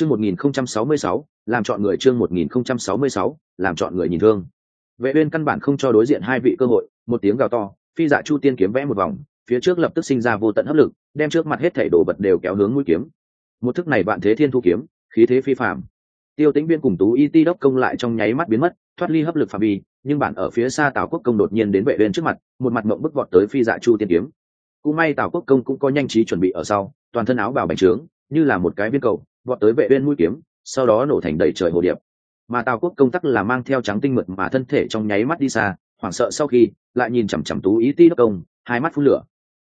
chương một nghìn không trăm sáu mươi sáu, làm chọn người chương một nghìn không trăm sáu mươi sáu, làm chọn người nhìn thương. Vệ uyên căn bản không cho đối diện hai vị cơ hội, một tiếng gào to, phi dạ chu tiên kiếm vẽ một vòng, phía trước lập tức sinh ra vô tận hấp lực, đem trước mặt hết thảy đồ vật đều kéo hướng mũi kiếm. Một thức này bạn thế thiên thu kiếm, khí thế phi phàm. Tiêu tĩnh viên cùng tú y ti đốc công lại trong nháy mắt biến mất, thoát ly hấp lực phạm vi, nhưng bản ở phía xa tào quốc công đột nhiên đến vệ uyên trước mặt, một mặt mộng bức vọt tới phi dạ chu tiên kiếm. Cũng may tào quốc công cũng có nhanh trí chuẩn bị ở sau, toàn thân áo bào bành trướng, như là một cái viên cầu vọt tới vệ uyên mũi kiếm, sau đó nổ thành đầy trời hồ điệp. Mà tào quốc công tắc là mang theo trắng tinh mượt mà thân thể trong nháy mắt đi xa, hoảng sợ sau khi, lại nhìn chằm chằm tú ý ti đốc công, hai mắt phun lửa.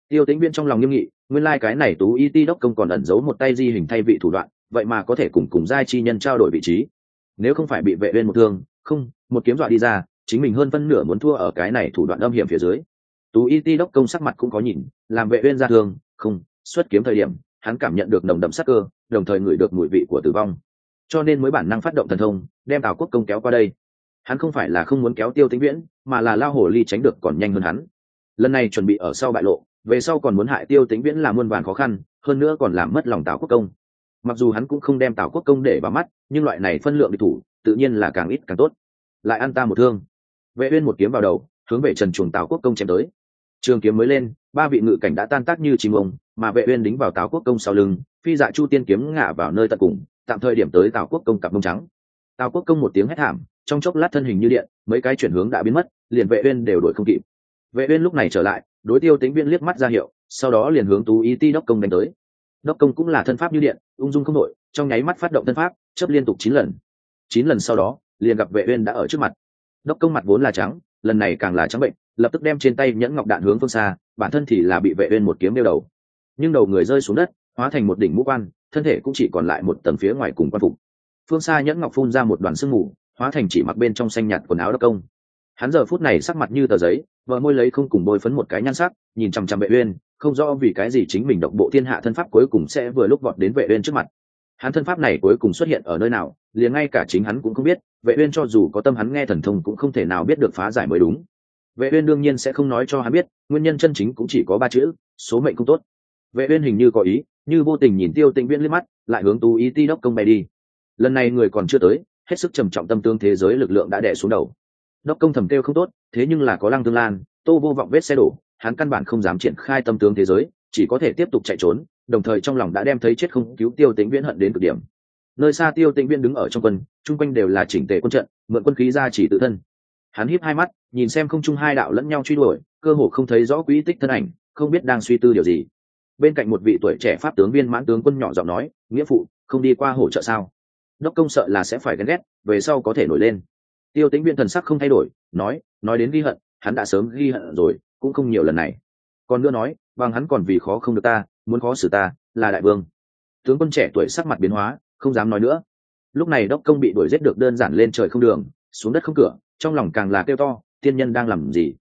Tiêu tĩnh viên trong lòng nghiêm nghị, nguyên lai like cái này tú ý ti đốc công còn ẩn giấu một tay di hình thay vị thủ đoạn, vậy mà có thể cùng cùng giai chi nhân trao đổi vị trí. Nếu không phải bị vệ uyên một thương, không, một kiếm dọa đi ra, chính mình hơn phân nửa muốn thua ở cái này thủ đoạn âm hiểm phía dưới. Tú y ti đốc công sắc mặt cũng có nhìn, làm vệ uyên ra thương, không, xuất kiếm thời điểm, hắn cảm nhận được nồng đậm sát cơ đồng thời ngửi được mùi vị của tử vong. Cho nên mới bản năng phát động thần thông, đem tào quốc công kéo qua đây. Hắn không phải là không muốn kéo tiêu tĩnh viễn, mà là lao hồ ly tránh được còn nhanh hơn hắn. Lần này chuẩn bị ở sau bại lộ, về sau còn muốn hại tiêu tĩnh viễn là muôn vàn khó khăn, hơn nữa còn làm mất lòng tào quốc công. Mặc dù hắn cũng không đem tào quốc công để vào mắt, nhưng loại này phân lượng địch thủ, tự nhiên là càng ít càng tốt. Lại ăn ta một thương. Vệ uyên một kiếm vào đầu, hướng về trần chuồng tào quốc công chém tới. Trường kiếm mới lên, ba vị ngự cảnh đã tan tác như chim ông mà vệ uyên đính vào tào quốc công sau lưng phi dạ chu tiên kiếm ngã vào nơi tận cùng, tạm thời điểm tới tào quốc công cặp mông trắng. Tào quốc công một tiếng hét thảm, trong chốc lát thân hình như điện, mấy cái chuyển hướng đã biến mất, liền vệ uyên đều đuổi không kịp. Vệ uyên lúc này trở lại, đối tiêu tính viên liếc mắt ra hiệu, sau đó liền hướng tú ý ti đốc công đánh tới. Đốc công cũng là thân pháp như điện, ung dung không nổi trong nháy mắt phát động thân pháp, chớp liên tục chín lần. Chín lần sau đó, liền gặp vệ uyên đã ở trước mặt. Đốc công mặt vốn là trắng, lần này càng là trắng bệnh, lập tức đem trên tay nhẫn ngọc đạn hướng phương xa, bản thân thì là bị vệ uyên một kiếm đeo đầu. Nhưng đầu người rơi xuống đất hóa thành một đỉnh mũ quan, thân thể cũng chỉ còn lại một tầng phía ngoài cùng quan phục. Phương xa nhẫn ngọc phun ra một đoàn sương mù, hóa thành chỉ mặc bên trong xanh nhạt quần áo đốc công. Hắn giờ phút này sắc mặt như tờ giấy, vợ môi lấy không cùng bôi phấn một cái nhan sắc, nhìn chằm chằm vệ uyên, không rõ vì cái gì chính mình độc bộ thiên hạ thân pháp cuối cùng sẽ vừa lúc vọt đến vệ uyên trước mặt. Hắn thân pháp này cuối cùng xuất hiện ở nơi nào, liền ngay cả chính hắn cũng không biết, vệ uyên cho dù có tâm hắn nghe thần thông cũng không thể nào biết được phá giải mới đúng. Vệ uyên đương nhiên sẽ không nói cho hắn biết, nguyên nhân chân chính cũng chỉ có ba chữ, số mệnh không tốt vệ uyên hình như có ý, như vô tình nhìn tiêu tinh viễn liếc mắt, lại hướng tu ý ti đốc công bay đi. Lần này người còn chưa tới, hết sức trầm trọng tâm tương thế giới lực lượng đã đè xuống đầu. Đốc công thầm tiêu không tốt, thế nhưng là có lăng tương lan, tô vô vọng vết xe đổ, hắn căn bản không dám triển khai tâm tướng thế giới, chỉ có thể tiếp tục chạy trốn, đồng thời trong lòng đã đem thấy chết không cứu tiêu tĩnh viễn hận đến cực điểm. Nơi xa tiêu tĩnh viễn đứng ở trong quân, chung quanh đều là chỉnh tề quân trận, mượn quân khí ra chỉ tự thân. Hắn híp hai mắt, nhìn xem không chung hai đạo lẫn nhau truy đuổi, cơ hồ không thấy rõ quỹ tích thân ảnh, không biết đang suy tư điều gì bên cạnh một vị tuổi trẻ pháp tướng viên mãn tướng quân nhỏ giọng nói, nghĩa phụ, không đi qua hỗ trợ sao? Đốc công sợ là sẽ phải ghen ghét, về sau có thể nổi lên. Tiêu tính viên thần sắc không thay đổi, nói nói đến ghi hận, hắn đã sớm ghi hận rồi, cũng không nhiều lần này. Còn nữa nói, bằng hắn còn vì khó không được ta, muốn khó xử ta, là đại vương. Tướng quân trẻ tuổi sắc mặt biến hóa, không dám nói nữa. Lúc này đốc công bị đuổi giết được đơn giản lên trời không đường, xuống đất không cửa, trong lòng càng là kêu to, tiên nhân đang làm gì?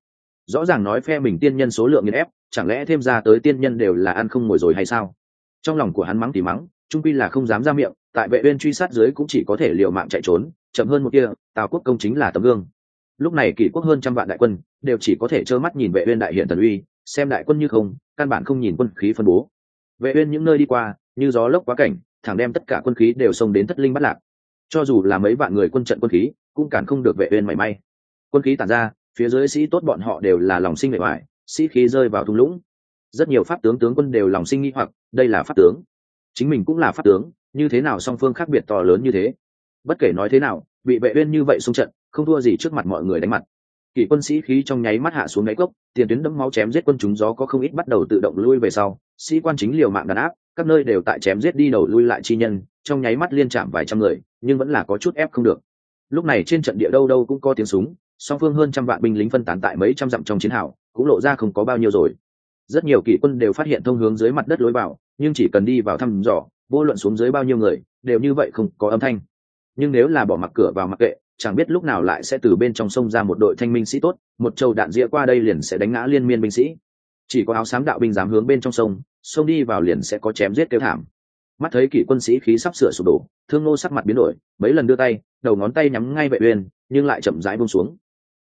Rõ ràng nói phe mình tiên nhân số lượng nghiền ép chẳng lẽ thêm ra tới tiên nhân đều là ăn không ngồi rồi hay sao? Trong lòng của hắn mắng thì mắng, trung quy là không dám ra miệng, tại vệ uyên truy sát dưới cũng chỉ có thể liều mạng chạy trốn, chậm hơn một kia, tào quốc công chính là tấm gương. Lúc này kỷ quốc hơn trăm vạn đại quân, đều chỉ có thể trơ mắt nhìn vệ uyên đại hiện thần uy, xem đại quân như không, căn bản không nhìn quân khí phân bố. Vệ uyên những nơi đi qua, như gió lốc quá cảnh, thẳng đem tất cả quân khí đều xông đến thất linh bắt lạc. Cho dù là mấy vạn người quân trận quân khí, cũng cản không được vệ uyên mảy may. Quân khí tản ra, phía dưới sĩ tốt bọn họ đều là lòng sinh vệ hoài sĩ khí rơi vào thung lũng. Rất nhiều pháp tướng tướng quân đều lòng sinh nghi hoặc, đây là pháp tướng. Chính mình cũng là pháp tướng, như thế nào song phương khác biệt to lớn như thế? Bất kể nói thế nào bị vệ uyên như vậy xung trận, không thua gì trước mặt mọi người đánh mặt. Kỷ quân sĩ khí trong nháy mắt hạ xuống đáy cốc, tiền tuyến đẫm máu chém giết quân chúng gió có không ít bắt đầu tự động lui về sau. Sĩ quan chính liều mạng đàn áp, các nơi đều tại chém giết đi đầu lui lại chi nhân, trong nháy mắt liên chạm vài trăm người, nhưng vẫn là có chút ép không được. Lúc này trên trận địa đâu đâu cũng có tiếng súng song phương hơn trăm vạn binh lính phân tán tại mấy trăm dặm trong chiến hào, cũng lộ ra không có bao nhiêu rồi. Rất nhiều kỵ quân đều phát hiện thông hướng dưới mặt đất lối vào, nhưng chỉ cần đi vào thăm dò, vô luận xuống dưới bao nhiêu người, đều như vậy không có âm thanh. Nhưng nếu là bỏ mặc cửa vào mặc kệ, chẳng biết lúc nào lại sẽ từ bên trong sông ra một đội thanh minh sĩ tốt, một châu đạn dĩa qua đây liền sẽ đánh ngã liên miên binh sĩ. Chỉ có áo xám đạo binh dám hướng bên trong sông sông đi vào liền sẽ có chém giết kêu thảm. Mắt thấy kỷ quân sĩ khí sắp sửa sụp đổ, thương ngô sắc mặt biến đổi, mấy lần đưa tay, đầu ngón tay nhắm ngay vệ uyên, nhưng lại chậm rãi buông xuống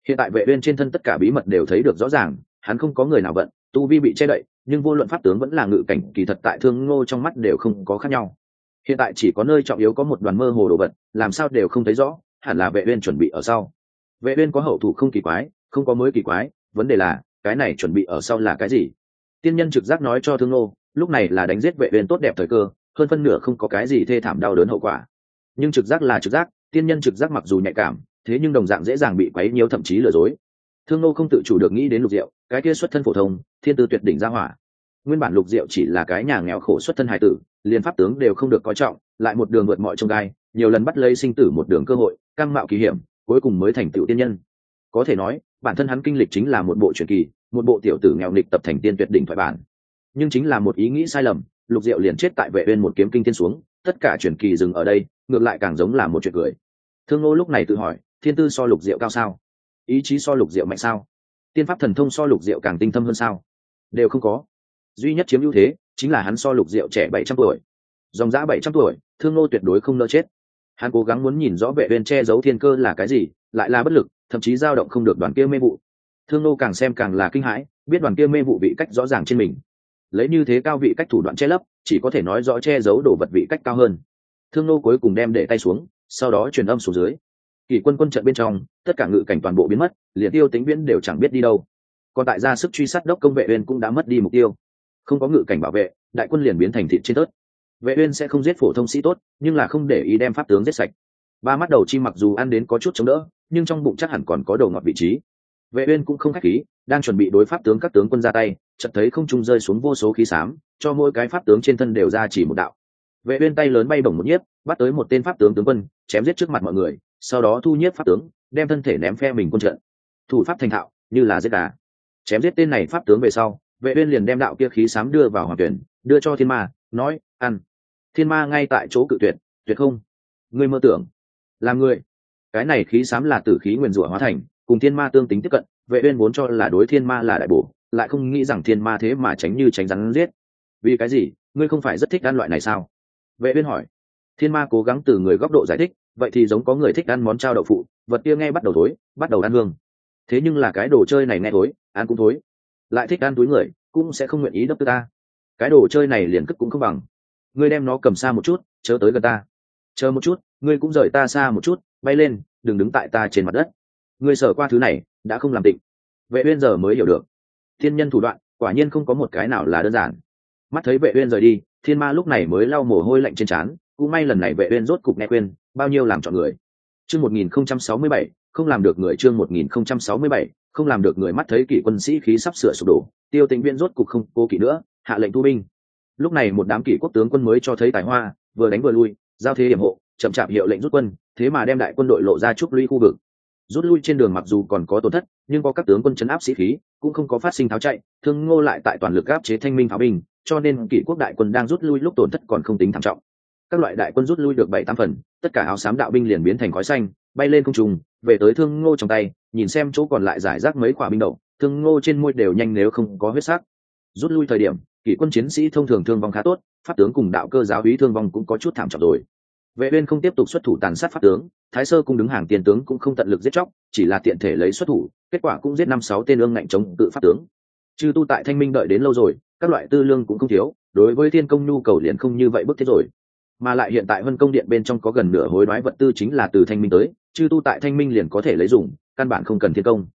hiện tại vệ uyên trên thân tất cả bí mật đều thấy được rõ ràng, hắn không có người nào vận tu vi bị che đậy, nhưng vô luận pháp tướng vẫn là ngự cảnh, kỳ thật tại thương ngô trong mắt đều không có khác nhau. Hiện tại chỉ có nơi trọng yếu có một đoàn mơ hồ đồ vật, làm sao đều không thấy rõ, hẳn là vệ uyên chuẩn bị ở sau. Vệ uyên có hậu thủ không kỳ quái, không có mới kỳ quái, vấn đề là, cái này chuẩn bị ở sau là cái gì? Tiên nhân trực giác nói cho thương nô lúc này là đánh giết vệ uyên tốt đẹp thời cơ, hơn phân nửa không có cái gì thê thảm đau đớn hậu quả. Nhưng trực giác là trực giác, tiên nhân trực giác mặc dù nhạy cảm thế nhưng đồng dạng dễ dàng bị quấy nhiễu thậm chí lừa dối. Thương nô không tự chủ được nghĩ đến lục diệu, cái kia xuất thân phổ thông, thiên tư tuyệt đỉnh gia hỏa. Nguyên bản lục diệu chỉ là cái nhà nghèo khổ xuất thân hải tử, liền pháp tướng đều không được coi trọng, lại một đường vượt mọi trông gai, nhiều lần bắt lấy sinh tử một đường cơ hội, căng mạo kỳ hiểm, cuối cùng mới thành tựu tiên nhân. Có thể nói, bản thân hắn kinh lịch chính là một bộ truyền kỳ, một bộ tiểu tử nghèo nghịch tập thành tiên tuyệt đỉnh thoại bản. Nhưng chính là một ý nghĩ sai lầm, lục diệu liền chết tại vệ uyên một kiếm kinh thiên xuống, tất cả truyền kỳ dừng ở đây, ngược lại càng giống là một chuyện cười. Thương ngô lúc này tự hỏi thiên tư so lục diệu cao sao? Ý chí so lục diệu mạnh sao? Tiên pháp thần thông so lục diệu càng tinh thâm hơn sao? Đều không có. Duy nhất chiếm ưu thế chính là hắn so lục diệu trẻ bảy trăm tuổi. Dòng giã bảy trăm tuổi, thương nô tuyệt đối không nỡ chết. Hắn cố gắng muốn nhìn rõ vệ uyên che giấu thiên cơ là cái gì, lại là bất lực, thậm chí dao động không được đoàn kia mê vụ. Thương nô càng xem càng là kinh hãi, biết đoàn kia mê vụ vị cách rõ ràng trên mình. Lấy như thế cao vị cách thủ đoạn che lấp, chỉ có thể nói rõ che giấu đồ vật vị cách cao hơn. Thương nô cuối cùng đem để tay xuống, sau đó truyền âm xuống dưới kỷ quân quân trận bên trong, tất cả ngự cảnh toàn bộ biến mất, liền tiêu tính viễn đều chẳng biết đi đâu. Còn tại ra sức truy sát đốc công vệ uyên cũng đã mất đi mục tiêu. Không có ngự cảnh bảo vệ, đại quân liền biến thành thịt trên tớt. Vệ uyên sẽ không giết phổ thông sĩ tốt, nhưng là không để ý đem pháp tướng giết sạch. Ba mắt đầu chi mặc dù ăn đến có chút chống đỡ, nhưng trong bụng chắc hẳn còn có đầu ngọt vị trí. Vệ uyên cũng không khách khí, đang chuẩn bị đối pháp tướng các tướng quân ra tay, chợt thấy không trung rơi xuống vô số khí sám cho mỗi cái pháp tướng trên thân đều ra chỉ một đạo. Vệ uyên tay lớn bay bổng một nhiếp, bắt tới một tên pháp tướng tướng quân, chém giết trước mặt mọi người sau đó thu nhiếp pháp tướng, đem thân thể ném phe mình quân trận. Thủ pháp thành thạo, như là giết gà chém giết tên này pháp tướng về sau, vệ uyên liền đem đạo kia khí sám đưa vào hoàng tuyển, đưa cho thiên ma, nói, ăn. Thiên ma ngay tại chỗ cự tuyệt tuyệt không. Ngươi mơ tưởng làm người cái này khí sám là tử khí nguyên rủa hóa thành, cùng thiên ma tương tính tiếp cận, vệ uyên vốn cho là đối thiên ma là đại bổ, lại không nghĩ rằng thiên ma thế mà tránh như tránh rắn giết. Vì cái gì? Ngươi không phải rất thích ăn loại này sao? Vệ uyên hỏi. Thiên ma cố gắng từ người góc độ giải thích vậy thì giống có người thích ăn món trao đậu phụ, vật kia nghe bắt đầu thối, bắt đầu ăn hương. Thế nhưng là cái đồ chơi này nghe thối, ăn cũng thối. Lại thích ăn túi người, cũng sẽ không nguyện ý đắp tư ta. Cái đồ chơi này liền cất cũng không bằng. Ngươi đem nó cầm xa một chút, chớ tới gần ta. Chờ một chút, ngươi cũng rời ta xa một chút, bay lên, đừng đứng tại ta trên mặt đất. Ngươi sở qua thứ này, đã không làm định vệ uyên giờ mới hiểu được. Thiên nhân thủ đoạn, quả nhiên không có một cái nào là đơn giản. Mắt thấy vệ uyên rời đi, thiên ma lúc này mới lau mồ hôi lạnh trên trán, cũng may lần này vệ uyên rốt cục nghe quên bao nhiêu làm chọn người? Chương 1067 không làm được người chương 1067 không làm được người mắt thấy kỷ quân sĩ khí sắp sửa sụp đổ. Tiêu tĩnh viên rốt cục không cố kỵ nữa, hạ lệnh thu binh. Lúc này một đám kỷ quốc tướng quân mới cho thấy tài hoa, vừa đánh vừa lui, giao thế điểm hộ, chậm chạp hiệu lệnh rút quân, thế mà đem đại quân đội lộ ra trúc lũy khu vực. Rút lui trên đường mặc dù còn có tổn thất, nhưng có các tướng quân chấn áp sĩ khí, cũng không có phát sinh tháo chạy, thương ngô lại tại toàn lực áp chế thanh minh pháo binh, cho nên kỷ quốc đại quân đang rút lui lúc tổn thất còn không tính thảm trọng các loại đại quân rút lui được bảy tám phần, tất cả áo xám đạo binh liền biến thành khói xanh, bay lên không trùng về tới thương ngô trong tay, nhìn xem chỗ còn lại giải rác mấy quả binh đậu thương ngô trên môi đều nhanh nếu không có huyết sắc. Rút lui thời điểm, kỷ quân chiến sĩ thông thường thương vong khá tốt, pháp tướng cùng đạo cơ giáo hí thương vong cũng có chút thảm trọng rồi. Vệ uyên không tiếp tục xuất thủ tàn sát pháp tướng, thái sơ cung đứng hàng tiền tướng cũng không tận lực giết chóc, chỉ là tiện thể lấy xuất thủ, kết quả cũng giết năm sáu tên ương ngạnh chống tự pháp tướng. Chư tu tại thanh minh đợi đến lâu rồi, các loại tư lương cũng không thiếu, đối với thiên công nhu cầu liền không như vậy bức thiết rồi mà lại hiện tại vân công điện bên trong có gần nửa hối đoái vật tư chính là từ thanh minh tới chư tu tại thanh minh liền có thể lấy dùng, căn bản không cần thiên công.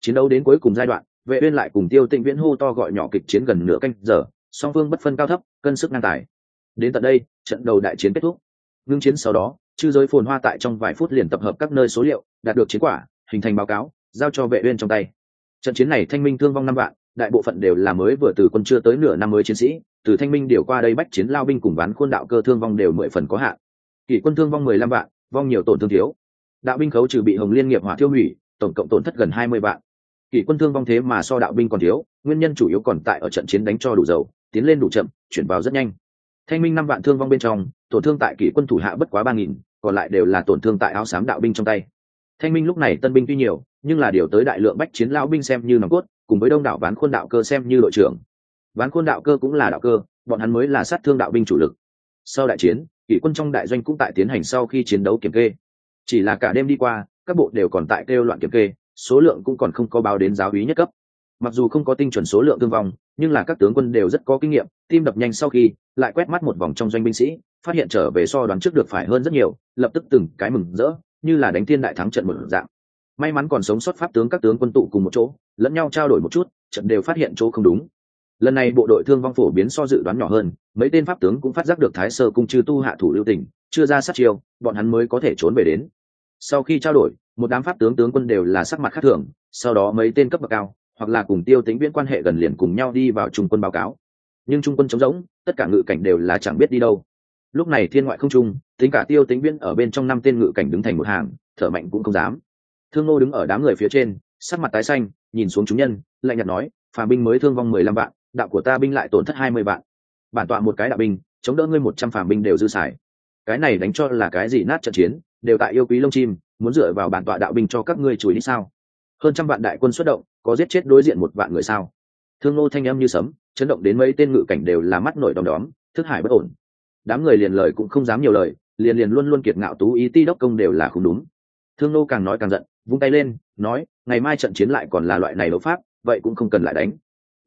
Chiến đấu đến cuối cùng giai đoạn, vệ uyên lại cùng tiêu tịnh viễn hô to gọi nhỏ kịch chiến gần nửa canh giờ, song phương bất phân cao thấp, cân sức ngang tài. Đến tận đây, trận đầu đại chiến kết thúc. Ngưng chiến sau đó, chư giới phồn hoa tại trong vài phút liền tập hợp các nơi số liệu, đạt được chiến quả, hình thành báo cáo, giao cho vệ uyên trong tay. Trận chiến này thanh minh thương vong năm vạn, đại bộ phận đều là mới vừa từ quân chưa tới nửa năm mới chiến sĩ từ thanh minh điều qua đây bách chiến lao binh cùng bán khuôn đạo cơ thương vong đều mười phần có hạn. Kỷ quân thương vong mười lăm vạn, vong nhiều tổn thương thiếu. Đạo binh khấu trừ bị hồng liên nghiệp hỏa tiêu hủy, tổng cộng tổn thất gần hai mươi vạn. Kỷ quân thương vong thế mà so đạo binh còn thiếu, nguyên nhân chủ yếu còn tại ở trận chiến đánh cho đủ dầu, tiến lên đủ chậm, chuyển vào rất nhanh. Thanh minh năm vạn thương vong bên trong, tổn thương tại kỷ quân thủ hạ bất quá ba nghìn, còn lại đều là tổn thương tại áo xám đạo binh trong tay. Thanh minh lúc này tân binh tuy nhiều, nhưng là điều tới đại lượng bách chiến lão binh xem như nòng cốt, cùng với đông đảo ván khuôn đạo cơ xem như đội trưởng ván khuôn đạo cơ cũng là đạo cơ, bọn hắn mới là sát thương đạo binh chủ lực. Sau đại chiến, kỷ quân trong đại doanh cũng tại tiến hành sau khi chiến đấu kiểm kê. Chỉ là cả đêm đi qua, các bộ đều còn tại kêu loạn kiểm kê, số lượng cũng còn không có báo đến giáo úy nhất cấp. Mặc dù không có tinh chuẩn số lượng thương vong, nhưng là các tướng quân đều rất có kinh nghiệm, tim đập nhanh sau khi, lại quét mắt một vòng trong doanh binh sĩ, phát hiện trở về so đoán trước được phải hơn rất nhiều, lập tức từng cái mừng rỡ, như là đánh thiên đại thắng trận một dạng. May mắn còn sống sót pháp tướng các tướng quân tụ cùng một chỗ, lẫn nhau trao đổi một chút, trận đều phát hiện chỗ không đúng lần này bộ đội thương vong phổ biến so dự đoán nhỏ hơn, mấy tên pháp tướng cũng phát giác được thái sơ cung chư tu hạ thủ lưu tình, chưa ra sát chiêu, bọn hắn mới có thể trốn về đến. Sau khi trao đổi, một đám pháp tướng tướng quân đều là sắc mặt khác thường, sau đó mấy tên cấp bậc cao, hoặc là cùng tiêu tính viễn quan hệ gần liền cùng nhau đi vào trung quân báo cáo. Nhưng trung quân chống rỗng, tất cả ngự cảnh đều là chẳng biết đi đâu. Lúc này thiên ngoại không trung, tính cả tiêu tính viễn ở bên trong năm tên ngự cảnh đứng thành một hàng, thở mạnh cũng không dám. Thương nô đứng ở đám người phía trên, sắc mặt tái xanh, nhìn xuống chúng nhân, lạnh nhạt nói, phà binh mới thương vong mười lăm vạn đạo của ta binh lại tổn thất hai mươi vạn. Bản tọa một cái đạo binh, chống đỡ ngươi một trăm phàm binh đều dư xài. Cái này đánh cho là cái gì nát trận chiến, đều tại yêu quý lông chim, muốn dựa vào bản tọa đạo binh cho các ngươi chùi đi sao? Hơn trăm vạn đại quân xuất động, có giết chết đối diện một vạn người sao? Thương nô thanh em như sấm, chấn động đến mấy tên ngự cảnh đều là mắt nổi đom đóm, thức hải bất ổn. Đám người liền lời cũng không dám nhiều lời, liền liền luôn luôn kiệt ngạo tú ý ti đốc công đều là không đúng. Thương nô càng nói càng giận, vung tay lên, nói, ngày mai trận chiến lại còn là loại này đấu pháp, vậy cũng không cần lại đánh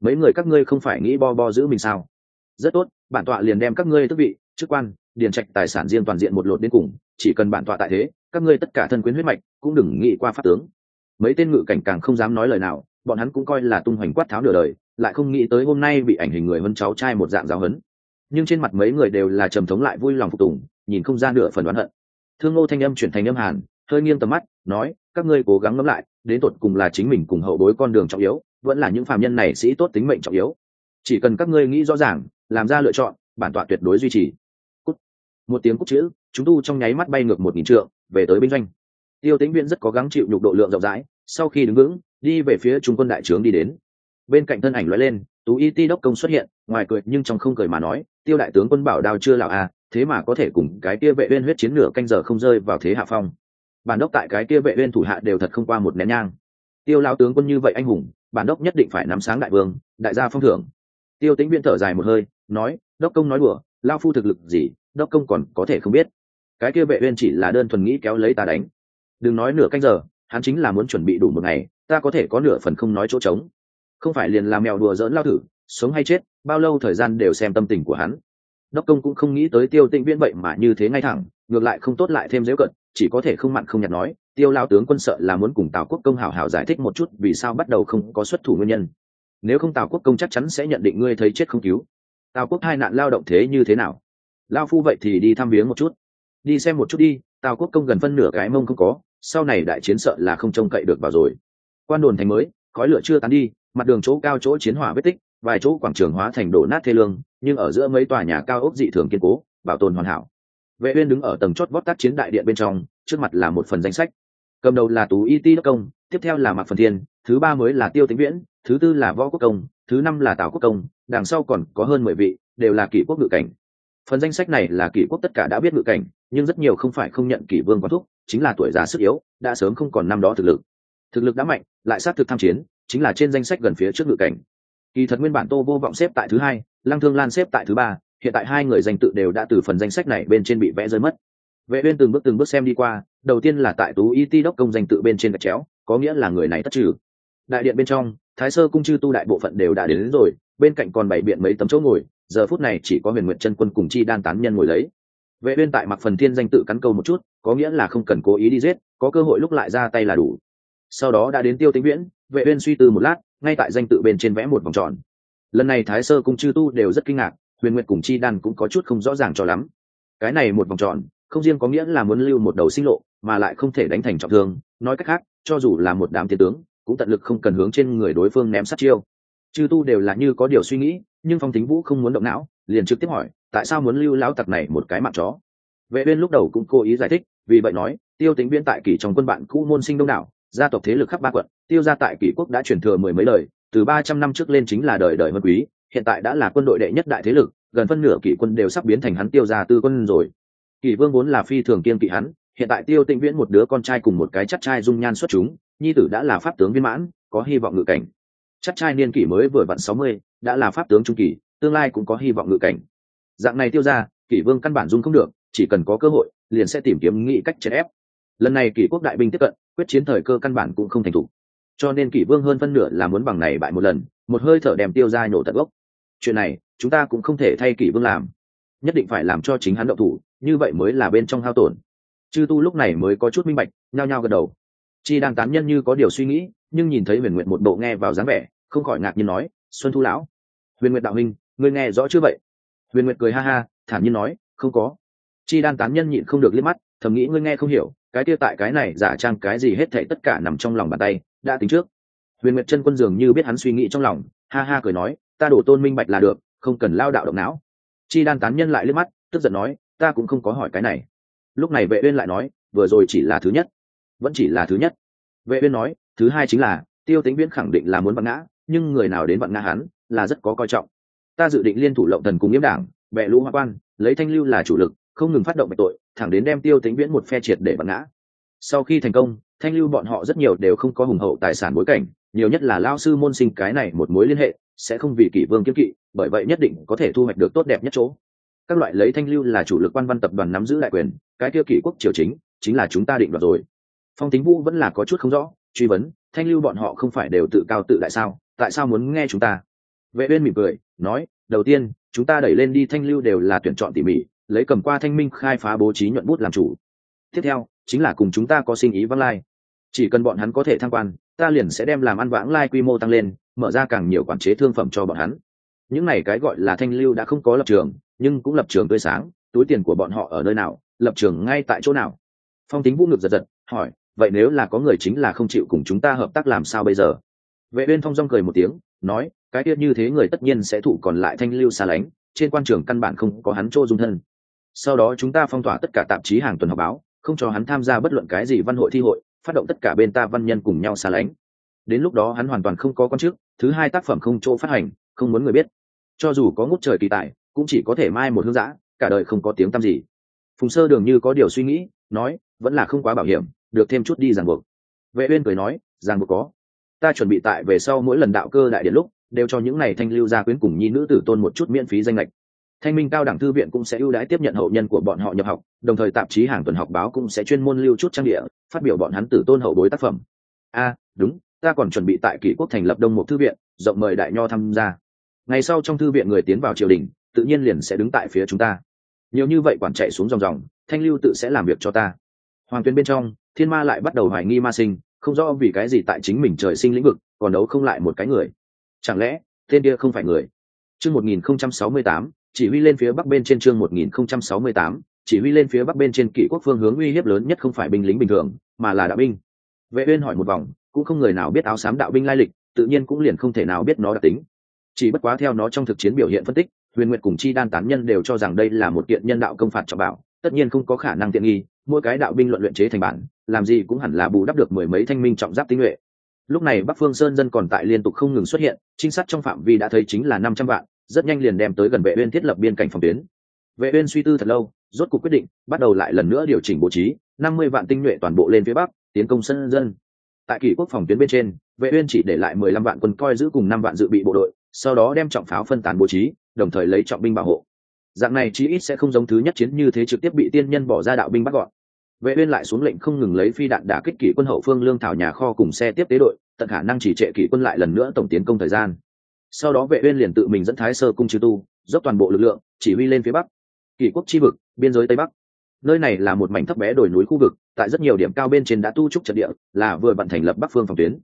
mấy người các ngươi không phải nghĩ bo bo giữ mình sao? Rất tốt, bản tọa liền đem các ngươi tức vị, chức quan, điền trạch tài sản riêng toàn diện một lột đến cùng, chỉ cần bản tọa tại thế, các ngươi tất cả thân quyến huyết mạch cũng đừng nghĩ qua pháp tướng. Mấy tên ngự cảnh càng không dám nói lời nào, bọn hắn cũng coi là tung hoành quát tháo nửa đời, lại không nghĩ tới hôm nay bị ảnh hình người hơn cháu trai một dạng giáo hấn nhưng trên mặt mấy người đều là trầm thống lại vui lòng phục tùng, nhìn không ra nửa phần đoán hận. Thương ngô thanh âm chuyển thành âm hàn, hơi nghiêng tầm mắt, nói các ngươi cố gắng ngẫm lại, đến tột cùng là chính mình cùng hậu bối con đường trọng yếu, vẫn là những phàm nhân này sĩ tốt tính mệnh trọng yếu. Chỉ cần các ngươi nghĩ rõ ràng, làm ra lựa chọn, bản tọa tuyệt đối duy trì. Cút. Một tiếng cút chữ, chúng tu trong nháy mắt bay ngược một nghìn trượng, về tới binh doanh. Tiêu tĩnh viễn rất có gắng chịu nhục độ lượng rộng rãi, sau khi đứng vững, đi về phía trung quân đại trướng đi đến. Bên cạnh thân ảnh lóe lên, tú y ti đốc công xuất hiện, ngoài cười nhưng trong không cười mà nói, tiêu đại tướng quân bảo đao chưa lão à thế mà có thể cùng cái kia vệ uyên huyết chiến nửa canh giờ không rơi vào thế hạ phong bản đốc tại cái kia vệ uyên thủ hạ đều thật không qua một nén nhang. Tiêu lão tướng quân như vậy anh hùng, bản đốc nhất định phải nắm sáng đại vương, đại gia phong thưởng. Tiêu tĩnh viễn thở dài một hơi, nói, đốc công nói đùa lao phu thực lực gì, đốc công còn có thể không biết. Cái kia vệ uyên chỉ là đơn thuần nghĩ kéo lấy ta đánh. Đừng nói nửa canh giờ, hắn chính là muốn chuẩn bị đủ một ngày, ta có thể có nửa phần không nói chỗ trống. Không phải liền làm mèo đùa dỡn lao thử sống hay chết, bao lâu thời gian đều xem tâm tình của hắn. Đốc công cũng không nghĩ tới tiêu tĩnh viễn vậy mà như thế ngay thẳng, ngược lại không tốt lại thêm dễ cận chỉ có thể không mặn không nhạt nói, tiêu lao tướng quân sợ là muốn cùng tào quốc công hảo hảo giải thích một chút vì sao bắt đầu không có xuất thủ nguyên nhân. Nếu không tào quốc công chắc chắn sẽ nhận định ngươi thấy chết không cứu. Tào quốc hai nạn lao động thế như thế nào? Lao phu vậy thì đi thăm viếng một chút. Đi xem một chút đi, tào quốc công gần phân nửa cái mông không có, sau này đại chiến sợ là không trông cậy được vào rồi. Quan đồn thành mới, khói lửa chưa tán đi, mặt đường chỗ cao chỗ chiến hỏa vết tích, vài chỗ quảng trường hóa thành đổ nát thê lương, nhưng ở giữa mấy tòa nhà cao ốc dị thường kiên cố, bảo tồn hoàn hảo vệ uyên đứng ở tầng chót vót tác chiến đại điện bên trong, trước mặt là một phần danh sách. Cầm đầu là tú y ti đốc công, tiếp theo là mạc phần thiên, thứ ba mới là tiêu tĩnh viễn, thứ tư là võ quốc công, thứ năm là tào quốc công, đằng sau còn có hơn mười vị, đều là kỷ quốc ngự cảnh. Phần danh sách này là kỷ quốc tất cả đã biết ngự cảnh, nhưng rất nhiều không phải không nhận kỷ vương quán thúc, chính là tuổi già sức yếu, đã sớm không còn năm đó thực lực. Thực lực đã mạnh, lại sát thực tham chiến, chính là trên danh sách gần phía trước ngự cảnh. Kỳ thật nguyên bản tô vô vọng xếp tại thứ hai, lăng thương lan xếp tại thứ ba hiện tại hai người danh tự đều đã từ phần danh sách này bên trên bị vẽ rơi mất. Vệ uyên từng bước từng bước xem đi qua đầu tiên là tại tú y ti đốc công danh tự bên trên gạch chéo có nghĩa là người này tất trừ. Đại điện bên trong thái sơ cung chư tu đại bộ phận đều đã đến, đến rồi bên cạnh còn bảy biện mấy tấm chỗ ngồi giờ phút này chỉ có huyền nguyện chân quân cùng chi đan tán nhân ngồi lấy. Vệ uyên tại mặc phần thiên danh tự cắn câu một chút có nghĩa là không cần cố ý đi giết có cơ hội lúc lại ra tay là đủ. Sau đó đã đến tiêu tĩnh viễn vệ uyên suy tư một lát ngay tại danh tự bên trên vẽ một vòng tròn. Lần này thái sơ cung chư tu đều rất kinh ngạc huyền nguyệt cùng chi đan cũng có chút không rõ ràng cho lắm. Cái này một vòng tròn, không riêng có nghĩa là muốn lưu một đầu sinh lộ, mà lại không thể đánh thành trọng thương. Nói cách khác, cho dù là một đám tiến tướng, cũng tận lực không cần hướng trên người đối phương ném sát chiêu. Chư tu đều là như có điều suy nghĩ, nhưng phong tính vũ không muốn động não, liền trực tiếp hỏi, tại sao muốn lưu lão tặc này một cái mạng chó? Vệ uyên lúc đầu cũng cố ý giải thích, vì vậy nói, tiêu tính viên tại kỷ trong quân bạn cũ môn sinh đông đảo, gia tộc thế lực khắp ba quận, tiêu gia tại kỷ quốc đã truyền thừa mười mấy đời từ ba trăm năm trước lên chính là đời đời vân quý hiện tại đã là quân đội đệ nhất đại thế lực, gần phân nửa kỷ quân đều sắp biến thành hắn tiêu gia tư quân rồi. Kỷ vương vốn là phi thường kiên kỵ hắn, hiện tại tiêu tĩnh viễn một đứa con trai cùng một cái chắc trai dung nhan xuất chúng, nhi tử đã là pháp tướng viên mãn, có hy vọng ngự cảnh. Chắc trai niên kỷ mới vừa vặn sáu mươi, đã là pháp tướng trung kỳ tương lai cũng có hy vọng ngự cảnh. Dạng này tiêu ra kỷ vương căn bản dung không được, chỉ cần có cơ hội, liền sẽ tìm kiếm nghị cách chèn ép. Lần này kỷ quốc đại binh tiếp cận, quyết chiến thời cơ căn bản cũng không thành thủ cho nên kỷ vương hơn phân nửa là muốn bằng này bại một lần, một hơi thở đem tiêu ra nhổ tận gốc chuyện này, chúng ta cũng không thể thay kỷ vương làm. Nhất định phải làm cho chính hắn động thủ, như vậy mới là bên trong hao tổn. Chư tu lúc này mới có chút minh bạch, nhao nhao gật đầu. Chi đang tán nhân như có điều suy nghĩ, nhưng nhìn thấy huyền nguyện một bộ nghe vào dáng vẻ, không khỏi ngạc nhiên nói, xuân thu lão, huyền nguyện đạo huynh, ngươi nghe rõ chưa vậy? Huyền nguyện cười ha ha, thản nhiên nói, không có. Chi đan tán nhân nhịn không được liếc mắt, thầm nghĩ, ngươi nghe không hiểu, cái kia tại cái này giả trang cái gì hết thảy tất cả nằm trong lòng bàn tay, đã tính trước. Huyền nguyệt chân quân dường như biết hắn suy nghĩ trong lòng, ha ha cười nói ta đổ tôn minh bạch là được, không cần lao đạo động não. Chi đan tán nhân lại liếc mắt, tức giận nói, ta cũng không có hỏi cái này. Lúc này vệ uyên lại nói, vừa rồi chỉ là thứ nhất. Vẫn chỉ là thứ nhất. Vệ uyên nói, thứ hai chính là, tiêu tính viễn khẳng định là muốn vặn ngã, nhưng người nào đến vặn ngã hắn, là rất có coi trọng. Ta dự định liên thủ lộng thần cùng nghiêm đảng vệ lũ hoa quan, lấy thanh lưu là chủ lực, không ngừng phát động bạch tội, thẳng đến đem tiêu tính viễn một phe triệt để vặn ngã. Sau khi thành công, thanh lưu bọn họ rất nhiều đều không có hùng hậu tài sản bối cảnh, nhiều nhất là lao sư môn sinh cái này một mối liên hệ sẽ không vì kỷ vương kiếm kỵ, bởi vậy nhất định có thể thu hoạch được tốt đẹp nhất chỗ. Các loại lấy thanh lưu là chủ lực quan văn tập đoàn nắm giữ đại quyền, cái tiêu kỷ quốc triều chính chính là chúng ta định đoạt rồi. Phong tính vũ vẫn là có chút không rõ, truy vấn, thanh lưu bọn họ không phải đều tự cao tự đại sao, tại sao muốn nghe chúng ta? Vệ uyên mỉm cười, nói, đầu tiên, chúng ta đẩy lên đi thanh lưu đều là tuyển chọn tỉ mỉ, lấy cầm qua thanh minh khai phá bố trí nhuận bút làm chủ. Tiếp theo, chính là cùng chúng ta có sinh ý vãng lai. Chỉ cần bọn hắn có thể thăng quan, ta liền sẽ đem làm ăn vãng lai quy mô tăng lên mở ra càng nhiều quản chế thương phẩm cho bọn hắn. Những này cái gọi là thanh lưu đã không có lập trường, nhưng cũng lập trường tươi sáng, túi tiền của bọn họ ở nơi nào, lập trường ngay tại chỗ nào? Phong tính vũ ngược giật giật, hỏi, vậy nếu là có người chính là không chịu cùng chúng ta hợp tác làm sao bây giờ? Vệ uyên phong dong cười một tiếng, nói, cái tiết như thế người tất nhiên sẽ thụ còn lại thanh lưu xa lánh, trên quan trường căn bản không có hắn chỗ dung thân. Sau đó chúng ta phong tỏa tất cả tạp chí hàng tuần họp báo, không cho hắn tham gia bất luận cái gì văn hội thi hội, phát động tất cả bên ta văn nhân cùng nhau xa lánh đến lúc đó hắn hoàn toàn không có con chức, thứ hai tác phẩm không chỗ phát hành, không muốn người biết. Cho dù có ngút trời kỳ tài, cũng chỉ có thể mai một hương giã cả đời không có tiếng tăm gì. Phùng sơ đường như có điều suy nghĩ, nói, vẫn là không quá bảo hiểm, được thêm chút đi ràng buộc. Vệ uyên cười nói, ràng buộc có. Ta chuẩn bị tại về sau mỗi lần đạo cơ đại điện lúc, đều cho những này thanh lưu gia quyến cùng nhi nữ tử tôn một chút miễn phí danh lệch thanh minh cao đẳng thư viện cũng sẽ ưu đãi tiếp nhận hậu nhân của bọn họ nhập học, đồng thời tạp chí hàng tuần học báo cũng sẽ chuyên môn lưu chút trang địa, phát biểu bọn hắn tử tôn hậu bối tác phẩm. A, đúng ta còn chuẩn bị tại kỷ quốc thành lập đông một thư viện, rộng mời đại nho tham gia. Ngày sau trong thư viện người tiến vào triều đình, tự nhiên liền sẽ đứng tại phía chúng ta. Nhiều như vậy quản chạy xuống dòng dòng, thanh lưu tự sẽ làm việc cho ta. Hoàng tuyến bên trong, thiên ma lại bắt đầu hoài nghi ma sinh, không rõ vì cái gì tại chính mình trời sinh lĩnh vực, còn đấu không lại một cái người. Chẳng lẽ, tên kia không phải người? Chương một nghìn không trăm sáu mươi tám, chỉ huy lên phía bắc bên trên chương một nghìn không trăm sáu mươi tám, chỉ huy lên phía bắc bên trên kỷ quốc phương hướng uy hiếp lớn nhất không phải binh lính bình thường, mà là đạo binh. Vệ uyên hỏi một vòng cũng không người nào biết áo xám đạo binh lai lịch, tự nhiên cũng liền không thể nào biết nó đặc tính. Chỉ bất quá theo nó trong thực chiến biểu hiện phân tích, huyền nguyệt cùng chi đan tán nhân đều cho rằng đây là một kiện nhân đạo công phạt trọng bảo, tất nhiên không có khả năng tiện nghi, mỗi cái đạo binh luận luyện chế thành bản, làm gì cũng hẳn là bù đắp được mười mấy thanh minh trọng giáp tinh nhuệ. Lúc này bắc phương sơn dân còn tại liên tục không ngừng xuất hiện, trinh sát trong phạm vi đã thấy chính là năm trăm vạn, rất nhanh liền đem tới gần vệ uyên thiết lập biên cảnh phòng tuyến. Vệ uyên suy tư thật lâu, rốt cuộc quyết định, bắt đầu lại lần nữa điều chỉnh bố trí, năm mươi vạn tinh nhuệ toàn bộ lên phía bắc, tiến công sân dân tại kỷ quốc phòng tuyến bên trên, vệ uyên chỉ để lại mười lăm vạn quân coi giữ cùng năm vạn dự bị bộ đội, sau đó đem trọng pháo phân tán bố trí, đồng thời lấy trọng binh bảo hộ. Dạng này chí ít sẽ không giống thứ nhất chiến như thế trực tiếp bị tiên nhân bỏ ra đạo binh bắt gọn. Vệ uyên lại xuống lệnh không ngừng lấy phi đạn đả kích kỷ quân hậu phương lương thảo nhà kho cùng xe tiếp tế đội, tận khả năng chỉ trệ kỷ quân lại lần nữa tổng tiến công thời gian. Sau đó vệ uyên liền tự mình dẫn thái sơ cung chư tu, dốc toàn bộ lực lượng, chỉ huy lên phía bắc. Kỷ quốc chi vực, biên giới tây bắc nơi này là một mảnh thấp bé đồi núi khu vực, tại rất nhiều điểm cao bên trên đã tu trúc trận địa, là vừa vận thành lập bắc phương phòng tuyến.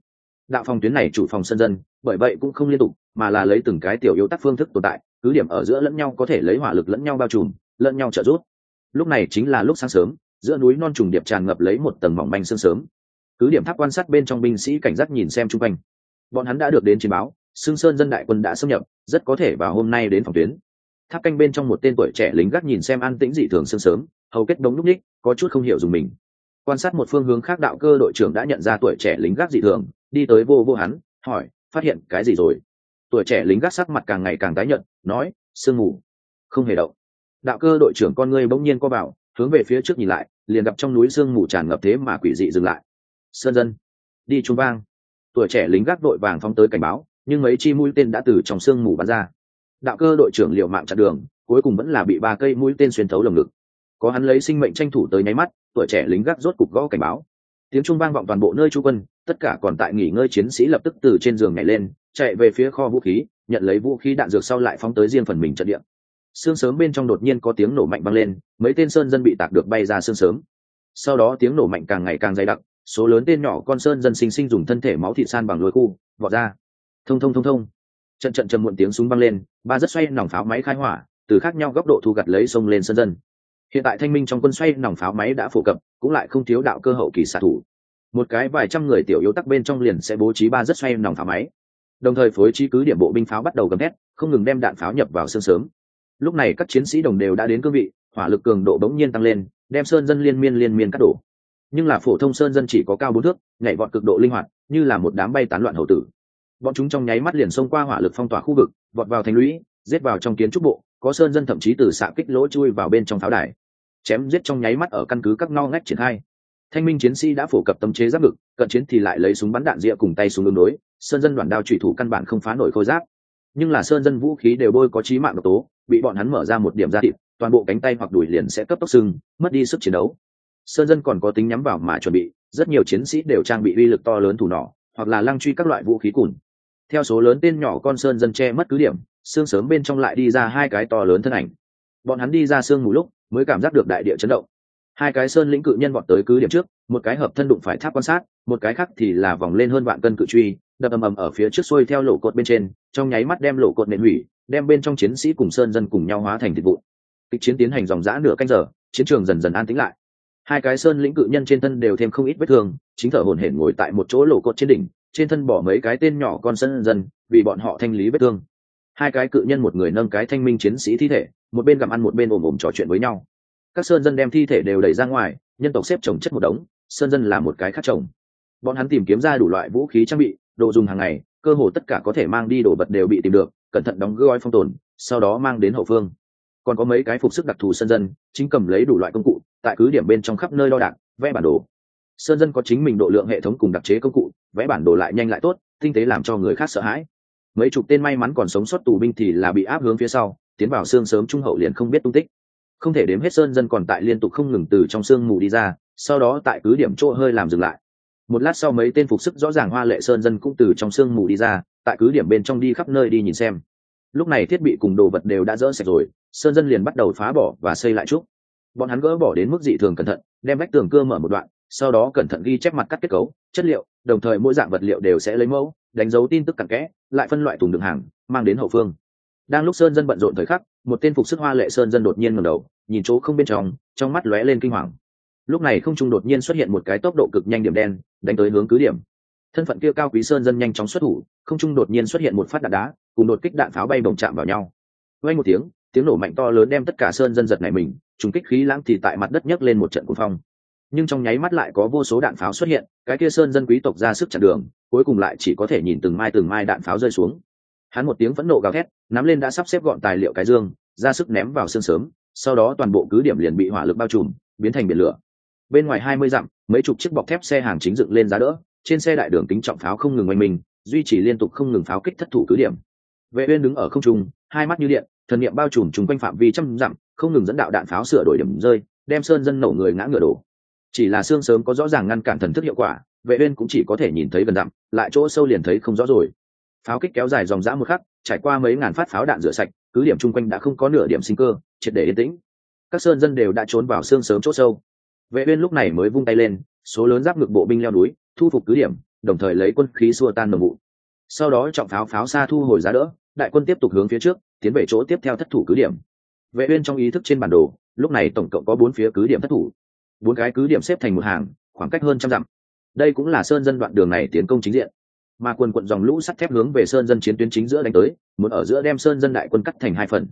Đạo phòng tuyến này chủ phòng sân dân, bởi vậy cũng không liên tục, mà là lấy từng cái tiểu yếu tắc phương thức tồn tại, cứ điểm ở giữa lẫn nhau có thể lấy hỏa lực lẫn nhau bao trùm, lẫn nhau trợ giúp. Lúc này chính là lúc sáng sớm, giữa núi non trùng điệp tràn ngập lấy một tầng mỏng manh sương sớm. Cứ điểm tháp quan sát bên trong binh sĩ cảnh giác nhìn xem chung quanh. Bọn hắn đã được đến chiến báo, xương sơn dân đại quân đã xâm nhập, rất có thể vào hôm nay đến phòng tuyến. Tháp canh bên trong một tên tuổi trẻ lính gác nhìn xem an tĩnh dị thường sương sớm hầu kết đống lúc ních, có chút không hiểu dùng mình. Quan sát một phương hướng khác đạo cơ đội trưởng đã nhận ra tuổi trẻ lính gác dị thường, đi tới vô vô hắn, hỏi, phát hiện cái gì rồi? Tuổi trẻ lính gác sắc mặt càng ngày càng tái nhợt, nói, sương mù. Không hề động. Đạo cơ đội trưởng con ngươi bỗng nhiên co vào, hướng về phía trước nhìn lại, liền gặp trong núi sương mù tràn ngập thế mà quỷ dị dừng lại. Sơn dân, đi trung vang. Tuổi trẻ lính gác đội vàng phóng tới cảnh báo, nhưng mấy chi mũi tên đã từ trong sương mù bắn ra. Đạo cơ đội trưởng liều mạng chặn đường, cuối cùng vẫn là bị ba cây mũi tên xuyên thấu lồng ngực có hắn lấy sinh mệnh tranh thủ tới nháy mắt, tuổi trẻ lính gác rốt cục gõ cảnh báo. Tiếng trung vang vọng toàn bộ nơi chú quân, tất cả còn tại nghỉ ngơi chiến sĩ lập tức từ trên giường nhảy lên, chạy về phía kho vũ khí, nhận lấy vũ khí đạn dược sau lại phóng tới riêng phần mình trận địa. Sương sớm bên trong đột nhiên có tiếng nổ mạnh vang lên, mấy tên sơn dân bị tạc được bay ra sương sớm. Sau đó tiếng nổ mạnh càng ngày càng dày đặc, số lớn tên nhỏ con sơn dân sinh sinh dùng thân thể máu thịt san bằng lối khu, vọt ra. Thông thông thông thông. Trận trận trầm muộn tiếng súng vang lên, ba rất xoay nòng pháo máy khai hỏa, từ khác nhau góc độ thu gặt lấy sông lên sơn dân hiện tại thanh minh trong quân xoay nòng pháo máy đã phổ cập, cũng lại không thiếu đạo cơ hậu kỳ xạ thủ. Một cái vài trăm người tiểu yếu tắc bên trong liền sẽ bố trí ba rất xoay nòng pháo máy. Đồng thời phối trí cứ điểm bộ binh pháo bắt đầu gầm thét, không ngừng đem đạn pháo nhập vào sương sớm. Lúc này các chiến sĩ đồng đều đã đến cương vị, hỏa lực cường độ bỗng nhiên tăng lên, đem sơn dân liên miên liên miên cắt đổ. Nhưng là phổ thông sơn dân chỉ có cao bốn thước, nhảy vọt cực độ linh hoạt, như là một đám bay tán loạn hậu tử. Bọn chúng trong nháy mắt liền xông qua hỏa lực phong tỏa khu vực, vọt vào thành lũy, giết vào trong kiến trúc bộ có sơn dân thậm chí từ xạ kích lỗ chui vào bên trong pháo đài, chém giết trong nháy mắt ở căn cứ các ngao ngách triển khai. Thanh minh chiến sĩ đã phổ cập tâm chế giáp ngực, cận chiến thì lại lấy súng bắn đạn rịa cùng tay súng đường đối, sơn dân đoàn đao trùy thủ căn bản không phá nổi khôi giáp. Nhưng là sơn dân vũ khí đều bôi có trí mạng độc tố, bị bọn hắn mở ra một điểm ra thịt, toàn bộ cánh tay hoặc đùi liền sẽ cấp tốc sưng, mất đi sức chiến đấu. Sơn dân còn có tính nhắm vào mà chuẩn bị, rất nhiều chiến sĩ đều trang bị uy lực to lớn thủ nỏ, hoặc là lăng truy các loại vũ khí cùn. Theo số lớn tên nhỏ con sơn dân che mất cứ điểm xương sớm bên trong lại đi ra hai cái to lớn thân ảnh. Bọn hắn đi ra sương mù lúc mới cảm giác được đại địa chấn động. Hai cái sơn lĩnh cự nhân bọn tới cứ điểm trước, một cái hợp thân đụng phải tháp quan sát, một cái khác thì là vòng lên hơn vạn cân cự truy, đập ầm ầm ở phía trước xuôi theo lỗ cột bên trên, trong nháy mắt đem lỗ cột nện hủy, đem bên trong chiến sĩ cùng sơn dân cùng nhau hóa thành thịt vụn. Kịch chiến tiến hành dòng dã nửa canh giờ, chiến trường dần dần an tĩnh lại. Hai cái sơn lĩnh cự nhân trên thân đều thêm không ít vết thương, chính thở hổn hển ngồi tại một chỗ lỗ cột trên đỉnh, trên thân bỏ mấy cái tên nhỏ con sơn dân, vì bọn họ thanh lý vết thương hai cái cự nhân một người nâng cái thanh minh chiến sĩ thi thể, một bên gặm ăn một bên ồm ồm trò chuyện với nhau. Các sơn dân đem thi thể đều đẩy ra ngoài, nhân tộc xếp trồng chất một đống, sơn dân là một cái khác trồng. Bọn hắn tìm kiếm ra đủ loại vũ khí trang bị, đồ dùng hàng ngày, cơ hồ tất cả có thể mang đi đồ vật đều bị tìm được, cẩn thận đóng gói phong tồn, sau đó mang đến hậu phương. Còn có mấy cái phục sức đặc thù sơn dân, chính cầm lấy đủ loại công cụ, tại cứ điểm bên trong khắp nơi đo đạc, vẽ bản đồ. Sơn dân có chính mình độ lượng hệ thống cùng đặc chế công cụ, vẽ bản đồ lại nhanh lại tốt, tinh tế làm cho người khác sợ hãi mấy chục tên may mắn còn sống sót tù binh thì là bị áp hướng phía sau, tiến vào xương sớm trung hậu liền không biết tung tích. Không thể đếm hết sơn dân còn tại liên tục không ngừng từ trong sương mù đi ra, sau đó tại cứ điểm chỗ hơi làm dừng lại. Một lát sau mấy tên phục sức rõ ràng hoa lệ sơn dân cũng từ trong sương mù đi ra, tại cứ điểm bên trong đi khắp nơi đi nhìn xem. Lúc này thiết bị cùng đồ vật đều đã dỡ sạch rồi, sơn dân liền bắt đầu phá bỏ và xây lại trúc. Bọn hắn gỡ bỏ đến mức dị thường cẩn thận, đem vách tường cưa mở một đoạn, sau đó cẩn thận ghi chép mặt cắt kết cấu, chất liệu, đồng thời mỗi dạng vật liệu đều sẽ lấy mẫu đánh dấu tin tức cặn kẽ, lại phân loại thùng đường hàng, mang đến hậu phương. Đang lúc sơn dân bận rộn thời khắc, một tên phục sức hoa lệ sơn dân đột nhiên ngẩng đầu, nhìn chỗ không bên trong trong mắt lóe lên kinh hoàng. Lúc này không trung đột nhiên xuất hiện một cái tốc độ cực nhanh điểm đen, đánh tới hướng cứ điểm. Thân phận kia cao quý sơn dân nhanh chóng xuất thủ, không trung đột nhiên xuất hiện một phát đạn đá, cùng đột kích đạn pháo bay bồng chạm vào nhau. Vay một tiếng tiếng nổ mạnh to lớn đem tất cả sơn dân giật này mình, trùng kích khí lãng thì tại mặt đất nhấc lên một trận cuồng phong nhưng trong nháy mắt lại có vô số đạn pháo xuất hiện, cái kia sơn dân quý tộc ra sức chặn đường, cuối cùng lại chỉ có thể nhìn từng mai từng mai đạn pháo rơi xuống. Hắn một tiếng phẫn nộ gào thét, nắm lên đã sắp xếp gọn tài liệu cái dương, ra sức ném vào sương sớm, sau đó toàn bộ cứ điểm liền bị hỏa lực bao trùm, biến thành biển lửa. Bên ngoài hai mươi dặm, mấy chục chiếc bọc thép xe hàng chính dựng lên giá đỡ, trên xe đại đường kính trọng pháo không ngừng oanh mình, duy trì liên tục không ngừng pháo kích thất thủ cứ điểm. Vệ uyên đứng ở không trung, hai mắt như điện, thần niệm bao trùm chúng quanh phạm vi trăm dặm, không ngừng dẫn đạo đạn pháo sửa đổi điểm rơi, đem sơn dân nổ người ngã ngựa đổ chỉ là xương sớm có rõ ràng ngăn cản thần thức hiệu quả, vệ uyên cũng chỉ có thể nhìn thấy gần dặm lại chỗ sâu liền thấy không rõ rồi. Pháo kích kéo dài dòng dã một khắc, trải qua mấy ngàn phát pháo đạn rửa sạch, cứ điểm chung quanh đã không có nửa điểm sinh cơ, triệt để yên tĩnh. Các sơn dân đều đã trốn vào xương sớm chỗ sâu. Vệ uyên lúc này mới vung tay lên, số lớn giáp ngực bộ binh leo núi, thu phục cứ điểm, đồng thời lấy quân khí xua tan đồng vụ sau đó trọng pháo pháo xa thu hồi giá đỡ, đại quân tiếp tục hướng phía trước, tiến về chỗ tiếp theo thất thủ cứ điểm. Vệ uyên trong ý thức trên bản đồ, lúc này tổng cộng có bốn phía cứ điểm thất thủ bốn cái cứ điểm xếp thành một hàng khoảng cách hơn trăm dặm. Đây cũng là sơn dân đoạn đường này tiến công chính diện. Mà quân quận dòng lũ sắt thép hướng về sơn dân chiến tuyến chính giữa đánh tới muốn ở giữa đem sơn dân đại quân cắt thành hai phần.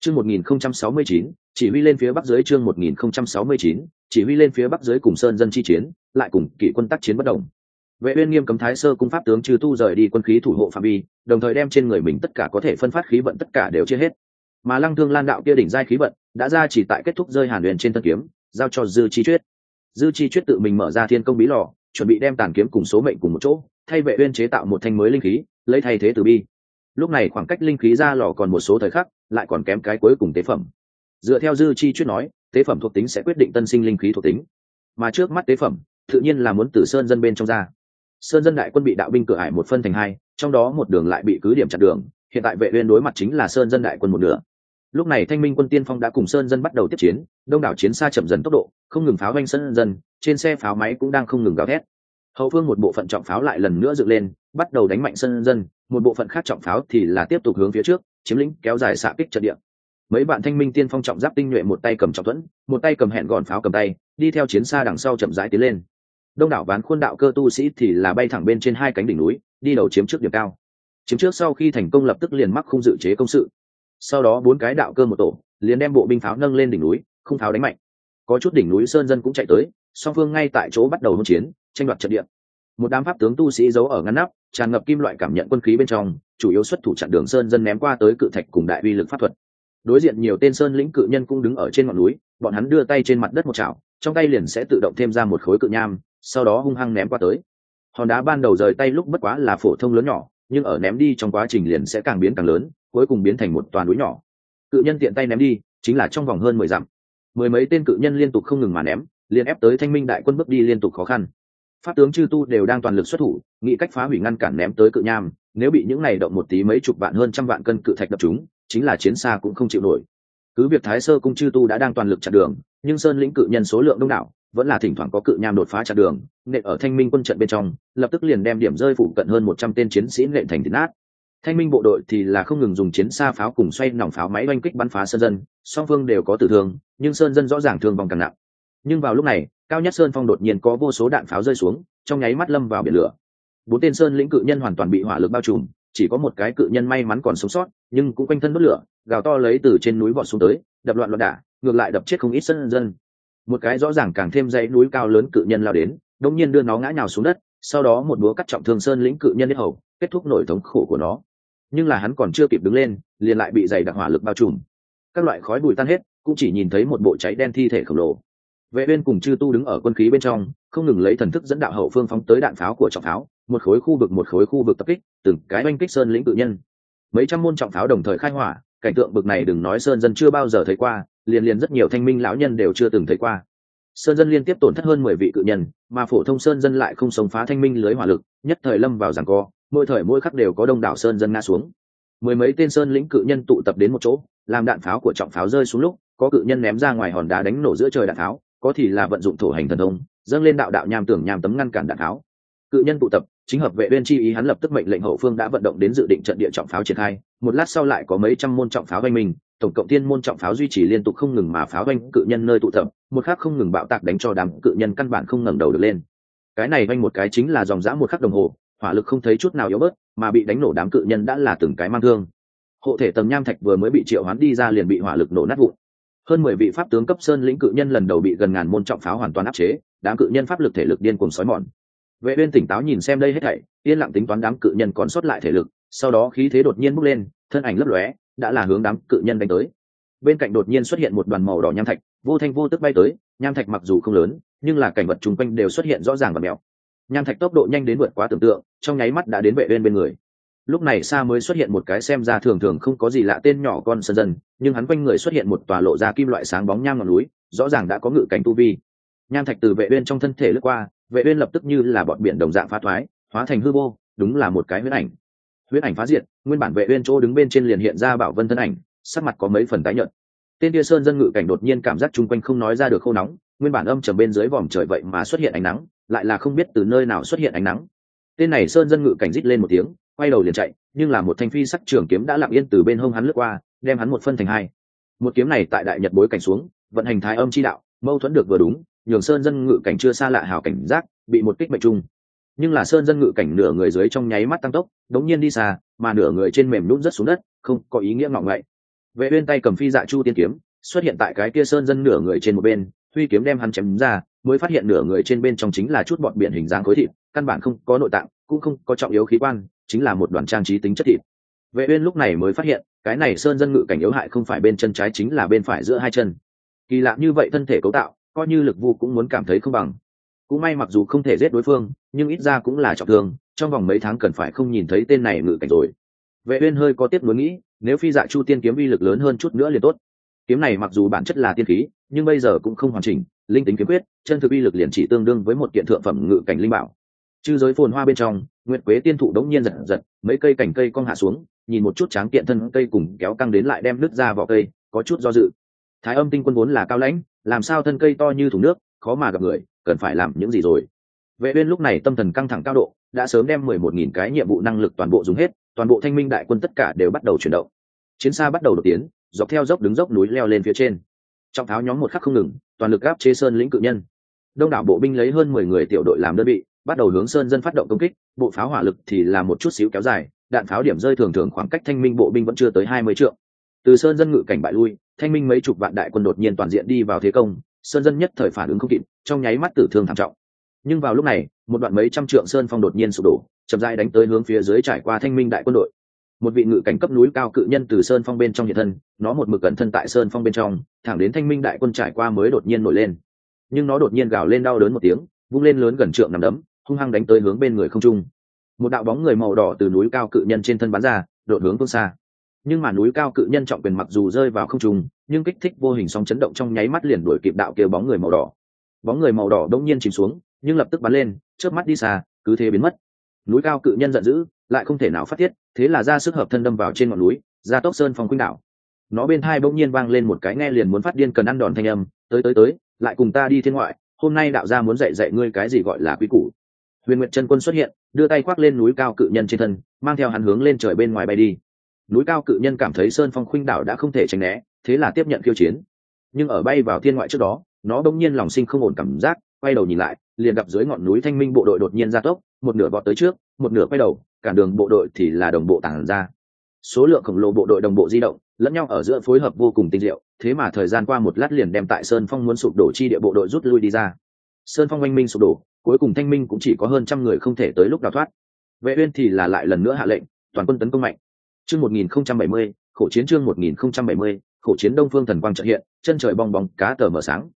Chương 1069, chỉ huy lên phía bắc dưới chương 1069, chỉ huy lên phía bắc dưới cùng sơn dân chi chiến lại cùng kỵ quân tác chiến bất động vệ uyên nghiêm cấm thái sơ cung pháp tướng trừ tu rời đi quân khí thủ hộ phạm vi đồng thời đem trên người mình tất cả có thể phân phát khí vận tất cả đều chia hết. Mà lăng thương lan đạo kia đỉnh giai khí vận đã ra chỉ tại kết thúc rơi hàn huyền trên thân kiếm giao cho dư chi chuyết dư chi chuyết tự mình mở ra thiên công bí lò, chuẩn bị đem tàn kiếm cùng số mệnh cùng một chỗ, thay vệ uyên chế tạo một thanh mới linh khí, lấy thay thế từ bi. Lúc này khoảng cách linh khí ra lò còn một số thời khắc, lại còn kém cái cuối cùng tế phẩm. Dựa theo dư chi chuyết nói, tế phẩm thuộc tính sẽ quyết định tân sinh linh khí thuộc tính. Mà trước mắt tế phẩm, tự nhiên là muốn từ sơn dân bên trong ra. Sơn dân đại quân bị đạo binh cửa hải một phân thành hai, trong đó một đường lại bị cứ điểm chặt đường, hiện tại vệ uyên đối mặt chính là sơn dân đại quân một nửa lúc này thanh minh quân tiên phong đã cùng sơn dân bắt đầu tiếp chiến, đông đảo chiến xa chậm dần tốc độ, không ngừng pháo vanh sơn dân, trên xe pháo máy cũng đang không ngừng gào thét. Hậu phương một bộ phận trọng pháo lại lần nữa dựng lên, bắt đầu đánh mạnh sơn dân, một bộ phận khác trọng pháo thì là tiếp tục hướng phía trước, chiếm lĩnh kéo dài xạ kích trận địa. Mấy bạn thanh minh tiên phong trọng giáp tinh nhuệ một tay cầm trọng thuẫn, một tay cầm hẹn gọn pháo cầm tay, đi theo chiến xa đằng sau chậm rãi tiến lên. Đông đảo ván khuôn đạo cơ tu sĩ thì là bay thẳng bên trên hai cánh đỉnh núi, đi đầu chiếm trước điểm cao. Chiếm trước sau khi thành công lập tức liền mắc không dự chế công sự sau đó bốn cái đạo cơ một tổ, liền đem bộ binh pháo nâng lên đỉnh núi, không pháo đánh mạnh. Có chút đỉnh núi sơn dân cũng chạy tới, song phương ngay tại chỗ bắt đầu hỗn chiến, tranh đoạt trận địa. Một đám pháp tướng tu sĩ giấu ở ngăn nắp, tràn ngập kim loại cảm nhận quân khí bên trong, chủ yếu xuất thủ chặn đường sơn dân ném qua tới cự thạch cùng đại uy lực pháp thuật. Đối diện nhiều tên sơn lĩnh cự nhân cũng đứng ở trên ngọn núi, bọn hắn đưa tay trên mặt đất một chảo, trong tay liền sẽ tự động thêm ra một khối cự nham, sau đó hung hăng ném qua tới. Hòn đá ban đầu rời tay lúc bất quá là phổ thông lớn nhỏ nhưng ở ném đi trong quá trình liền sẽ càng biến càng lớn, cuối cùng biến thành một toàn núi nhỏ. Cự nhân tiện tay ném đi, chính là trong vòng hơn mười dặm. Mười mấy tên cự nhân liên tục không ngừng mà ném, liền ép tới thanh minh đại quân bước đi liên tục khó khăn. Pháp tướng chư tu đều đang toàn lực xuất thủ, nghĩ cách phá hủy ngăn cản ném tới cự nham, nếu bị những này động một tí mấy chục vạn hơn trăm vạn cân cự thạch đập chúng chính là chiến xa cũng không chịu nổi. Cứ việc thái sơ cung chư tu đã đang toàn lực chặn đường, nhưng sơn lĩnh cự nhân số lượng đông đảo vẫn là thỉnh thoảng có cự nham đột phá chặn đường, nện ở thanh minh quân trận bên trong, lập tức liền đem điểm rơi phụ cận hơn một trăm tên chiến sĩ nện thành thịt nát. Thanh minh bộ đội thì là không ngừng dùng chiến xa pháo cùng xoay nòng pháo máy oanh kích bắn phá sơn dân, song phương đều có tử thương, nhưng sơn dân rõ ràng thương vong càng nặng. Nhưng vào lúc này, cao nhất sơn phong đột nhiên có vô số đạn pháo rơi xuống, trong nháy mắt lâm vào biển lửa. Bốn tên sơn lĩnh cự nhân hoàn toàn bị hỏa lực bao trùm, chỉ có một cái cự nhân may mắn còn sống sót, nhưng cũng quanh thân bất lửa, gào to lấy từ trên núi vọt xuống tới, đập loạn loạn đả, ngược lại đập chết không ít sơn dân một cái rõ ràng càng thêm dãy núi cao lớn cự nhân lao đến đông nhiên đưa nó ngã nhào xuống đất, sau đó một búa cắt trọng thương sơn lĩnh cự nhân đến hầu, kết thúc nổi thống khổ của nó. Nhưng là hắn còn chưa kịp đứng lên, liền lại bị dày đặc hỏa lực bao trùm. Các loại khói bụi tan hết, cũng chỉ nhìn thấy một bộ cháy đen thi thể khổng lồ. Vệ uyên cùng chư tu đứng ở quân khí bên trong, không ngừng lấy thần thức dẫn đạo hậu phương phóng tới đạn pháo của trọng pháo, một khối khu vực một khối khu vực tập kích, từng cái oanh kích sơn lĩnh cự nhân. Mấy trăm môn trọng pháo đồng thời khai hỏa, cảnh tượng bực này đừng nói sơn dân chưa bao giờ thấy qua liền liền rất nhiều thanh minh lão nhân đều chưa từng thấy qua. Sơn dân liên tiếp tổn thất hơn mười vị cự nhân, mà phổ thông sơn dân lại không sống phá thanh minh lưới hỏa lực, nhất thời lâm vào giằng co, mỗi thời mỗi khắc đều có đông đảo sơn dân ngã xuống. Mười mấy tên sơn lĩnh cự nhân tụ tập đến một chỗ, làm đạn pháo của trọng pháo rơi xuống lúc, có cự nhân ném ra ngoài hòn đá đánh nổ giữa trời đạn pháo, có thì là vận dụng thổ hành thần thông, dâng lên đạo đạo nham tưởng nham tấm ngăn cản đạn pháo. Cự nhân tụ tập, chính hợp vệ uyên chi ý hắn lập tức mệnh lệnh hậu phương đã vận động đến dự định trận địa trọng pháo triển khai, một lát sau lại có mấy trăm môn trọng pháo vây mình tổng cộng tiên môn trọng pháo duy trì liên tục không ngừng mà pháo vanh cự nhân nơi tụ tập, một khắc không ngừng bạo tạc đánh cho đám cự nhân căn bản không ngẩng đầu được lên. Cái này vanh một cái chính là dòng dã một khắc đồng hồ, hỏa lực không thấy chút nào yếu bớt, mà bị đánh nổ đám cự nhân đã là từng cái mang thương. Hộ thể tầng nham thạch vừa mới bị triệu hoán đi ra liền bị hỏa lực nổ nát vụn. Hơn mười vị pháp tướng cấp sơn lĩnh cự nhân lần đầu bị gần ngàn môn trọng pháo hoàn toàn áp chế, đám cự nhân pháp lực thể lực điên cuồng sói mòn. Vệ uyên tỉnh táo nhìn xem đây hết thảy, yên lặng tính toán đám cự nhân còn sót lại thể lực, sau đó khí thế đột nhiên bốc lên, thân ảnh lấp lóe đã là hướng đám cự nhân đánh tới. Bên cạnh đột nhiên xuất hiện một đoàn màu đỏ nham thạch, vô thanh vô tức bay tới, nham thạch mặc dù không lớn, nhưng là cảnh vật chung quanh đều xuất hiện rõ ràng và mèo nham thạch tốc độ nhanh đến vượt quá tưởng tượng, trong nháy mắt đã đến vệ bên bên người. Lúc này xa mới xuất hiện một cái xem ra thường thường không có gì lạ tên nhỏ con sơn dân, nhưng hắn quanh người xuất hiện một tòa lộ ra kim loại sáng bóng nham ngọn núi, rõ ràng đã có ngự cánh tu vi. Nham thạch từ vệ bên trong thân thể lướt qua, vệ bên lập tức như là bọn biển đồng dạng phá thoái, hóa thành hư vô, đúng là một cái huyết ảnh huyễn ảnh phá diệt nguyên bản vệ uyên chỗ đứng bên trên liền hiện ra bảo vân thân ảnh, sắc mặt có mấy phần tái nhợt. Tên kia sơn dân ngự cảnh đột nhiên cảm giác chung quanh không nói ra được khô nóng, nguyên bản âm trầm bên dưới vòm trời vậy mà xuất hiện ánh nắng, lại là không biết từ nơi nào xuất hiện ánh nắng. Tên này sơn dân ngự cảnh rít lên một tiếng, quay đầu liền chạy, nhưng là một thanh phi sắc trường kiếm đã lặng yên từ bên hông hắn lướt qua, đem hắn một phân thành hai. Một kiếm này tại đại nhật bối cảnh xuống, vận hành thái âm chi đạo, mâu thuẫn được vừa đúng, nhường sơn dân ngự cảnh chưa xa lạ hào cảnh giác, bị một kích mệnh trung nhưng là sơn dân ngự cảnh nửa người dưới trong nháy mắt tăng tốc, đống nhiên đi xa, mà nửa người trên mềm nhún rất xuống đất, không có ý nghĩa ngọng ngậy. Vệ uyên tay cầm phi dạ chu tiên kiếm, xuất hiện tại cái kia sơn dân nửa người trên một bên, huy kiếm đem hắn chém ra, mới phát hiện nửa người trên bên trong chính là chút bọt biển hình dáng khối thịt, căn bản không có nội tạng, cũng không có trọng yếu khí quan, chính là một đoàn trang trí tính chất thịt. Vệ uyên lúc này mới phát hiện, cái này sơn dân ngự cảnh yếu hại không phải bên chân trái chính là bên phải giữa hai chân. Kỳ lạ như vậy thân thể cấu tạo, coi như lực vu cũng muốn cảm thấy không bằng cũng may mặc dù không thể giết đối phương, nhưng ít ra cũng là trọng thương, trong vòng mấy tháng cần phải không nhìn thấy tên này ngự cảnh rồi. Vệ uyên hơi có tiếc nuối nghĩ, nếu phi dạ chu tiên kiếm uy lực lớn hơn chút nữa liền tốt. Kiếm này mặc dù bản chất là tiên khí, nhưng bây giờ cũng không hoàn chỉnh, linh tính kiếm quyết, chân thực uy lực liền chỉ tương đương với một kiện thượng phẩm ngự cảnh linh bảo. Chư giới phồn hoa bên trong, nguyệt quế tiên thụ đống nhiên giật giật, mấy cây cành cây cong hạ xuống, nhìn một chút tráng kiện thân cây cùng kéo căng đến lại đem đứt ra vỏ cây, có chút do dự. Thái âm tinh quân vốn là cao lãnh, làm sao thân cây to như thùng nước, khó mà gặp người cần phải làm những gì rồi. Vệ uyên lúc này tâm thần căng thẳng cao độ, đã sớm đem mười một nghìn cái nhiệm vụ năng lực toàn bộ dùng hết, toàn bộ thanh minh đại quân tất cả đều bắt đầu chuyển động. Chiến xa bắt đầu đột tiến, dọc theo dốc đứng dốc núi leo lên phía trên. Trong tháo nhóm một khắc không ngừng, toàn lực áp chế sơn lĩnh cự nhân. Đông đảo bộ binh lấy hơn mười người tiểu đội làm đơn vị, bắt đầu hướng sơn dân phát động công kích, bộ pháo hỏa lực thì là một chút xíu kéo dài, đạn pháo điểm rơi thường thường khoảng cách thanh minh bộ binh vẫn chưa tới hai mươi trượng. Từ sơn dân ngự cảnh bại lui, thanh minh mấy chục vạn đại quân đột nhiên toàn diện đi vào thế công, sơn dân nhất thời phản ứng không kịp trong nháy mắt tử thương thảm trọng. Nhưng vào lúc này, một đoạn mấy trăm trượng sơn phong đột nhiên sụp đổ, chậm rãi đánh tới hướng phía dưới trải qua thanh minh đại quân đội. Một vị ngự cảnh cấp núi cao cự nhân từ sơn phong bên trong hiện thân, nó một mực cẩn thân tại sơn phong bên trong, thẳng đến thanh minh đại quân trải qua mới đột nhiên nổi lên. Nhưng nó đột nhiên gào lên đau đớn một tiếng, vung lên lớn gần trượng nằm đấm, hung hăng đánh tới hướng bên người không trung. Một đạo bóng người màu đỏ từ núi cao cự nhân trên thân bắn ra, đột hướng phương xa. Nhưng mà núi cao cự nhân trọng quyền mặc dù rơi vào không trung, nhưng kích thích vô hình sóng chấn động trong nháy mắt liền đuổi kịp đạo kia bóng người màu đỏ bóng người màu đỏ đông nhiên chìm xuống, nhưng lập tức bắn lên, chớp mắt đi xa, cứ thế biến mất. Núi cao cự nhân giận dữ, lại không thể nào phát tiết, thế là ra sức hợp thân đâm vào trên ngọn núi, ra tốc sơn phong quýnh đảo. Nó bên hai bỗng nhiên vang lên một cái nghe liền muốn phát điên cần ăn đòn thanh âm, tới tới tới, lại cùng ta đi thiên ngoại, hôm nay đạo gia muốn dạy dạy ngươi cái gì gọi là quý củ. Huyền nguyệt chân quân xuất hiện, đưa tay khoác lên núi cao cự nhân trên thân, mang theo hắn hướng lên trời bên ngoài bay đi. Núi cao cự nhân cảm thấy sơn phong khuynh đảo đã không thể tránh né, thế là tiếp nhận khiêu chiến. Nhưng ở bay vào thiên ngoại trước đó nó đông nhiên lòng sinh không ổn cảm giác, quay đầu nhìn lại, liền gặp dưới ngọn núi thanh minh bộ đội đột nhiên ra tốc, một nửa vọt tới trước, một nửa quay đầu, cả đường bộ đội thì là đồng bộ tàng ra. Số lượng khổng lồ bộ đội đồng bộ di động, lẫn nhau ở giữa phối hợp vô cùng tinh diệu, thế mà thời gian qua một lát liền đem tại sơn phong muốn sụp đổ chi địa bộ đội rút lui đi ra. Sơn phong oanh minh sụp đổ, cuối cùng thanh minh cũng chỉ có hơn trăm người không thể tới lúc đào thoát. Vệ uyên thì là lại lần nữa hạ lệnh, toàn quân tấn công mạnh. Chương 1070 khổ chiến chương 1070 khổ chiến đông phương thần quang trợ hiện, chân trời bong bóng, cá tờ mở sáng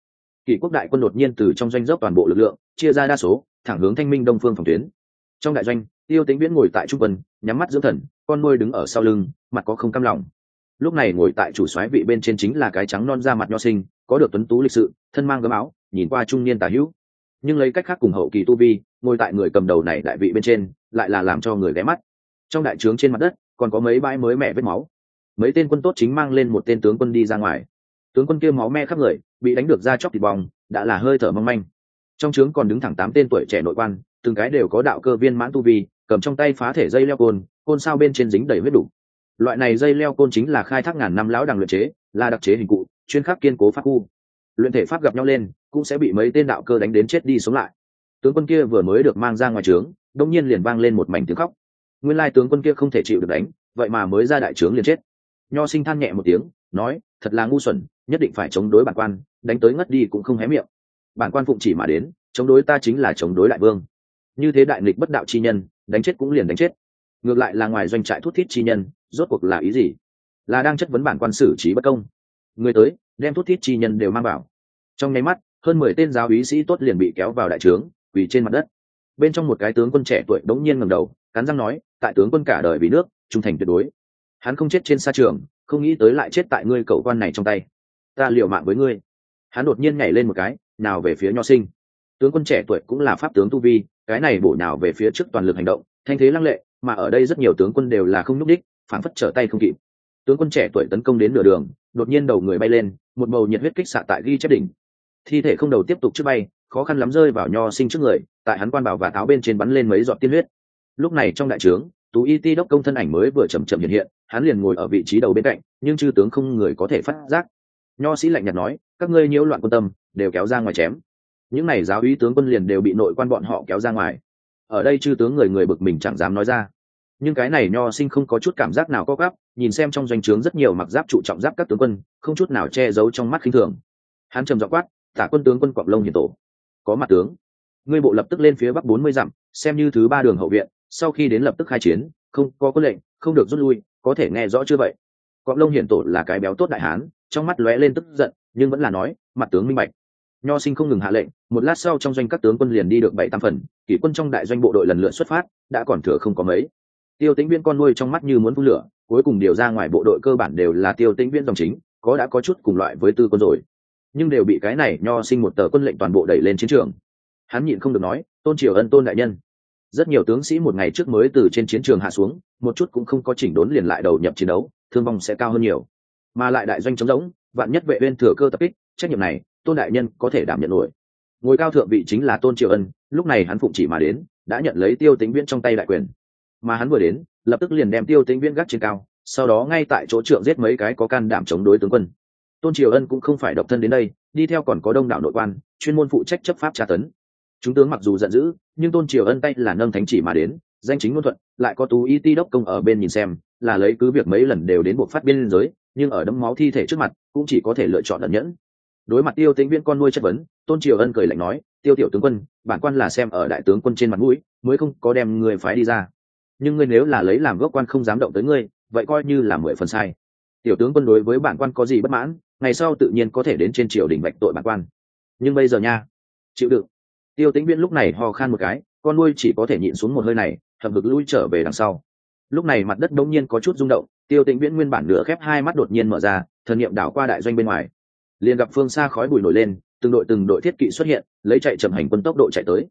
kỷ quốc đại quân đột nhiên từ trong doanh dốc toàn bộ lực lượng, chia ra đa số, thẳng hướng thanh minh đông phương phòng tuyến. Trong đại doanh, tiêu tính viễn ngồi tại trung quân, nhắm mắt dưỡng thần, con môi đứng ở sau lưng, mặt có không cam lòng. Lúc này ngồi tại chủ soái vị bên trên chính là cái trắng non da mặt nho sinh, có được tuấn tú lịch sự, thân mang gấm áo, nhìn qua trung niên tả hữu. Nhưng lấy cách khác cùng hậu kỳ tu vi, ngồi tại người cầm đầu này đại vị bên trên, lại là làm cho người ghé mắt. Trong đại trướng trên mặt đất, còn có mấy bãi mới mẹ vết máu. Mấy tên quân tốt chính mang lên một tên tướng quân đi ra ngoài tướng quân kia máu me khắp người, bị đánh được ra chóc thịt bong, đã là hơi thở mong manh. Trong trướng còn đứng thẳng tám tên tuổi trẻ nội quan, từng cái đều có đạo cơ viên mãn tu vi, cầm trong tay phá thể dây leo côn côn sao bên trên dính đầy huyết đủ. Loại này dây leo côn chính là khai thác ngàn năm lão đằng luyện chế, là đặc chế hình cụ, chuyên khắc kiên cố pháp khu. Luyện thể pháp gặp nhau lên, cũng sẽ bị mấy tên đạo cơ đánh đến chết đi sống lại. Tướng quân kia vừa mới được mang ra ngoài trướng, đông nhiên liền vang lên một mảnh tiếng khóc. Nguyên lai tướng quân kia không thể chịu được đánh, vậy mà mới ra đại trướng liền chết. Nho sinh than nhẹ một tiếng, nói, thật là ngu xuẩn nhất định phải chống đối bản quan, đánh tới ngất đi cũng không hé miệng. Bản quan phụng chỉ mà đến, chống đối ta chính là chống đối đại vương. Như thế đại nghịch bất đạo chi nhân, đánh chết cũng liền đánh chết. Ngược lại là ngoài doanh trại thút thít chi nhân, rốt cuộc là ý gì? Là đang chất vấn bản quan xử trí bất công. Người tới, đem thút thít chi nhân đều mang vào. Trong nháy mắt, hơn mười tên giáo úy sĩ tốt liền bị kéo vào đại trướng, quỳ trên mặt đất. Bên trong một cái tướng quân trẻ tuổi đống nhiên ngầm đầu, cắn răng nói, tại tướng quân cả đời vì nước, trung thành tuyệt đối. Hắn không chết trên xa trường, không nghĩ tới lại chết tại ngươi cậu quan này trong tay ta liều mạng với ngươi. Hắn đột nhiên nhảy lên một cái, nào về phía nho sinh. Tướng quân trẻ tuổi cũng là pháp tướng tu vi, cái này bổ nào về phía trước toàn lực hành động, thanh thế lăng lệ, mà ở đây rất nhiều tướng quân đều là không nhúc đích phản phất trở tay không kịp. Tướng quân trẻ tuổi tấn công đến nửa đường, đột nhiên đầu người bay lên, một bầu nhiệt huyết kích xạ tại ghi chép đỉnh. Thi thể không đầu tiếp tục trước bay, khó khăn lắm rơi vào nho sinh trước người, tại hắn quan bảo và tháo bên trên bắn lên mấy giọt tiên huyết. Lúc này trong đại trướng, tú y ti đốc công thân ảnh mới vừa chầm chậm hiện hiện, hắn liền ngồi ở vị trí đầu bên cạnh, nhưng chư tướng không người có thể phát giác nho sĩ lạnh nhạt nói, các ngươi nhiễu loạn quân tâm, đều kéo ra ngoài chém. Những n à y giáo úy tướng quân liền đều bị nội quan bọn họ kéo ra ngoài. Ở đây chư tướng người người bực mình chẳng dám nói ra. Nhưng cái này nho sinh không có chút cảm giác nào có gáp nhìn xem trong doanh trướng rất nhiều mặc giáp trụ trọng giáp các tướng quân, không chút nào che giấu trong mắt khinh thường. Hắn trầm dọ quát, tả quân tướng quân quạng lông hiền tổ, có mặt tướng. Ngươi bộ lập tức lên phía bắc bốn mươi dặm, xem như thứ ba đường hậu viện, sau khi đến lập tức khai chiến, không có quân lệnh, không được rút lui, có thể nghe rõ chưa vậy? Quảng lông hiển tổ là cái béo tốt đại hán trong mắt lóe lên tức giận, nhưng vẫn là nói, mặt tướng minh bạch. Nho sinh không ngừng hạ lệnh, một lát sau trong doanh các tướng quân liền đi được bảy tam phần, kỷ quân trong đại doanh bộ đội lần lượt xuất phát, đã còn thừa không có mấy. Tiêu tĩnh viên con nuôi trong mắt như muốn phun lửa, cuối cùng điều ra ngoài bộ đội cơ bản đều là tiêu tĩnh viên dòng chính, có đã có chút cùng loại với tư quân rồi. Nhưng đều bị cái này nho sinh một tờ quân lệnh toàn bộ đẩy lên chiến trường. Hắn nhịn không được nói, tôn triều ân, tôn đại nhân. Rất nhiều tướng sĩ một ngày trước mới từ trên chiến trường hạ xuống, một chút cũng không có chỉnh đốn liền lại đầu nhập chiến đấu, thương vong sẽ cao hơn nhiều mà lại đại doanh chống giống vạn nhất vệ viên thừa cơ tập kích, trách nhiệm này, tôn đại nhân có thể đảm nhận nổi. Ngồi cao thượng vị chính là tôn triều ân, lúc này hắn phụng chỉ mà đến, đã nhận lấy tiêu tính viễn trong tay đại quyền. Mà hắn vừa đến, lập tức liền đem tiêu tính viễn gác trên cao, sau đó ngay tại chỗ trượng giết mấy cái có can đảm chống đối tướng quân. Tôn triều ân cũng không phải độc thân đến đây, đi theo còn có đông đảo nội quan, chuyên môn phụ trách chấp pháp tra tấn. Chúng tướng mặc dù giận dữ, nhưng tôn triều ân tay là nâng thánh chỉ mà đến, danh chính ngôn thuận, lại có tú y ti đốc công ở bên nhìn xem, là lấy cứ việc mấy lần đều đến buộc phát biên giới nhưng ở đấm máu thi thể trước mặt, cũng chỉ có thể lựa chọn ẩn nhẫn. Đối mặt tiêu tĩnh Viễn con nuôi chất vấn, tôn triều ân cười lạnh nói, tiêu tiểu tướng quân, bản quan là xem ở đại tướng quân trên mặt mũi, mới không có đem người phái đi ra. Nhưng ngươi nếu là lấy làm gốc quan không dám động tới ngươi, vậy coi như là mười phần sai. Tiểu tướng quân đối với bản quan có gì bất mãn, ngày sau tự nhiên có thể đến trên triều đình bạch tội bản quan. Nhưng bây giờ nha, chịu đựng. Tiêu tĩnh viễn lúc này ho khan một cái, con nuôi chỉ có thể nhịn xuống một hơi này, thầm được lui trở về đằng sau lúc này mặt đất đông nhiên có chút rung động, tiêu tĩnh viễn nguyên bản nửa khép hai mắt đột nhiên mở ra, thần niệm đảo qua đại doanh bên ngoài. Liền gặp phương xa khói bụi nổi lên, từng đội từng đội thiết kỵ xuất hiện, lấy chạy chậm hành quân tốc độ chạy tới.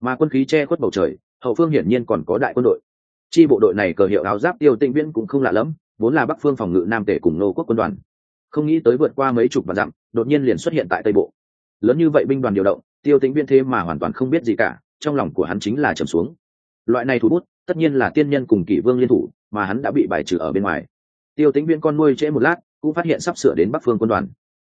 Mà quân khí che khuất bầu trời, hậu phương hiển nhiên còn có đại quân đội. Chi bộ đội này cờ hiệu áo giáp tiêu tĩnh viễn cũng không lạ lẫm, vốn là bắc phương phòng ngự nam tể cùng nô quốc quân đoàn. Không nghĩ tới vượt qua mấy chục vạn dặm, đột nhiên liền xuất hiện tại tây bộ. Lớn như vậy binh đoàn điều động, tiêu tĩnh viễn thế mà hoàn toàn không biết gì cả, trong lòng của hắn chính là trầm xuống. Loại này thủ bút tất nhiên là tiên nhân cùng kỷ vương liên thủ, mà hắn đã bị bài trừ ở bên ngoài. Tiêu tính viên con nuôi trễ một lát, cũng phát hiện sắp sửa đến bắc phương quân đoàn.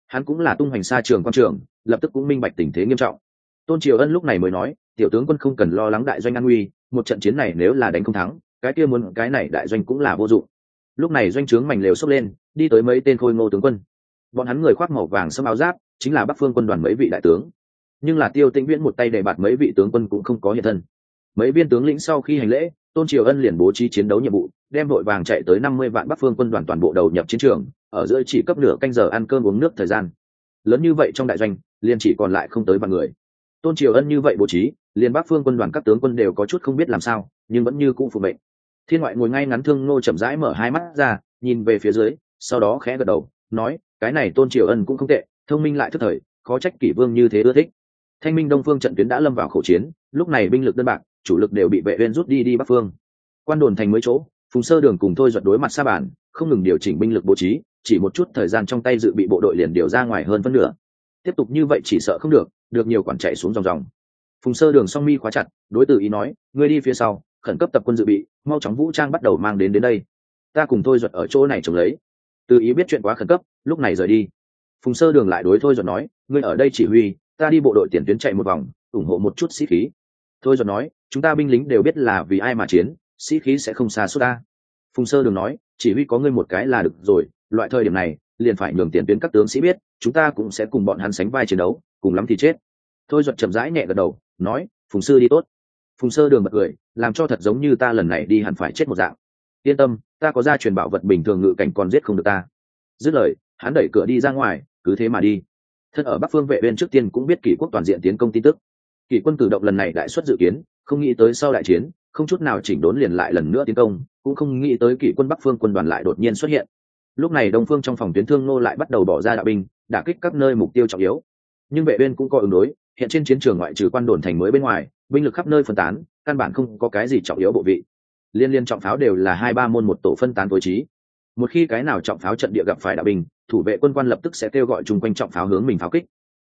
Hắn cũng là tung hoành xa trường quan trường, lập tức cũng minh bạch tình thế nghiêm trọng. Tôn triều ân lúc này mới nói, tiểu tướng quân không cần lo lắng đại doanh an nguy, một trận chiến này nếu là đánh không thắng, cái kia muốn, cái này đại doanh cũng là vô dụng. Lúc này doanh trướng mảnh lều xốc lên, đi tới mấy tên khôi ngô tướng quân. Bọn hắn người khoác màu vàng xâm áo giáp, chính là bắc phương quân đoàn mấy vị đại tướng. Nhưng là tiêu tĩnh viễn một tay đề bạt mấy vị tướng quân cũng không có hiện thân. Mấy viên tướng lĩnh sau khi hành lễ tôn triều ân liền bố trí chiến đấu nhiệm vụ, đem vội vàng chạy tới năm mươi vạn bắc phương quân đoàn toàn bộ đầu nhập chiến trường, ở giữa chỉ cấp nửa canh giờ ăn cơm uống nước thời gian. Lớn như vậy trong đại doanh, liền chỉ còn lại không tới bằng người. Tôn triều ân như vậy bố trí, liền bắc phương quân đoàn các tướng quân đều có chút không biết làm sao, nhưng vẫn như cũng phụ mệnh. Thiên ngoại ngồi ngay ngắn thương ngô chậm rãi mở hai mắt ra, nhìn về phía dưới, sau đó khẽ gật đầu, nói, cái này tôn triều ân cũng không tệ, thông minh lại thức thời, khó trách kỷ vương như thế ưa thích. Thanh minh đông phương trận tuyến đã lâm vào khẩu chiến, lúc này binh lực đơn bạc chủ lực đều bị vệ uyên rút đi đi bắc phương. Quan đồn thành mới chỗ, phùng sơ đường cùng thôi giật đối mặt xa bản, không ngừng điều chỉnh binh lực bố trí, chỉ một chút thời gian trong tay dự bị bộ đội liền điều ra ngoài hơn phân nửa. Tiếp tục như vậy chỉ sợ không được được nhiều quản chạy xuống dòng dòng. Phùng sơ đường song mi khóa chặt, đối tử ý nói, ngươi đi phía sau, khẩn cấp tập quân dự bị, mau chóng vũ trang bắt đầu mang đến đến đây. Ta cùng thôi giật ở chỗ này trồng lấy. Từ ý biết chuyện quá khẩn cấp, lúc này rời đi. Phùng sơ đường lại đối thôi giật nói, ngươi ở đây chỉ huy, ta đi bộ đội tiền tuyến chạy một vòng, ủng hộ một chút sĩ khí. Thôi giật nói chúng ta binh lính đều biết là vì ai mà chiến, sĩ khí sẽ không xa suốt ta. Phùng sơ đường nói, chỉ huy có ngươi một cái là được rồi, loại thời điểm này, liền phải nhường tiền tuyến các tướng sĩ biết, chúng ta cũng sẽ cùng bọn hắn sánh vai chiến đấu, cùng lắm thì chết. Thôi giật chậm rãi nhẹ gật đầu, nói, phùng sư đi tốt. Phùng sơ đường bật cười, làm cho thật giống như ta lần này đi hẳn phải chết một dạng. Yên tâm, ta có gia truyền bảo vật bình thường ngự cảnh còn giết không được ta. Dứt lời, hắn đẩy cửa đi ra ngoài, cứ thế mà đi. Thân ở bắc phương vệ bên trước tiên cũng biết kỷ quốc toàn diện tiến công tin tức. Kỷ quân cử động lần này đại xuất dự kiến không nghĩ tới sau đại chiến, không chút nào chỉnh đốn liền lại lần nữa tiến công, cũng không nghĩ tới kỷ quân bắc phương quân đoàn lại đột nhiên xuất hiện. Lúc này đông phương trong phòng tuyến thương nô lại bắt đầu bỏ ra đạo binh, đả kích các nơi mục tiêu trọng yếu. Nhưng vệ bên cũng có ứng đối, hiện trên chiến trường ngoại trừ quan đồn thành mới bên ngoài, binh lực khắp nơi phân tán, căn bản không có cái gì trọng yếu bộ vị. Liên liên trọng pháo đều là hai ba môn một tổ phân tán tối trí. Một khi cái nào trọng pháo trận địa gặp phải đạo binh, thủ vệ quân quan lập tức sẽ kêu gọi chung quanh trọng pháo hướng mình pháo kích.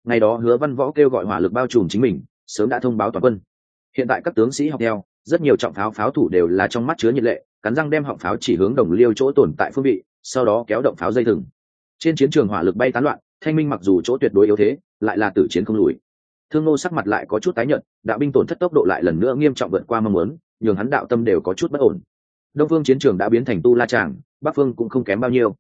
Ngày đó hứa văn võ kêu gọi hỏa lực bao trùm chính mình, sớm đã thông báo toàn quân hiện tại các tướng sĩ học theo, rất nhiều trọng pháo pháo thủ đều là trong mắt chứa nhiệt lệ, cắn răng đem họng pháo chỉ hướng đồng liêu chỗ tồn tại phương vị, sau đó kéo động pháo dây thừng. Trên chiến trường hỏa lực bay tán loạn, thanh minh mặc dù chỗ tuyệt đối yếu thế, lại là tử chiến không lùi. Thương nô sắc mặt lại có chút tái nhợt, đạo binh tổn thất tốc độ lại lần nữa nghiêm trọng vượt qua mong muốn, nhường hắn đạo tâm đều có chút bất ổn. Đông phương chiến trường đã biến thành tu la tràng, bắc phương cũng không kém bao nhiêu.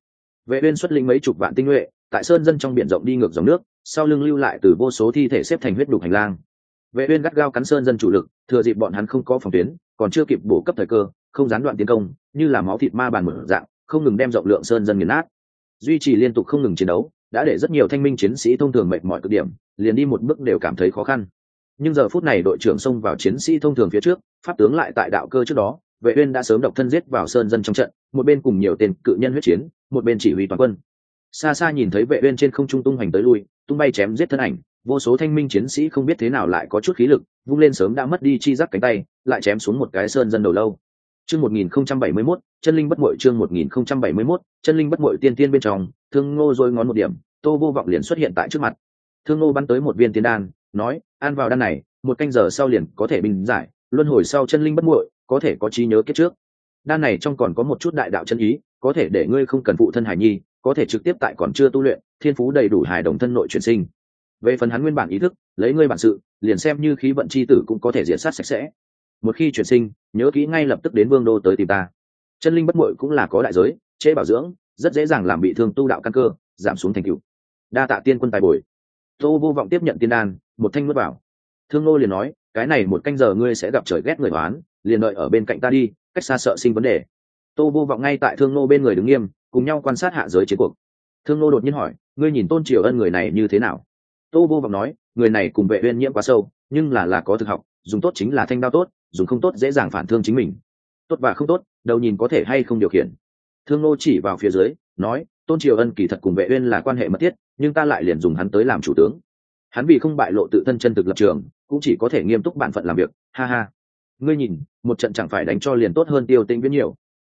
Vệ uyên xuất linh mấy chục vạn tinh nhuệ, tại sơn dân trong biển rộng đi ngược dòng nước, sau lưng lưu lại từ vô số thi thể xếp thành huyết đục hành lang vệ uyên gắt gao cắn sơn dân chủ lực, thừa dịp bọn hắn không có phòng tuyến, còn chưa kịp bổ cấp thời cơ, không gián đoạn tiến công, như là máu thịt ma bàn mở dạng, không ngừng đem rộng lượng sơn dân nghiền nát. Duy trì liên tục không ngừng chiến đấu, đã để rất nhiều thanh minh chiến sĩ thông thường mệt mỏi cực điểm, liền đi một bước đều cảm thấy khó khăn. Nhưng giờ phút này đội trưởng xông vào chiến sĩ thông thường phía trước, pháp tướng lại tại đạo cơ trước đó, vệ uyên đã sớm độc thân giết vào sơn dân trong trận, một bên cùng nhiều tên cự nhân huyết chiến, một bên chỉ huy toàn quân. Xa xa nhìn thấy vệ uyên trên không trung tung hoành tới lui, tung bay chém giết thân ảnh vô số thanh minh chiến sĩ không biết thế nào lại có chút khí lực, vung lên sớm đã mất đi chi giác cánh tay, lại chém xuống một cái sơn dân đầu lâu. Chương 1071 chân linh bất muội chương 1071 chân linh bất muội tiên tiên bên trong, thương ngô dôi ngón một điểm, tô vô vọng liền xuất hiện tại trước mặt. Thương ngô bắn tới một viên tiên đan, nói ăn vào đan này, một canh giờ sau liền có thể bình giải, luân hồi sau chân linh bất muội có thể có trí nhớ kết trước. Đan này trong còn có một chút đại đạo chân ý, có thể để ngươi không cần phụ thân hải nhi, có thể trực tiếp tại còn chưa tu luyện, thiên phú đầy đủ hài đồng thân nội chuyển sinh về phần hắn nguyên bản ý thức, lấy ngươi bản sự, liền xem như khí vận c h i tử cũng có thể diện sát sạch sẽ. Một khi chuyển sinh, nhớ kỹ ngay lập tức đến vương đô tới tìm ta. Chân linh bất mội cũng là có đại giới chế bảo dưỡng, rất dễ dàng làm bị thương tu đạo căn cơ, giảm xuống thành cựu đa tạ tiên quân tài bồi. Tô vô vọng tiếp nhận tiên đan, một thanh mất vào. Thương nô liền nói, cái này một canh giờ ngươi sẽ gặp trời ghét người đoán liền đợi ở bên cạnh ta đi, cách xa sợ sinh vấn đề. Tô vô vọng ngay tại thương nô bên người đứng nghiêm, cùng nhau quan sát hạ giới chiến cuộc. Thương nô đột nhiên hỏi, ngươi nhìn tôn triều ân người này như thế nào? Tô vô vọng nói, người này cùng vệ uyên nhiễm quá sâu, nhưng là là có thực học, dùng tốt chính là thanh đao tốt, dùng không tốt dễ dàng phản thương chính mình. Tốt và không tốt, đầu nhìn có thể hay không điều khiển. Thương nô chỉ vào phía dưới, nói, tôn triều ân kỳ thật cùng vệ uyên là quan hệ mật thiết, nhưng ta lại liền dùng hắn tới làm chủ tướng. Hắn vì không bại lộ tự thân chân thực lập trường, cũng chỉ có thể nghiêm túc bản phận làm việc, ha ha. Ngươi nhìn, một trận chẳng phải đánh cho liền tốt hơn tiêu tinh viễn nhiều.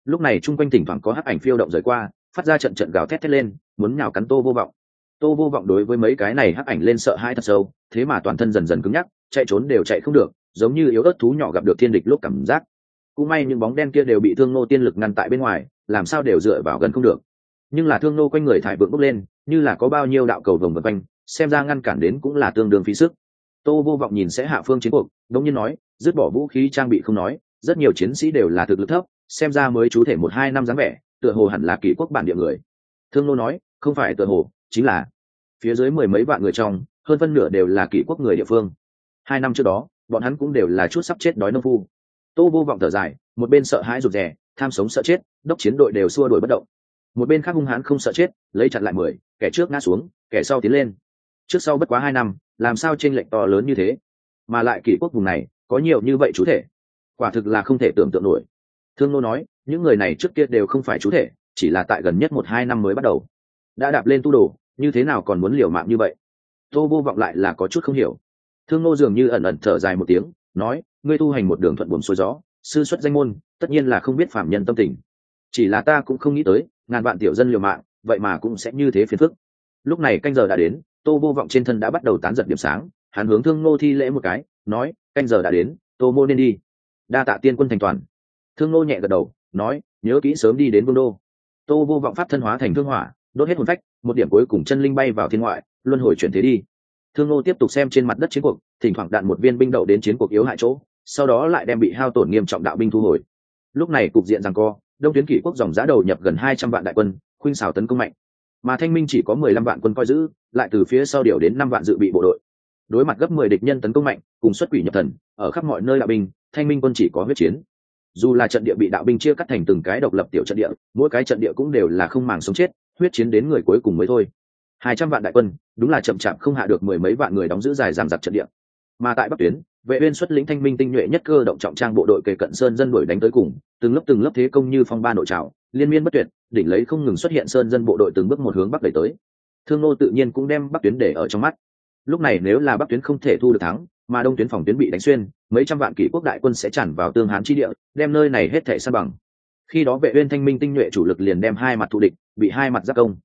Lúc này chung quanh thỉnh thoảng có hắc ảnh phiêu động rời qua, phát ra trận trận gào thét thét lên, muốn nhào cắn tô vô vọng tô vô vọng đối với mấy cái này hắc ảnh lên sợ hãi thật sâu, thế mà toàn thân dần dần cứng nhắc, chạy trốn đều chạy không được, giống như yếu ớt thú nhỏ gặp được thiên địch lúc cảm giác. Cũng may những bóng đen kia đều bị thương nô tiên lực ngăn tại bên ngoài, làm sao đều dựa vào gần không được. Nhưng là thương nô quanh người thải vượng bốc lên, như là có bao nhiêu đạo cầu vồng vân quanh, xem ra ngăn cản đến cũng là tương đương phí sức. Tô vô vọng nhìn sẽ hạ phương chiến cuộc, đống nhiên nói, dứt bỏ vũ khí trang bị không nói, rất nhiều chiến sĩ đều là thực lực thấp, xem ra mới chú thể một hai năm dáng vẻ, tựa hồ hẳn là kỷ quốc bản địa người. Thương nô nói, không phải tựa hồ chính là phía dưới mười mấy vạn người trong, hơn phân nửa đều là kỷ quốc người địa phương. Hai năm trước đó, bọn hắn cũng đều là chút sắp chết đói nông phu. Tô vô vọng thở dài, một bên sợ hãi rụt rè, tham sống sợ chết, đốc chiến đội đều xua đuổi bất động. Một bên khác hung hãn không sợ chết, lấy chặt lại mười, kẻ trước ngã xuống, kẻ sau tiến lên. Trước sau bất quá hai năm, làm sao t r ê n lệch to lớn như thế? Mà lại kỷ quốc vùng này, có nhiều như vậy chú thể. Quả thực là không thể tưởng tượng nổi. Thương nô nói, những người này trước kia đều không phải chú thể, chỉ là tại gần nhất một hai năm mới bắt đầu đã đạp lên tu đồ, như thế nào còn muốn liều mạng như vậy? Tô vô vọng lại là có chút không hiểu. Thương Ngô dường như ẩn ẩn thở dài một tiếng, nói, ngươi tu hành một đường thuận buồm xuôi gió, sư xuất danh môn, tất nhiên là không biết phạm nhân tâm tình. Chỉ là ta cũng không nghĩ tới, ngàn vạn tiểu dân liều mạng, vậy mà cũng sẽ như thế phiền phức. Lúc này canh giờ đã đến, tô vô vọng trên thân đã bắt đầu tán giật điểm sáng, hắn hướng thương Ngô thi lễ một cái, nói, canh giờ đã đến, tô mô nên đi. Đa tạ tiên quân thành toàn. Thương Ngô nhẹ gật đầu, nói, nhớ kỹ sớm đi đến vương đô. Tô vô vọng pháp thân hóa thành thương hỏa đốt hết hồn phách, một điểm cuối cùng chân linh bay vào thiên ngoại, luân hồi chuyển thế đi. Thương Ngô tiếp tục xem trên mặt đất chiến cuộc, thỉnh thoảng đạn một viên binh đậu đến chiến cuộc yếu hại chỗ, sau đó lại đem bị hao tổn nghiêm trọng đạo binh thu hồi. Lúc này cục diện rằng co, đông tuyến kỷ quốc dòng giá đầu nhập gần hai trăm vạn đại quân, khuynh xảo tấn công mạnh. Mà thanh minh chỉ có mười lăm vạn quân coi giữ, lại từ phía sau điều đến năm vạn dự bị bộ đội. Đối mặt gấp mười địch nhân tấn công mạnh, cùng xuất quỷ nhập thần, ở khắp mọi nơi đạo binh, thanh minh quân chỉ có huyết chiến. Dù là trận địa bị đạo binh chia cắt thành từng cái độc lập tiểu trận địa, mỗi cái trận địa cũng đều là không màng sống chết huyết chiến đến người cuối cùng mới thôi. Hai trăm vạn đại quân, đúng là chậm chạp không hạ được mười mấy vạn người đóng giữ dài dằng dặc trận địa. Mà tại bắc tuyến, vệ uyên xuất lĩnh thanh minh tinh nhuệ nhất cơ động trọng trang bộ đội kề cận sơn dân đuổi đánh tới cùng, từng lớp từng lớp thế công như phong ba nội trào, liên miên bất tuyệt, đỉnh lấy không ngừng xuất hiện sơn dân bộ đội từng bước một hướng bắc đẩy tới. Thương nô tự nhiên cũng đem bắc tuyến để ở trong mắt. Lúc này nếu là bắc tuyến không thể thu được thắng, mà đông tuyến phòng tuyến bị đánh xuyên, mấy trăm vạn kỷ quốc đại quân sẽ tràn vào tương hán chi địa, đem nơi này hết thể san bằng. Khi đó vệ uyên thanh minh tinh nhuệ chủ lực liền đem hai mặt thù địch bị hai mặt giáp công.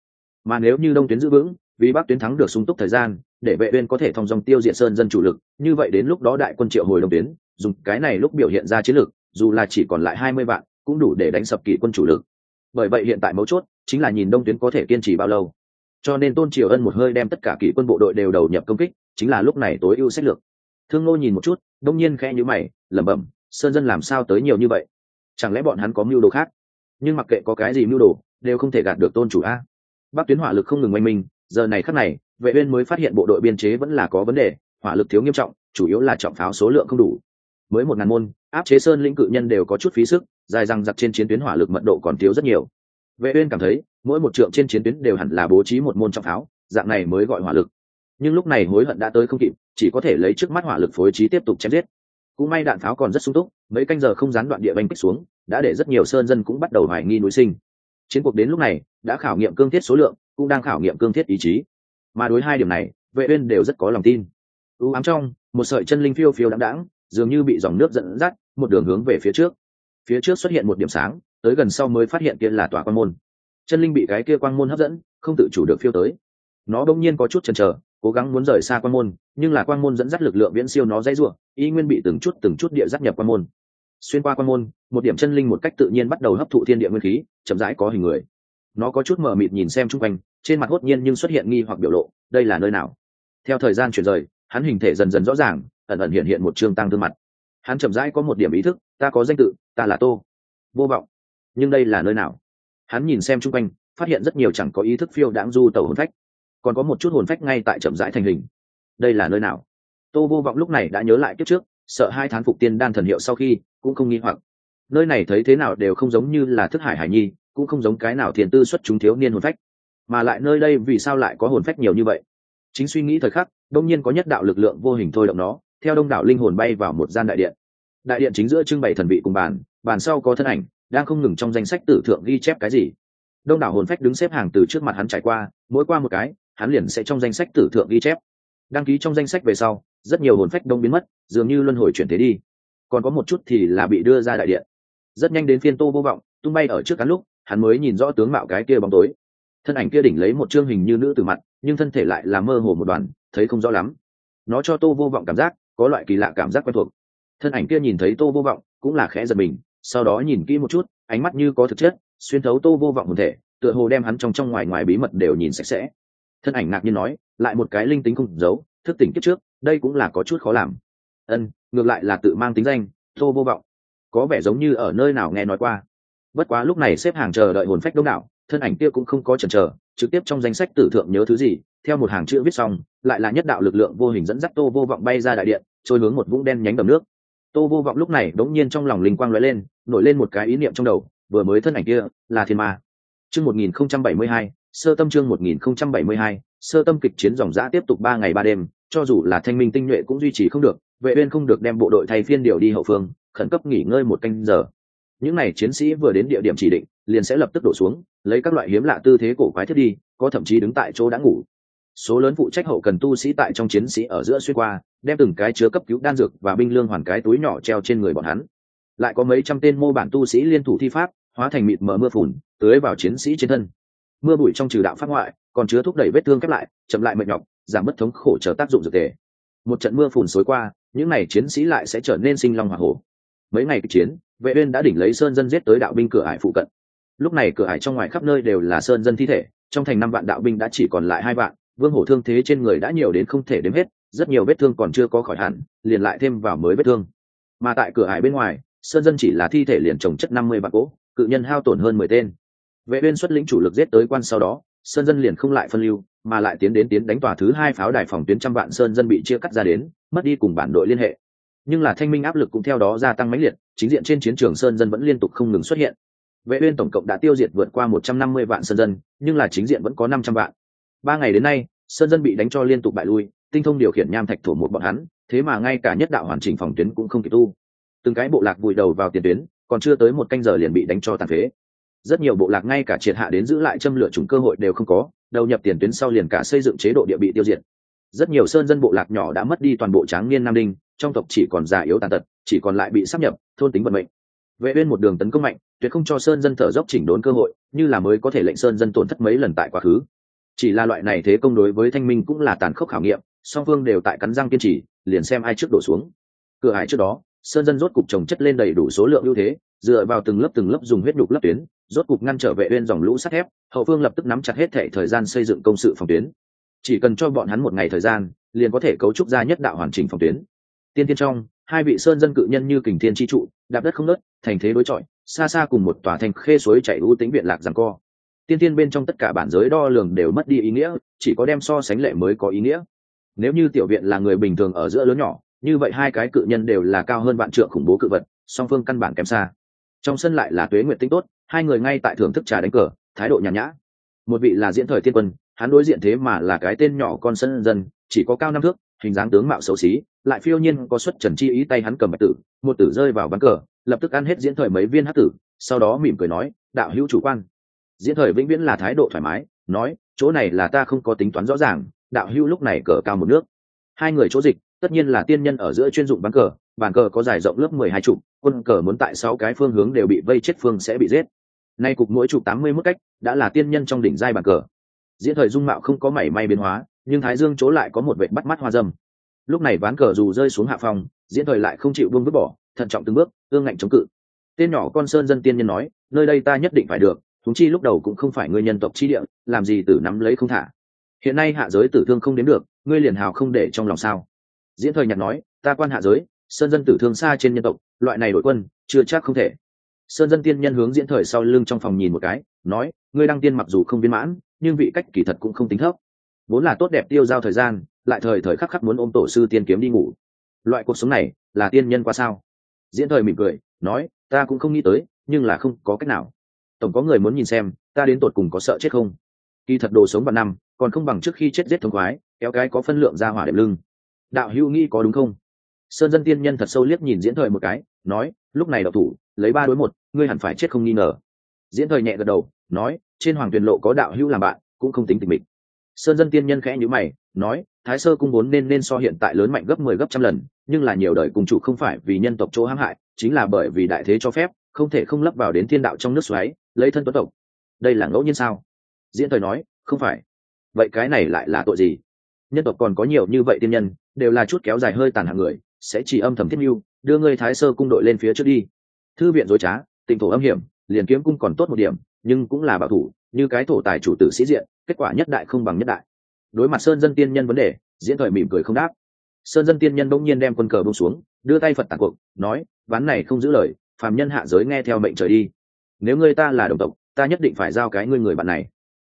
Mà nếu như đông tuyến giữ vững, vì bắc tuyến thắng được sung túc thời gian, để vệ uyên có thể thông dòng tiêu diệt sơn dân chủ lực, như vậy đến lúc đó đại quân triệu hồi đông tuyến, dùng cái này lúc biểu hiện ra chiến lược dù là chỉ còn lại hai mươi vạn, cũng đủ để đánh sập kỵ quân chủ lực. Bởi vậy hiện tại mấu chốt chính là nhìn đông tuyến có thể kiên trì bao lâu. Cho nên tôn triều ân một hơi đem tất cả kỵ quân bộ đội đều đầu nhập công kích, chính là lúc này tối ưu sách lược. Thương ngô nhìn một chút, đông nhiên khẽ nhíu mày, lẩm bẩm, sơn dân làm sao tới nhiều như vậy? Chẳng lẽ bọn hắn có mưu đồ khác? Nhưng mặc kệ có cái gì mưu đồ đều không thể gạt được tôn chủ a. Bắc tuyến hỏa lực không ngừng oanh minh, giờ này khắc này, vệ uyên mới phát hiện bộ đội biên chế vẫn là có vấn đề, hỏa lực thiếu nghiêm trọng, chủ yếu là trọng pháo số lượng không đủ. Mới một ngàn môn, áp chế sơn lĩnh cự nhân đều có chút phí sức, dài răng giặc trên chiến tuyến hỏa lực mật độ còn thiếu rất nhiều. Vệ uyên cảm thấy, mỗi một trượng trên chiến tuyến đều hẳn là bố trí một môn trọng pháo, dạng này mới gọi hỏa lực. Nhưng lúc này hối hận đã tới không kịp, chỉ có thể lấy trước mắt hỏa lực phối trí tiếp tục chém giết. Cũng may đạn pháo còn rất sung túc, mấy canh giờ không gián đoạn địa bành kích xuống, đã để rất nhiều sơn dân cũng bắt đầu hoài nghi núi sinh chiến cuộc đến lúc này, đã khảo nghiệm cương thiết số lượng, cũng đang khảo nghiệm cương thiết ý chí. Mà đối hai điểm này, vệ uyên đều rất có lòng tin. U ám trong, một sợi chân linh phiêu phiêu đãng đãng, dường như bị dòng nước dẫn dắt, một đường hướng về phía trước. Phía trước xuất hiện một điểm sáng, tới gần sau mới phát hiện kia là tòa quan môn. Chân linh bị cái kia quang môn hấp dẫn, không tự chủ được phiêu tới. Nó đung nhiên có chút chần chờ, cố gắng muốn rời xa quan môn, nhưng là quan môn dẫn dắt lực lượng viễn siêu nó dây rủa, y nguyên bị từng chút từng chút địa dắt nhập quan môn xuyên qua quan môn, một điểm chân linh một cách tự nhiên bắt đầu hấp thụ thiên địa nguyên khí, chậm rãi có hình người. Nó có chút mờ mịt nhìn xem chung quanh, trên mặt hốt nhiên nhưng xuất hiện nghi hoặc biểu lộ, đây là nơi nào? Theo thời gian chuyển rời, hắn hình thể dần dần rõ ràng, ẩn ẩn hiện hiện một chương tăng thương mặt. Hắn chậm rãi có một điểm ý thức, ta có danh tự, ta là tô. Vô vọng. Nhưng đây là nơi nào? Hắn nhìn xem chung quanh, phát hiện rất nhiều chẳng có ý thức phiêu đãng du tàu hồn phách. Còn có một chút hồn phách ngay tại chậm rãi thành hình. Đây là nơi nào? Tô vô vọng lúc này đã nhớ lại kiếp trước, sợ hai thán phục tiên đan thần hiệu sau khi cũng không nghi hoặc. Nơi này thấy thế nào đều không giống như là thức hải hải nhi, cũng không giống cái nào thiền tư xuất chúng thiếu niên hồn phách. Mà lại nơi đây vì sao lại có hồn phách nhiều như vậy? Chính suy nghĩ thời khắc, đông nhiên có nhất đạo lực lượng vô hình thôi động nó, theo đông đảo linh hồn bay vào một gian đại điện. Đại điện chính giữa trưng bày thần vị cùng bàn bàn sau có thân ảnh, đang không ngừng trong danh sách tử thượng ghi chép cái gì. Đông đảo hồn phách đứng xếp hàng từ trước mặt hắn trải qua, mỗi qua một cái, hắn liền sẽ trong danh sách tử thượng ghi chép. Đăng ký trong danh sách về sau, rất nhiều hồn phách đông biến mất, dường như luân hồi chuyển thế đi còn có một chút thì là bị đưa ra đại điện. Rất nhanh đến phiên tô vô vọng, tung bay ở trước cán lúc, hắn mới nhìn rõ tướng mạo cái kia bóng tối. Thân ảnh kia đỉnh lấy một chương hình như nữ từ mặt, nhưng thân thể lại là mơ hồ một đoàn, thấy không rõ lắm. Nó cho tô vô vọng cảm giác, có loại kỳ lạ cảm giác quen thuộc. Thân ảnh kia nhìn thấy tô vô vọng, cũng là khẽ giật mình, sau đó nhìn kỹ một chút, ánh mắt như có thực chất, xuyên thấu tô vô vọng hồn thể, tựa hồ đem hắn trong trong ngoài ngoài bí mật đều nhìn sạch sẽ. Thân ảnh ngạc nhiên nói, lại một cái linh tính không giấu, thức tỉnh kiếp trước, đây cũng là có chút khó làm. Ân ngược lại là tự mang tính danh, tô vô vọng. Có vẻ giống như ở nơi nào nghe nói qua. Bất quá lúc này xếp hàng chờ đợi hồn phách đông đảo, thân ảnh kia cũng không có chần chờ, trực tiếp trong danh sách tử thượng nhớ thứ gì, theo một hàng chữ viết xong, lại là nhất đạo lực lượng vô hình dẫn dắt tô vô vọng bay ra đại điện, trôi hướng một vũng đen nhánh đầm nước. Tô vô vọng lúc này đống nhiên trong lòng linh quang lóe lên, nổi lên một cái ý niệm trong đầu, vừa mới thân ảnh kia là thiên ma. Chương một nghìn không trăm bảy mươi hai, sơ tâm chương một nghìn không trăm bảy mươi hai, sơ tâm kịch chiến dòng giã tiếp tục ba ngày ba đêm, cho dù là thanh minh tinh nhuệ cũng duy trì không được vệ uyên không được đem bộ đội thay phiên điều đi hậu phương, khẩn cấp nghỉ ngơi một canh giờ. Những này chiến sĩ vừa đến địa điểm chỉ định, liền sẽ lập tức đổ xuống, lấy các loại hiếm lạ tư thế cổ quái thiết đi, có thậm chí đứng tại chỗ đã ngủ. Số lớn phụ trách hậu cần tu sĩ tại trong chiến sĩ ở giữa xuyên qua, đem từng cái chứa cấp cứu đan dược và binh lương hoàn cái túi nhỏ treo trên người bọn hắn. Lại có mấy trăm tên mô bản tu sĩ liên thủ thi pháp, hóa thành mịt mờ mưa phùn, tưới vào chiến sĩ trên thân. Mưa bụi trong trừ đạo pháp ngoại, còn chứa thúc đẩy vết thương khép lại, chậm lại mệt nhọc, giảm bất thống khổ chờ tác dụng dược thể một trận mưa phùn xối qua những n à y chiến sĩ lại sẽ trở nên sinh long h o hổ. Mấy ngày kịch chiến, vệ uyên đã đỉnh lấy sơn dân giết tới đạo binh cửa ải phụ cận. Lúc này cửa ải trong ngoài khắp nơi đều là sơn dân thi thể, trong thành năm vạn đạo binh đã chỉ còn lại hai vạn, vương hổ thương thế trên người đã nhiều đến không thể đếm hết, rất nhiều vết thương còn chưa có khỏi hẳn, liền lại thêm vào mới vết thương. Mà tại cửa ải bên ngoài, sơn dân chỉ là thi thể liền trồng chất năm mươi bạc gỗ, cự nhân hao tổn hơn mười tên. Vệ uyên xuất lĩnh chủ lực giết tới quan sau đó sơn dân liền không lại phân lưu, mà lại tiến đến tiến đánh tòa thứ hai pháo đài phòng tuyến trăm vạn sơn dân bị chia cắt ra đến, mất đi cùng bản đội liên hệ. Nhưng là thanh minh áp lực cũng theo đó gia tăng mãnh liệt, chính diện trên chiến trường sơn dân vẫn liên tục không ngừng xuất hiện. Vệ uyên tổng cộng đã tiêu diệt vượt qua 150 vạn sơn dân, nhưng là chính diện vẫn có 500 vạn. Ba ngày đến nay, sơn dân bị đánh cho liên tục bại lui, tinh thông điều khiển nham thạch thổ một bọn hắn, thế mà ngay cả nhất đạo hoàn chỉnh phòng tuyến cũng không kịp tu. Từng cái bộ lạc vùi đầu vào tiền tuyến, còn chưa tới một canh giờ liền bị đánh cho tàn phế rất nhiều bộ lạc ngay cả triệt hạ đến giữ lại châm lửa trùng cơ hội đều không có, đầu nhập tiền tuyến sau liền cả xây dựng chế độ địa bị tiêu diệt. Rất nhiều sơn dân bộ lạc nhỏ đã mất đi toàn bộ tráng niên nam đinh, trong tộc chỉ còn già yếu tàn tật, chỉ còn lại bị sắp nhập, thôn tính vận mệnh. Vệ uyên một đường tấn công mạnh, tuyệt không cho sơn dân thở dốc chỉnh đốn cơ hội, như là mới có thể lệnh sơn dân tổn thất mấy lần tại quá khứ. Chỉ là loại này thế công đối với thanh minh cũng là tàn khốc khảo nghiệm, song phương đều tại cắn răng kiên trì, liền xem ai trước đổ xuống. Cửa hải trước đó sơn dân rốt cục trồng chất lên đầy đủ số lượng ưu thế, dựa vào từng lớp từng lớp dùng huyết đục lấp tuyến, rốt cục ngăn trở vệ uyên dòng lũ sắt thép, hậu phương lập tức nắm chặt hết thể thời gian xây dựng công sự phòng tuyến. Chỉ cần cho bọn hắn một ngày thời gian, liền có thể cấu trúc ra nhất đạo hoàn chỉnh phòng tuyến. Tiên tiên trong, hai vị sơn dân cự nhân như kình thiên chi trụ, đạp đất không nứt thành thế đối chọi, xa xa cùng một tòa thành khê suối chảy ưu tính viện lạc giằng co. Tiên tiên bên trong tất cả bản giới đo lường đều mất đi ý nghĩa, chỉ có đem so sánh lệ mới có ý nghĩa. Nếu như tiểu viện là người bình thường ở giữa lớn nhỏ như vậy hai cái cự nhân đều là cao hơn vạn trượng khủng bố cự vật, song phương căn bản kém xa. Trong sân lại là tuế nguyện tinh tốt, hai người ngay tại thưởng thức trà đánh cờ, thái độ nhàn nhã. Một vị là diễn thời thiên quân, hắn đối diện thế mà là cái tên nhỏ con sân dân, chỉ có cao năm thước, hình dáng tướng mạo xấu xí, lại phiêu nhiên có xuất trần chi ý tay hắn cầm bạch tử, một tử rơi vào ván cờ, lập tức ăn hết diễn thời mấy viên hát tử, sau đó mỉm cười nói, đạo hữu chủ quan. Diễn thời vĩnh viễn là thái độ thoải mái, nói, chỗ này là ta không có tính toán rõ ràng, đạo hữu lúc này cờ cao một nước. Hai người chỗ dịch tất nhiên là tiên nhân ở giữa chuyên dụng bán cờ bàn cờ có dài rộng lớp mười hai chục, quân cờ muốn tại sáu cái phương hướng đều bị vây chết phương sẽ bị giết. Nay cục mỗi chục tám mươi mức cách, đã là tiên nhân trong đỉnh giai bàn cờ. Diễn thời dung mạo không có mảy may biến hóa, nhưng thái dương chỗ lại có một vệ bắt mắt hoa dâm. Lúc này ván cờ dù rơi xuống hạ phòng, diễn thời lại không chịu buông vứt bỏ, thận trọng từng bước ương ngạnh chống cự. Tên nhỏ con sơn dân tiên nhân nói, nơi đây ta nhất định phải được thúng chi lúc đầu cũng không phải người nhân tộc chi địa, làm gì tử nắm lấy không thả. Hiện nay hạ giới tử thương không đến được, ngươi liền hào không để trong lòng sao? Diễn thời nhạc nói, ta quan hạ giới, sơn dân tử thương xa trên nhân tộc, loại này đội quân, chưa chắc không thể. Sơn dân tiên nhân hướng diễn thời sau lưng trong phòng nhìn một cái, nói, ngươi đăng tiên mặc dù không viên mãn, nhưng vị cách kỳ thật cũng không tính thấp. Vốn là tốt đẹp tiêu giao thời gian, lại thời thời khắc khắc muốn ôm tổ sư tiên kiếm đi ngủ. Loại cuộc sống này, là tiên nhân qua sao? Diễn thời mỉm cười, nói, ta cũng không nghĩ tới, nhưng là không có cách nào. Tổng có người muốn nhìn xem, ta đến tột cùng có sợ chết không? Kỳ thật đồ sống vào năm, còn không bằng trước khi chết giết thông khoái, kéo cái có phân lượng ra hỏa đệm lưng đạo hữu nghĩ có đúng không? Sơn dân tiên nhân thật sâu liếc nhìn diễn thời một cái, nói, lúc này đậu thủ, lấy ba đối một, ngươi hẳn phải chết không nghi ngờ. Diễn thời nhẹ gật đầu, nói, trên hoàng tuyền lộ có đạo hữu làm bạn, cũng không tính tình mình. Sơn dân tiên nhân khẽ nhữ mày, nói, thái sơ cung vốn nên nên so hiện tại lớn mạnh gấp mười 10 gấp trăm lần, nhưng là nhiều đời cùng chủ không phải vì nhân tộc chỗ hãm hại, chính là bởi vì đại thế cho phép, không thể không lấp vào đến thiên đạo trong nước xoáy, lấy thân tuấn tộc. Đây là ngẫu nhiên sao? Diễn thời nói, không phải. Vậy cái này lại là tội gì? Nhân tộc còn có nhiều như vậy tiên nhân, đều là chút kéo dài hơi tàn hạng người, sẽ chỉ âm thầm thiết mưu, đưa ngươi thái sơ cung đội lên phía trước đi. Thư viện dối trá, tịnh thổ âm hiểm, liền kiếm cung còn tốt một điểm, nhưng cũng là bảo thủ, như cái thổ tài chủ tử sĩ diện, kết quả nhất đại không bằng nhất đại. Đối mặt sơn dân tiên nhân vấn đề, diễn thời mỉm cười không đáp. Sơn dân tiên nhân bỗng nhiên đem quân cờ bông xuống, đưa tay phật tàn cuộc, nói, ván này không giữ lời, phàm nhân hạ giới nghe theo mệnh trời đi. Nếu ngươi ta là đồng tộc, ta nhất định phải giao cái ngươi người bạn này.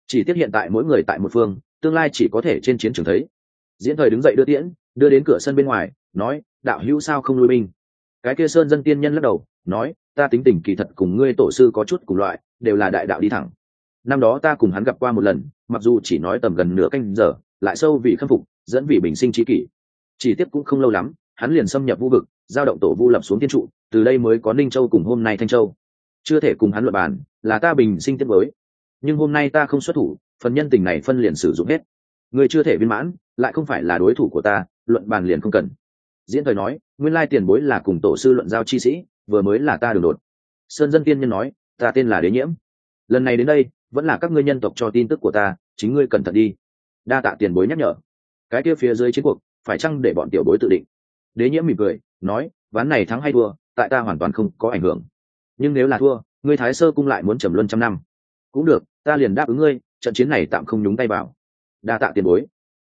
Chỉ tiếc hiện tại mỗi người tại một phương tương lai chỉ có thể trên chiến trường thấy. Diễn thời đứng dậy đưa tiễn, đưa đến cửa sân bên ngoài, nói, đạo hữu sao không lui binh? Cái kia sơn dân tiên nhân lắc đầu, nói, ta tính tình kỳ thật cùng ngươi tổ sư có chút cùng loại, đều là đại đạo đi thẳng. Năm đó ta cùng hắn gặp qua một lần, mặc dù chỉ nói tầm gần nửa canh giờ, lại sâu vì khâm phục, dẫn vì bình sinh trí kỷ. Chỉ tiếp cũng không lâu lắm, hắn liền xâm nhập vũ vực, giao động tổ vu lập xuống tiên trụ, từ đây mới có ninh châu cùng hôm nay thanh châu. Chưa thể cùng hắn luận bàn, là ta bình sinh tiết mới. Nhưng hôm nay ta không xuất thủ phần nhân tình này phân liền sử dụng hết. Người chưa thể viên mãn, lại không phải là đối thủ của ta, luận bàn liền không cần. Diễn thời nói, nguyên lai tiền bối là cùng tổ sư luận giao chi sĩ, vừa mới là ta đường đột. Sơn dân tiên nhân nói, ta tên là đế nhiễm. Lần này đến đây, vẫn là các ngươi nhân tộc cho tin tức của ta, chính ngươi cẩn thận đi. Đa tạ tiền bối nhắc nhở. Cái kia phía dưới chiến cuộc, phải chăng để bọn tiểu bối tự định? Đế nhiễm mỉm cười, nói, ván này thắng hay thua, tại ta hoàn toàn không có ảnh hưởng. Nhưng nếu là thua, ngươi thái sơ cung lại muốn trầm luân trăm năm. Cũng được, ta liền đáp ứng ngươi trận chiến này tạm không nhúng tay vào. Đa tạ tiền bối.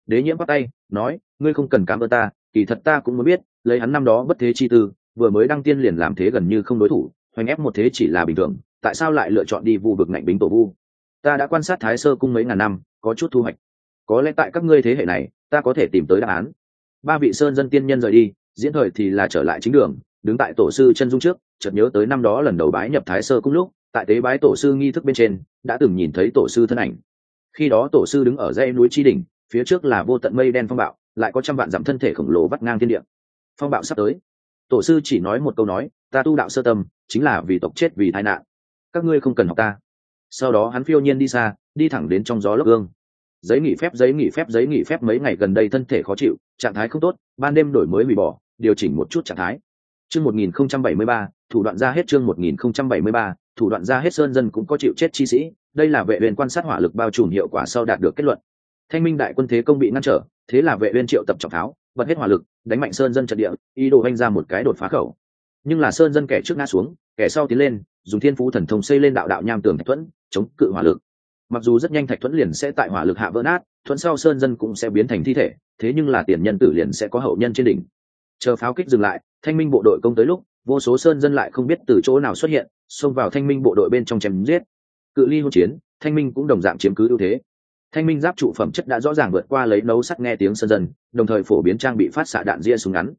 Đế nhiễm bắt tay, nói, ngươi không cần cảm ơn ta, kỳ thật ta cũng muốn biết, lấy hắn năm đó bất thế chi tư, vừa mới đăng tiên liền làm thế gần như không đối thủ, hoành ép một thế chỉ là bình thường, tại sao lại lựa chọn đi vu vực ngạnh bính tổ vu? Ta đã quan sát thái sơ cung mấy ngàn năm, có chút thu hoạch. Có lẽ tại các ngươi thế hệ này, ta có thể tìm tới đáp án. Ba vị sơn dân tiên nhân rời đi, diễn thời thì là trở lại chính đường, đứng tại tổ sư chân dung trước, chợt nhớ tới năm đó lần đầu bái nhập thái sơ cung lúc tại tế bái tổ sư nghi thức bên trên đã từng nhìn thấy tổ sư thân ảnh. Khi đó tổ sư đứng ở dãy núi tri đình phía trước là vô tận mây đen phong bạo lại có trăm vạn dặm thân thể khổng lồ vắt ngang thiên địa. Phong bạo sắp tới. Tổ sư chỉ nói một câu nói ta tu đạo sơ tâm chính là vì tộc chết vì tai nạn. Các ngươi không cần học ta. Sau đó hắn phiêu nhiên đi xa đi thẳng đến trong gió lốc gương. Giấy nghỉ phép giấy nghỉ phép giấy nghỉ phép mấy ngày gần đây thân thể khó chịu trạng thái không tốt ban đêm đổi mới hủy bỏ điều chỉnh một chút trạng thái. Chương 1073, thủ đoạn ra hết chương 1073, thủ đoạn ra hết sơn dân cũng có chịu chết chi sĩ, đây là vệ uyên quan sát hỏa lực bao trùm hiệu quả sau đạt được kết luận. Thanh minh đại quân thế công bị ngăn trở, thế là vệ uyên triệu tập trọng tháo, bật hết hỏa lực, đánh mạnh sơn dân trận địa, ý đồ vanh ra một cái đột phá khẩu. Nhưng là sơn dân kẻ trước ngã xuống, kẻ sau tiến lên, dùng thiên phú thần thông xây lên đạo đạo nham tường thạch thuẫn, chống cự hỏa lực. Mặc dù rất nhanh thạch thuẫn liền sẽ tại hỏa lực hạ vỡ nát, thuẫn sau sơn dân cũng sẽ biến thành thi thể, thế nhưng là tiền nhân tử liền sẽ có hậu nhân trên đỉnh chờ pháo kích dừng lại, thanh minh bộ đội công tới lúc, vô số sơn dân lại không biết từ chỗ nào xuất hiện, xông vào thanh minh bộ đội bên trong chém giết. Cự ly hỗn chiến, thanh minh cũng đồng dạng chiếm cứ ưu thế. Thanh minh giáp trụ phẩm chất đã rõ ràng vượt qua lấy nấu sắt nghe tiếng sơn dân, đồng thời phổ biến trang bị phát xạ đạn ria súng ngắn.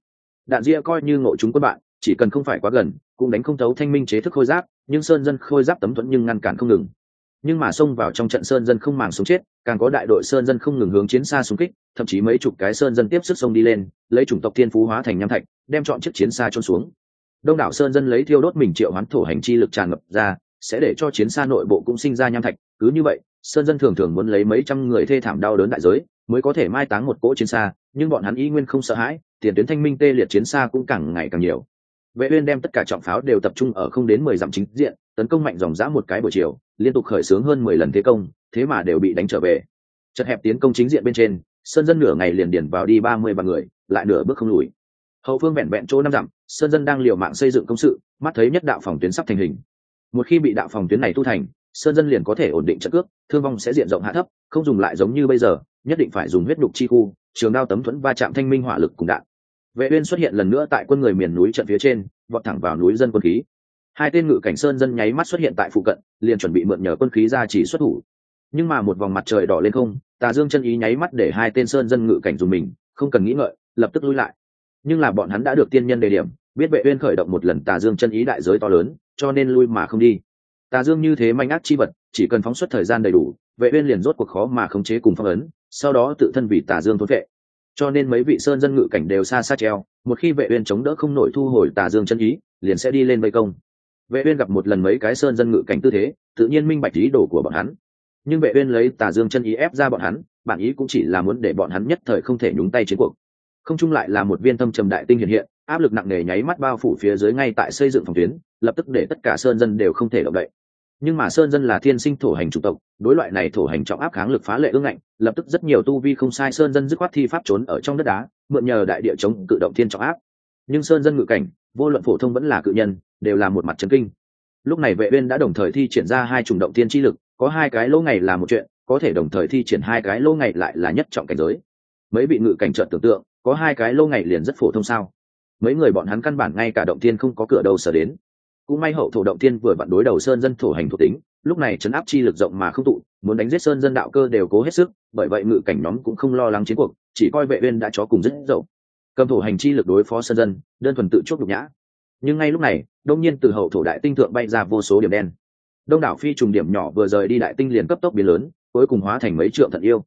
Đạn ria coi như ngộ chúng quân bạn, chỉ cần không phải quá gần, cũng đánh không thấu thanh minh chế thức khôi giáp, nhưng sơn dân khôi giáp tấm thuẫn nhưng ngăn cản không ngừng nhưng mà xông vào trong trận sơn dân không màng sống chết, càng có đại đội sơn dân không ngừng hướng chiến xa xung kích, thậm chí mấy chục cái sơn dân tiếp sức sông đi lên, lấy chủng tộc thiên phú hóa thành nham thạch, đem chọn chiếc chiến xa trôn xuống. Đông đảo sơn dân lấy thiêu đốt mình triệu hoán thổ hành chi lực tràn ngập ra, sẽ để cho chiến xa nội bộ cũng sinh ra nham thạch, cứ như vậy, sơn dân thường thường muốn lấy mấy trăm người thê thảm đau đớn đại giới, mới có thể mai táng một cỗ chiến xa, nhưng bọn hắn ý nguyên không sợ hãi, tiền tuyến thanh minh tê liệt chiến xa cũng càng ngày càng nhiều. Vệ uyên đem tất cả trọng pháo đều tập trung ở không đến mười dặm chính diện, tấn công mạnh dòng dã một cái buổi chiều liên tục khởi xướng hơn mười lần thế công, thế mà đều bị đánh trở về. Chật hẹp tiến công chính diện bên trên, sơn dân nửa ngày liền điền vào đi ba mươi vạn người, lại nửa bước không lùi. Hậu phương vẹn vẹn chỗ năm dặm, sơn dân đang liều mạng xây dựng công sự, mắt thấy nhất đạo phòng tuyến sắp thành hình. Một khi bị đạo phòng tuyến này tu thành, sơn dân liền có thể ổn định trận cước, thương vong sẽ diện rộng hạ thấp, không dùng lại giống như bây giờ, nhất định phải dùng huyết đục chi khu, trường đao tấm thuẫn va chạm thanh minh hỏa lực cùng đạn. Vệ uyên xuất hiện lần nữa tại quân người miền núi trận phía trên, vọt thẳng vào núi dân quân khí hai tên ngự cảnh sơn dân nháy mắt xuất hiện tại phụ cận, liền chuẩn bị mượn nhờ quân khí ra chỉ xuất thủ. Nhưng mà một vòng mặt trời đỏ lên không, tà dương chân ý nháy mắt để hai tên sơn dân ngự cảnh dùng mình, không cần nghĩ ngợi, lập tức lui lại. Nhưng là bọn hắn đã được tiên nhân đề điểm, biết vệ uyên khởi động một lần tà dương chân ý đại giới to lớn, cho nên lui mà không đi. Tà dương như thế manh ác chi vật, chỉ cần phóng xuất thời gian đầy đủ, vệ uyên liền rốt cuộc khó mà khống chế cùng phong ấn, sau đó tự thân vì tà dương thốn vệ. Cho nên mấy vị sơn dân ngự cảnh đều xa xa treo, một khi vệ uyên chống đỡ không nổi thu hồi tà dương chân ý, liền sẽ đi lên vây công vệ uyên gặp một lần mấy cái sơn dân ngự cảnh tư thế, tự nhiên minh bạch ý đồ của bọn hắn. Nhưng vệ uyên lấy tà dương chân ý ép ra bọn hắn, bản ý cũng chỉ là muốn để bọn hắn nhất thời không thể nhúng tay chiến cuộc. Không chung lại là một viên tâm trầm đại tinh hiện hiện, áp lực nặng nề nháy mắt bao phủ phía dưới ngay tại xây dựng phòng tuyến, lập tức để tất cả sơn dân đều không thể động đậy. Nhưng mà sơn dân là thiên sinh thổ hành chủ tộc, đối loại này thổ hành trọng áp kháng lực phá lệ ương ngạnh, lập tức rất nhiều tu vi không sai sơn dân dứt khoát thi pháp trốn ở trong đất đá, mượn nhờ đại địa chống cự động thiên trọng áp. Nhưng sơn dân ngự cảnh, vô luận phổ thông vẫn là cự nhân đều là một mặt chấn kinh. Lúc này vệ uyên đã đồng thời thi triển ra hai chủng động thiên chi lực, có hai cái lỗ ngày là một chuyện, có thể đồng thời thi triển hai cái lỗ ngày lại là nhất trọng cảnh giới. Mấy vị ngự cảnh trợn tưởng tượng, có hai cái lỗ ngày liền rất phổ thông sao? Mấy người bọn hắn căn bản ngay cả động thiên không có cửa đầu sở đến. Cũng may hậu thổ động thiên vừa vặn đối đầu sơn dân thổ hành thuộc tính, lúc này chấn áp chi lực rộng mà không tụ, muốn đánh giết sơn dân đạo cơ đều cố hết sức, bởi vậy ngự cảnh nhóm cũng không lo lắng chiến cuộc, chỉ coi vệ uyên đã chó cùng rất dậu. Cầm thổ hành chi lực đối phó sơn dân, đơn thuần tự chốt nhục nhã nhưng ngay lúc này, đông nhiên từ hậu thổ đại tinh thượng bay ra vô số điểm đen. Đông đảo phi trùng điểm nhỏ vừa rời đi đại tinh liền cấp tốc biến lớn, cuối cùng hóa thành mấy trượng thận yêu.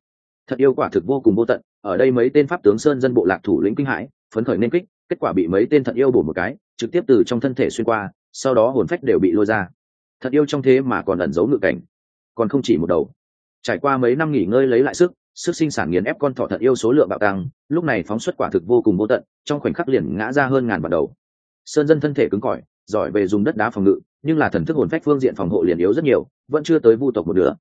Thật yêu quả thực vô cùng vô tận, ở đây mấy tên pháp tướng sơn dân bộ lạc thủ lĩnh kinh hãi, phấn khởi nên kích, kết quả bị mấy tên thận yêu bổ một cái, trực tiếp từ trong thân thể xuyên qua, sau đó hồn phách đều bị lôi ra. Thật yêu trong thế mà còn ẩn giấu ngự cảnh, còn không chỉ một đầu. Trải qua mấy năm nghỉ ngơi lấy lại sức sức sinh sản nghiền ép con thỏ thật yêu số lượng bạo tăng, lúc này phóng xuất quả thực vô cùng vô tận, trong khoảnh khắc liền ngã ra hơn ngàn bản đầu sơn dân thân thể cứng cỏi, giỏi về dùng đất đá phòng ngự, nhưng là thần thức hồn phách phương diện phòng hộ liền yếu rất nhiều, vẫn chưa tới vu tộc một nửa.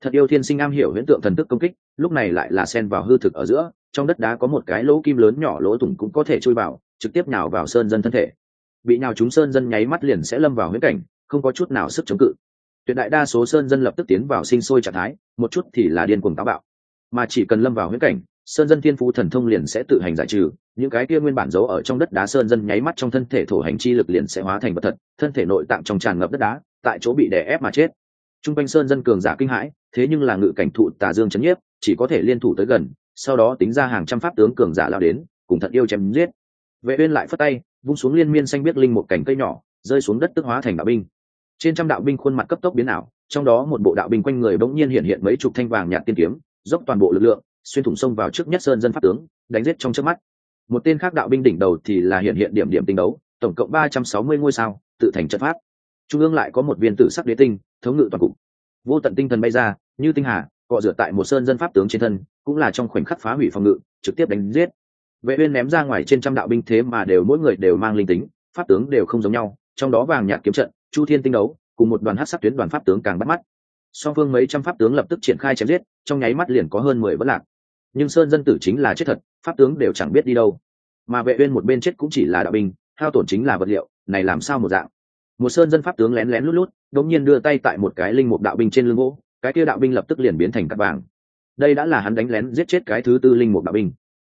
Thật yêu thiên sinh am hiểu hiện tượng thần thức công kích, lúc này lại là sen vào hư thực ở giữa, trong đất đá có một cái lỗ kim lớn nhỏ lỗ thủng cũng có thể chui vào, trực tiếp nhào vào sơn dân thân thể. Bị nhào chúng sơn dân nháy mắt liền sẽ lâm vào huyễn cảnh, không có chút nào sức chống cự. Tuyệt đại đa số sơn dân lập tức tiến vào sinh sôi trạng thái, một chút thì là điên cuồng táo bạo. Mà chỉ cần lâm vào huyễn cảnh sơn dân thiên phú thần thông liền sẽ tự hành giải trừ, những cái kia nguyên bản giấu ở trong đất đá sơn dân nháy mắt trong thân thể thổ hành chi lực liền sẽ hóa thành vật thật, thân thể nội tạng trong tràn ngập đất đá, tại chỗ bị đè ép mà chết. T r u n g quanh sơn dân cường giả kinh hãi, thế nhưng là ngự cảnh thụ tà dương c h ấ n nhiếp, chỉ có thể liên thủ tới gần, sau đó tính ra hàng trăm pháp tướng cường giả lao đến, cùng thật yêu chém giết. Vệ uyên lại phất tay, vung xuống liên miên xanh biết linh một cành cây nhỏ, rơi xuống đất tức hóa thành đạo binh. Trên trăm đạo binh khuôn mặt cấp tốc biến ảo, trong đó một bộ đạo binh quanh người bỗng nhiên hiện hiện mấy chục thanh vàng nhạt tiên kiếm, dốc toàn bộ lực lượng xuyên thủng sông vào trước nhất sơn dân pháp tướng, đánh giết trong trước mắt. Một tên khác đạo binh đỉnh đầu thì là hiện hiện điểm điểm tinh đấu, tổng cộng ba trăm sáu mươi ngôi sao, tự thành trận pháp. Trung ương lại có một viên tử sắc đế tinh, thống ngự toàn cục. Vô tận tinh thần bay ra, như tinh hà, cọ rửa tại một sơn dân pháp tướng trên thân, cũng là trong khoảnh khắc phá hủy phòng ngự, trực tiếp đánh giết. Vệ uyên ném ra ngoài trên trăm đạo binh thế mà đều mỗi người đều mang linh tính, pháp tướng đều không giống nhau, trong đó vàng nhạt kiếm trận, chu thiên tinh đấu, cùng một đoàn hắc sắc tuyến đoàn pháp tướng càng bắt mắt. Song phương mấy trăm pháp tướng lập tức triển khai chém giết, trong nháy mắt liền có hơn mười bất lạc nhưng sơn dân tử chính là chết thật, pháp tướng đều chẳng biết đi đâu. Mà vệ uyên một bên chết cũng chỉ là đạo binh, hao tổn chính là vật liệu, này làm sao một dạng? Một sơn dân pháp tướng lén lén lút lút đống nhiên đưa tay tại một cái linh mục đạo binh trên lưng gỗ, cái kia đạo binh lập tức liền biến thành cát vàng. Đây đã là hắn đánh lén giết chết cái thứ tư linh mục đạo binh.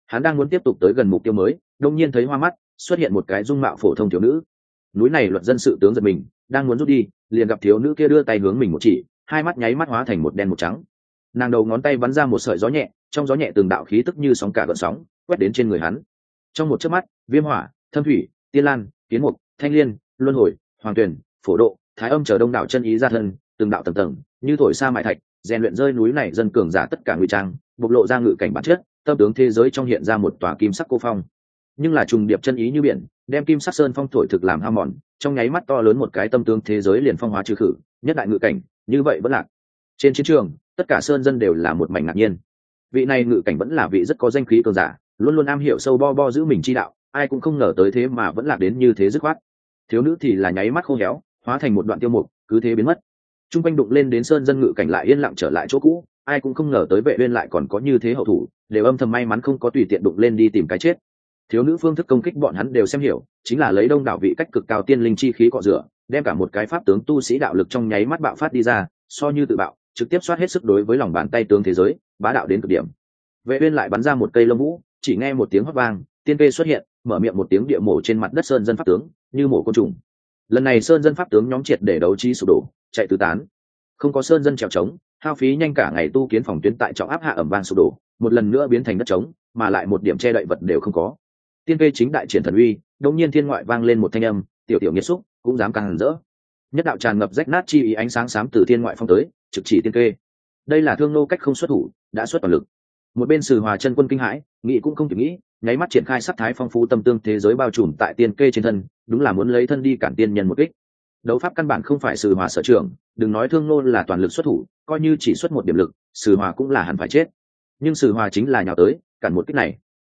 Hắn đang muốn tiếp tục tới gần mục tiêu mới đống nhiên thấy hoa mắt, xuất hiện một cái dung mạo phổ thông thiếu nữ. Núi này luật dân sự tướng giật mình, đang muốn rút đi, liền gặp thiếu nữ kia đưa tay hướng mình một chỉ, hai mắt nháy mắt hóa thành một đen một trắng. Nàng đầu ngón tay bắn ra một sợi gió nhẹ trong gió nhẹ từng đạo khí tức như sóng cả gợn sóng, quét đến trên người hắn. Trong một chớp mắt, viêm hỏa, thâm thủy, tiên lan, kiến mục, thanh liên, luân hồi, hoàng tuyển phổ độ, thái âm chờ đông đảo chân ý ra thân, từng đạo tầng tầng, như thổi xa mại thạch, rèn luyện rơi núi này dân cường giả tất cả ngụy trang, bộc lộ ra ngự cảnh bản chất, tâm tướng thế giới trong hiện ra một tòa kim sắc cô phong. Nhưng là trùng điệp chân ý như biển, đem kim sắc sơn phong thổi thực làm ham mòn, trong nháy mắt to lớn một cái tâm tướng thế giới liền phong hóa trừ khử, nhất đại ngự cảnh, như vậy vẫn lạc. Trên chiến trường, tất cả sơn dân đều là một mảnh ngạc nhiên vị này ngự cảnh vẫn là vị rất có danh khí cường giả, luôn luôn am hiểu sâu bo bo giữ mình chi đạo, ai cũng không ngờ tới thế mà vẫn lạc đến như thế dứt khoát. Thiếu nữ thì là nháy mắt khô héo, hóa thành một đoạn tiêu mục, cứ thế biến mất. T r u n g quanh đụng lên đến sơn dân ngự cảnh lại yên lặng trở lại chỗ cũ, ai cũng không ngờ tới vệ uyên lại còn có như thế hậu thủ, đều âm thầm may mắn không có tùy tiện đụng lên đi tìm cái chết. Thiếu nữ phương thức công kích bọn hắn đều xem hiểu, chính là lấy đông đảo vị cách cực cao tiên linh chi khí cọ rửa, đem cả một cái pháp tướng tu sĩ đạo lực trong nháy mắt bạo phát đi ra, so như tự bạo, trực tiếp soát hết sức đối với lòng bàn tay tướng thế giới bá đạo đến cực điểm. Vệ uyên lại bắn ra một cây lông vũ, chỉ nghe một tiếng hót vang, tiên kê xuất hiện, mở miệng một tiếng địa mổ trên mặt đất sơn dân pháp tướng, như mổ côn trùng. Lần này sơn dân pháp tướng nhóm triệt để đấu trí sụp đổ, chạy tứ tán. Không có sơn dân trèo trống, hao phí nhanh cả ngày tu kiến phòng tuyến tại trọng áp hạ ẩm vang sụp đổ, một lần nữa biến thành đất trống, mà lại một điểm che đậy vật đều không có. Tiên kê chính đại triển thần uy, đột nhiên thiên ngoại vang lên một thanh âm, tiểu tiểu nghiệt xúc, cũng dám càng hẳn rỡ. Nhất đạo tràn ngập rách nát chi ý ánh sáng sám từ thiên ngoại phong tới, trực chỉ tiên kê đây là thương nô cách không xuất thủ, đã xuất toàn lực. Một bên sử hòa chân quân kinh hãi, nghĩ cũng không kịp nghĩ, nháy mắt triển khai sắc thái phong phú tâm tương thế giới bao trùm tại tiên kê trên thân, đúng là muốn lấy thân đi cản tiên nhân một kích. Đấu pháp căn bản không phải sử hòa sở trường, đừng nói thương nô là toàn lực xuất thủ, coi như chỉ xuất một điểm lực, sử hòa cũng là hẳn phải chết. Nhưng sử hòa chính là nhào tới, cản một kích này.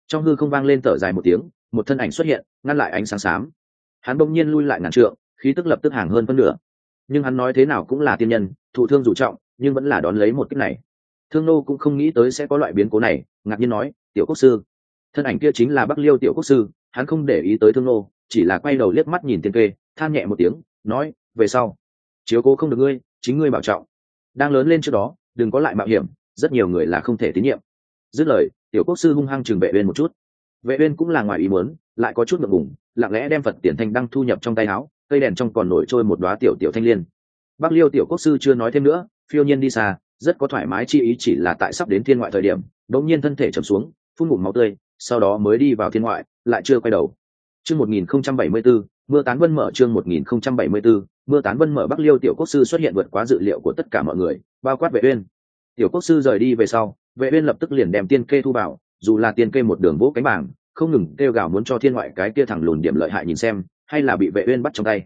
Trong hư không vang lên thở dài một tiếng, một thân ảnh xuất hiện, ngăn lại ánh sáng xám. Hắn bỗng nhiên lui lại ngàn trượng, khí tức lập tức hàng hơn phân nửa. Nhưng hắn nói thế nào cũng là tiên nhân, thụ thương dù trọng nhưng vẫn là đón lấy một kích này. Thương nô cũng không nghĩ tới sẽ có loại biến cố này, ngạc nhiên nói, tiểu quốc sư, thân ảnh kia chính là bắc liêu tiểu quốc sư, hắn không để ý tới thương nô, chỉ là quay đầu liếc mắt nhìn tiên kê, than nhẹ một tiếng, nói, về sau, chiếu cố không được ngươi, chính ngươi bảo trọng. Đang lớn lên trước đó, đừng có lại mạo hiểm, rất nhiều người là không thể tín nhiệm. Dứt lời, tiểu quốc sư hung hăng chừng vệ bên một chút. Vệ bên cũng là ngoài ý muốn, lại có chút ngượng ngùng, lặng lẽ đem phật tiền thanh đăng thu nhập trong tay áo, cây đèn trong còn nổi trôi một đóa tiểu tiểu thanh liên. Bắc liêu tiểu quốc sư chưa nói thêm nữa phiêu nhiên đi xa, rất có thoải mái chi ý chỉ là tại sắp đến thiên ngoại thời điểm, đột nhiên thân thể chầm xuống, phun ngụm máu tươi, sau đó mới đi vào thiên ngoại, lại chưa quay đầu. Chương 1074 mưa tán vân mở chương 1074 mưa tán vân mở bắc liêu tiểu quốc sư xuất hiện vượt quá dự liệu của tất cả mọi người, bao quát vệ uyên. Tiểu quốc sư rời đi về sau, vệ uyên lập tức liền đem tiên kê thu vào, dù là tiên kê một đường vỗ cánh bảng, không ngừng kêu gào muốn cho thiên ngoại cái kia thẳng lùn điểm lợi hại nhìn xem, hay là bị vệ uyên bắt trong tay.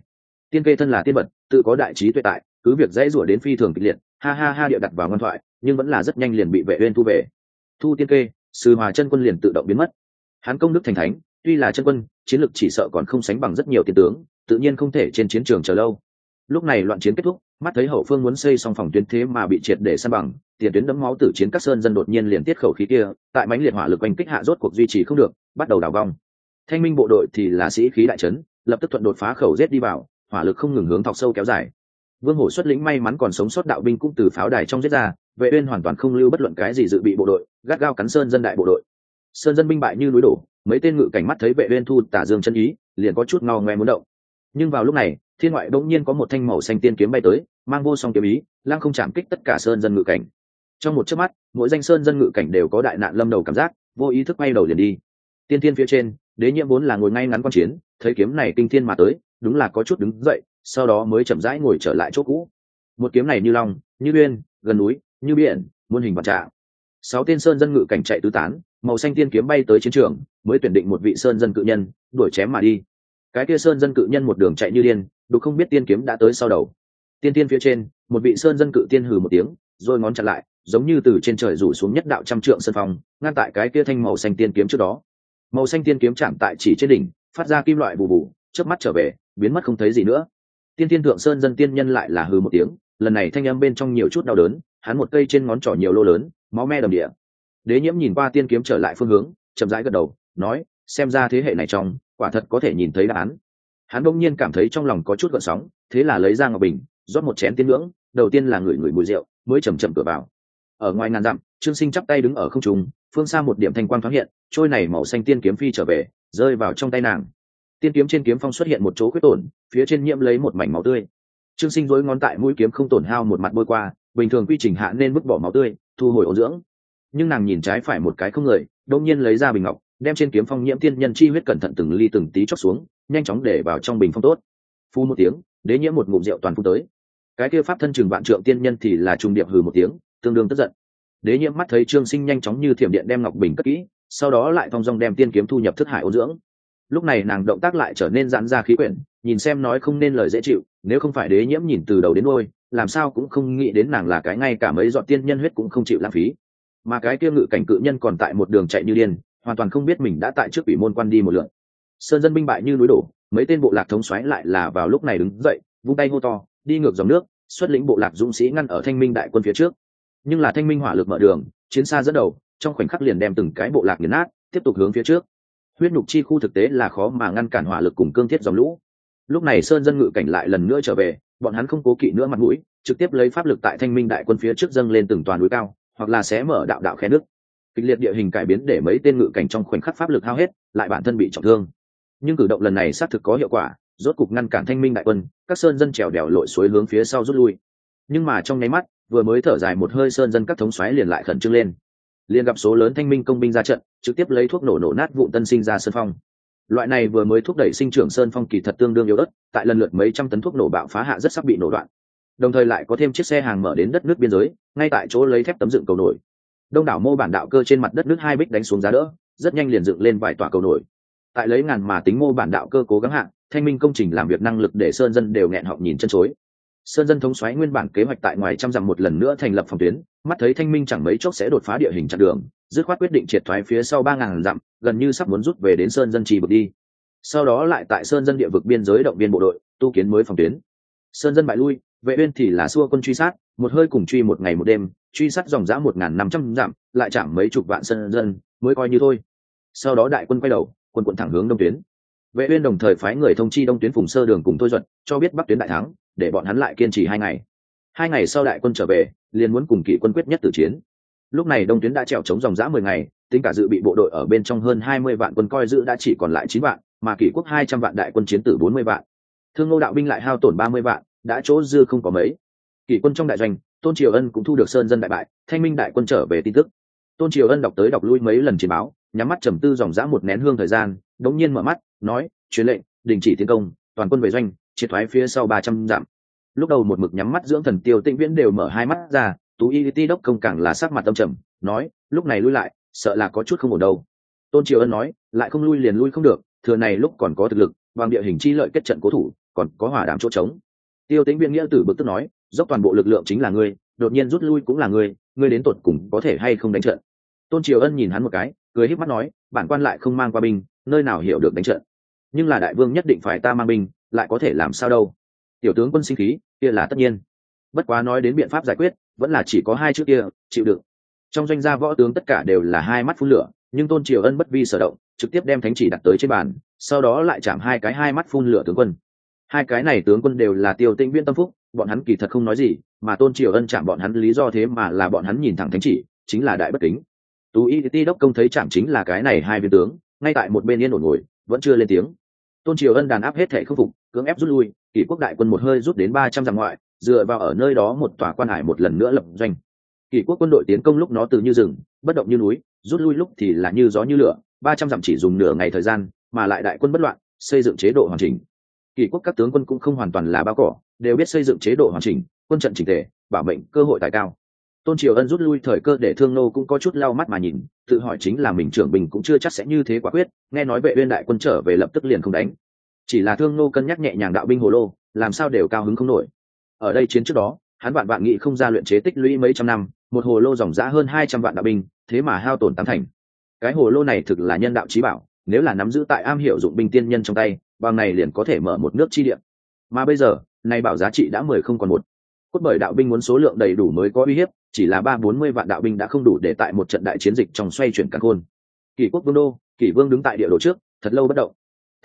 Tiên kê thân là tiên vật, tự có đại trí tuệ tại, cứ việc dễ dãi đến phi thường kịch liệt ha ha ha địa đặt vào ngoan thoại, nhưng vẫn là rất nhanh liền bị vệ uyên thu về. Thu tiên kê, sư hòa chân quân liền tự động biến mất. Hắn công đức thành thánh, tuy là chân quân, chiến lực chỉ sợ còn không sánh bằng rất nhiều tiền tướng, tự nhiên không thể trên chiến trường chờ lâu. Lúc này loạn chiến kết thúc, mắt thấy hậu phương muốn xây xong phòng tuyến thế mà bị triệt để san bằng, tiền tuyến đấm máu tử chiến các sơn dân đột nhiên liền tiết khẩu khí kia, tại mãnh liệt hỏa lực oanh kích hạ rốt cuộc duy trì không được, bắt đầu đảo vong thanh minh bộ đội thì là sĩ khí đại trấn lập tức thuận đột phá khẩu giết đi vào, hỏa lực không ngừng hướng thọc sâu kéo dài vương hổ xuất lĩnh may mắn còn sống sót đạo binh cũng từ pháo đài trong giết ra, vệ uyên hoàn toàn không lưu bất luận cái gì dự bị bộ đội, gắt gao cắn sơn dân đại bộ đội. Sơn dân binh bại như núi đổ, mấy tên ngự cảnh mắt thấy vệ uyên thu tả dương chân ý, liền có chút ngao ngoe muốn động. Nhưng vào lúc này, thiên ngoại đột nhiên có một thanh màu xanh tiên kiếm bay tới, mang vô song kiếm ý lang không chạm kích tất cả sơn dân ngự cảnh. Trong một chớp mắt, mỗi danh sơn dân ngự cảnh đều có đại nạn lâm đầu cảm giác, vô ý thức bay đầu liền đi. Tiên thiên phía trên, đế nhiệm vốn là ngồi ngay ngắn quan chiến, thấy kiếm này kinh thiên mà tới, đúng là có chút đứng dậy sau đó mới chậm rãi ngồi trở lại chỗ cũ. Một kiếm này như long, như uyên, gần núi, như biển, muôn hình vạn trạng. Sáu tên sơn dân ngự cảnh chạy tứ tán, màu xanh tiên kiếm bay tới chiến trường, mới tuyển định một vị sơn dân cự nhân, đuổi chém mà đi. Cái kia sơn dân cự nhân một đường chạy như điên, đục không biết tiên kiếm đã tới sau đầu. Tiên tiên phía trên, một vị sơn dân cự tiên hừ một tiếng, rồi ngón chặt lại, giống như từ trên trời rủ xuống nhất đạo trăm trượng sân phòng ngăn tại cái kia thanh màu xanh tiên kiếm trước đó. Màu xanh tiên kiếm chạm tại chỉ trên đỉnh, phát ra kim loại bù bù, chớp mắt trở về, biến mất không thấy gì nữa tiên tiên thượng sơn dân tiên nhân lại là hừ một tiếng, lần này thanh âm bên trong nhiều chút đau đớn, hắn một cây trên ngón trỏ nhiều lô lớn, máu me đầm địa. Đế nhiễm nhìn qua tiên kiếm trở lại phương hướng, chậm rãi gật đầu, nói, xem ra thế hệ này trong, quả thật có thể nhìn thấy đáp án. Hắn bỗng nhiên cảm thấy trong lòng có chút gợn sóng, thế là lấy ra ngọc bình, rót một chén tiên ngưỡng, đầu tiên là người ngửi mùi rượu, mới chầm chậm cửa vào. Ở ngoài ngàn dặm, trương sinh chắp tay đứng ở không trung, phương xa một điểm thanh quang thoáng hiện, trôi này màu xanh tiên kiếm phi trở về, rơi vào trong tay nàng tiên kiếm trên kiếm phong xuất hiện một chỗ khuyết tổn, phía trên nhiễm lấy một mảnh máu tươi. Trương sinh dối ngón tại mũi kiếm không tổn hao một mặt bôi qua, bình thường quy trình hạ nên vứt bỏ máu tươi, thu hồi ổ dưỡng. Nhưng nàng nhìn trái phải một cái không người đông nhiên lấy ra bình ngọc, đem trên kiếm phong nhiễm tiên nhân chi huyết cẩn thận từng ly từng tí chóc xuống, nhanh chóng để vào trong bình phong tốt. Phu một tiếng, đế nhiễm một ngụm rượu toàn phun tới. Cái kia pháp thân trường vạn trượng tiên nhân thì là trung điệp hừ một tiếng, tương đương tức giận. Đế nhiễm mắt thấy trương sinh nhanh chóng như thiểm điện đem ngọc bình cất kỹ, sau đó lại thong dong đem tiên kiếm thu nhập thức hải ô dưỡng lúc này nàng động tác lại trở nên giãn ra khí quyển, nhìn xem nói không nên lời dễ chịu, nếu không phải đế nhiễm nhìn từ đầu đến đôi làm sao cũng không nghĩ đến nàng là cái ngay cả mấy dọn tiên nhân huyết cũng không chịu lãng phí. Mà cái kia ngự cảnh cự nhân còn tại một đường chạy như điên, hoàn toàn không biết mình đã tại trước ủy môn quan đi một lượn sơn dân binh bại như núi đổ, mấy tên bộ lạc thống xoáy lại là vào lúc này đứng dậy, vung tay hô to, đi ngược dòng nước, xuất lĩnh bộ lạc dũng sĩ ngăn ở thanh minh đại quân phía trước. Nhưng là thanh minh hỏa lực mở đường, chiến xa dẫn đầu, trong khoảnh khắc liền đem từng cái bộ lạc nghiền nát, tiếp tục hướng phía trước huyết nhục chi khu thực tế là khó mà ngăn cản hỏa lực cùng cương thiết dòng lũ. Lúc này sơn dân ngự cảnh lại lần nữa trở về, bọn hắn không cố kỵ nữa mặt mũi, trực tiếp lấy pháp lực tại thanh minh đại quân phía trước dâng lên từng toàn núi cao, hoặc là xé mở đạo đạo khe nước. Kịch liệt địa hình cải biến để mấy tên ngự cảnh trong khoảnh khắc pháp lực hao hết, lại bản thân bị trọng thương. Nhưng cử động lần này xác thực có hiệu quả, rốt cục ngăn cản thanh minh đại quân, các sơn dân trèo đèo lội suối hướng phía sau rút lui. Nhưng mà trong nháy mắt, vừa mới thở dài một hơi sơn dân các thống xoáy liền lại khẩn trương lên liền gặp số lớn thanh minh công binh ra trận, trực tiếp lấy thuốc nổ nổ nát vụ tân sinh ra sơn phong. Loại này vừa mới thúc đẩy sinh trưởng sơn phong kỳ thật tương đương yếu đất tại lần lượt mấy trăm tấn thuốc nổ bạo phá hạ rất sắp bị nổ đoạn. Đồng thời lại có thêm chiếc xe hàng mở đến đất nước biên giới, ngay tại chỗ lấy thép tấm dựng cầu nổi. Đông đảo mô bản đạo cơ trên mặt đất nước hai bích đánh xuống giá đỡ, rất nhanh liền dựng lên vài tòa cầu nổi. Tại lấy ngàn mà tính mô bản đạo cơ cố gắng hạn thanh minh công trình làm việc năng lực để sơn dân đều nghẹn họng nhìn chân chối sơn dân thống xoáy nguyên bản kế hoạch tại ngoài trăm dặm một lần nữa thành lập phòng tuyến, mắt thấy thanh minh chẳng mấy chốc sẽ đột phá địa hình chặn đường, dứt khoát quyết định triệt thoái phía sau ba ngàn dặm, gần như sắp muốn rút về đến sơn dân trì vực đi. Sau đó lại tại sơn dân địa vực biên giới động viên bộ đội, tu kiến mới phòng tuyến. Sơn dân bại lui, vệ uyên thì là xua quân truy sát, một hơi cùng truy một ngày một đêm, truy sát dòng dã một ngàn năm trăm dặm, lại chạm mấy chục vạn sơn dân, mới coi như thôi. Sau đó đại quân quay đầu, quân quận thẳng hướng đông tuyến. Vệ uyên đồng thời phái người thông chi đông tuyến phùng sơ đường cùng thôi duật, cho biết bắc tuyến đại thắng để bọn hắn lại kiên trì hai ngày. Hai ngày sau đại quân trở về, liền muốn cùng kỵ quân quyết nhất tử chiến. Lúc này đông tuyến đã trèo chống dòng dã mười ngày, tính cả dự bị bộ đội ở bên trong hơn hai mươi vạn quân coi giữ đã chỉ còn lại chín vạn, mà kỷ quốc hai trăm vạn đại quân chiến tử bốn mươi vạn. Thương Ngô đạo binh lại hao tổn ba mươi vạn, đã chỗ dư không có mấy. Kỷ quân trong đại doanh, tôn triều ân cũng thu được sơn dân đại bại, thanh minh đại quân trở về tin tức. Tôn triều ân đọc tới đọc lui mấy lần chiến báo, nhắm mắt trầm tư dòng dã một nén hương thời gian, đống nhiên mở mắt, nói, truyền lệnh, đình chỉ tiến công, toàn quân về doanh triệt thoái phía sau ba trăm dặm. Lúc đầu một mực nhắm mắt dưỡng thần tiêu tĩnh viễn đều mở hai mắt ra, tú y ti đốc công càng là sắc mặt tâm trầm, nói, lúc này lui lại, sợ là có chút không ổn đâu. Tôn triều ân nói, lại không lui liền lui không được, thừa này lúc còn có thực lực, bằng địa hình chi lợi kết trận cố thủ, còn có hỏa đảm chỗ trống. Tiêu tĩnh viễn nghĩa tử bực tức nói, dốc toàn bộ lực lượng chính là ngươi, đột nhiên rút lui cũng là ngươi ngươi đến tột cùng có thể hay không đánh trận? Tôn triều ân nhìn hắn một cái, cười híp mắt nói, bản quan lại không mang qua binh, nơi nào hiểu được đánh trận? Nhưng là đại vương nhất định phải ta mang binh lại có thể làm sao đâu. Tiểu tướng quân sinh khí, kia là tất nhiên. Bất quá nói đến biện pháp giải quyết, vẫn là chỉ có hai chữ kia, chịu đựng. Trong doanh gia võ tướng tất cả đều là hai mắt phun lửa, nhưng tôn triều ân bất vi sở động, trực tiếp đem thánh chỉ đặt tới trên bàn, sau đó lại chạm hai cái hai mắt phun lửa tướng quân. Hai cái này tướng quân đều là tiêu tinh viên tâm phúc, bọn hắn kỳ thật không nói gì, mà tôn triều ân chạm bọn hắn lý do thế mà là bọn hắn nhìn thẳng thánh chỉ, chính là đại bất kính. Tú y ti đốc công thấy chạm chính là cái này hai viên tướng, ngay tại một bên yên ổn ngồi, vẫn chưa lên tiếng tôn triều ân đàn áp hết thể khắc phục, cưỡng ép rút lui, kỷ quốc đại quân một hơi rút đến ba trăm dặm ngoại, dựa vào ở nơi đó một tòa quan hải một lần nữa lập doanh. Kỷ quốc quân đội tiến công lúc nó từ như rừng, bất động như núi, rút lui lúc thì là như gió như lửa, ba trăm dặm chỉ dùng nửa ngày thời gian, mà lại đại quân bất loạn, xây dựng chế độ hoàn chỉnh. Kỷ quốc các tướng quân cũng không hoàn toàn là bao cỏ, đều biết xây dựng chế độ hoàn chỉnh, quân trận chỉnh tề, bảo mệnh cơ hội tài cao tôn triều ân rút lui thời cơ để thương nô cũng có chút lau mắt mà nhìn, tự hỏi chính là mình trưởng bình cũng chưa chắc sẽ như thế quả quyết, nghe nói vệ uyên đại quân trở về lập tức liền không đánh. Chỉ là thương nô cân nhắc nhẹ nhàng đạo binh hồ lô, làm sao đều cao hứng không nổi. Ở đây chiến trước đó, hắn vạn vạn nghị không ra luyện chế tích lũy mấy trăm năm, một hồ lô dòng giá hơn hai trăm vạn đạo binh, thế mà hao tổn tám thành. Cái hồ lô này thực là nhân đạo trí bảo, nếu là nắm giữ tại am hiểu dụng binh tiên nhân trong tay, bằng này liền có thể mở một nước chi địa. mà bây giờ, này bảo giá trị đã mười không còn một cốt bởi đạo binh muốn số lượng đầy đủ mới có uy hiếp, chỉ là ba bốn mươi vạn đạo binh đã không đủ để tại một trận đại chiến dịch trong xoay chuyển càn khôn. Kỷ quốc vương đô, kỷ vương đứng tại địa đồ trước, thật lâu bất động.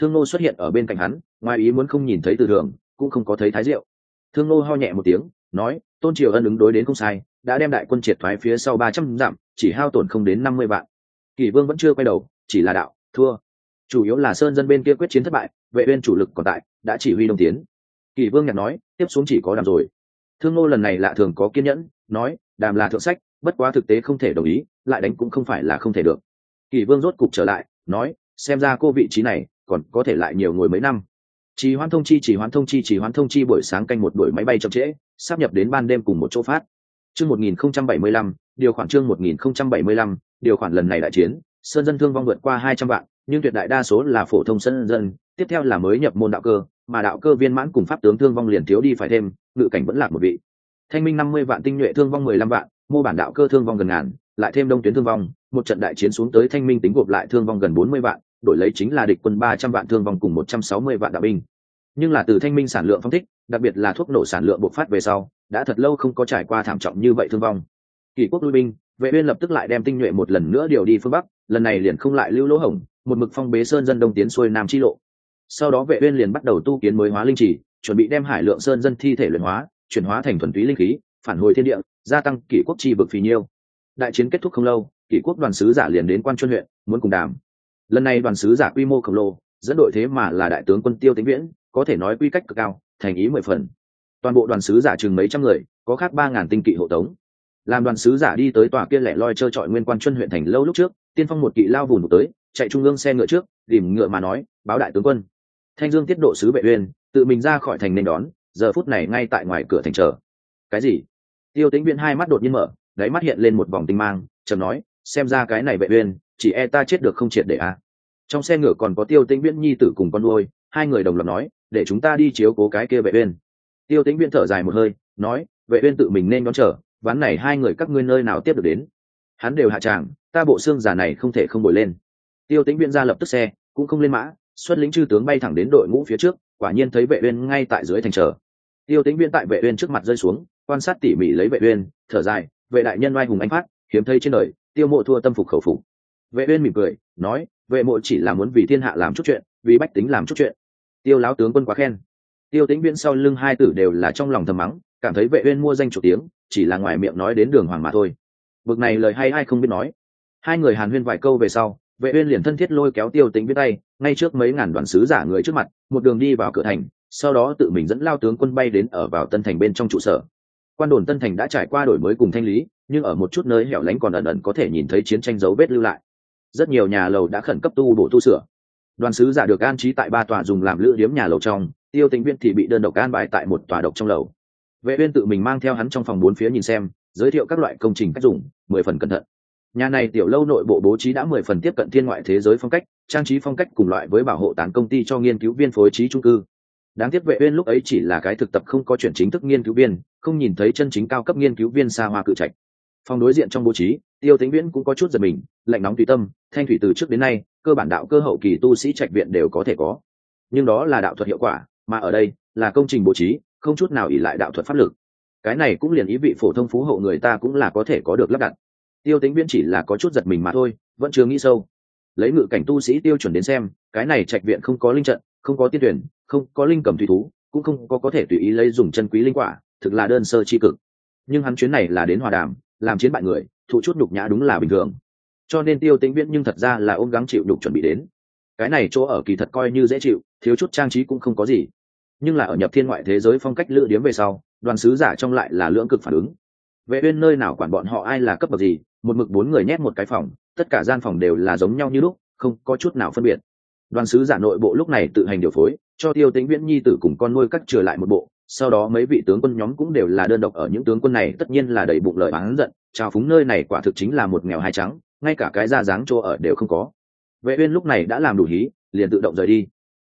Thương nô xuất hiện ở bên cạnh hắn, ngoài ý muốn không nhìn thấy từ thường cũng không có thấy thái diệu. Thương nô ho nhẹ một tiếng, nói, tôn triều ân ứng đối đến không sai, đã đem đại quân triệt thoái phía sau ba trăm dặm, chỉ hao tổn không đến năm mươi vạn. Kỷ vương vẫn chưa quay đầu, chỉ là đạo, thua. Chủ yếu là sơn dân bên kia quyết chiến thất bại, vệ uyên chủ lực còn tại, đã chỉ huy đông tiến. Kỷ vương nhặt nói, tiếp xuống chỉ có đàm rồi thương Ngô lần này lạ thường có kiên nhẫn nói đàm là thượng sách bất quá thực tế không thể đồng ý lại đánh cũng không phải là không thể được. Kỷ vương rốt cục trở lại nói xem ra cô vị trí này còn có thể lại nhiều ngồi mấy năm. Chỉ hoan thông chi chỉ hoan thông chi chỉ hoan thông chi buổi sáng canh một đuổi máy bay chậm trễ sắp nhập đến ban đêm cùng một chỗ phát. Chương 1075, điều khoản chương 1075, điều khoản lần này đại chiến sơn dân thương vong vượt qua hai trăm vạn nhưng tuyệt đại đa số là phổ thông sơn dân tiếp theo là mới nhập môn đạo cơ mà đạo cơ viên mãn cùng pháp tướng thương vong liền thiếu đi phải thêm, ngự cảnh vẫn lạc một vị. Thanh minh năm mươi vạn tinh nhuệ thương vong mười lăm vạn, mô bản đạo cơ thương vong gần ngàn, lại thêm đông tuyến thương vong, một trận đại chiến xuống tới thanh minh tính gộp lại thương vong gần bốn mươi vạn, đổi lấy chính là địch quân ba trăm vạn thương vong cùng một trăm sáu mươi vạn đạo binh. Nhưng là từ thanh minh sản lượng phong thích, đặc biệt là thuốc nổ sản lượng bộc phát về sau, đã thật lâu không có trải qua thảm trọng như vậy thương vong. Kỷ quốc lui binh, vệ uyên lập tức lại đem tinh nhuệ một lần nữa điều đi phương bắc, lần này liền không lại lưu lỗ hổng, một mực phong bế sơn dân đông tiến xuôi nam chi lộ sau đó vệ uyên liền bắt đầu tu kiến mới hóa linh trì, chuẩn bị đem hải lượng sơn dân thi thể luyện hóa, chuyển hóa thành thuần túy linh khí, phản hồi thiên địa, gia tăng kỷ quốc chi vực phì nhiêu. Đại chiến kết thúc không lâu, kỷ quốc đoàn sứ giả liền đến quan chuyên huyện, muốn cùng đàm. Lần này đoàn sứ giả quy mô khổng lồ, dẫn đội thế mà là đại tướng quân tiêu tĩnh viễn, có thể nói quy cách cực cao, thành ý mười phần. Toàn bộ đoàn sứ giả chừng mấy trăm người, có khác ba ngàn tinh kỵ hộ tống. Làm đoàn sứ giả đi tới tòa kia lẻ loi trơ trọi nguyên quan chuyên huyện thành lâu lúc trước, tiên phong một kỵ lao vùn tới, chạy trung ương xe ngựa trước, tìm ngựa mà nói, báo đại tướng quân thanh dương tiết độ sứ vệ uyên, tự mình ra khỏi thành nên đón, giờ phút này ngay tại ngoài cửa thành chờ. Cái gì? Tiêu tĩnh viễn hai mắt đột nhiên mở, đáy mắt hiện lên một vòng tinh mang, trầm nói, xem ra cái này vệ uyên, chỉ e ta chết được không triệt để à. trong xe ngựa còn có tiêu tĩnh viễn nhi tử cùng con nuôi, hai người đồng loạt nói, để chúng ta đi chiếu cố cái kia vệ uyên. Tiêu tĩnh viễn thở dài một hơi, nói, vệ uyên tự mình nên đón chờ, ván này hai người các ngươi nơi nào tiếp được đến. Hắn đều hạ tràng, ta bộ xương giả này không thể không bồi lên. Tiêu tĩnh viễn ra lập tức xe, cũng không lên mã xuất lĩnh chư tướng bay thẳng đến đội ngũ phía trước, quả nhiên thấy vệ uyên ngay tại dưới thành chờ. Tiêu tĩnh viên tại vệ uyên trước mặt rơi xuống, quan sát tỉ mỉ lấy vệ uyên, thở dài, vệ đại nhân oai hùng anh phát, hiếm thấy trên đời, tiêu mộ thua tâm phục khẩu phục. Vệ uyên mỉm cười, nói, vệ mộ chỉ là muốn vì thiên hạ làm chút chuyện, vì bách tính làm chút chuyện. Tiêu lão tướng quân quá khen. Tiêu tĩnh viễn sau lưng hai tử đều là trong lòng thầm mắng, cảm thấy vệ uyên mua danh chủ tiếng, chỉ là ngoài miệng nói đến đường hoàng mà thôi. Bực này lời hay ai không biết nói. Hai người hàn huyên vài câu về sau vệ uyên liền thân thiết lôi kéo tiêu tĩnh viễn tay, ngay trước mấy ngàn đoàn sứ giả người trước mặt, một đường đi vào cửa thành, sau đó tự mình dẫn lao tướng quân bay đến ở vào tân thành bên trong trụ sở. Quan đồn tân thành đã trải qua đổi mới cùng thanh lý, nhưng ở một chút nơi hẻo lánh còn ẩn ẩn có thể nhìn thấy chiến tranh dấu vết lưu lại. Rất nhiều nhà lầu đã khẩn cấp tu bổ tu sửa. Đoàn sứ giả được an trí tại ba tòa dùng làm lữ điếm nhà lầu trong, tiêu tĩnh viên thì bị đơn độc an bài tại một tòa độc trong lầu. Vệ uyên tự mình mang theo hắn trong phòng bốn phía nhìn xem, giới thiệu các loại công trình cách dùng, mười phần cẩn thận nhà này tiểu lâu nội bộ bố trí đã mười phần tiếp cận thiên ngoại thế giới phong cách, trang trí phong cách cùng loại với bảo hộ tán công ty cho nghiên cứu viên phối trí trung cư. Đáng tiếc vệ uyên lúc ấy chỉ là cái thực tập không có chuyển chính thức nghiên cứu viên, không nhìn thấy chân chính cao cấp nghiên cứu viên xa hoa cự trạch. Phòng đối diện trong bố trí, tiêu tĩnh viễn cũng có chút giật mình, lạnh nóng tùy tâm, thanh thủy từ trước đến nay, cơ bản đạo cơ hậu kỳ tu sĩ trạch viện đều có thể có. Nhưng đó là đạo thuật hiệu quả, mà ở đây là công trình bố trí, không chút nào ỉ lại đạo thuật pháp lực. Cái này cũng liền ý vị phổ thông phú hộ người ta cũng là có thể có được lắp đặt tiêu tĩnh viễn chỉ là có chút giật mình mà thôi, vẫn chưa nghĩ sâu. Lấy ngự cảnh tu sĩ tiêu chuẩn đến xem, cái này trạch viện không có linh trận, không có tiên tuyển, không có linh cầm thủy thú, cũng không có có thể tùy ý lấy dùng chân quý linh quả, thực là đơn sơ chi cực. Nhưng hắn chuyến này là đến hòa đàm, làm chiến bại người, thụ chút nhục nhã đúng là bình thường. Cho nên tiêu tĩnh viễn nhưng thật ra là ôm gắng chịu nhục chuẩn bị đến. Cái này chỗ ở kỳ thật coi như dễ chịu, thiếu chút trang trí cũng không có gì. Nhưng là ở nhập thiên ngoại thế giới phong cách lựa điếm về sau, đoàn sứ giả trong lại là lưỡng cực phản ứng vệ uyên nơi nào quản bọn họ ai là cấp bậc gì, một mực bốn người nhét một cái phòng, tất cả gian phòng đều là giống nhau như lúc, không có chút nào phân biệt. Đoàn sứ giả nội bộ lúc này tự hành điều phối, cho tiêu tĩnh viễn nhi tử cùng con nuôi cắt trở lại một bộ, sau đó mấy vị tướng quân nhóm cũng đều là đơn độc ở những tướng quân này, tất nhiên là đầy bụng lời oán giận, trào phúng nơi này quả thực chính là một nghèo hai trắng, ngay cả cái ra dáng chỗ ở đều không có. Vệ uyên lúc này đã làm đủ hí, liền tự động rời đi.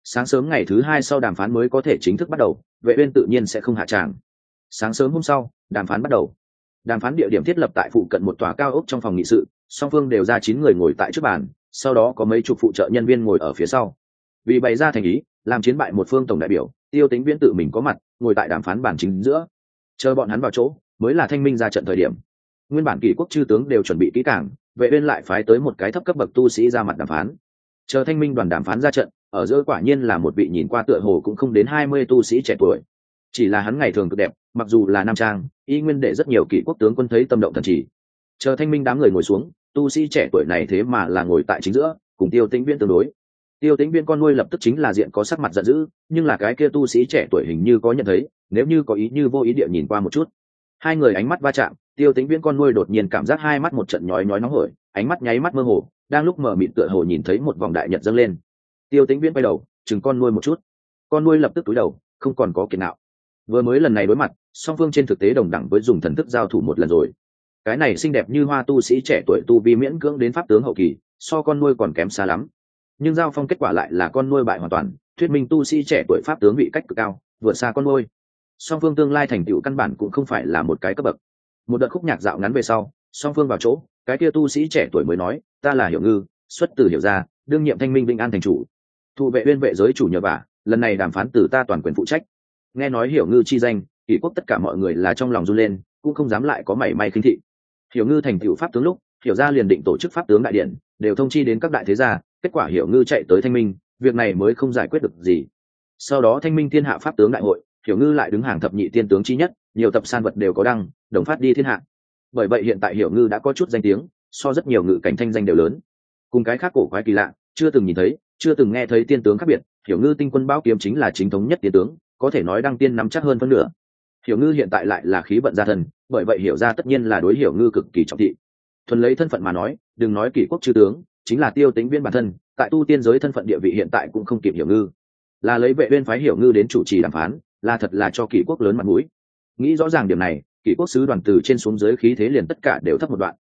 Sáng sớm ngày thứ hai sau đàm phán mới có thể chính thức bắt đầu, vệ uyên tự nhiên sẽ không hạ tràng. Sáng sớm hôm sau, đàm phán bắt đầu đàm phán địa điểm thiết lập tại phụ cận một tòa cao ốc trong phòng nghị sự, song phương đều ra chín người ngồi tại trước bàn, sau đó có mấy chục phụ trợ nhân viên ngồi ở phía sau. Vì bày ra thành ý, làm chiến bại một phương tổng đại biểu, tiêu tính viễn tự mình có mặt, ngồi tại đàm phán bản chính giữa. Chờ bọn hắn vào chỗ, mới là thanh minh ra trận thời điểm. Nguyên bản kỷ quốc chư tướng đều chuẩn bị kỹ cảng vệ bên lại phái tới một cái thấp cấp bậc tu sĩ ra mặt đàm phán. Chờ thanh minh đoàn đàm phán ra trận, ở giữa quả nhiên là một vị nhìn qua tựa hồ cũng không đến hai mươi tu sĩ trẻ tuổi chỉ là hắn ngày thường cực đẹp, mặc dù là nam trang, y nguyên để rất nhiều kỷ quốc tướng quân thấy tâm động thần chỉ chờ thanh minh đám người ngồi xuống, tu sĩ trẻ tuổi này thế mà là ngồi tại chính giữa, cùng tiêu tĩnh viễn tương đối. Tiêu tĩnh viễn con nuôi lập tức chính là diện có sắc mặt giận dữ, nhưng là cái kia tu sĩ trẻ tuổi hình như có nhận thấy, nếu như có ý như vô ý địa nhìn qua một chút. Hai người ánh mắt va chạm, tiêu tĩnh viễn con nuôi đột nhiên cảm giác hai mắt một trận nhói nhói nóng hổi, ánh mắt nháy mắt mơ hồ, đang lúc mở mịt tựa hồ nhìn thấy một vòng đại nhật dâng lên. Tiêu tĩnh viễn quay đầu, chừng con nuôi một chút. Con nuôi lập tức túi đầu, không còn có kiệt nào vừa mới lần này đối mặt, song phương trên thực tế đồng đẳng với dùng thần thức giao thủ một lần rồi. Cái này xinh đẹp như hoa tu sĩ trẻ tuổi tu vi miễn cưỡng đến pháp tướng hậu kỳ, so con nuôi còn kém xa lắm. Nhưng giao phong kết quả lại là con nuôi bại hoàn toàn, thuyết minh tu sĩ trẻ tuổi pháp tướng bị cách cực cao, vượt xa con nuôi. song phương tương lai thành tựu căn bản cũng không phải là một cái cấp bậc. Một đợt khúc nhạc dạo ngắn về sau, song phương vào chỗ, cái kia tu sĩ trẻ tuổi mới nói, ta là hiểu ngư, xuất từ hiểu gia, đương nhiệm thanh minh vĩnh an thành chủ. Thụ vệ uyên vệ giới chủ nhờ vả lần này đàm phán từ ta toàn quyền phụ trách nghe nói hiểu ngư chi danh, kỷ quốc tất cả mọi người là trong lòng run lên, cũng không dám lại có mảy may khinh thị. Hiểu ngư thành tựu pháp tướng lúc, hiểu gia liền định tổ chức pháp tướng đại điện, đều thông chi đến các đại thế gia, kết quả hiểu ngư chạy tới thanh minh, việc này mới không giải quyết được gì. Sau đó thanh minh thiên hạ pháp tướng đại hội, hiểu ngư lại đứng hàng thập nhị tiên tướng chi nhất, nhiều tập san vật đều có đăng, đồng phát đi thiên hạ. Bởi vậy hiện tại hiểu ngư đã có chút danh tiếng, so rất nhiều ngự cảnh thanh danh đều lớn. Cùng cái khác cổ quái kỳ lạ, chưa từng nhìn thấy, chưa từng nghe thấy tiên tướng khác biệt, hiểu ngư tinh quân bao kiếm chính là chính thống nhất tiên tướng có thể nói đăng tiên nắm chắc hơn phân nửa. Hiểu ngư hiện tại lại là khí vận gia thần, bởi vậy hiểu ra tất nhiên là đối hiểu ngư cực kỳ trọng thị. Thuần lấy thân phận mà nói đừng nói kỷ quốc chư tướng chính là tiêu tính viên bản thân tại tu tiên giới thân phận địa vị hiện tại cũng không kịp hiểu ngư. Là lấy vệ viên phái hiểu ngư đến chủ trì đàm phán là thật là cho kỷ quốc lớn mặt mũi. Nghĩ rõ ràng điểm này kỷ quốc sứ đoàn từ trên xuống dưới khí thế liền tất cả đều thấp một đoạn.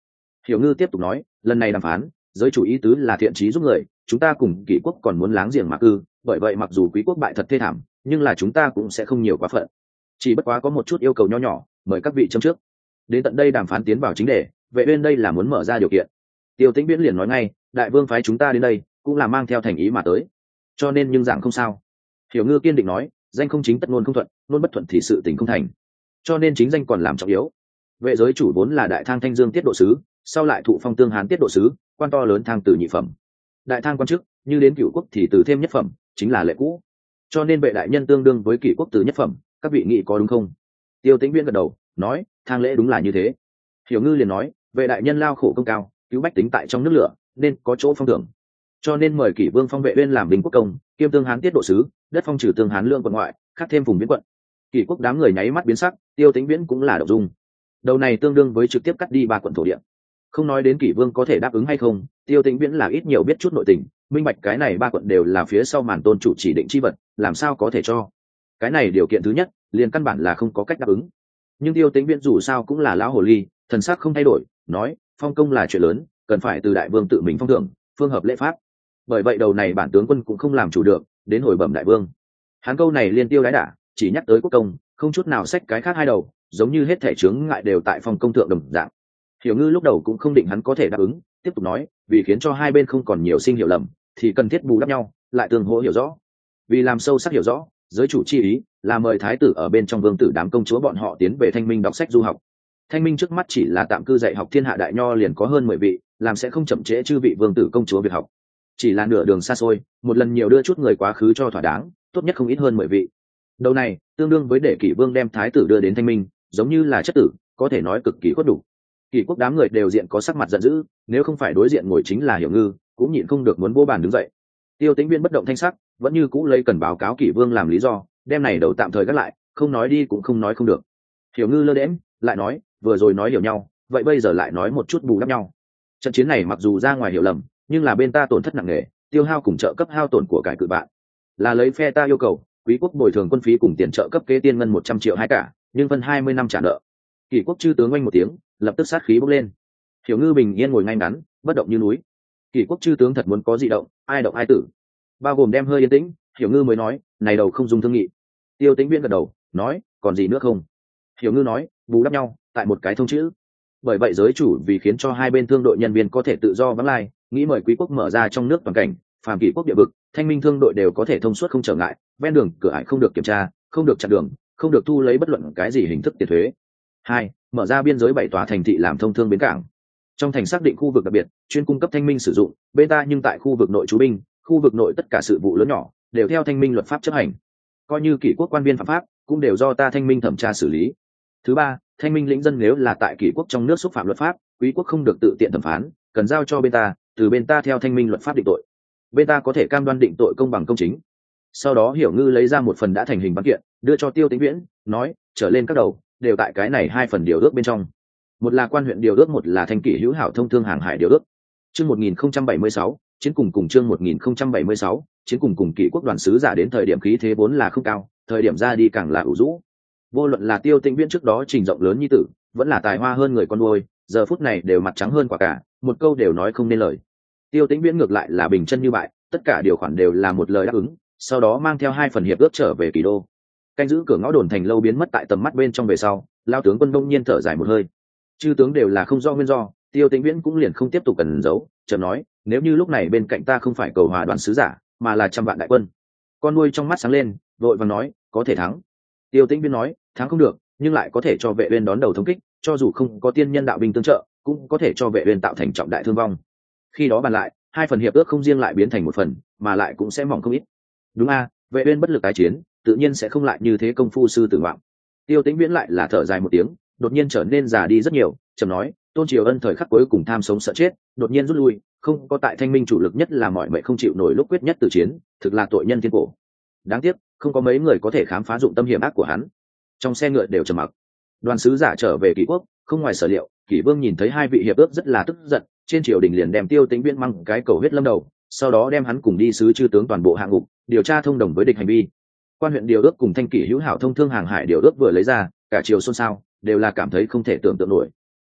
Hiểu ngư tiếp tục nói lần này đàm phán giới chủ ý tứ là thiện trí giúp người chúng ta cùng kỷ quốc còn muốn láng giềng mà cư bởi vậy mặc dù quý quốc bại thật thê thảm nhưng là chúng ta cũng sẽ không nhiều quá phận. Chỉ bất quá có một chút yêu cầu nho nhỏ, mời các vị châm trước. Đến tận đây đàm phán tiến vào chính đề, vệ uyên đây là muốn mở ra điều kiện. Tiêu tĩnh biến liền nói ngay, đại vương phái chúng ta đến đây, cũng là mang theo thành ý mà tới. Cho nên nhưng dạng không sao. Hiểu ngư kiên định nói, danh không chính tất ngôn không thuận, ngôn bất thuận thì sự tình không thành. Cho nên chính danh còn làm trọng yếu. Vệ giới chủ vốn là đại thang thanh dương tiết độ sứ, sau lại thụ phong tương hán tiết độ sứ, quan to lớn thang từ nhị phẩm. Đại thang quan chức, như đến cựu quốc thì từ thêm nhất phẩm, chính là lệ cũ cho nên vệ đại nhân tương đương với kỷ quốc từ nhất phẩm, các vị nghị có đúng không? Tiêu tĩnh viên gật đầu, nói, thang lễ đúng là như thế. Hiểu ngư liền nói, vệ đại nhân lao khổ công cao, cứu bách tính tại trong nước lửa, nên có chỗ phong thưởng cho nên mời kỷ vương phong vệ uyên làm bình quốc công, kiêm tương hán tiết độ sứ, đất phong trừ tương hán lương quận ngoại, khắc thêm vùng biến quận. Kỷ quốc đám người nháy mắt biến sắc, tiêu tĩnh viễn cũng là đậu dung. Đầu này tương đương với trực tiếp cắt đi ba quận thổ địa. Không nói đến kỷ vương có thể đáp ứng hay không, tiêu tĩnh viễn là ít nhiều biết chút nội tình minh bạch cái này ba quận đều là phía sau màn tôn chủ chỉ định chi vật, làm sao có thể cho? Cái này điều kiện thứ nhất, liền căn bản là không có cách đáp ứng. Nhưng tiêu tính viễn dù sao cũng là lão hồ ly, thần sắc không thay đổi, nói, phong công là chuyện lớn, cần phải từ đại vương tự mình phong thưởng, phương hợp lễ pháp. Bởi vậy đầu này bản tướng quân cũng không làm chủ được, đến hồi bẩm đại vương. Hắn câu này liên tiêu đái đả, chỉ nhắc tới quốc công, không chút nào xách cái khác hai đầu, giống như hết thể chướng ngại đều tại phong công thượng đồng dạng. Hiểu ngư lúc đầu cũng không định hắn có thể đáp ứng, tiếp tục nói, vì khiến cho hai bên không còn nhiều sinh hiểu lầm thì cần thiết bù đắp nhau, lại tương hỗ hiểu rõ. Vì làm sâu sắc hiểu rõ, giới chủ chi ý là mời thái tử ở bên trong vương tử đám công chúa bọn họ tiến về thanh minh đọc sách du học. Thanh minh trước mắt chỉ là tạm cư dạy học thiên hạ đại nho liền có hơn mười vị, làm sẽ không chậm trễ chư vị vương tử công chúa việc học. Chỉ là nửa đường xa xôi, một lần nhiều đưa chút người quá khứ cho thỏa đáng, tốt nhất không ít hơn mười vị. Đầu này, tương đương với để kỷ vương đem thái tử đưa đến thanh minh, giống như là chất tử, có thể nói cực kỳ khuất đủ. Kỷ quốc đám người đều diện có sắc mặt giận dữ, nếu không phải đối diện ngồi chính là hiểu ngư cũng nhịn không được muốn vô bàn đứng dậy. Tiêu Tĩnh viên bất động thanh sắc, vẫn như cũ lấy cần báo cáo kỷ vương làm lý do, đem này đầu tạm thời gác lại, không nói đi cũng không nói không được. Hiểu ngư lơ đễm lại nói, vừa rồi nói hiểu nhau, vậy bây giờ lại nói một chút bù đắp nhau. Trận chiến này mặc dù ra ngoài hiểu lầm, nhưng là bên ta tổn thất nặng nề, tiêu hao cùng trợ cấp hao tổn của cải cự bạn. Là lấy phe ta yêu cầu, quý quốc bồi thường quân phí cùng tiền trợ cấp kế tiên ngân một trăm triệu hai cả, nhưng phân hai mươi năm trả nợ. Kỷ quốc chư tướng oanh một tiếng, lập tức sát khí bốc lên. Hiểu ngư bình yên ngồi ngay ngắn, bất động như núi kỷ quốc chư tướng thật muốn có di động, ai động ai tử. Bao gồm đem hơi yên tĩnh, hiểu ngư mới nói, này đầu không dùng thương nghị. Tiêu tĩnh viễn gật đầu, nói, còn gì nữa không? Hiểu ngư nói, bù đắp nhau, tại một cái thông chữ. Bởi vậy giới chủ vì khiến cho hai bên thương đội nhân viên có thể tự do vắng lai, nghĩ mời quý quốc mở ra trong nước toàn cảnh, phàm kỷ quốc địa vực, thanh minh thương đội đều có thể thông suốt không trở ngại, ven đường, cửa ải không được kiểm tra, không được chặn đường, không được thu lấy bất luận cái gì hình thức tiền thuế. Hai, mở ra biên giới bảy tòa thành thị làm thông thương bến cảng trong thành xác định khu vực đặc biệt, chuyên cung cấp thanh minh sử dụng bên ta nhưng tại khu vực nội trú binh, khu vực nội tất cả sự vụ lớn nhỏ, đều theo thanh minh luật pháp chấp hành. Coi như kỷ quốc quan viên phạm pháp, cũng đều do ta thanh minh thẩm tra xử lý. Thứ ba, thanh minh lĩnh dân nếu là tại kỷ quốc trong nước xúc phạm luật pháp, quý quốc không được tự tiện thẩm phán, cần giao cho bên ta, từ bên ta theo thanh minh luật pháp định tội. Bên ta có thể cam đoan định tội công bằng công chính. Sau đó hiểu ngư lấy ra một phần đã thành hình văn kiện, đưa cho tiêu tính viễn, nói, trở lên các đầu, đều tại cái này hai phần điều ước bên trong một là quan huyện điều ước, một là thanh kỷ hữu hảo thông thương hàng hải điều ước. Chương một nghìn không trăm bảy mươi sáu, chiến cùng cùng chương một nghìn không trăm bảy mươi sáu, chiến cùng cùng kỷ quốc đoàn sứ giả đến thời điểm khí thế vốn là không cao, thời điểm ra đi càng là ủ rũ. Vô luận là tiêu tĩnh viễn trước đó trình rộng lớn như tử, vẫn là tài hoa hơn người con nuôi, giờ phút này đều mặt trắng hơn quả cả, một câu đều nói không nên lời. Tiêu tĩnh viễn ngược lại là bình chân như bại, tất cả điều khoản đều là một lời đáp ứng, sau đó mang theo hai phần hiệp ước trở về kỳ đô. Canh giữ cửa ngõ đồn thành lâu biến mất tại tầm mắt bên trong về sau, lao tướng quân đông nhiên thở dài một hơi chư tướng đều là không do nguyên do, tiêu tĩnh viễn cũng liền không tiếp tục cần giấu, chợt nói, nếu như lúc này bên cạnh ta không phải cầu hòa đoàn sứ giả, mà là trăm vạn đại quân. Con nuôi trong mắt sáng lên, vội vàng nói, có thể thắng. Tiêu tĩnh viễn nói, thắng không được, nhưng lại có thể cho vệ uyên đón đầu thống kích, cho dù không có tiên nhân đạo binh tương trợ, cũng có thể cho vệ uyên tạo thành trọng đại thương vong. Khi đó bàn lại, hai phần hiệp ước không riêng lại biến thành một phần, mà lại cũng sẽ mỏng không ít. Đúng a, vệ uyên bất lực tái chiến, tự nhiên sẽ không lại như thế công phu sư tử vọng tiêu tĩnh viễn lại là thở dài một tiếng đột nhiên trở nên già đi rất nhiều trầm nói, tôn triều ân thời khắc cuối cùng tham sống sợ chết, đột nhiên rút lui, không có tại thanh minh chủ lực nhất là mọi mệnh không chịu nổi lúc quyết nhất từ chiến, thực là tội nhân thiên cổ. Đáng tiếc, không có mấy người có thể khám phá dụng tâm hiểm ác của hắn. Trong xe ngựa đều trầm mặc. Đoàn sứ giả trở về kỷ quốc, không ngoài sở liệu, kỷ vương nhìn thấy hai vị hiệp ước rất là tức giận, trên triều đình liền đem tiêu tính viễn măng cái cầu huyết lâm đầu, sau đó đem hắn cùng đi sứ chư tướng toàn bộ hạng ngục, điều tra thông đồng với địch hành vi. Quan huyện điều ước cùng thanh kỷ hữu hảo thông thương hàng hải điều ước vừa lấy ra, cả triều xôn xao đều là cảm thấy không thể tưởng tượng nổi.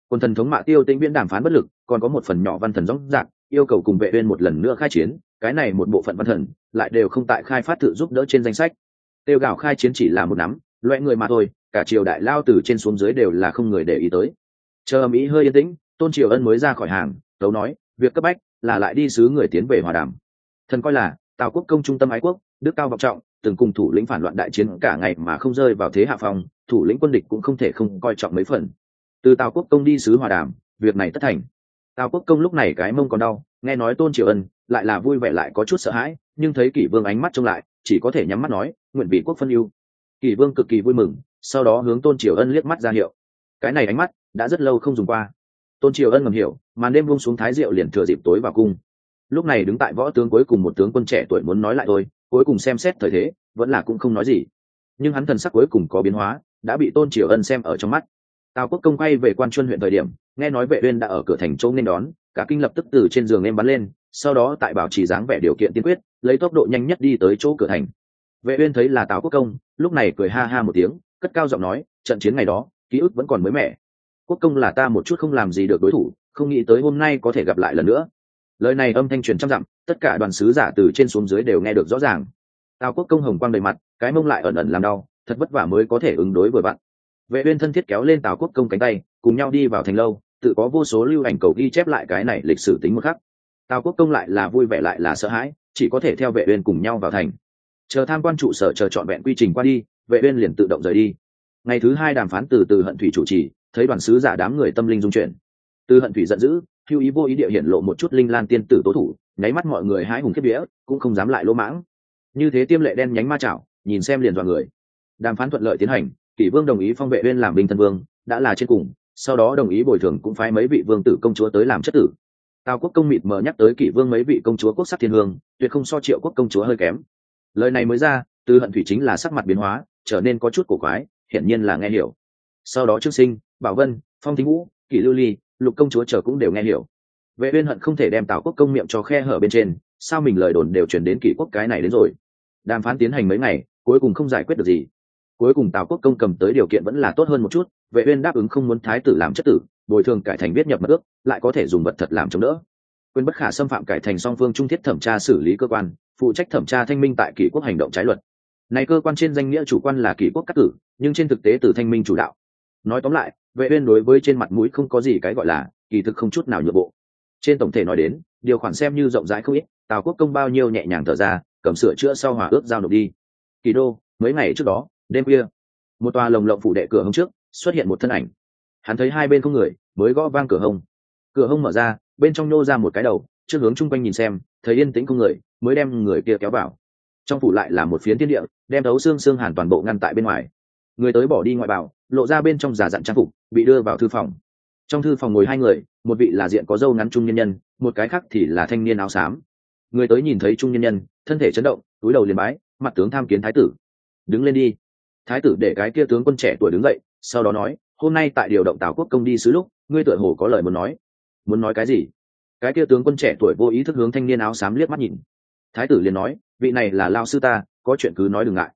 Quân thần thống mạ tiêu tĩnh viễn đàm phán bất lực, còn có một phần nhỏ văn thần rõ ràng, yêu cầu cùng vệ uyên một lần nữa khai chiến, cái này một bộ phận văn thần, lại đều không tại khai phát tự giúp đỡ trên danh sách. Tiêu gạo khai chiến chỉ là một nắm loại người mà thôi, cả triều đại lao từ trên xuống dưới đều là không người để ý tới. Chờ mỹ hơi yên tĩnh, tôn triều ân mới ra khỏi hàng, tấu nói, việc cấp bách là lại đi sứ người tiến về hòa đàm. Thần coi là, tào quốc công trung tâm ái quốc, đức cao vọng trọng từng cùng thủ lĩnh phản loạn đại chiến cả ngày mà không rơi vào thế hạ phòng thủ lĩnh quân địch cũng không thể không coi trọng mấy phần. Từ tào quốc công đi sứ hòa đàm, việc này tất thành. Tào quốc công lúc này cái mông còn đau, nghe nói tôn triều ân lại là vui vẻ lại có chút sợ hãi, nhưng thấy kỷ vương ánh mắt trông lại, chỉ có thể nhắm mắt nói, nguyện bị quốc phân ưu. Kỷ vương cực kỳ vui mừng, sau đó hướng tôn triều ân liếc mắt ra hiệu. Cái này ánh mắt đã rất lâu không dùng qua. Tôn triều ân ngầm hiểu, màn đêm buông xuống thái diệu liền thừa dịp tối vào cung. Lúc này đứng tại võ tướng cuối cùng một tướng quân trẻ tuổi muốn nói lại thôi cuối cùng xem xét thời thế, vẫn là cũng không nói gì. Nhưng hắn thần sắc cuối cùng có biến hóa, đã bị tôn triều ân xem ở trong mắt. Tào quốc công quay về quan chuân huyện thời điểm, nghe nói vệ uyên đã ở cửa thành châu nên đón, cả kinh lập tức từ trên giường em bắn lên, sau đó tại bảo trì dáng vẻ điều kiện tiên quyết, lấy tốc độ nhanh nhất đi tới chỗ cửa thành. Vệ uyên thấy là tào quốc công, lúc này cười ha ha một tiếng, cất cao giọng nói, trận chiến ngày đó, ký ức vẫn còn mới mẻ. Quốc công là ta một chút không làm gì được đối thủ, không nghĩ tới hôm nay có thể gặp lại lần nữa lời này âm thanh truyền trăm dặm, tất cả đoàn sứ giả từ trên xuống dưới đều nghe được rõ ràng. Tào quốc công hồng quang đầy mặt, cái mông lại ẩn ẩn làm đau, thật vất vả mới có thể ứng đối vừa vặn. Vệ uyên thân thiết kéo lên tào quốc công cánh tay, cùng nhau đi vào thành lâu, tự có vô số lưu ảnh cầu ghi chép lại cái này lịch sử tính một khắc. Tào quốc công lại là vui vẻ lại là sợ hãi, chỉ có thể theo vệ uyên cùng nhau vào thành. Chờ tham quan trụ sở chờ chọn vẹn quy trình qua đi, vệ uyên liền tự động rời đi. Ngày thứ hai đàm phán từ từ hận thủy chủ trì, thấy đoàn sứ giả đám người tâm linh dung chuyển. Từ hận thủy giận dữ hưu ý vô ý địa hiện lộ một chút linh lan tiên tử tố thủ, nháy mắt mọi người hái hùng kết vía, cũng không dám lại lỗ mãng. Như thế tiêm lệ đen nhánh ma chảo, nhìn xem liền dọa người. Đàm phán thuận lợi tiến hành, kỷ vương đồng ý phong vệ viên làm binh thân vương, đã là trên cùng, sau đó đồng ý bồi thường cũng phái mấy vị vương tử công chúa tới làm chất tử. Tào quốc công mịt mờ nhắc tới kỷ vương mấy vị công chúa quốc sắc thiên hương, tuyệt không so triệu quốc công chúa hơi kém. Lời này mới ra từ hận thủy chính là sắc mặt biến hóa, trở nên có chút cổ quái, hiển nhiên là nghe hiểu. Sau đó trương sinh, bảo vân, phong thính vũ, kỷ lưu ly lục công chúa chờ cũng đều nghe hiểu. Vệ uyên hận không thể đem tào quốc công miệng cho khe hở bên trên, sao mình lời đồn đều truyền đến kỷ quốc cái này đến rồi. Đàm phán tiến hành mấy ngày, cuối cùng không giải quyết được gì. Cuối cùng tào quốc công cầm tới điều kiện vẫn là tốt hơn một chút, vệ uyên đáp ứng không muốn thái tử làm chất tử, bồi thường cải thành viết nhập mật ước, lại có thể dùng vật thật làm chống đỡ. Quyền bất khả xâm phạm cải thành song phương trung thiết thẩm tra xử lý cơ quan, phụ trách thẩm tra thanh minh tại kỷ quốc hành động trái luật. Này cơ quan trên danh nghĩa chủ quan là kỷ quốc cắt cử nhưng trên thực tế từ thanh minh chủ đạo nói tóm lại, vệ uyên đối với trên mặt mũi không có gì cái gọi là, kỳ thực không chút nào nhượng bộ. Trên tổng thể nói đến, điều khoản xem như rộng rãi không ít, tào quốc công bao nhiêu nhẹ nhàng thở ra, cầm sửa chữa sau hòa ước giao nộp đi. Kỳ đô, mấy ngày trước đó, đêm khuya, một tòa lồng lộng phủ đệ cửa hông trước, xuất hiện một thân ảnh. Hắn thấy hai bên không người, mới gõ vang cửa hông. Cửa hông mở ra, bên trong nhô ra một cái đầu, trước hướng chung quanh nhìn xem, thấy yên tĩnh không người, mới đem người kia kéo vào. Trong phủ lại là một phiến thiên địa, đem đấu xương xương hàn toàn bộ ngăn tại bên ngoài. Người tới bỏ đi ngoại bảo lộ ra bên trong giả dặn trang phục, bị đưa vào thư phòng. Trong thư phòng ngồi hai người, một vị là diện có dâu ngắn trung nhân nhân, một cái khác thì là thanh niên áo xám. Người tới nhìn thấy trung nhân nhân, thân thể chấn động, túi đầu liền bái, mặt tướng tham kiến thái tử. Đứng lên đi. Thái tử để cái kia tướng quân trẻ tuổi đứng dậy, sau đó nói, hôm nay tại điều động tào quốc công đi sứ lúc, ngươi tựa hồ có lời muốn nói. Muốn nói cái gì? Cái kia tướng quân trẻ tuổi vô ý thức hướng thanh niên áo xám liếc mắt nhìn. Thái tử liền nói, vị này là lao sư ta, có chuyện cứ nói đừng ngại.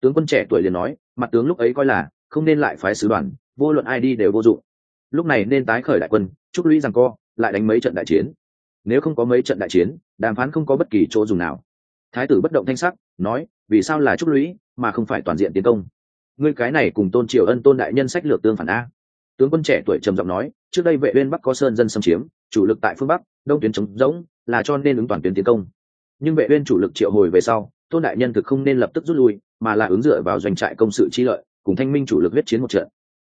Tướng quân trẻ tuổi liền nói, mặt tướng lúc ấy coi là không nên lại phái sứ đoàn, vô luận ai đi đều vô dụng. Lúc này nên tái khởi đại quân, chúc lũy rằng co, lại đánh mấy trận đại chiến. Nếu không có mấy trận đại chiến, đàm phán không có bất kỳ chỗ dùng nào. Thái tử bất động thanh sắc, nói, vì sao là trúc lũy, mà không phải toàn diện tiến công? Ngươi cái này cùng tôn triều ân tôn đại nhân sách lược tương phản a. Tướng quân trẻ tuổi trầm giọng nói, trước đây vệ uyên bắc có sơn dân xâm chiếm, chủ lực tại phương bắc, đông tuyến chống rỗng, là cho nên ứng toàn tuyến tiến công. Nhưng vệ uyên chủ lực triệu hồi về sau, tôn đại nhân thực không nên lập tức rút lui, mà là ứng dựa vào doanh trại công sự chi lợi cùng thanh minh chủ lực huyết chiến một trận.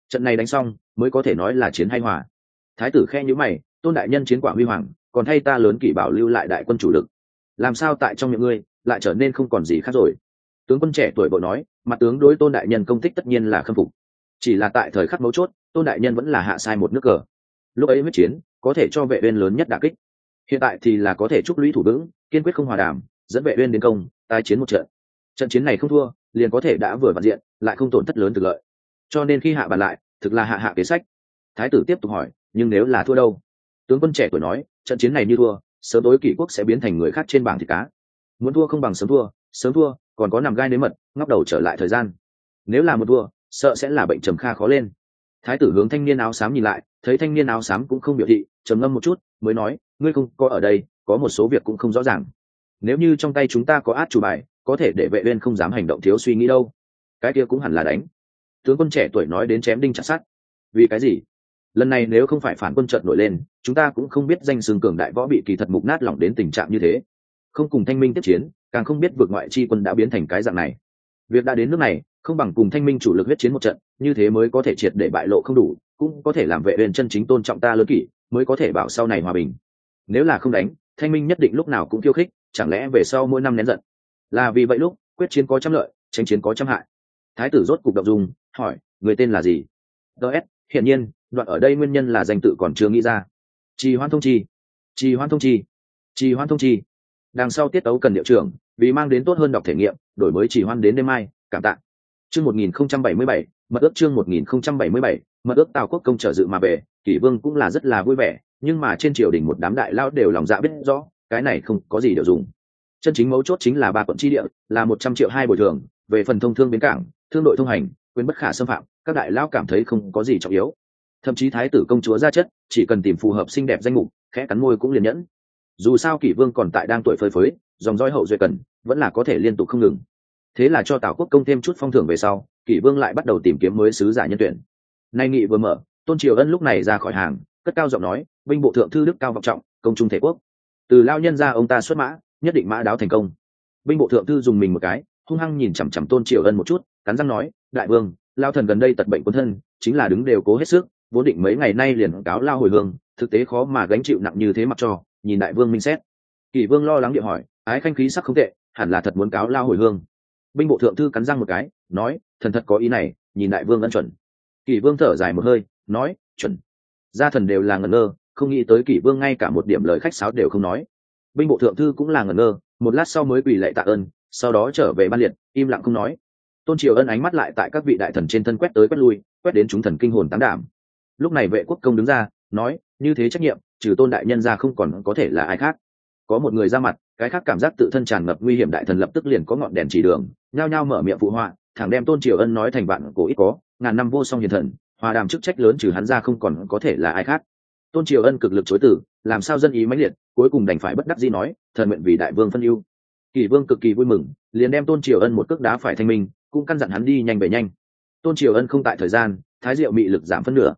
Trận này đánh xong, mới có thể nói là chiến hay hòa. Thái tử khe nhữ mày, tôn đại nhân chiến quả huy hoàng, còn thay ta lớn kỷ bảo lưu lại đại quân chủ lực. Làm sao tại trong miệng ngươi lại trở nên không còn gì khác rồi? Tướng quân trẻ tuổi bộ nói, mặt tướng đối tôn đại nhân công tích tất nhiên là khâm phục. Chỉ là tại thời khắc mấu chốt, tôn đại nhân vẫn là hạ sai một nước cờ. Lúc ấy huyết chiến, có thể cho vệ uyên lớn nhất đả kích. Hiện tại thì là có thể trúc lũy thủ vững, kiên quyết không hòa đàm, dẫn vệ uyên đến công, tái chiến một trận. Trận chiến này không thua liền có thể đã vừa vặn diện, lại không tổn thất lớn thực lợi. Cho nên khi hạ bàn lại, thực là hạ hạ kế sách. Thái tử tiếp tục hỏi, nhưng nếu là thua đâu? Tướng quân trẻ tuổi nói, trận chiến này như thua, sớm tối kỷ quốc sẽ biến thành người khác trên bảng thịt cá. Muốn thua không bằng sớm thua sớm thua, còn có nằm gai nếm mật, ngóc đầu trở lại thời gian. Nếu là một thua, sợ sẽ là bệnh trầm kha khó lên. Thái tử hướng thanh niên áo xám nhìn lại, thấy thanh niên áo xám cũng không biểu thị, trầm ngâm một chút, mới nói, ngươi không có ở đây, có một số việc cũng không rõ ràng. Nếu như trong tay chúng ta có át chủ bài có thể để vệ uyên không dám hành động thiếu suy nghĩ đâu. Cái kia cũng hẳn là đánh. Tướng quân trẻ tuổi nói đến chém đinh chặt sắt. Vì cái gì? Lần này nếu không phải phản quân trận nổi lên, chúng ta cũng không biết danh sương cường đại võ bị kỳ thật mục nát lỏng đến tình trạng như thế. Không cùng thanh minh tiếp chiến, càng không biết vượt ngoại chi quân đã biến thành cái dạng này. Việc đã đến nước này, không bằng cùng thanh minh chủ lực huyết chiến một trận, như thế mới có thể triệt để bại lộ không đủ, cũng có thể làm vệ uyên chân chính tôn trọng ta lớn kỷ, mới có thể bảo sau này hòa bình. Nếu là không đánh, thanh minh nhất định lúc nào cũng khiêu khích, chẳng lẽ về sau mỗi năm nén giận? Là vì vậy lúc, quyết chiến có trăm lợi, tranh chiến có trăm hại. Thái tử rốt cục g dùng hỏi, người tên là gì? Ts hiện nhiên, đoạn ở đây nguyên nhân là danh tự còn chưa nghĩ ra. Trì hoan thông chi. Trì hoan thông chi. Trì hoan thông chi. Đằng sau tiết tấu cần hiệu trưởng, vì mang đến tốt hơn đọc thể nghiệm, đổi mới trì hoan đến đêm mai, cảm tạ. Chương một nghìn không trăm bảy mươi bảy, mật ước chương một nghìn không trăm bảy mươi bảy, mật ước tào quốc công trở dự mà về, kỷ vương cũng là rất là vui vẻ, nhưng mà trên triều đình một đám đại lao đều lòng dạ biết rõ, cái này không có gì đều dùng chân chính mấu chốt chính là ba quận tri địa, là một trăm triệu hai bồi thường, về phần thông thương bến cảng, thương đội thông hành quyền bất khả xâm phạm, các đại lao cảm thấy không có gì trọng yếu. Thậm chí thái tử công chúa ra chất, chỉ cần tìm phù hợp xinh đẹp danh mục, khẽ cắn môi cũng liền nhẫn. Dù sao kỷ vương còn tại đang tuổi phơi phới, dòng dõi hậu duệ cần, vẫn là có thể liên tục không ngừng. Thế là cho tào quốc công thêm chút phong thưởng về sau, kỷ vương lại bắt đầu tìm kiếm mới sứ giả nhân tuyển. Nay nghị vừa mở, tôn triều ân lúc này ra khỏi hàng, cất cao giọng nói, binh bộ thượng thư đức cao vọng trọng, công trung thể quốc. Từ lao nhân ra ông ta xuất mã nhất định mã đáo thành công. Binh bộ thượng thư dùng mình một cái, hung hăng nhìn chằm chằm tôn triều ân một chút, cắn răng nói, đại vương, lao thần gần đây tật bệnh quân thân, chính là đứng đều cố hết sức, vốn định mấy ngày nay liền cáo lao hồi hương, thực tế khó mà gánh chịu nặng như thế mặc cho, nhìn đại vương minh xét. Kỷ vương lo lắng điện hỏi, ái khanh khí sắc không tệ, hẳn là thật muốn cáo lao hồi hương. Binh bộ thượng thư cắn răng một cái, nói, thần thật có ý này, nhìn đại vương ân chuẩn. Kỷ vương thở dài một hơi, nói, chuẩn. Gia thần đều là ngẩn ngơ, không nghĩ tới kỷ vương ngay cả một điểm lời khách sáo đều không nói binh bộ thượng thư cũng là ngẩn ngơ, một lát sau mới quỳ lệ tạ ơn, sau đó trở về ban liệt, im lặng không nói. Tôn triều ân ánh mắt lại tại các vị đại thần trên thân quét tới quét lui, quét đến chúng thần kinh hồn tán đảm. Lúc này vệ quốc công đứng ra, nói, như thế trách nhiệm, trừ tôn đại nhân ra không còn có thể là ai khác. Có một người ra mặt, cái khác cảm giác tự thân tràn ngập nguy hiểm đại thần lập tức liền có ngọn đèn chỉ đường, nhao nhao mở miệng phụ họa, thẳng đem tôn triều ân nói thành bạn cổ ít có, ngàn năm vô song hiền thần, hòa đàm chức trách lớn trừ hắn ra không còn có thể là ai khác. Tôn triều ân cực lực chối tử làm sao dân ý mãnh liệt cuối cùng đành phải bất đắc dĩ nói, thần nguyện vì đại vương phân ưu. Kỳ vương cực kỳ vui mừng, liền đem tôn triều ân một cước đá phải thanh minh, cũng căn dặn hắn đi nhanh về nhanh. Tôn triều ân không tại thời gian, thái diệu mị lực giảm phân nửa.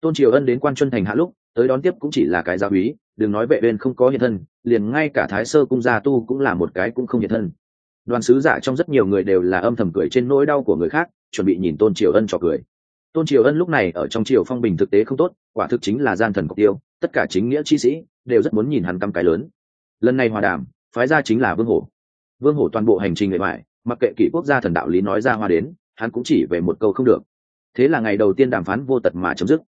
Tôn triều ân đến quan chuân thành hạ lúc, tới đón tiếp cũng chỉ là cái gia úy, đừng nói vệ bên không có hiện thân, liền ngay cả thái sơ cung gia tu cũng là một cái cũng không hiện thân. Đoàn sứ giả trong rất nhiều người đều là âm thầm cười trên nỗi đau của người khác, chuẩn bị nhìn tôn triều ân cho cười tôn triều ân lúc này ở trong triều phong bình thực tế không tốt, quả thực chính là gian thần cọc tiêu, tất cả chính nghĩa chi sĩ đều rất muốn nhìn hắn căm cái lớn. Lần này hòa đàm, phái ra chính là vương hổ. Vương hổ toàn bộ hành trình người ngoại mặc kệ kỷ quốc gia thần đạo lý nói ra hoa đến, hắn cũng chỉ về một câu không được. Thế là ngày đầu tiên đàm phán vô tật mà chấm dứt.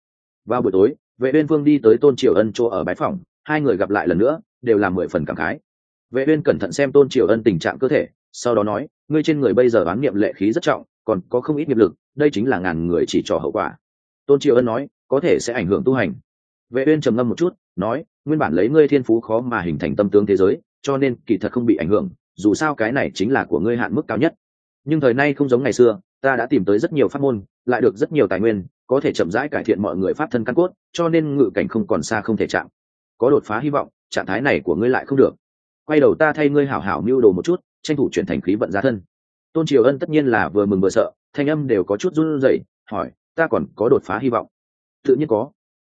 Vào buổi tối, vệ uyên vương đi tới tôn triều ân chỗ ở bái phòng hai người gặp lại lần nữa, đều là mười phần cảm khái. Vệ uyên cẩn thận xem tôn triều ân tình trạng cơ thể, sau đó nói, ngươi trên người bây giờ bán niệm lệ khí rất trọng còn có không ít nghiệp lực, đây chính là ngàn người chỉ trò hậu quả. Tôn triều ân nói, có thể sẽ ảnh hưởng tu hành. Vệ uyên trầm ngâm một chút, nói, nguyên bản lấy ngươi thiên phú khó mà hình thành tâm tướng thế giới, cho nên kỳ thật không bị ảnh hưởng, dù sao cái này chính là của ngươi hạn mức cao nhất. Nhưng thời nay không giống ngày xưa, ta đã tìm tới rất nhiều pháp môn, lại được rất nhiều tài nguyên, có thể chậm rãi cải thiện mọi người pháp thân căn cốt, cho nên ngự cảnh không còn xa không thể chạm. Có đột phá hy vọng, trạng thái này của ngươi lại không được. Quay đầu ta thay ngươi hảo hảo mưu đồ một chút, tranh thủ chuyển thành khí vận gia thân tôn triều ân tất nhiên là vừa mừng vừa sợ, thanh âm đều có chút run rẩy, hỏi, ta còn có đột phá hy vọng? Tự nhiên có.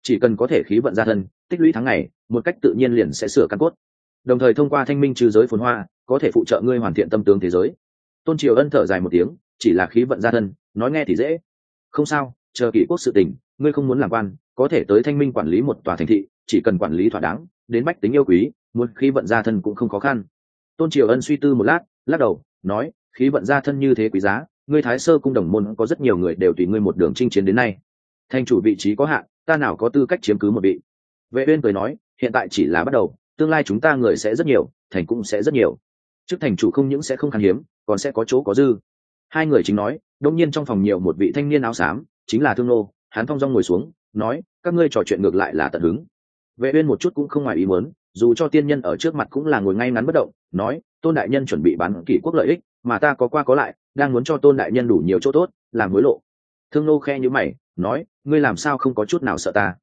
Chỉ cần có thể khí vận gia thân, tích lũy tháng ngày, một cách tự nhiên liền sẽ sửa căn cốt. Đồng thời thông qua thanh minh trừ giới phồn hoa, có thể phụ trợ ngươi hoàn thiện tâm tướng thế giới. Tôn triều ân thở dài một tiếng, chỉ là khí vận gia thân, nói nghe thì dễ. Không sao, chờ kỷ quốc sự tình, ngươi không muốn làm quan, có thể tới thanh minh quản lý một tòa thành thị, chỉ cần quản lý thỏa đáng, đến bách tính yêu quý, muốn khí vận gia thân cũng không khó khăn. Tôn triều ân suy tư một lát, lắc đầu, nói khí vận gia thân như thế quý giá, ngươi thái sơ cung đồng môn có rất nhiều người đều tùy ngươi một đường chinh chiến đến nay. Thành chủ vị trí có hạn, ta nào có tư cách chiếm cứ một vị? Vệ uyên cười nói, hiện tại chỉ là bắt đầu, tương lai chúng ta người sẽ rất nhiều, thành cũng sẽ rất nhiều. Chức thành chủ không những sẽ không khan hiếm, còn sẽ có chỗ có dư. Hai người chính nói, đông nhiên trong phòng nhiều một vị thanh niên áo xám, chính là thương nô, hắn thong dong ngồi xuống, nói, các ngươi trò chuyện ngược lại là tận hứng. Vệ uyên một chút cũng không ngoài ý muốn, dù cho tiên nhân ở trước mặt cũng là ngồi ngay ngắn bất động, nói, tôn đại nhân chuẩn bị bán kỷ quốc lợi ích mà ta có qua có lại, đang muốn cho tôn đại nhân đủ nhiều chỗ tốt, làm hối lộ. Thương nô khe như mày, nói, ngươi làm sao không có chút nào sợ ta?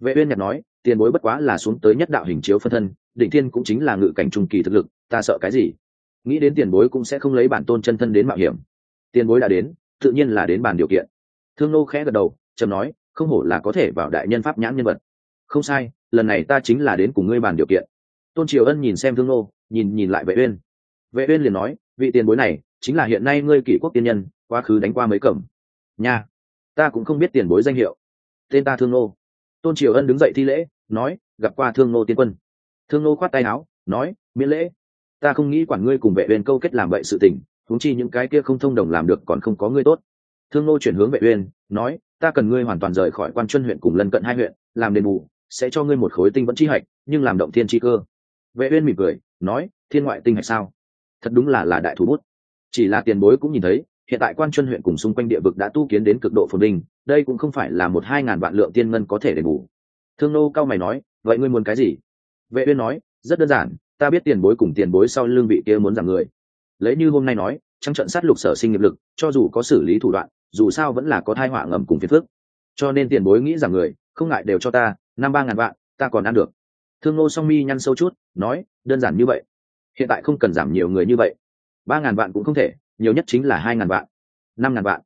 Vệ uyên nhặt nói, tiền bối bất quá là xuống tới nhất đạo hình chiếu phân thân, đỉnh thiên cũng chính là ngự cảnh trung kỳ thực lực, ta sợ cái gì? Nghĩ đến tiền bối cũng sẽ không lấy bản tôn chân thân đến mạo hiểm. Tiền bối đã đến, tự nhiên là đến bàn điều kiện. Thương nô khẽ gật đầu, trầm nói, không hổ là có thể vào đại nhân pháp nhãn nhân vật. Không sai, lần này ta chính là đến cùng ngươi bàn điều kiện. Tôn triều ân nhìn xem thương nô, nhìn nhìn lại vệ uyên vệ uyên liền nói, vị tiền bối này chính là hiện nay ngươi kỷ quốc tiên nhân, quá khứ đánh qua mấy cẩm. Nha, ta cũng không biết tiền bối danh hiệu. Tên ta thương nô. Tôn triều ân đứng dậy thi lễ, nói, gặp qua thương nô tiên quân. Thương nô khoát tay áo, nói, miễn lễ. Ta không nghĩ quản ngươi cùng vệ uyên câu kết làm vậy sự tình chúng chi những cái kia không thông đồng làm được còn không có ngươi tốt. Thương nô chuyển hướng vệ uyên, nói, ta cần ngươi hoàn toàn rời khỏi quan chuyên huyện cùng lân cận hai huyện, làm đền bù, sẽ cho ngươi một khối tinh vẫn chi hạch, nhưng làm động thiên chi cơ. Vệ uyên mỉm cười, nói, thiên ngoại tinh hạch sao? Thật đúng là là đại thủ bút. Chỉ là tiền bối cũng nhìn thấy, hiện tại quan chuân huyện cùng xung quanh địa vực đã tu kiến đến cực độ phồn vinh, đây cũng không phải là một hai ngàn vạn lượng tiên ngân có thể đền bù. Thương nô cao mày nói, vậy ngươi muốn cái gì? Vệ uyên nói, rất đơn giản, ta biết tiền bối cùng tiền bối sau lương vị kia muốn giảm người. Lấy như hôm nay nói trong trận sát lục sở sinh nghiệp lực, cho dù có xử lý thủ đoạn, dù sao vẫn là có thai họa ngầm cùng phiền phức. Cho nên tiền bối nghĩ rằng người, không ngại đều cho ta, năm ba ngàn vạn, ta còn ăn được. Thương nô song mi nhăn sâu chút, nói, đơn giản như vậy hiện tại không cần giảm nhiều người như vậy. Ba ngàn vạn cũng không thể, nhiều nhất chính là hai ngàn vạn, năm ngàn vạn.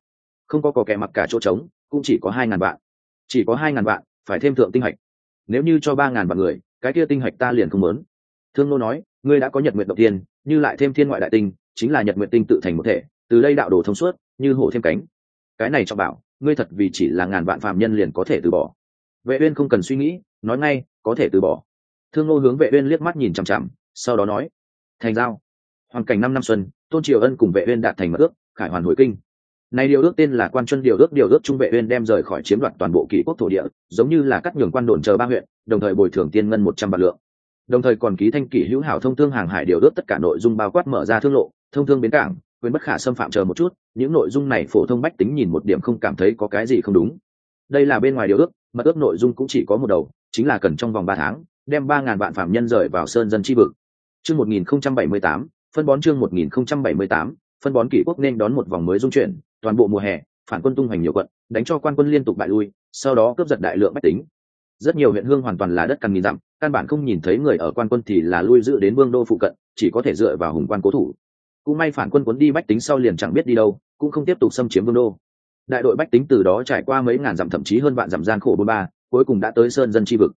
Không có cò kẻ mặc cả chỗ trống, cũng chỉ có hai ngàn vạn. Chỉ có hai ngàn vạn, phải thêm thượng tinh hạch. Nếu như cho ba ngàn vạn người, cái kia tinh hạch ta liền không muốn. Thương nô nói, ngươi đã có nhật nguyện đầu tiên, như lại thêm thiên ngoại đại tinh, chính là nhật nguyện tinh tự thành một thể, từ đây đạo đồ thông suốt, như hổ thêm cánh. Cái này cho bảo, ngươi thật vì chỉ là ngàn vạn phạm nhân liền có thể từ bỏ. Vệ uyên không cần suy nghĩ, nói ngay, có thể từ bỏ. Thương nô hướng vệ uyên liếc mắt nhìn chằm chằm, sau đó nói thành giao. Hoàn cảnh năm năm xuân, tôn triều ân cùng vệ uyên đạt thành mật ước, khải hoàn hồi kinh. Này điều ước tên là quan chuyên điều ước điều ước trung vệ uyên đem rời khỏi chiếm đoạt toàn bộ kỷ quốc thổ địa, giống như là cắt nhường quan đồn chờ ba huyện, đồng thời bồi thường tiên ngân một trăm bạc lượng. Đồng thời còn ký thanh kỷ hữu hảo thông thương hàng hải điều ước tất cả nội dung bao quát mở ra thương lộ, thông thương bến cảng quyền bất khả xâm phạm chờ một chút, những nội dung này phổ thông bách tính nhìn một điểm không cảm thấy có cái gì không đúng. Đây là bên ngoài điều ước, mật ước nội dung cũng chỉ có một đầu, chính là cần trong vòng ba tháng, đem ba ngàn vạn phạm nhân rời vào sơn dân chi vực chương một nghìn không trăm bảy mươi tám, phân bón chương một nghìn không trăm bảy mươi tám, phân bón kỷ quốc nên đón một vòng mới dung chuyển, toàn bộ mùa hè, phản quân tung hoành nhiều quận, đánh cho quan quân liên tục bại lui, sau đó cướp giật đại lượng bách tính. Rất nhiều huyện hương hoàn toàn là đất cằn nghìn dặm, căn bản không nhìn thấy người ở quan quân thì là lui giữ đến vương đô phụ cận, chỉ có thể dựa vào hùng quan cố thủ. Cũng may phản quân cuốn đi bách tính sau liền chẳng biết đi đâu, cũng không tiếp tục xâm chiếm vương đô. Đại đội bách tính từ đó trải qua mấy ngàn dặm thậm chí hơn vạn dặm gian khổ bôn ba, cuối cùng đã tới sơn dân chi vực.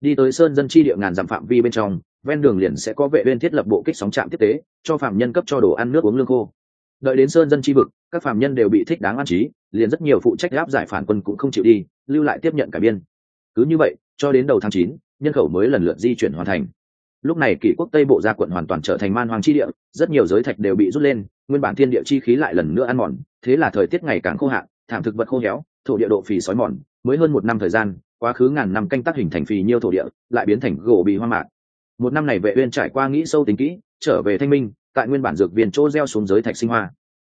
Đi tới sơn dân chi địa ngàn dặm phạm vi bên trong ven đường liền sẽ có vệ viên thiết lập bộ kích sóng trạm tiếp tế, cho phạm nhân cấp cho đồ ăn nước uống lương khô. Đợi đến sơn dân chi vực, các phạm nhân đều bị thích đáng an trí, liền rất nhiều phụ trách áp giải phản quân cũng không chịu đi, lưu lại tiếp nhận cả biên. Cứ như vậy, cho đến đầu tháng chín, nhân khẩu mới lần lượt di chuyển hoàn thành. Lúc này kỷ quốc tây bộ gia quận hoàn toàn trở thành man hoàng chi địa, rất nhiều giới thạch đều bị rút lên, nguyên bản thiên địa chi khí lại lần nữa ăn mòn, thế là thời tiết ngày càng khô hạn, thảm thực vật khô héo, thổ địa độ phì sói mòn, mới hơn một năm thời gian, quá khứ ngàn năm canh tác hình thành phì nhiêu thổ địa, lại biến thành gỗ bị hoang mạc một năm này vệ uyên trải qua nghĩ sâu tính kỹ, trở về thanh minh, tại nguyên bản dược viên chỗ gieo xuống giới thạch sinh hoa.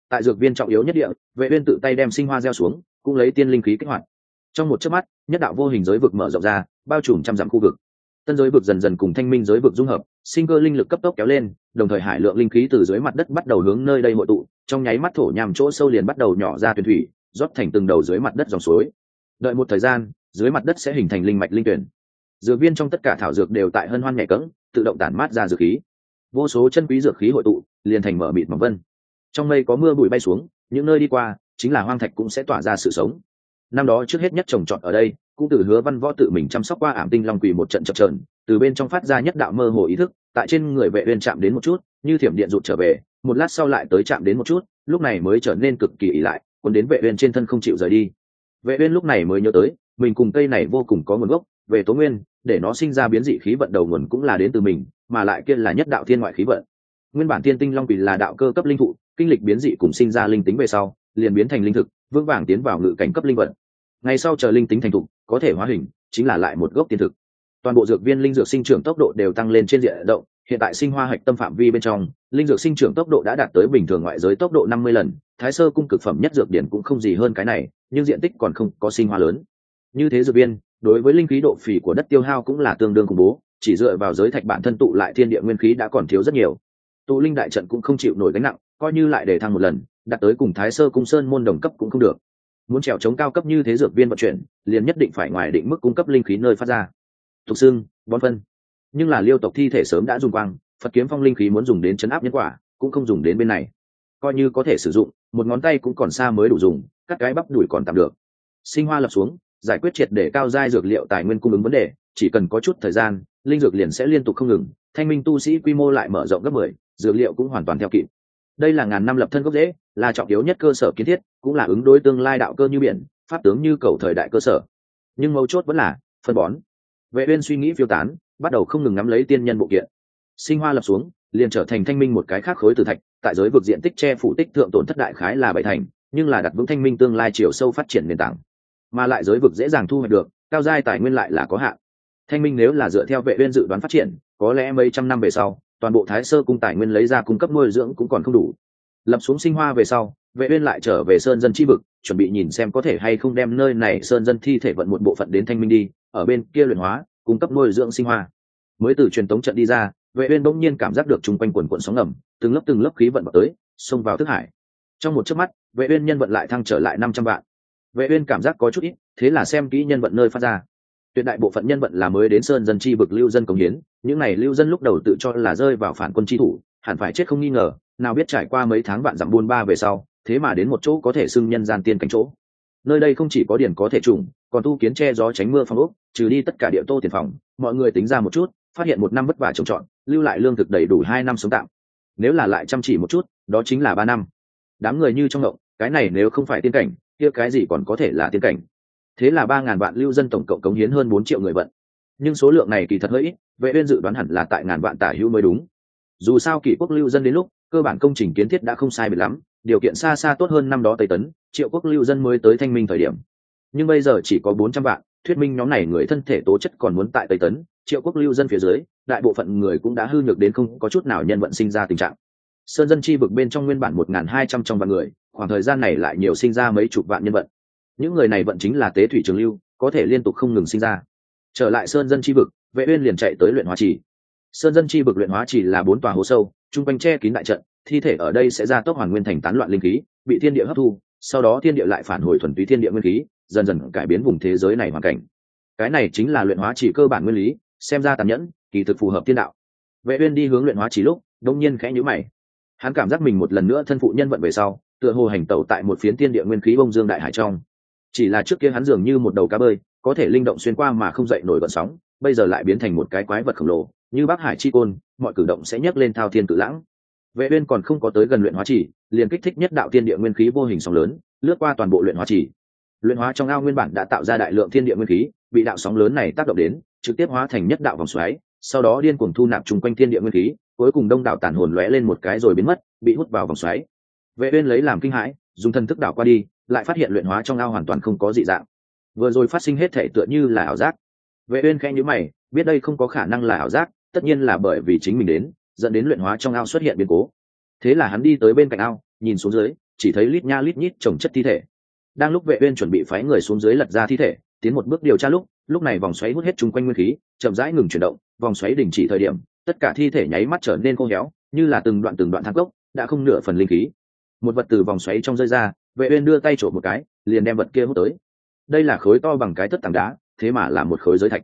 Tại dược viên trọng yếu nhất địa, vệ uyên tự tay đem sinh hoa gieo xuống, cũng lấy tiên linh khí kích hoạt. Trong một chớp mắt, nhất đạo vô hình giới vực mở rộng ra, bao trùm trăm dặm khu vực. Tân giới vực dần dần cùng thanh minh giới vực dung hợp, sinh cơ linh lực cấp tốc kéo lên, đồng thời hải lượng linh khí từ dưới mặt đất bắt đầu hướng nơi đây hội tụ, trong nháy mắt thổ nhằm chỗ sâu liền bắt đầu nhỏ ra tuyển thủy, rót thành từng đầu dưới mặt đất dòng suối. Đợi một thời gian, dưới mặt đất sẽ hình thành linh mạch linh tuyển dược viên trong tất cả thảo dược đều tại hân hoan nhẹ cẫng, tự động tản mát ra dược khí. Vô số chân quý dược khí hội tụ, liền thành mở mịt mỏng vân. Trong mây có mưa bụi bay xuống, những nơi đi qua, chính là hoang thạch cũng sẽ tỏa ra sự sống. Năm đó trước hết nhất trồng trọt ở đây, cũng từ hứa văn võ tự mình chăm sóc qua ảm tinh long quỳ một trận chập trờn từ bên trong phát ra nhất đạo mơ hồ ý thức, tại trên người vệ uyên chạm đến một chút, như thiểm điện rụt trở về, một lát sau lại tới chạm đến một chút, lúc này mới trở nên cực kỳ ỉ lại cuốn đến vệ uyên trên thân không chịu rời đi. Vệ uyên lúc này mới nhớ tới, mình cùng cây này vô cùng có nguồn gốc về tố nguyên, để nó sinh ra biến dị khí vận đầu nguồn cũng là đến từ mình, mà lại kia là nhất đạo thiên ngoại khí vận. Nguyên bản thiên tinh long quỳ là đạo cơ cấp linh thụ, kinh lịch biến dị cùng sinh ra linh tính về sau, liền biến thành linh thực, vững vàng tiến vào ngự cảnh cấp linh vận. Ngày sau chờ linh tính thành thục, có thể hóa hình, chính là lại một gốc tiên thực. Toàn bộ dược viên linh dược sinh trưởng tốc độ đều tăng lên trên diện rộng, hiện tại sinh hoa hạch tâm phạm vi bên trong, linh dược sinh trưởng tốc độ đã đạt tới bình thường ngoại giới tốc độ năm mươi lần, thái sơ cung cực phẩm nhất dược điển cũng không gì hơn cái này, nhưng diện tích còn không có sinh hoa lớn. Như thế dược viên đối với linh khí độ phì của đất tiêu hao cũng là tương đương khủng bố, chỉ dựa vào giới thạch bản thân tụ lại thiên địa nguyên khí đã còn thiếu rất nhiều. Tụ linh đại trận cũng không chịu nổi gánh nặng, coi như lại để thăng một lần đặt tới cùng thái sơ cung sơn môn đồng cấp cũng không được. Muốn trèo chống cao cấp như thế dược viên vận chuyển, liền nhất định phải ngoài định mức cung cấp linh khí nơi phát ra. Thục xương bón phân. Nhưng là liêu tộc thi thể sớm đã dùng quang, phật kiếm phong linh khí muốn dùng đến chấn áp nhân quả, cũng không dùng đến bên này. Coi như có thể sử dụng, một ngón tay cũng còn xa mới đủ dùng các cái bắp đùi còn tạm được. Sinh hoa lập xuống giải quyết triệt để cao giai dược liệu tài nguyên cung ứng vấn đề, chỉ cần có chút thời gian, linh dược liền sẽ liên tục không ngừng. Thanh minh tu sĩ quy mô lại mở rộng gấp mười, dược liệu cũng hoàn toàn theo kịp. Đây là ngàn năm lập thân gốc rễ, là trọng yếu nhất cơ sở kiến thiết, cũng là ứng đối tương lai đạo cơ như biển, pháp tướng như cầu thời đại cơ sở. Nhưng mấu chốt vẫn là phân bón. Vệ uyên suy nghĩ phiêu tán, bắt đầu không ngừng nắm lấy tiên nhân bộ kiện. Sinh hoa lập xuống, liền trở thành thanh minh một cái khác khối từ thạch, tại giới vực diện tích che phủ tích thượng tổn thất đại khái là bảy thành, nhưng là đặt vững thanh minh tương lai chiều sâu phát triển nền tảng mà lại giới vực dễ dàng thu hoạch được, cao giai tài nguyên lại là có hạn. Thanh minh nếu là dựa theo vệ uyên dự đoán phát triển, có lẽ mấy trăm năm về sau, toàn bộ thái sơ cung tài nguyên lấy ra cung cấp nuôi dưỡng cũng còn không đủ. Lập xuống sinh hoa về sau, vệ uyên lại trở về sơn dân chi vực, chuẩn bị nhìn xem có thể hay không đem nơi này sơn dân thi thể vận một bộ phận đến thanh minh đi, ở bên kia luyện hóa, cung cấp nuôi dưỡng sinh hoa. Mới từ truyền tống trận đi ra, vệ uyên bỗng nhiên cảm giác được trung quanh quần quần sóng ngầm, từng lớp từng lớp khí vận vào tới, xông vào thức hải. Trong một chớp mắt, vệ uyên nhân vận lại thăng trở lại 500 vạn vệ uyên cảm giác có chút ít, thế là xem kỹ nhân vận nơi phát ra. Tuyệt đại bộ phận nhân vận là mới đến sơn dân chi vực lưu dân công hiến, những này lưu dân lúc đầu tự cho là rơi vào phản quân chi thủ, hẳn phải chết không nghi ngờ, nào biết trải qua mấy tháng vạn dặm buôn ba về sau, thế mà đến một chỗ có thể xưng nhân gian tiên cảnh chỗ. Nơi đây không chỉ có điển có thể trùng, còn tu kiến che gió tránh mưa phong ốc, trừ đi tất cả địa tô tiền phòng, mọi người tính ra một chút, phát hiện một năm vất vả trồng trọt, lưu lại lương thực đầy đủ hai năm sống tạm. Nếu là lại chăm chỉ một chút, đó chính là ba năm. Đám người như trong động, cái này nếu không phải tiên cảnh kia cái gì còn có thể là tiên cảnh? Thế là ba ngàn vạn lưu dân tổng cộng cống hiến hơn bốn triệu người vận. Nhưng số lượng này kỳ thật hơi ít, vệ uyên dự đoán hẳn là tại ngàn vạn tả hữu mới đúng. Dù sao kỷ quốc lưu dân đến lúc, cơ bản công trình kiến thiết đã không sai biệt lắm, điều kiện xa xa tốt hơn năm đó tây tấn, triệu quốc lưu dân mới tới thanh minh thời điểm. Nhưng bây giờ chỉ có bốn trăm vạn, thuyết minh nhóm này người thân thể tố chất còn muốn tại tây tấn, triệu quốc lưu dân phía dưới, đại bộ phận người cũng đã hư nhược đến không có chút nào nhân vận sinh ra tình trạng. Sơn dân chi vực bên trong nguyên bản một n hai trăm trong vạn người khoảng thời gian này lại nhiều sinh ra mấy chục vạn nhân vận. Những người này vận chính là tế thủy trường lưu, có thể liên tục không ngừng sinh ra. Trở lại sơn dân chi vực, vệ uyên liền chạy tới luyện hóa trì. Sơn dân chi vực luyện hóa trì là bốn tòa hố sâu trung quanh che kín đại trận, thi thể ở đây sẽ ra tốc hoàn nguyên thành tán loạn linh khí, bị thiên địa hấp thu, sau đó thiên địa lại phản hồi thuần túy thiên địa nguyên khí, dần dần cải biến vùng thế giới này hoàn cảnh. Cái này chính là luyện hóa chỉ cơ bản nguyên lý, xem ra tàn nhẫn, kỳ thực phù hợp thiên đạo. Vệ uyên đi hướng luyện hóa chỉ lúc đông nhiên khẽ nhíu mày. Hắn cảm giác mình một lần nữa thân phụ nhân vận về sau tựa hồ hành tẩu tại một phiến thiên địa nguyên khí bông dương đại hải trong. Chỉ là trước kia hắn dường như một đầu cá bơi, có thể linh động xuyên qua mà không dậy nổi gọn sóng, bây giờ lại biến thành một cái quái vật khổng lồ, như bác hải chi côn, mọi cử động sẽ nhấc lên thao thiên cự lãng. Vệ uyên còn không có tới gần luyện hóa chỉ, liền kích thích nhất đạo thiên địa nguyên khí vô hình sóng lớn, lướt qua toàn bộ luyện hóa chỉ. Luyện hóa trong ao nguyên bản đã tạo ra đại lượng thiên địa nguyên khí, bị đạo sóng lớn này tác động đến, trực tiếp hóa thành nhất đạo vòng xoáy, sau đó điên cuồng thu nạp chung quanh thiên địa nguyên khí, cuối cùng đông đảo tản hồn lóe lên một cái rồi biến mất, bị hút vào vòng xoáy vệ uyên lấy làm kinh hãi, dùng thân thức đảo qua đi, lại phát hiện luyện hóa trong ao hoàn toàn không có dị dạng. Vừa rồi phát sinh hết thể tựa như là ảo giác. Vệ uyên khẽ nhíu mày, biết đây không có khả năng là ảo giác, tất nhiên là bởi vì chính mình đến, dẫn đến luyện hóa trong ao xuất hiện biến cố. Thế là hắn đi tới bên cạnh ao, nhìn xuống dưới, chỉ thấy lít nha lít nhít chồng chất thi thể. Đang lúc vệ uyên chuẩn bị phái người xuống dưới lật ra thi thể, tiến một bước điều tra lúc lúc này vòng xoáy hút hết chung quanh nguyên khí, chậm rãi ngừng chuyển động, vòng xoáy đình chỉ thời điểm, tất cả thi thể nháy mắt trở nên khô héo, như là từng đoạn từng đoạn thang gốc, đã không nửa phần linh khí một vật từ vòng xoáy trong rơi ra, vệ uyên đưa tay trộm một cái, liền đem vật kia hút tới. Đây là khối to bằng cái tất tảng đá, thế mà là một khối giới thạch.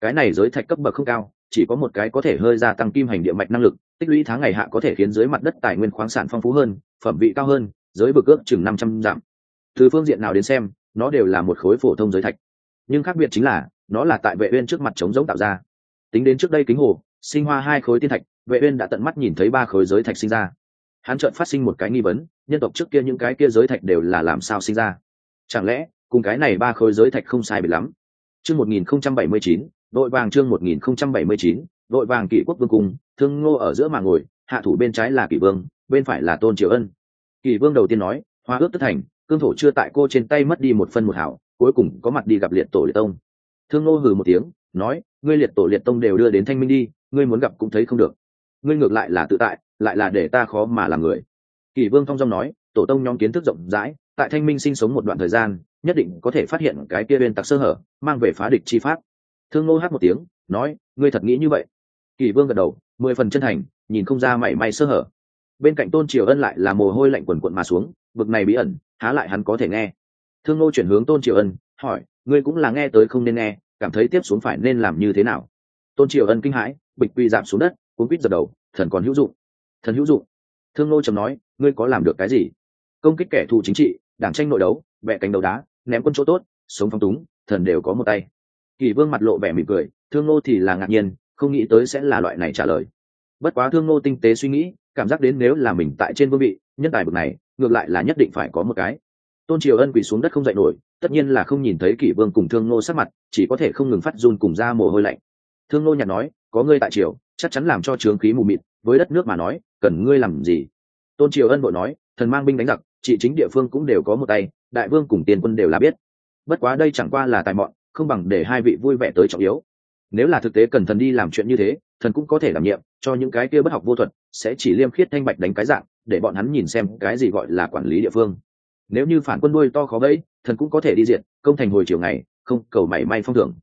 Cái này giới thạch cấp bậc không cao, chỉ có một cái có thể hơi gia tăng kim hành địa mạch năng lực, tích lũy tháng ngày hạ có thể khiến dưới mặt đất tài nguyên khoáng sản phong phú hơn, phẩm vị cao hơn, giới vực ước chừng năm trăm dặm từ phương diện nào đến xem, nó đều là một khối phổ thông giới thạch. Nhưng khác biệt chính là, nó là tại vệ uyên trước mặt chống giống tạo ra. Tính đến trước đây kính hồ, sinh hoa hai khối tiên thạch, vệ uyên đã tận mắt nhìn thấy ba khối giới thạch sinh ra hắn chợt phát sinh một cái nghi vấn, nhân tộc trước kia những cái kia giới thạch đều là làm sao sinh ra? Chẳng lẽ, cùng cái này ba khối giới thạch không sai biệt lắm? Chương 1079 đội vàng chương 1079 đội vàng kỷ quốc vương cung, thương ngô ở giữa mà ngồi, hạ thủ bên trái là kỷ vương, bên phải là tôn triều ân. Kỷ vương đầu tiên nói, hoa ước tất thành, cương thổ chưa tại cô trên tay mất đi một phân một hảo, cuối cùng có mặt đi gặp liệt tổ liệt tông. Thương ngô hừ một tiếng, nói, ngươi liệt tổ liệt tông đều đưa đến thanh minh đi, ngươi muốn gặp cũng thấy không được. Ngươi ngược lại là tự tại lại là để ta khó mà làm người. Kỷ vương thong dong nói, tổ tông nhóm kiến thức rộng rãi, tại thanh minh sinh sống một đoạn thời gian, nhất định có thể phát hiện cái kia bên tặc sơ hở, mang về phá địch chi pháp. Thương ngô hát một tiếng, nói, ngươi thật nghĩ như vậy? Kỷ vương gật đầu, mười phần chân thành, nhìn không ra mảy may sơ hở. Bên cạnh tôn triều ân lại là mồ hôi lạnh quần quận mà xuống, bực này bí ẩn, há lại hắn có thể nghe. Thương ngô chuyển hướng tôn triều ân, hỏi, ngươi cũng là nghe tới không nên nghe, cảm thấy tiếp xuống phải nên làm như thế nào? Tôn triều ân kinh hãi, bịch quy giảm xuống đất, cuốn quýt dập đầu, thần còn hữu dụng thần hữu dụng. Thương nô trầm nói, ngươi có làm được cái gì? Công kích kẻ thù chính trị, đảng tranh nội đấu vẽ cánh đầu đá, ném quân chỗ tốt, sống phong túng, thần đều có một tay. Kỳ vương mặt lộ vẻ mỉm cười, thương nô thì là ngạc nhiên, không nghĩ tới sẽ là loại này trả lời. Bất quá thương nô tinh tế suy nghĩ, cảm giác đến nếu là mình tại trên vương vị, nhân tài bực này, ngược lại là nhất định phải có một cái. Tôn triều ân quỳ xuống đất không dậy nổi, tất nhiên là không nhìn thấy kỷ vương cùng thương nô sắc mặt, chỉ có thể không ngừng phát run cùng ra mồ hôi lạnh. Thương nô nhạt nói, có ngươi tại triều, chắc chắn làm cho trướng khí mù mịt, với đất nước mà nói cần ngươi làm gì? Tôn triều ân bộ nói, thần mang binh đánh giặc trị chính địa phương cũng đều có một tay, đại vương cùng tiền quân đều là biết. Bất quá đây chẳng qua là tài mọn, không bằng để hai vị vui vẻ tới trọng yếu. Nếu là thực tế cần thần đi làm chuyện như thế, thần cũng có thể đảm nhiệm, cho những cái kia bất học vô thuật, sẽ chỉ liêm khiết thanh bạch đánh cái dạng, để bọn hắn nhìn xem cái gì gọi là quản lý địa phương. Nếu như phản quân đuôi to khó bẫy, thần cũng có thể đi diện, công thành hồi chiều ngày, không cầu mảy may phong thưởng.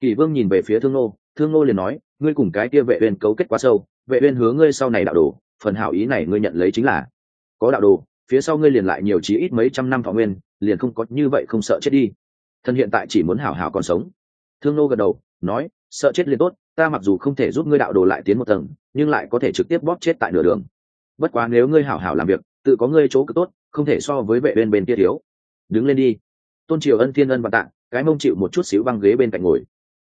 Kỳ vương nhìn về phía thương nô thương nô liền nói, ngươi cùng cái kia vệ uyên cấu kết quá sâu, vệ uyên hứa ngươi sau này đạo đồ phần hảo ý này ngươi nhận lấy chính là. Có đạo đồ, phía sau ngươi liền lại nhiều chí ít mấy trăm năm thọ nguyên, liền không có như vậy không sợ chết đi. Thân hiện tại chỉ muốn hảo hảo còn sống. Thương nô gật đầu, nói, sợ chết liền tốt, ta mặc dù không thể giúp ngươi đạo đồ lại tiến một tầng, nhưng lại có thể trực tiếp bóp chết tại nửa đường. Bất quá nếu ngươi hảo hảo làm việc, tự có ngươi chỗ cực tốt, không thể so với vệ bên bên kia thiếu. Đứng lên đi. Tôn triều ân thiên ân và tạng cái mông chịu một chút xíu băng ghế bên cạnh ngồi.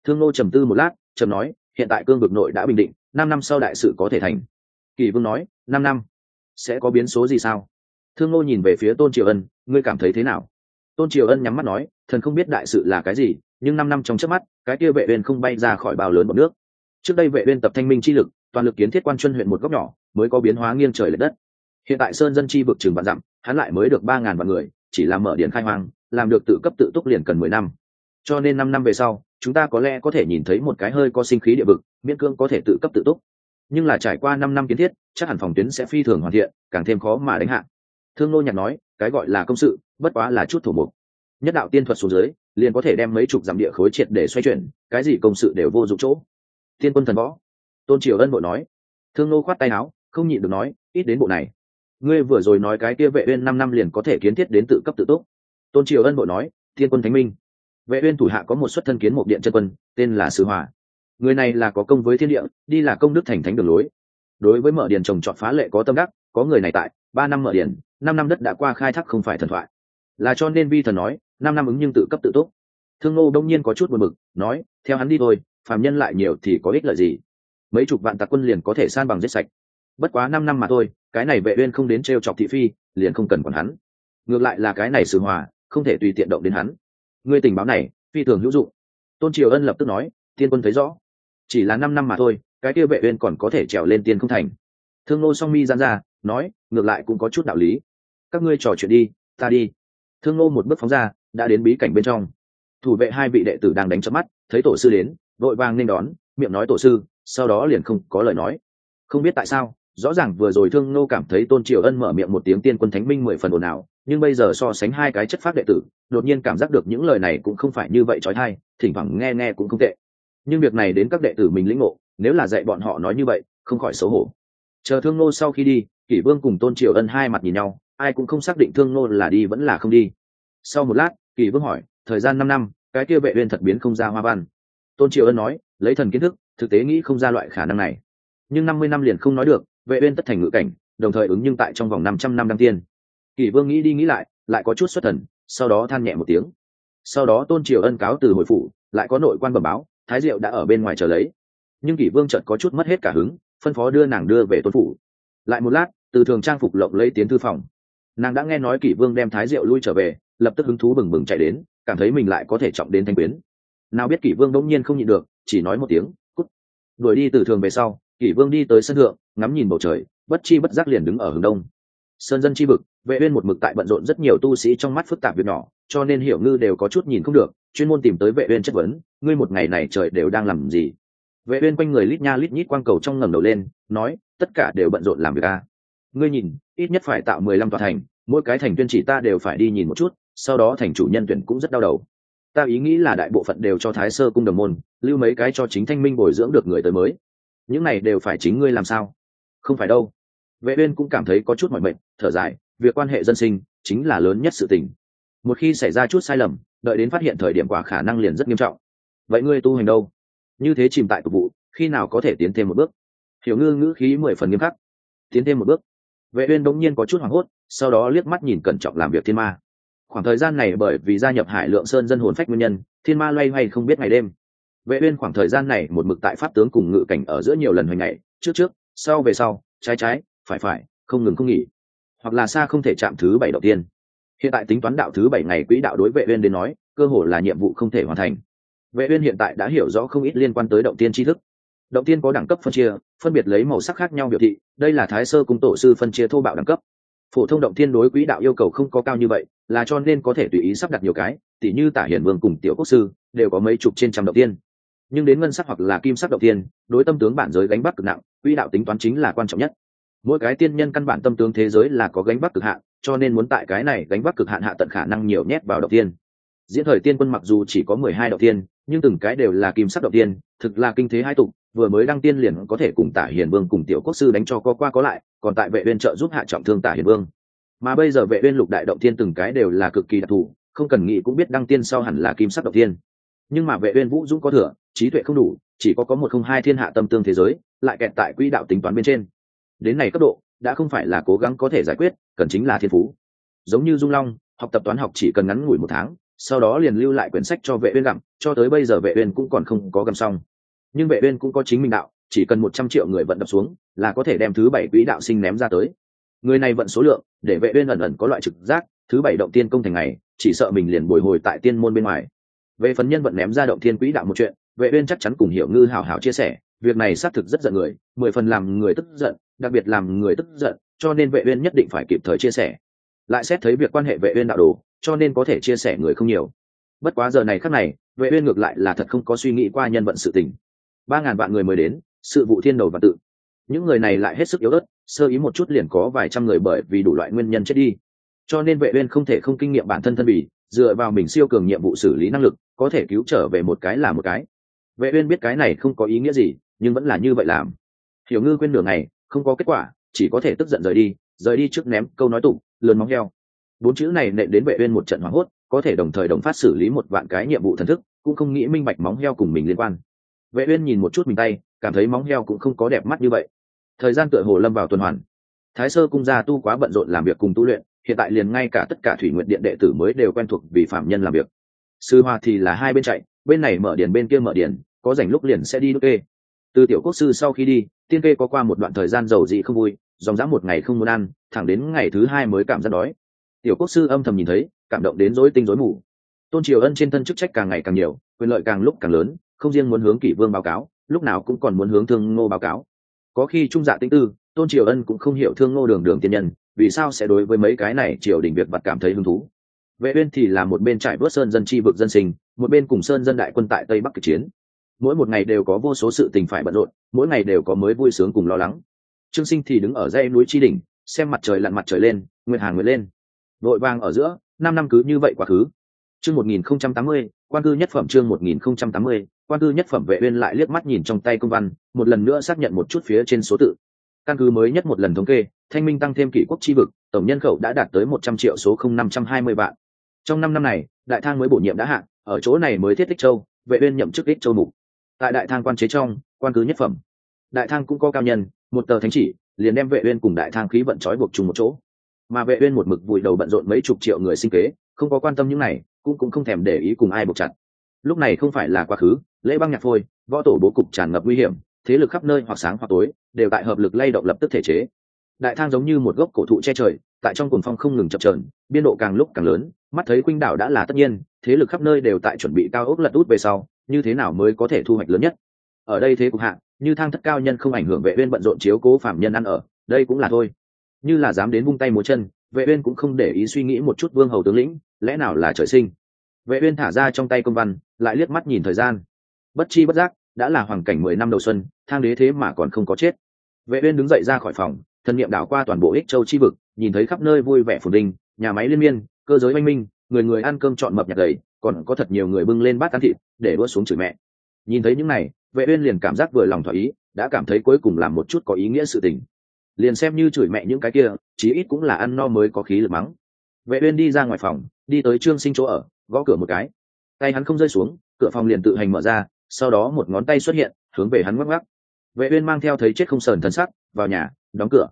Thương nô trầm tư một lát, trầm nói, hiện tại cương vực nội đã bình định, năm năm sau đại sự có thể thành kỳ vương nói, năm năm, sẽ có biến số gì sao? Thương Ngô nhìn về phía tôn triều ân, ngươi cảm thấy thế nào? Tôn triều ân nhắm mắt nói, thần không biết đại sự là cái gì, nhưng năm năm trong trước mắt, cái kia vệ uyên không bay ra khỏi bao lớn bọn nước. Trước đây vệ uyên tập thanh minh chi lực, toàn lực kiến thiết quan chuyên huyện một góc nhỏ, mới có biến hóa nghiêng trời lệch đất. Hiện tại sơn dân chi vực trường vạn dặm, hắn lại mới được ba ngàn vạn người, chỉ làm mở điện khai hoang, làm được tự cấp tự túc liền cần mười năm. Cho nên năm năm về sau, chúng ta có lẽ có thể nhìn thấy một cái hơi có sinh khí địa vực, miễn cương có thể tự cấp tự túc nhưng là trải qua năm năm kiến thiết, chắc hẳn phòng tuyến sẽ phi thường hoàn thiện, càng thêm khó mà đánh hạ. Thương nô nhạc nói, cái gọi là công sự, bất quá là chút thủ mục. Nhất đạo tiên thuật xuống dưới, liền có thể đem mấy chục dặm địa khối triệt để xoay chuyển, cái gì công sự đều vô dụng chỗ. Tiên quân thần võ. Tôn triều ân bộ nói. Thương nô khoát tay áo, không nhịn được nói, ít đến bộ này. Ngươi vừa rồi nói cái kia vệ uyên năm năm liền có thể kiến thiết đến tự cấp tự túc. Tôn triều ân bộ nói tiên quân thánh minh. Vệ uyên thủ hạ có một xuất thân kiến một điện chân quân, tên là sư hòa người này là có công với thiên địa, đi là công đức thành thánh đường lối. Đối với mở điền trồng trọt phá lệ có tâm đắc, có người này tại, ba năm mở điền, năm năm đất đã qua khai thác không phải thần thoại. Là cho nên vi thần nói, năm năm ứng nhưng tự cấp tự túc. Thương ngô đông nhiên có chút buồn bực, nói, theo hắn đi thôi, phàm nhân lại nhiều thì có ích lợi gì? Mấy chục vạn tặc quân liền có thể san bằng giết sạch. Bất quá năm năm mà thôi, cái này vệ uyên không đến treo chọc thị phi, liền không cần còn hắn. Ngược lại là cái này xử hòa, không thể tùy tiện động đến hắn. Người tình báo này, phi thường hữu dụng. Tôn triều ân lập tức nói tiên quân thấy rõ chỉ là năm năm mà thôi, cái kia vệ uyên còn có thể trèo lên tiên không thành. Thương nô song mi gian ra, nói, ngược lại cũng có chút đạo lý. Các ngươi trò chuyện đi, ta đi. Thương nô một bước phóng ra, đã đến bí cảnh bên trong. Thủ vệ hai vị đệ tử đang đánh chớp mắt, thấy tổ sư đến, vội vàng nên đón, miệng nói tổ sư, sau đó liền không có lời nói. Không biết tại sao, rõ ràng vừa rồi thương nô cảm thấy tôn triều ân mở miệng một tiếng tiên quân thánh minh mười phần ồn ào, nhưng bây giờ so sánh hai cái chất phát đệ tử, đột nhiên cảm giác được những lời này cũng không phải như vậy trói thai, thỉnh thoảng nghe nghe cũng không tệ nhưng việc này đến các đệ tử mình lĩnh ngộ, nếu là dạy bọn họ nói như vậy, không khỏi xấu hổ. Chờ thương nô sau khi đi, kỷ vương cùng tôn triều ân hai mặt nhìn nhau, ai cũng không xác định thương nô là đi vẫn là không đi. Sau một lát, kỷ vương hỏi, thời gian năm năm, cái kia vệ uyên thật biến không ra hoa văn? Tôn triều ân nói, lấy thần kiến thức, thực tế nghĩ không ra loại khả năng này. Nhưng năm mươi năm liền không nói được, vệ uyên tất thành ngự cảnh, đồng thời ứng nhưng tại trong vòng 500 năm đăng tiên. Kỷ vương nghĩ đi nghĩ lại lại có chút xuất thần, sau đó than nhẹ một tiếng. Sau đó tôn triều ân cáo từ hồi phủ, lại có nội quan bẩm báo thái diệu đã ở bên ngoài chờ lấy. Nhưng kỷ vương chợt có chút mất hết cả hứng, phân phó đưa nàng đưa về tôn phủ. Lại một lát, từ thường trang phục lộng lấy tiến thư phòng. Nàng đã nghe nói kỷ vương đem thái diệu lui trở về, lập tức hứng thú bừng bừng chạy đến, cảm thấy mình lại có thể trọng đến thanh quyến. Nào biết kỷ vương bỗng nhiên không nhịn được, chỉ nói một tiếng, cút. Đuổi đi từ thường về sau, kỷ vương đi tới sân thượng, ngắm nhìn bầu trời, bất chi bất giác liền đứng ở hướng đông. Sơn dân chi vực, vệ uyên một mực tại bận rộn rất nhiều tu sĩ trong mắt phức tạp việc nhỏ cho nên hiểu ngư đều có chút nhìn không được, chuyên môn tìm tới vệ uyên chất vấn, ngươi một ngày này trời đều đang làm gì? Vệ uyên quanh người lít nha lít nhít quang cầu trong ngẩng đầu lên, nói, tất cả đều bận rộn làm việc a ngươi nhìn, ít nhất phải tạo 15 tòa thành, mỗi cái thành tuyên chỉ ta đều phải đi nhìn một chút, sau đó thành chủ nhân tuyển cũng rất đau đầu. Ta ý nghĩ là đại bộ phận đều cho thái sơ cung đồng môn, lưu mấy cái cho chính thanh minh bồi dưỡng được người tới mới. Những này đều phải chính ngươi làm sao? Không phải đâu. Vệ uyên cũng cảm thấy có chút mỏi mệt, thở dài, việc quan hệ dân sinh chính là lớn nhất sự tình một khi xảy ra chút sai lầm, đợi đến phát hiện thời điểm quả khả năng liền rất nghiêm trọng. Vậy ngươi tu hành đâu? Như thế chìm tại cục vụ, khi nào có thể tiến thêm một bước? Hiểu ngư ngữ khí mười phần nghiêm khắc. Tiến thêm một bước. Vệ uyên đống nhiên có chút hoảng hốt, sau đó liếc mắt nhìn cẩn trọng làm việc thiên ma. Khoảng thời gian này bởi vì gia nhập hải lượng sơn dân hồn phách nguyên nhân, thiên ma loay hoay không biết ngày đêm. Vệ uyên khoảng thời gian này một mực tại pháp tướng cùng ngự cảnh ở giữa nhiều lần hồi ngày, trước trước, sau về sau, trái trái, phải phải, không ngừng không nghỉ. Hoặc là xa không thể chạm thứ bảy đầu tiên hiện tại tính toán đạo thứ bảy ngày quỹ đạo đối vệ uyên đến nói, cơ hội là nhiệm vụ không thể hoàn thành. Vệ uyên hiện tại đã hiểu rõ không ít liên quan tới động tiên tri thức. Động tiên có đẳng cấp phân chia, phân biệt lấy màu sắc khác nhau biểu thị, đây là thái sơ cung tổ sư phân chia thô bạo đẳng cấp. Phổ thông động tiên đối quỹ đạo yêu cầu không có cao như vậy, là cho nên có thể tùy ý sắp đặt nhiều cái, tỉ như tả hiển vương cùng tiểu quốc sư, đều có mấy chục trên trăm động tiên. Nhưng đến ngân sắc hoặc là kim sắc động tiên, đối tâm tướng bản giới gánh bắt cực nặng, quỹ đạo tính toán chính là quan trọng nhất mỗi cái tiên nhân căn bản tâm tướng thế giới là có gánh bắc cực hạn, cho nên muốn tại cái này gánh bắc cực hạn hạ tận khả năng nhiều nhét vào đầu tiên. Diễn thời tiên quân mặc dù chỉ có mười hai đầu tiên, nhưng từng cái đều là kim sắc đầu tiên, thực là kinh thế hai tục, vừa mới đăng tiên liền có thể cùng tả hiền vương cùng tiểu quốc sư đánh cho có qua có lại, còn tại vệ viên trợ giúp hạ trọng thương tả hiền vương. Mà bây giờ vệ viên lục đại động tiên từng cái đều là cực kỳ đặc thù, không cần nghĩ cũng biết đăng tiên sau hẳn là kim sắc động tiên. Nhưng mà vệ uyên vũ dũng có thừa, trí tuệ không đủ, chỉ có có một không hai thiên hạ tâm tương thế giới, lại kẹt tại quỹ đạo tính toán bên trên đến này cấp độ, đã không phải là cố gắng có thể giải quyết, cần chính là thiên phú. Giống như dung long, học tập toán học chỉ cần ngắn ngủi một tháng, sau đó liền lưu lại quyển sách cho vệ uyên gặm, cho tới bây giờ vệ uyên cũng còn không có gặm xong. Nhưng vệ uyên cũng có chính mình đạo, chỉ cần một trăm triệu người vận đập xuống, là có thể đem thứ bảy quỹ đạo sinh ném ra tới. Người này vận số lượng, để vệ uyên ẩn ẩn có loại trực giác, thứ bảy động tiên công thành ngày, chỉ sợ mình liền bồi hồi tại tiên môn bên ngoài. Về phần nhân vận ném ra động thiên quỹ đạo một chuyện, vệ uyên chắc chắn cùng hiểu ngư hảo hảo chia sẻ, việc này xác thực rất giận người, mười phần làm người tức giận đặc biệt làm người tức giận, cho nên vệ uyên nhất định phải kịp thời chia sẻ. Lại xét thấy việc quan hệ vệ uyên đạo đồ, cho nên có thể chia sẻ người không nhiều. Bất quá giờ này khắc này, vệ uyên ngược lại là thật không có suy nghĩ qua nhân vận sự tình. Ba ngàn vạn người mới đến, sự vụ thiên đầu và tự. Những người này lại hết sức yếu ớt, sơ ý một chút liền có vài trăm người bởi vì đủ loại nguyên nhân chết đi. Cho nên vệ uyên không thể không kinh nghiệm bản thân thân bỉ dựa vào mình siêu cường nhiệm vụ xử lý năng lực, có thể cứu trở về một cái là một cái. Vệ uyên biết cái này không có ý nghĩa gì, nhưng vẫn là như vậy làm. Hiểu ngư quên đường này không có kết quả chỉ có thể tức giận rời đi rời đi trước ném câu nói tụng lớn móng heo. Bốn chữ này nện đến vệ uyên một trận hoảng hốt có thể đồng thời đồng phát xử lý một vạn cái nhiệm vụ thần thức cũng không nghĩ minh bạch móng heo cùng mình liên quan. Vệ uyên nhìn một chút mình tay cảm thấy móng heo cũng không có đẹp mắt như vậy. Thời gian tựa hồ lâm vào tuần hoàn. Thái sơ cung gia tu quá bận rộn làm việc cùng tu luyện hiện tại liền ngay cả tất cả thủy nguyện điện đệ tử mới đều quen thuộc vì phạm nhân làm việc. Sư hoa thì là hai bên chạy bên này mở điện bên kia mở điện, có rảnh lúc liền sẽ đi đúc kê từ tiểu quốc sư sau khi đi, tiên kê có qua một đoạn thời gian giàu dị không vui, dòng dã một ngày không muốn ăn, thẳng đến ngày thứ hai mới cảm giác đói. Tiểu quốc sư âm thầm nhìn thấy, cảm động đến rối tinh rối mù. Tôn triều ân trên thân chức trách càng ngày càng nhiều, quyền lợi càng lúc càng lớn, không riêng muốn hướng kỷ vương báo cáo, lúc nào cũng còn muốn hướng thương ngô báo cáo. Có khi trung dạ tinh tư, tôn triều ân cũng không hiểu thương ngô đường đường tiên nhân, vì sao sẽ đối với mấy cái này triều đình việc vật cảm thấy hứng thú. Vệ uyên thì là một bên trải vớt sơn dân chi vực dân sinh, một bên cùng sơn dân đại quân tại tây bắc kịch chiến mỗi một ngày đều có vô số sự tình phải bận rộn, mỗi ngày đều có mới vui sướng cùng lo lắng. Trương sinh thì đứng ở dãy núi chi đỉnh, xem mặt trời lặn mặt trời lên nguyệt hàng nguyệt lên. Vội vàng ở giữa, năm năm cứ như vậy quá khứ. Chương một nghìn không trăm tám mươi, quan cư nhất phẩm chương một nghìn không trăm tám mươi, quan cư nhất phẩm vệ uyên lại liếc mắt nhìn trong tay công văn, một lần nữa xác nhận một chút phía trên số tự. Căn cứ mới nhất một lần thống kê, thanh minh tăng thêm kỷ quốc chi vực, tổng nhân khẩu đã đạt tới một trăm triệu số không năm trăm hai mươi vạn. Trong năm năm này, đại thang mới bổ nhiệm đã hạn ở chỗ này mới thiết tích châu, vệ uyên nhậm chức ích châu mục tại đại thang quan chế trong, quan cứ nhất phẩm. Đại thang cũng có cao nhân, một tờ thánh chỉ, liền đem vệ uyên cùng đại thang khí vận trói buộc chung một chỗ. Mà vệ uyên một mực vùi đầu bận rộn mấy chục triệu người sinh kế, không có quan tâm những này, cũng cũng không thèm để ý cùng ai buộc chặt. Lúc này không phải là quá khứ, lễ băng nhạc phôi, võ tổ bố cục tràn ngập nguy hiểm, thế lực khắp nơi hoặc sáng hoặc tối, đều tại hợp lực lay động lập tức thể chế. Đại thang giống như một gốc cổ thụ che trời, tại trong cuồng phong không ngừng chập chờn, biên độ càng lúc càng lớn, mắt thấy khuynh đảo đã là tất nhiên, thế lực khắp nơi đều tại chuẩn bị cao ốc lật út về sau như thế nào mới có thể thu hoạch lớn nhất? Ở đây thế cục hạng như thang thất cao nhân không ảnh hưởng vệ uyên bận rộn chiếu cố phạm nhân ăn ở, đây cũng là thôi. Như là dám đến vung tay múa chân, vệ uyên cũng không để ý suy nghĩ một chút vương hầu tướng lĩnh, lẽ nào là trời sinh? Vệ uyên thả ra trong tay công văn, lại liếc mắt nhìn thời gian. Bất chi bất giác, đã là hoàng cảnh mười năm đầu xuân, thang đế thế mà còn không có chết. Vệ uyên đứng dậy ra khỏi phòng thân niệm đảo qua toàn bộ ích châu chi vực, nhìn thấy khắp nơi vui vẻ phồn vinh, nhà máy liên miên, cơ giới oanh minh người người ăn cơm chọn mập nhặt đầy còn có thật nhiều người bưng lên bát ăn thịt, để đua xuống chửi mẹ. Nhìn thấy những này, vệ uyên liền cảm giác vừa lòng thỏa ý, đã cảm thấy cuối cùng làm một chút có ý nghĩa sự tình. Liền xem như chửi mẹ những cái kia, chí ít cũng là ăn no mới có khí lực mắng. Vệ uyên đi ra ngoài phòng, đi tới trương sinh chỗ ở, gõ cửa một cái. Tay hắn không rơi xuống, cửa phòng liền tự hành mở ra, sau đó một ngón tay xuất hiện, hướng về hắn ngoắc ngoắc. Vệ uyên mang theo thấy chết không sờn thần sắc, vào nhà, đóng cửa.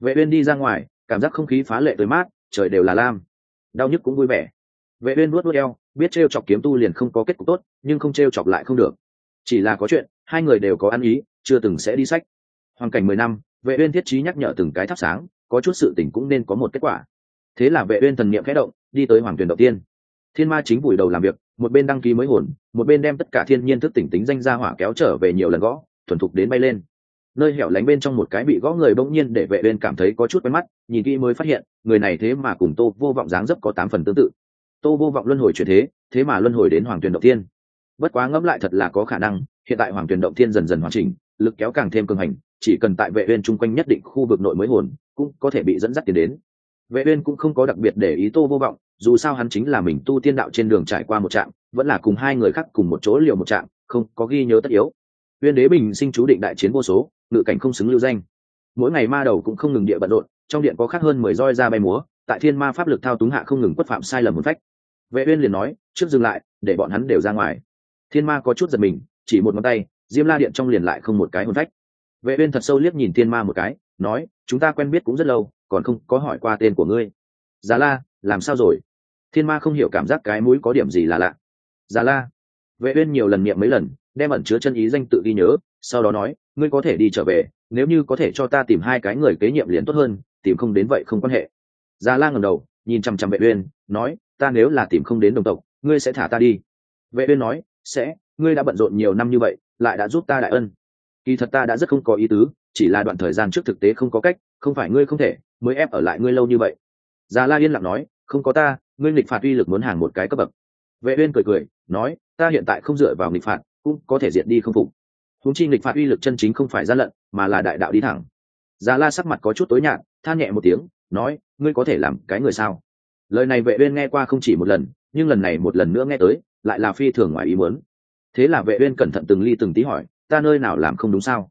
Vệ uyên đi ra ngoài, cảm giác không khí phá lệ tới mát, trời đều là lam đau nhức cũng vui vẻ. Vệ uyên nuốt nuốt eo, biết treo chọc kiếm tu liền không có kết cục tốt, nhưng không treo chọc lại không được. Chỉ là có chuyện, hai người đều có ăn ý, chưa từng sẽ đi sách. Hoàn cảnh mười năm, vệ uyên thiết trí nhắc nhở từng cái thắp sáng, có chút sự tình cũng nên có một kết quả. Thế là vệ uyên thần niệm khẽ động, đi tới hoàng tuyển đầu tiên. Thiên ma chính buổi đầu làm việc, một bên đăng ký mới hồn, một bên đem tất cả thiên nhiên thức tỉnh tính danh ra hỏa kéo trở về nhiều lần gõ, thuần thục đến bay lên. Nơi hẻo lánh bên trong một cái bị gõ người bỗng nhiên để vệ uyên cảm thấy có chút quen mắt nhìn kỹ mới phát hiện, người này thế mà cùng tô vô vọng dáng dấp có tám phần tương tự. Tô vô vọng luân hồi chuyển thế thế mà luân hồi đến hoàng tuyển động tiên bất quá ngẫm lại thật là có khả năng, hiện tại hoàng tuyển động thiên dần dần hoàn chỉnh, lực kéo càng thêm cường hành, chỉ cần tại vệ uyên chung quanh nhất định khu vực nội mới hồn, cũng có thể bị dẫn dắt tiến đến. Vệ uyên cũng không có đặc biệt để ý tô vô vọng, dù sao hắn chính là mình tu tiên đạo trên đường trải qua một trạm, vẫn là cùng hai người khác cùng một chỗ liều một trạm, không có ghi nhớ tất yếu. Uyên đế bình sinh chú định đại chiến vô số, ngự cảnh không xứng lưu danh. Mỗi ngày ma đầu cũng không ngừng địa bận rộn trong điện có khác hơn mười roi ra bay múa, tại thiên ma pháp lực thao túng hạ không ngừng quất phạm sai lầm một phách. Vệ uyên liền nói, trước dừng lại, để bọn hắn đều ra ngoài. Thiên ma có chút giật mình, chỉ một ngón tay, diêm la điện trong liền lại không một cái hồn phách. Vệ uyên thật sâu liếc nhìn thiên ma một cái, nói, chúng ta quen biết cũng rất lâu, còn không có hỏi qua tên của ngươi. Già la, làm sao rồi? Thiên ma không hiểu cảm giác cái mũi có điểm gì là lạ. Già la. Vệ uyên nhiều lần niệm mấy lần, đem ẩn chứa chân ý danh tự ghi nhớ, sau đó nói, ngươi có thể đi trở về, nếu như có thể cho ta tìm hai cái người kế nhiệm liền tốt hơn tìm không đến vậy không quan hệ. Già la ngẩng đầu, nhìn chăm chăm vệ uyên, nói, ta nếu là tìm không đến đồng tộc, ngươi sẽ thả ta đi. Vệ uyên nói, sẽ, ngươi đã bận rộn nhiều năm như vậy, lại đã giúp ta đại ân. Kỳ thật ta đã rất không có ý tứ, chỉ là đoạn thời gian trước thực tế không có cách, không phải ngươi không thể, mới ép ở lại ngươi lâu như vậy. Già la yên lặng nói, không có ta, ngươi nghịch phạt uy lực muốn hàng một cái cấp bậc. Vệ uyên cười cười, nói, ta hiện tại không dựa vào nghịch phạt, cũng có thể diệt đi không phục. Húng chi nghịch phạt uy lực chân chính không phải gian lận, mà là đại đạo đi thẳng. Già la sắc mặt có chút tối nhạt than nhẹ một tiếng, nói, ngươi có thể làm cái người sao? Lời này vệ uyên nghe qua không chỉ một lần, nhưng lần này một lần nữa nghe tới, lại là phi thường ngoài ý muốn. Thế là vệ uyên cẩn thận từng ly từng tí hỏi, ta nơi nào làm không đúng sao?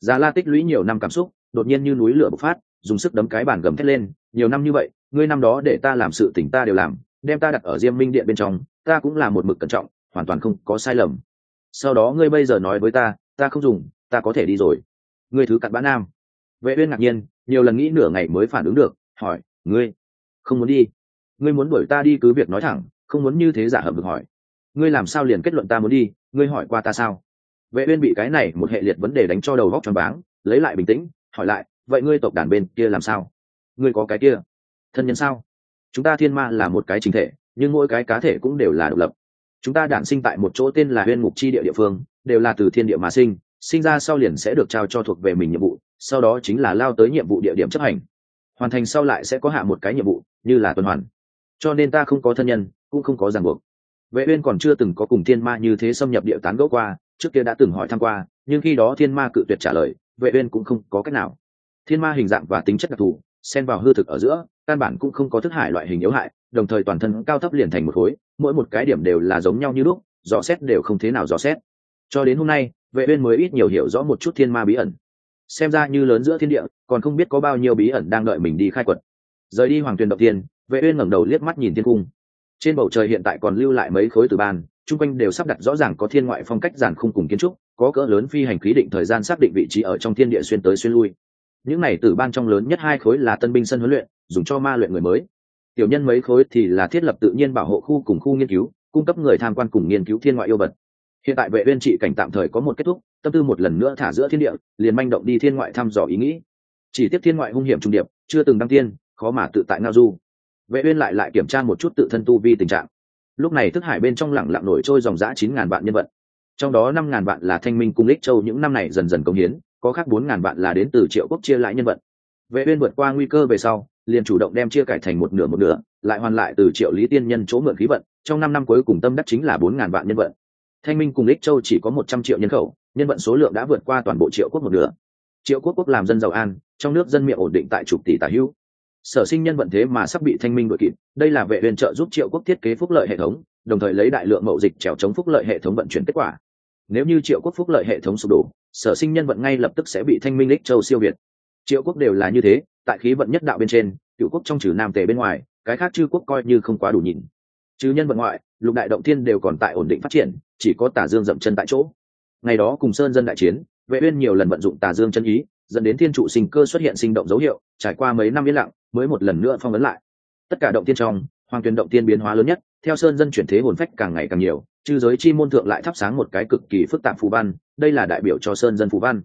Già la tích lũy nhiều năm cảm xúc, đột nhiên như núi lửa bộc phát, dùng sức đấm cái bàn gầm thét lên, nhiều năm như vậy, ngươi năm đó để ta làm sự tình ta đều làm, đem ta đặt ở diêm minh điện bên trong, ta cũng là một mực cẩn trọng, hoàn toàn không có sai lầm. Sau đó ngươi bây giờ nói với ta ta không dùng, ta có thể đi rồi. Ngươi thứ cặn bã nam vệ uyên ngạc nhiên, nhiều lần nghĩ nửa ngày mới phản ứng được, hỏi, ngươi, không muốn đi? Ngươi muốn đuổi ta đi cứ việc nói thẳng, không muốn như thế giả hợp được hỏi. Ngươi làm sao liền kết luận ta muốn đi, ngươi hỏi qua ta sao? Vệ uyên bị cái này một hệ liệt vấn đề đánh cho đầu góc tròn váng, lấy lại bình tĩnh, hỏi lại, vậy ngươi tộc đàn bên kia làm sao? Ngươi có cái kia thân nhân sao? Chúng ta thiên ma là một cái chính thể, nhưng mỗi cái cá thể cũng đều là độc lập. Chúng ta đản sinh tại một chỗ tên là huyên mục chi địa địa phương, đều là từ thiên địa mà sinh sinh ra sau liền sẽ được trao cho thuộc về mình nhiệm vụ, sau đó chính là lao tới nhiệm vụ địa điểm chấp hành. Hoàn thành sau lại sẽ có hạ một cái nhiệm vụ, như là tuần hoàn. Cho nên ta không có thân nhân, cũng không có ràng buộc. Vệ uyên còn chưa từng có cùng thiên ma như thế xâm nhập địa tán gẫu qua, trước kia đã từng hỏi thăm qua, nhưng khi đó thiên ma cự tuyệt trả lời, vệ uyên cũng không có cách nào. Thiên ma hình dạng và tính chất đặc thù, xen vào hư thực ở giữa, căn bản cũng không có thức hải loại hình yếu hại, đồng thời toàn thân cao thấp liền thành một khối, mỗi một cái điểm đều là giống nhau như lúc, rõ xét đều không thế nào rõ xét cho đến hôm nay, vệ uyên mới ít nhiều hiểu rõ một chút thiên ma bí ẩn. Xem ra như lớn giữa thiên địa, còn không biết có bao nhiêu bí ẩn đang đợi mình đi khai quật. Rời đi hoàng tuyền động tiên vệ uyên ngẩng đầu liếc mắt nhìn thiên cung. Trên bầu trời hiện tại còn lưu lại mấy khối tử ban, chung quanh đều sắp đặt rõ ràng có thiên ngoại phong cách giản khung cùng kiến trúc, có cỡ lớn phi hành khí định thời gian xác định vị trí ở trong thiên địa xuyên tới xuyên lui. Những này tử ban trong lớn nhất hai khối là tân binh sân huấn luyện, dùng cho ma luyện người mới. Tiểu nhân mấy khối thì là thiết lập tự nhiên bảo hộ khu cùng khu nghiên cứu, cung cấp người tham quan cùng nghiên cứu thiên ngoại yêu vật hiện tại vệ uyên trị cảnh tạm thời có một kết thúc, tâm tư một lần nữa thả giữa thiên địa, liền manh động đi thiên ngoại thăm dò ý nghĩ. Chỉ tiếp thiên ngoại hung hiểm trung điệp, chưa từng đăng tiên, khó mà tự tại ngao du. Vệ uyên lại lại kiểm tra một chút tự thân tu vi tình trạng. Lúc này thức hải bên trong lặng lặng nổi trôi dòng dã chín ngàn vạn nhân vật trong đó năm ngàn vạn là thanh minh cung lích châu, những năm này dần dần công hiến, có khác bốn ngàn vạn là đến từ triệu quốc chia lại nhân vật vệ uyên vượt qua nguy cơ về sau, liền chủ động đem chia cải thành một nửa một nửa, lại hoàn lại từ triệu lý tiên nhân chỗ mượn khí vận, trong năm năm cuối cùng tâm đắc chính là bốn ngàn vạn nhân vật thanh minh cùng ích châu chỉ có một trăm triệu nhân khẩu, nhân vận số lượng đã vượt qua toàn bộ triệu quốc một nửa. Triệu quốc quốc làm dân giàu an, trong nước dân miệng ổn định tại chục tỷ tả hữu. Sở sinh nhân vận thế mà sắp bị thanh minh đội kịp, đây là vệ huyền trợ giúp triệu quốc thiết kế phúc lợi hệ thống, đồng thời lấy đại lượng mậu dịch trèo chống phúc lợi hệ thống vận chuyển kết quả. Nếu như triệu quốc phúc lợi hệ thống sụp đổ, sở sinh nhân vận ngay lập tức sẽ bị thanh minh lích châu siêu việt. Triệu quốc đều là như thế, tại khí vận nhất đạo bên trên, cựu quốc trong trừ nam tề bên ngoài, cái khác chư quốc coi như không quá đủ nhìn. Chứ nhân vận ngoại lục đại động thiên đều còn tại ổn định phát triển, chỉ có tả dương dậm chân tại chỗ. Ngày đó cùng sơn dân đại chiến, vệ uyên nhiều lần vận dụng tà dương chân ý, dẫn đến thiên trụ sinh cơ xuất hiện sinh động dấu hiệu, trải qua mấy năm yên lặng, mới một lần nữa phong ấn lại. Tất cả động tiên trong hoàng tuyển động tiên biến hóa lớn nhất, theo sơn dân chuyển thế hồn phách càng ngày càng nhiều, chư giới chi môn thượng lại thắp sáng một cái cực kỳ phức tạp phù văn, đây là đại biểu cho sơn dân phù văn.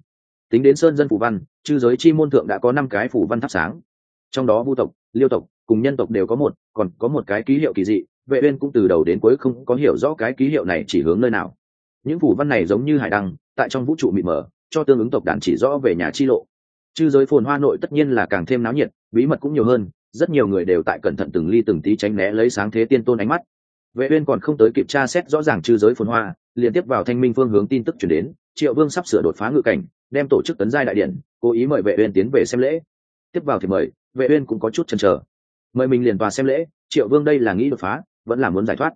Tính đến sơn dân phù văn, chư giới chi môn thượng đã có năm cái phù văn thắp sáng. Trong đó vu tộc, liêu tộc cùng nhân tộc đều có một, còn có một cái ký hiệu kỳ dị, vệ uyên cũng từ đầu đến cuối không có hiểu rõ cái ký hiệu này chỉ hướng nơi nào. Những phù văn này giống như hải đăng, tại trong vũ trụ mịt mờ, cho tương ứng tộc đàn chỉ rõ về nhà chi lộ. Chư giới phồn hoa nội tất nhiên là càng thêm náo nhiệt, bí mật cũng nhiều hơn, rất nhiều người đều tại cẩn thận từng ly từng tí tránh né lấy sáng thế tiên tôn ánh mắt. Vệ uyên còn không tới kịp tra xét rõ ràng chư giới phồn hoa liên tiếp vào thanh minh phương hướng tin tức truyền đến, triệu vương sắp sửa đột phá ngự cảnh, đem tổ chức tấn giai đại điện cố ý mời vệ uyên tiến về xem lễ. Tiếp vào thì mời, vệ uyên cũng có chút chần chờ mời mình liền vào xem lễ, triệu vương đây là nghĩ đột phá, vẫn là muốn giải thoát.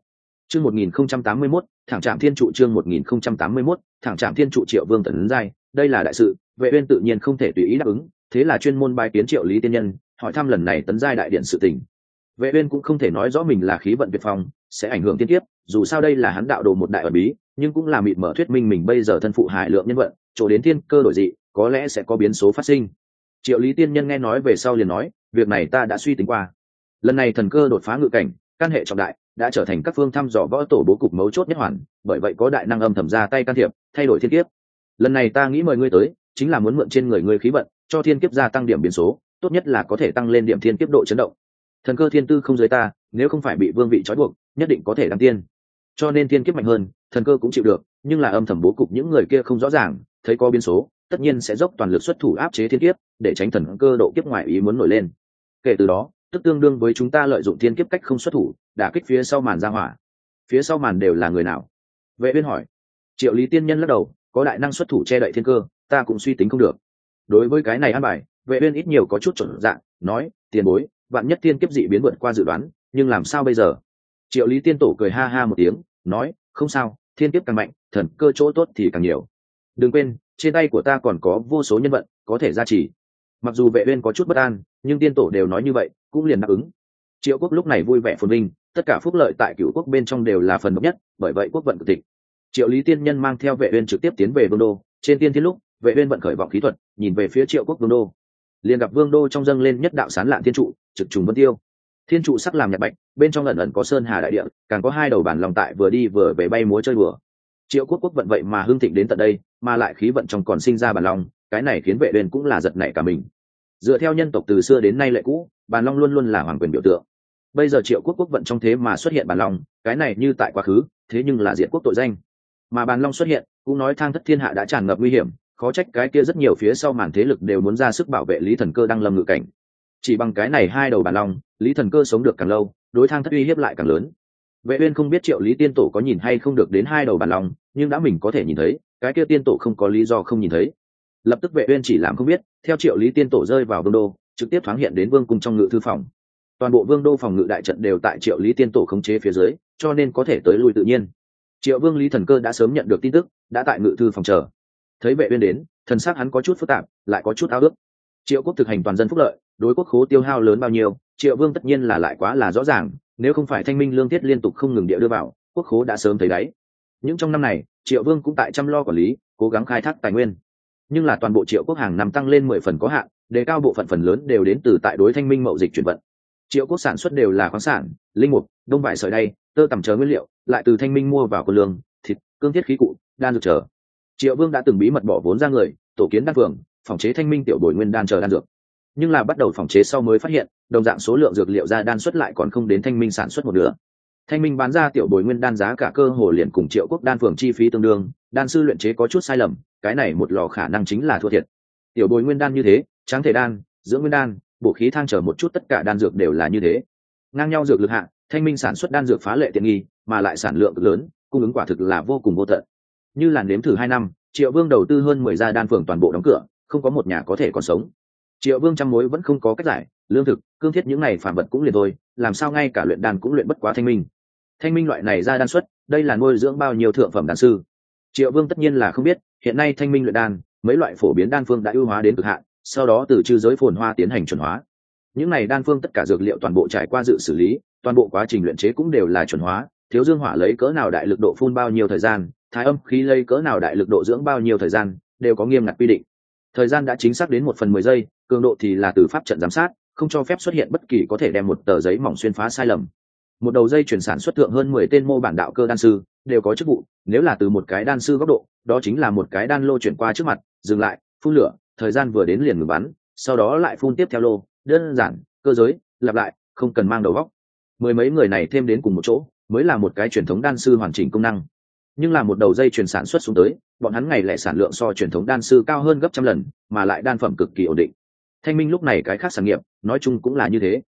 Chương 1081 thẳng trạm thiên trụ chương 1081 thẳng trạm thiên trụ triệu vương tấn giai, đây là đại sự, vệ uyên tự nhiên không thể tùy ý đáp ứng, thế là chuyên môn bài kiến triệu lý tiên nhân, hỏi thăm lần này tấn giai đại điện sự tình. Vệ uyên cũng không thể nói rõ mình là khí vận việt phong, sẽ ảnh hưởng tiên tiếp dù sao đây là hắn đạo đồ một đại ẩn bí, nhưng cũng là mịt mở thuyết minh mình bây giờ thân phụ hại lượng nhân vận, chỗ đến thiên cơ đổi dị, có lẽ sẽ có biến số phát sinh. Triệu lý tiên nhân nghe nói về sau liền nói, việc này ta đã suy tính qua lần này thần cơ đột phá ngự cảnh, căn hệ trọng đại, đã trở thành các phương thăm dò võ tổ bố cục mấu chốt nhất hoàn, bởi vậy có đại năng âm thầm ra tay can thiệp, thay đổi thiên kiếp. Lần này ta nghĩ mời ngươi tới, chính là muốn mượn trên người ngươi khí vận, cho thiên kiếp gia tăng điểm biến số, tốt nhất là có thể tăng lên điểm thiên kiếp độ chấn động. Thần cơ thiên tư không giới ta, nếu không phải bị vương vị trói buộc, nhất định có thể đăng tiên. Cho nên thiên kiếp mạnh hơn, thần cơ cũng chịu được, nhưng là âm thầm bố cục những người kia không rõ ràng, thấy có biến số, tất nhiên sẽ dốc toàn lực xuất thủ áp chế thiên kiếp, để tránh thần cơ độ kiếp ngoại ý muốn nổi lên. Kể từ đó tức tương đương với chúng ta lợi dụng thiên kiếp cách không xuất thủ, đả kích phía sau màn ra hỏa. Phía sau màn đều là người nào? Vệ viên hỏi. Triệu lý tiên nhân lắc đầu, có đại năng xuất thủ che đậy thiên cơ, ta cũng suy tính không được. Đối với cái này an bài, vệ viên ít nhiều có chút chuẩn dạng, nói, tiền bối, vạn nhất thiên kiếp dị biến vượt qua dự đoán, nhưng làm sao bây giờ? Triệu lý tiên tổ cười ha ha một tiếng, nói, không sao, thiên kiếp càng mạnh, thần cơ chỗ tốt thì càng nhiều. Đừng quên, trên tay của ta còn có vô số nhân vận, có thể gia trì. Mặc dù vệ uyên có chút bất an, nhưng tiên tổ đều nói như vậy cũng liền đáp ứng. Triệu quốc lúc này vui vẻ phồn vinh, tất cả phúc lợi tại cựu quốc bên trong đều là phần độc nhất, bởi vậy quốc vận cực thịnh. Triệu lý tiên nhân mang theo vệ uyên trực tiếp tiến về vương đô, trên tiên thiên lúc, vệ uyên vận khởi vọng khí thuật, nhìn về phía triệu quốc vương đô. Liền gặp vương đô trong dâng lên nhất đạo sán lạn thiên trụ, trực trùng vân tiêu. Thiên trụ sắc làm nhạt bạch, bên trong ẩn ẩn có sơn hà đại địa, càng có hai đầu bản lòng tại vừa đi vừa về bay múa chơi bừa. Triệu quốc quốc vận vậy mà hưng thịnh đến tận đây, mà lại khí vận trong còn sinh ra bản long cái này khiến vệ uyên cũng là giật nảy cả mình. Dựa theo nhân tộc từ xưa đến nay lệ cũ bàn long luôn luôn là hoàng quyền biểu tượng. Bây giờ triệu quốc quốc vận trong thế mà xuất hiện bàn long, cái này như tại quá khứ, thế nhưng là diệt quốc tội danh. Mà bàn long xuất hiện, cũng nói thang thất thiên hạ đã tràn ngập nguy hiểm, khó trách cái kia rất nhiều phía sau màn thế lực đều muốn ra sức bảo vệ lý thần cơ đang lâm ngự cảnh. Chỉ bằng cái này hai đầu bàn long, lý thần cơ sống được càng lâu, đối thang thất uy hiếp lại càng lớn. Vệ uyên không biết triệu lý tiên tổ có nhìn hay không được đến hai đầu bàn long, nhưng đã mình có thể nhìn thấy, cái kia tiên tổ không có lý do không nhìn thấy. Lập tức vệ uyên chỉ làm không biết, theo triệu lý tiên tổ rơi vào vương đô trực tiếp thoáng hiện đến vương cung trong ngự thư phòng. Toàn bộ vương đô phòng ngự đại trận đều tại triệu lý tiên tổ khống chế phía dưới, cho nên có thể tới lui tự nhiên. Triệu vương lý thần cơ đã sớm nhận được tin tức, đã tại ngự thư phòng chờ. Thấy vệ uyên đến, thần sắc hắn có chút phức tạp, lại có chút ao ước. Triệu quốc thực hành toàn dân phúc lợi, đối quốc khố tiêu hao lớn bao nhiêu, triệu vương tất nhiên là lại quá là rõ ràng, nếu không phải thanh minh lương thiết liên tục không ngừng địa đưa vào, quốc khố đã sớm thấy đáy. Những trong năm này, triệu vương cũng tại chăm lo quản lý, cố gắng khai thác tài nguyên. Nhưng là toàn bộ triệu quốc hàng năm tăng lên mười phần có hạn đề cao bộ phận phần lớn đều đến từ tại đối thanh minh mậu dịch chuyển vận. Triệu quốc sản xuất đều là khoáng sản, linh mục, đông vải sợi đay, tơ tằm chờ nguyên liệu, lại từ thanh minh mua vào quân lương, thịt, cương thiết khí cụ, đan dược chờ. Triệu vương đã từng bí mật bỏ vốn ra người, tổ kiến đan phường phòng chế thanh minh tiểu bồi nguyên đan chờ đan dược. Nhưng là bắt đầu phòng chế sau mới phát hiện, đồng dạng số lượng dược liệu ra đan xuất lại còn không đến thanh minh sản xuất một nửa. Thanh minh bán ra tiểu bồi nguyên đan giá cả cơ hồ liền cùng triệu quốc đan phường chi phí tương đương, đan sư luyện chế có chút sai lầm, cái này một lò khả năng chính là thua thiệt tiểu bồi nguyên đan như thế, tráng thể đan, dưỡng nguyên đan, bổ khí thang trở một chút tất cả đan dược đều là như thế. Ngang nhau dược lực hạ, thanh minh sản xuất đan dược phá lệ tiện nghi, mà lại sản lượng lớn, cung ứng quả thực là vô cùng vô tận. Như làn đếm thử hai năm, triệu vương đầu tư hơn mười gia đan phường toàn bộ đóng cửa, không có một nhà có thể còn sống. Triệu vương trăm mối vẫn không có cách giải, lương thực, cương thiết những này phản vật cũng liền thôi, làm sao ngay cả luyện đan cũng luyện bất quá thanh minh. Thanh minh loại này ra đan xuất, đây là nuôi dưỡng bao nhiêu thượng phẩm đan sư? Triệu vương tất nhiên là không biết, hiện nay thanh minh luyện đan mấy loại phổ biến đan phương đã ưu hóa đến cực hạn, sau đó từ trư giới phồn hoa tiến hành chuẩn hóa. Những này đan phương tất cả dược liệu toàn bộ trải qua dự xử lý, toàn bộ quá trình luyện chế cũng đều là chuẩn hóa, thiếu dương hỏa lấy cỡ nào đại lực độ phun bao nhiêu thời gian, thái âm khí lấy cỡ nào đại lực độ dưỡng bao nhiêu thời gian, đều có nghiêm ngặt quy định. Thời gian đã chính xác đến một phần mười giây, cường độ thì là từ pháp trận giám sát, không cho phép xuất hiện bất kỳ có thể đem một tờ giấy mỏng xuyên phá sai lầm một đầu dây chuyển sản xuất thượng hơn mười tên mô bản đạo cơ đan sư, đều có chức vụ. Nếu là từ một cái đan sư góc độ, đó chính là một cái đan lô chuyển qua trước mặt, dừng lại, phun lửa, thời gian vừa đến liền ngừng bắn, sau đó lại phun tiếp theo lô. Đơn giản, cơ giới, lặp lại, không cần mang đầu góc. Mười mấy người này thêm đến cùng một chỗ, mới là một cái truyền thống đan sư hoàn chỉnh công năng. Nhưng là một đầu dây chuyển sản xuất xuống tới, bọn hắn ngày lẻ sản lượng so truyền thống đan sư cao hơn gấp trăm lần, mà lại đan phẩm cực kỳ ổn định. Thanh minh lúc này cái khác sản nghiệp, nói chung cũng là như thế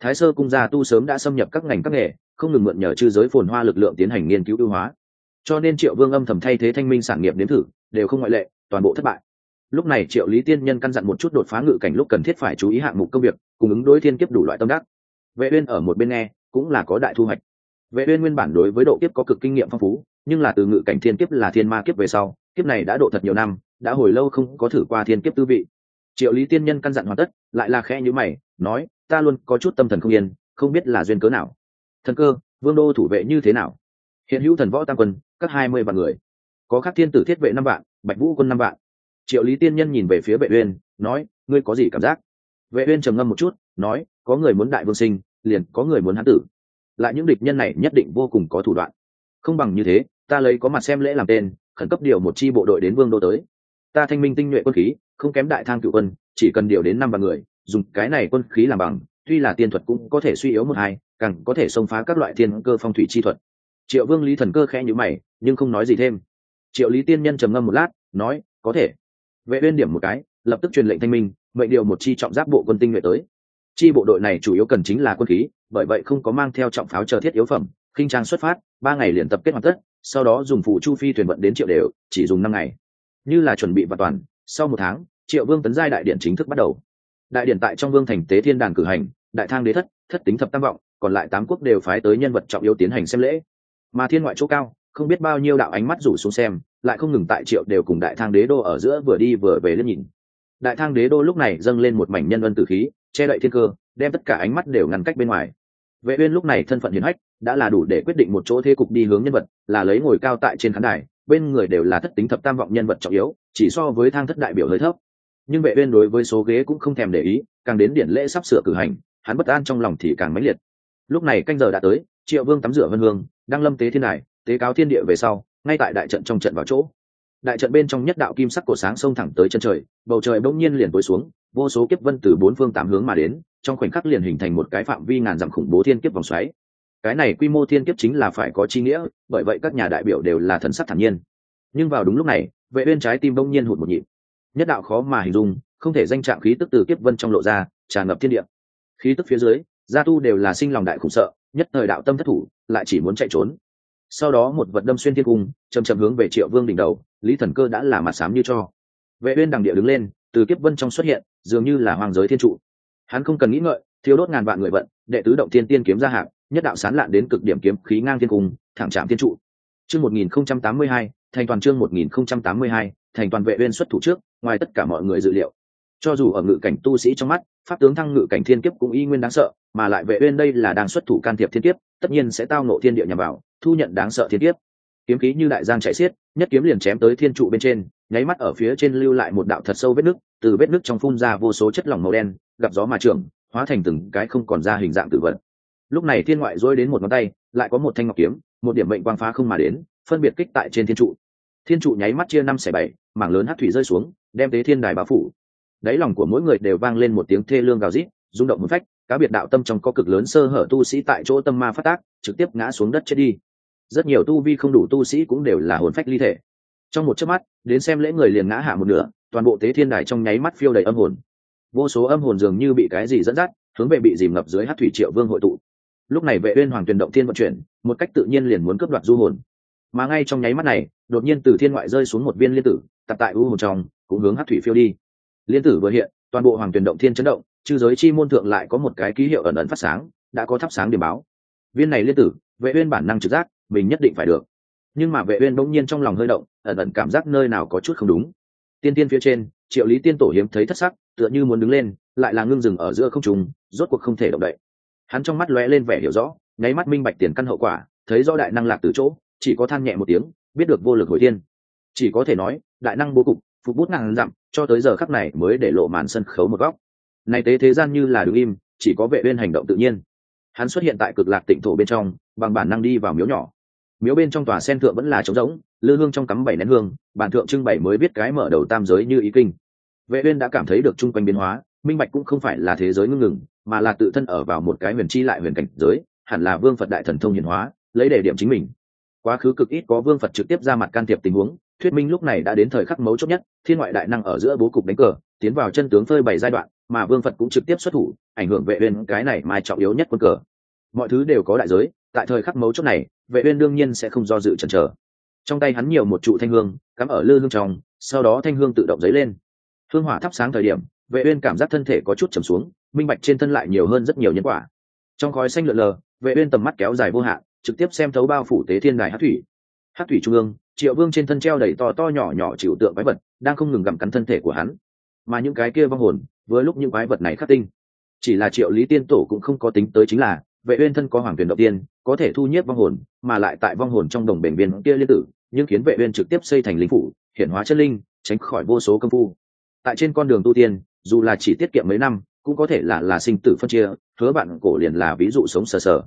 thái sơ cung gia tu sớm đã xâm nhập các ngành các nghề, không ngừng mượn nhờ chư giới phồn hoa lực lượng tiến hành nghiên cứu ưu hóa. Cho nên triệu vương âm thầm thay thế thanh minh sản nghiệp đến thử, đều không ngoại lệ, toàn bộ thất bại. Lúc này triệu lý tiên nhân căn dặn một chút đột phá ngự cảnh lúc cần thiết phải chú ý hạng mục công việc, cùng ứng đối thiên kiếp đủ loại tâm đắc. Vệ uyên ở một bên nghe, cũng là có đại thu hoạch. Vệ uyên nguyên bản đối với độ kiếp có cực kinh nghiệm phong phú, nhưng là từ ngự cảnh thiên kiếp là thiên ma kiếp về sau, kiếp này đã độ thật nhiều năm, đã hồi lâu không có thử qua thiên kiếp tư vị. Triệu lý tiên nhân căn dặn hoàn tất, lại là khẽ như mày, nói ta luôn có chút tâm thần không yên, không biết là duyên cớ nào. Thần cơ, vương đô thủ vệ như thế nào? Hiện hữu thần võ tam quân, các hai mươi vạn người. Có khắc thiên tử thiết vệ năm vạn, bạch vũ quân năm vạn. Triệu lý tiên nhân nhìn về phía vệ uyên, nói, ngươi có gì cảm giác? Vệ uyên trầm ngâm một chút, nói, có người muốn đại vương sinh, liền có người muốn hán tử. Lại những địch nhân này nhất định vô cùng có thủ đoạn. Không bằng như thế, ta lấy có mặt xem lễ làm tên, khẩn cấp điều một chi bộ đội đến vương đô tới. Ta thanh minh tinh nhuệ quân khí, không kém đại thang cựu quân, chỉ cần điều đến năm vạn người dùng cái này quân khí làm bằng, tuy là tiên thuật cũng có thể suy yếu một hai, càng có thể xông phá các loại thiên cơ phong thủy chi thuật. Triệu vương lý thần cơ khẽ nhữ mày, nhưng không nói gì thêm. Triệu lý tiên nhân trầm ngâm một lát, nói, có thể. Vệ uyên điểm một cái, lập tức truyền lệnh thanh minh, mệnh điều một chi trọng giáp bộ quân tinh nhuệ tới. Chi bộ đội này chủ yếu cần chính là quân khí, bởi vậy không có mang theo trọng pháo chờ thiết yếu phẩm, khinh trang xuất phát, ba ngày liền tập kết hoàn tất, sau đó dùng phụ chu phi thuyền vận đến triệu đều, chỉ dùng năm ngày. Như là chuẩn bị và toàn, sau một tháng, triệu vương tấn giai đại điện chính thức bắt đầu đại điện tại trong vương thành tế thiên đàn cử hành, đại thang đế thất thất tính thập tam vọng, còn lại tám quốc đều phái tới nhân vật trọng yếu tiến hành xem lễ. Mà thiên ngoại chỗ cao, không biết bao nhiêu đạo ánh mắt rủ xuống xem, lại không ngừng tại triệu đều cùng đại thang đế đô ở giữa vừa đi vừa về lên nhìn. Đại thang đế đô lúc này dâng lên một mảnh nhân ân tử khí, che đậy thiên cơ, đem tất cả ánh mắt đều ngăn cách bên ngoài. Vệ uyên lúc này thân phận hiển hách, đã là đủ để quyết định một chỗ thế cục đi hướng nhân vật, là lấy ngồi cao tại trên khán đài, bên người đều là thất tính thập tam vọng nhân vật trọng yếu, chỉ so với thang thất đại biểu hơi thấp nhưng vệ uyên đối với số ghế cũng không thèm để ý càng đến điển lễ sắp sửa cử hành hắn bất an trong lòng thì càng mãnh liệt. Lúc này canh giờ đã tới triệu vương tắm rửa vân hương đang lâm tế thiên này, tế cáo thiên địa về sau ngay tại đại trận trong trận vào chỗ. Đại trận bên trong nhất đạo kim sắc cổ sáng sông thẳng tới chân trời bầu trời bỗng nhiên liền tối xuống vô số kiếp vân từ bốn phương tám hướng mà đến trong khoảnh khắc liền hình thành một cái phạm vi ngàn dặm khủng bố thiên kiếp vòng xoáy. Cái này quy mô thiên kiếp chính là phải có chi nghĩa bởi vậy các nhà đại biểu đều là thần sắc thản nhiên. Nhưng vào đúng lúc này vệ uyên trái tim bỗng nhiên hụt một nhịp nhất đạo khó mà hình dung, không thể danh trạng khí tức từ kiếp vân trong lộ ra, tràn ngập thiên địa. Khí tức phía dưới, gia tu đều là sinh lòng đại khủng sợ, nhất thời đạo tâm thất thủ, lại chỉ muốn chạy trốn. Sau đó một vật đâm xuyên thiên cung chầm chầm hướng về triệu vương đỉnh đầu, lý thần cơ đã là mặt sám như cho. Vệ uyên đằng địa đứng lên, từ kiếp vân trong xuất hiện, dường như là hoàng giới thiên trụ. Hắn không cần nghĩ ngợi thiếu đốt ngàn vạn người vận, đệ tứ động thiên tiên kiếm ra hạng, nhất đạo sán lạn đến cực điểm kiếm khí ngang thiên cung, thẳng chạm thiên trụ. Chương 1082 thành toàn chương 1082 thành thành toàn vệ uyên xuất thủ trước, ngoài tất cả mọi người dự liệu. Cho dù ở ngự cảnh tu sĩ trong mắt, pháp tướng thăng ngự cảnh thiên kiếp cũng y nguyên đáng sợ, mà lại vệ uyên đây là đang xuất thủ can thiệp thiên kiếp, tất nhiên sẽ tao nộ thiên địa nhằm vào, thu nhận đáng sợ thiên kiếp. Kiếm khí như đại giang chảy xiết, nhất kiếm liền chém tới thiên trụ bên trên, nháy mắt ở phía trên lưu lại một đạo thật sâu vết nước, từ vết nước trong phun ra vô số chất lỏng màu đen, gặp gió mà trưởng, hóa thành từng cái không còn ra hình dạng tự vật. Lúc này thiên ngoại dối đến một ngón tay, lại có một thanh ngọc kiếm, một điểm mệnh quang phá không mà đến, phân biệt kích tại trên thiên trụ thiên trụ nháy mắt chia năm xẻ bảy, mảng lớn hát thủy rơi xuống, đem tế thiên đài bao phủ. Đáy lòng của mỗi người đều vang lên một tiếng thê lương gào rít, rung động một phách, cá biệt đạo tâm trong có cực lớn sơ hở tu sĩ tại chỗ tâm ma phát tác, trực tiếp ngã xuống đất chết đi. Rất nhiều tu vi không đủ tu sĩ cũng đều là hồn phách ly thể. Trong một chớp mắt, đến xem lễ người liền ngã hạ một nửa, toàn bộ tế thiên đài trong nháy mắt phiêu đầy âm hồn. Vô số âm hồn dường như bị cái gì dẫn dắt, hướng về bị dìm ngập dưới hát thủy triệu vương hội tụ. Lúc này vệ uyên hoàng tuyển động thiên vận chuyển, một cách tự nhiên liền muốn cướp đoạt du hồn mà ngay trong nháy mắt này, đột nhiên từ thiên ngoại rơi xuống một viên liên tử, tập tại u hồn trong, cũng hướng hát thủy phiêu đi. Liên tử vừa hiện, toàn bộ hoàng tuyển động thiên chấn động, chư giới chi môn thượng lại có một cái ký hiệu ẩn ẩn phát sáng, đã có thắp sáng điểm báo. Viên này liên tử, vệ uyên bản năng trực giác, mình nhất định phải được. Nhưng mà vệ uyên bỗng nhiên trong lòng hơi động, ẩn ẩn cảm giác nơi nào có chút không đúng. Tiên tiên phía trên, triệu lý tiên tổ hiếm thấy thất sắc, tựa như muốn đứng lên, lại là ngưng dừng ở giữa không trung, rốt cuộc không thể động đậy. Hắn trong mắt lóe lên vẻ hiểu rõ, nháy mắt minh bạch tiền căn hậu quả, thấy rõ đại năng lạc từ chỗ chỉ có than nhẹ một tiếng, biết được vô lực hồi tiên chỉ có thể nói, đại năng bố cục, phục bút ngàn dặm, cho tới giờ khắc này mới để lộ màn sân khấu một góc. Này tế thế gian như là đứng im, chỉ có vệ uyên hành động tự nhiên. Hắn xuất hiện tại cực lạc tịnh thổ bên trong, bằng bản năng đi vào miếu nhỏ. Miếu bên trong tòa sen thượng vẫn là trống rỗng, lư hương trong cắm bảy nén hương, bản thượng trưng bày mới biết cái mở đầu tam giới như ý kinh. Vệ uyên đã cảm thấy được trung quanh biến hóa, minh bạch cũng không phải là thế giới ngưng ngừng, mà là tự thân ở vào một cái huyền chi lại huyền cảnh giới, hẳn là vương phật đại thần thông hiển hóa, lấy đề điểm chính mình quá khứ cực ít có vương phật trực tiếp ra mặt can thiệp tình huống, thuyết minh lúc này đã đến thời khắc mấu chốt nhất, thiên ngoại đại năng ở giữa bố cục đánh cờ, tiến vào chân tướng phơi bảy giai đoạn, mà vương phật cũng trực tiếp xuất thủ, ảnh hưởng vệ uyên cái này mai trọng yếu nhất quân cờ. Mọi thứ đều có đại giới, tại thời khắc mấu chốt này, vệ uyên đương nhiên sẽ không do dự chần chờ. Trong tay hắn nhiều một trụ thanh hương, cắm ở lư hương trong, sau đó thanh hương tự động dấy lên. Hương hỏa thắp sáng thời điểm, vệ uyên cảm giác thân thể có chút trầm xuống, minh bạch trên thân lại nhiều hơn rất nhiều nhân quả. Trong khói xanh lượn lờ, vệ uyên tầm mắt kéo dài vô hạn trực tiếp xem thấu bao phủ tế thiên đài hắc thủy. Hắc thủy trung ương, triệu vương trên thân treo đầy to to nhỏ nhỏ chịu tượng quái vật, đang không ngừng gặm cắn thân thể của hắn. Mà những cái kia vong hồn với lúc những quái vật này khắc tinh. Chỉ là triệu lý tiên tổ cũng không có tính tới chính là, vệ uyên thân có hoàng tuyển đầu tiên, có thể thu nhiếp vong hồn, mà lại tại vong hồn trong đồng bền biên kia liên tử, nhưng khiến vệ uyên trực tiếp xây thành linh phủ, hiển hóa chân linh, tránh khỏi vô số công phu. Tại trên con đường tu tiên, dù là chỉ tiết kiệm mấy năm, cũng có thể là là sinh tử phân chia, hứa bạn cổ liền là ví dụ sống sờ sờ.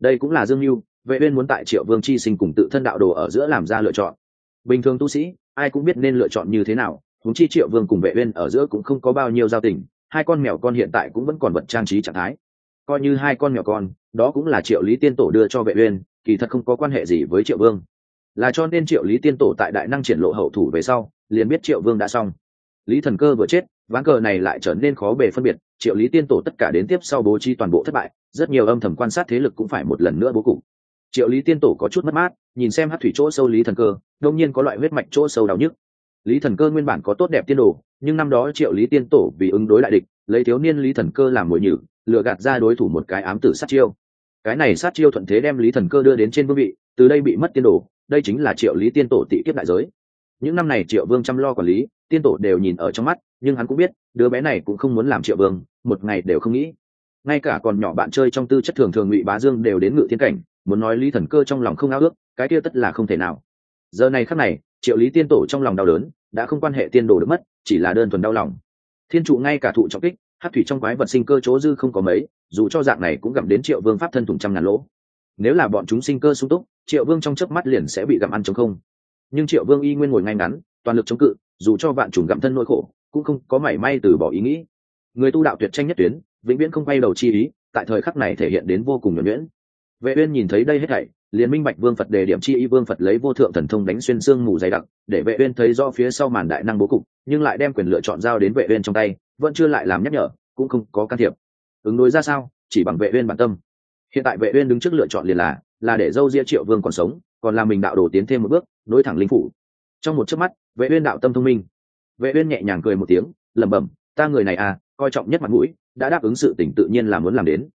Đây cũng là dương lưu vệ uyên muốn tại triệu vương chi sinh cùng tự thân đạo đồ ở giữa làm ra lựa chọn. Bình thường tu sĩ, ai cũng biết nên lựa chọn như thế nào, huống chi triệu vương cùng vệ uyên ở giữa cũng không có bao nhiêu giao tình, hai con mèo con hiện tại cũng vẫn còn vật trang trí trạng thái. Coi như hai con mèo con, đó cũng là triệu lý tiên tổ đưa cho vệ uyên, kỳ thật không có quan hệ gì với triệu vương. Là cho nên triệu lý tiên tổ tại đại năng triển lộ hậu thủ về sau, liền biết triệu vương đã xong. Lý thần cơ vừa chết, ván cờ này lại trở nên khó bề phân biệt, triệu lý tiên tổ tất cả đến tiếp sau bố trí toàn bộ thất bại, rất nhiều âm thầm quan sát thế lực cũng phải một lần nữa bố cục triệu lý tiên tổ có chút mất mát, nhìn xem hát thủy chỗ sâu lý thần cơ đông nhiên có loại huyết mạch chỗ sâu đau nhức. Lý thần cơ nguyên bản có tốt đẹp tiên đồ, nhưng năm đó triệu lý tiên tổ vì ứng đối đại địch, lấy thiếu niên lý thần cơ làm mồi nhử lựa gạt ra đối thủ một cái ám tử sát chiêu. Cái này sát chiêu thuận thế đem lý thần cơ đưa đến trên vương vị, từ đây bị mất tiên đồ, đây chính là triệu lý tiên tổ tị kiếp đại giới. Những năm này triệu vương chăm lo quản lý, tiên tổ đều nhìn ở trong mắt, nhưng hắn cũng biết, đứa bé này cũng không muốn làm triệu vương, một ngày đều không nghĩ. Ngay cả còn nhỏ bạn chơi trong tư chất thường thường ngụy bá dương đều đến ngự thiên cảnh muốn nói lý thần cơ trong lòng không ao ước, cái kia tất là không thể nào. Giờ này khắc này, triệu lý tiên tổ trong lòng đau đớn, đã không quan hệ tiên đồ được mất, chỉ là đơn thuần đau lòng. Thiên trụ ngay cả thụ trọng kích hát thủy trong quái vật sinh cơ chỗ dư không có mấy, dù cho dạng này cũng gặm đến triệu vương pháp thân thủng trăm ngàn lỗ. Nếu là bọn chúng sinh cơ sung túc, triệu vương trong chớp mắt liền sẽ bị gặm ăn chống không. Nhưng triệu vương y nguyên ngồi ngay ngắn, toàn lực chống cự, dù cho vạn trùng gặm thân nỗi khổ, cũng không có mảy may từ bỏ ý nghĩ. Người tu đạo tuyệt tranh nhất tuyến, vĩnh viễn không quay đầu chi ý, tại thời khắc này thể hiện đến vô cùng nhuẩn nhuyễn vệ uyên nhìn thấy đây hết thảy, liền minh bạch vương phật đề điểm chi y vương phật lấy vô thượng thần thông đánh xuyên xương mù dày đặc, để vệ uyên thấy rõ phía sau màn đại năng bố cục, nhưng lại đem quyền lựa chọn giao đến vệ uyên trong tay, vẫn chưa lại làm nhắc nhở, cũng không có can thiệp. Ứng đối ra sao? Chỉ bằng vệ uyên bản tâm. Hiện tại vệ uyên đứng trước lựa chọn liền là là để dâu ria triệu vương còn sống, còn làm mình đạo đồ tiến thêm một bước, nối thẳng linh phủ. Trong một chớp mắt, vệ uyên đạo tâm thông minh. Vệ uyên nhẹ nhàng cười một tiếng, lẩm bẩm, ta người này à coi trọng nhất mặt mũi, đã đáp ứng sự tình tự nhiên là muốn làm đến.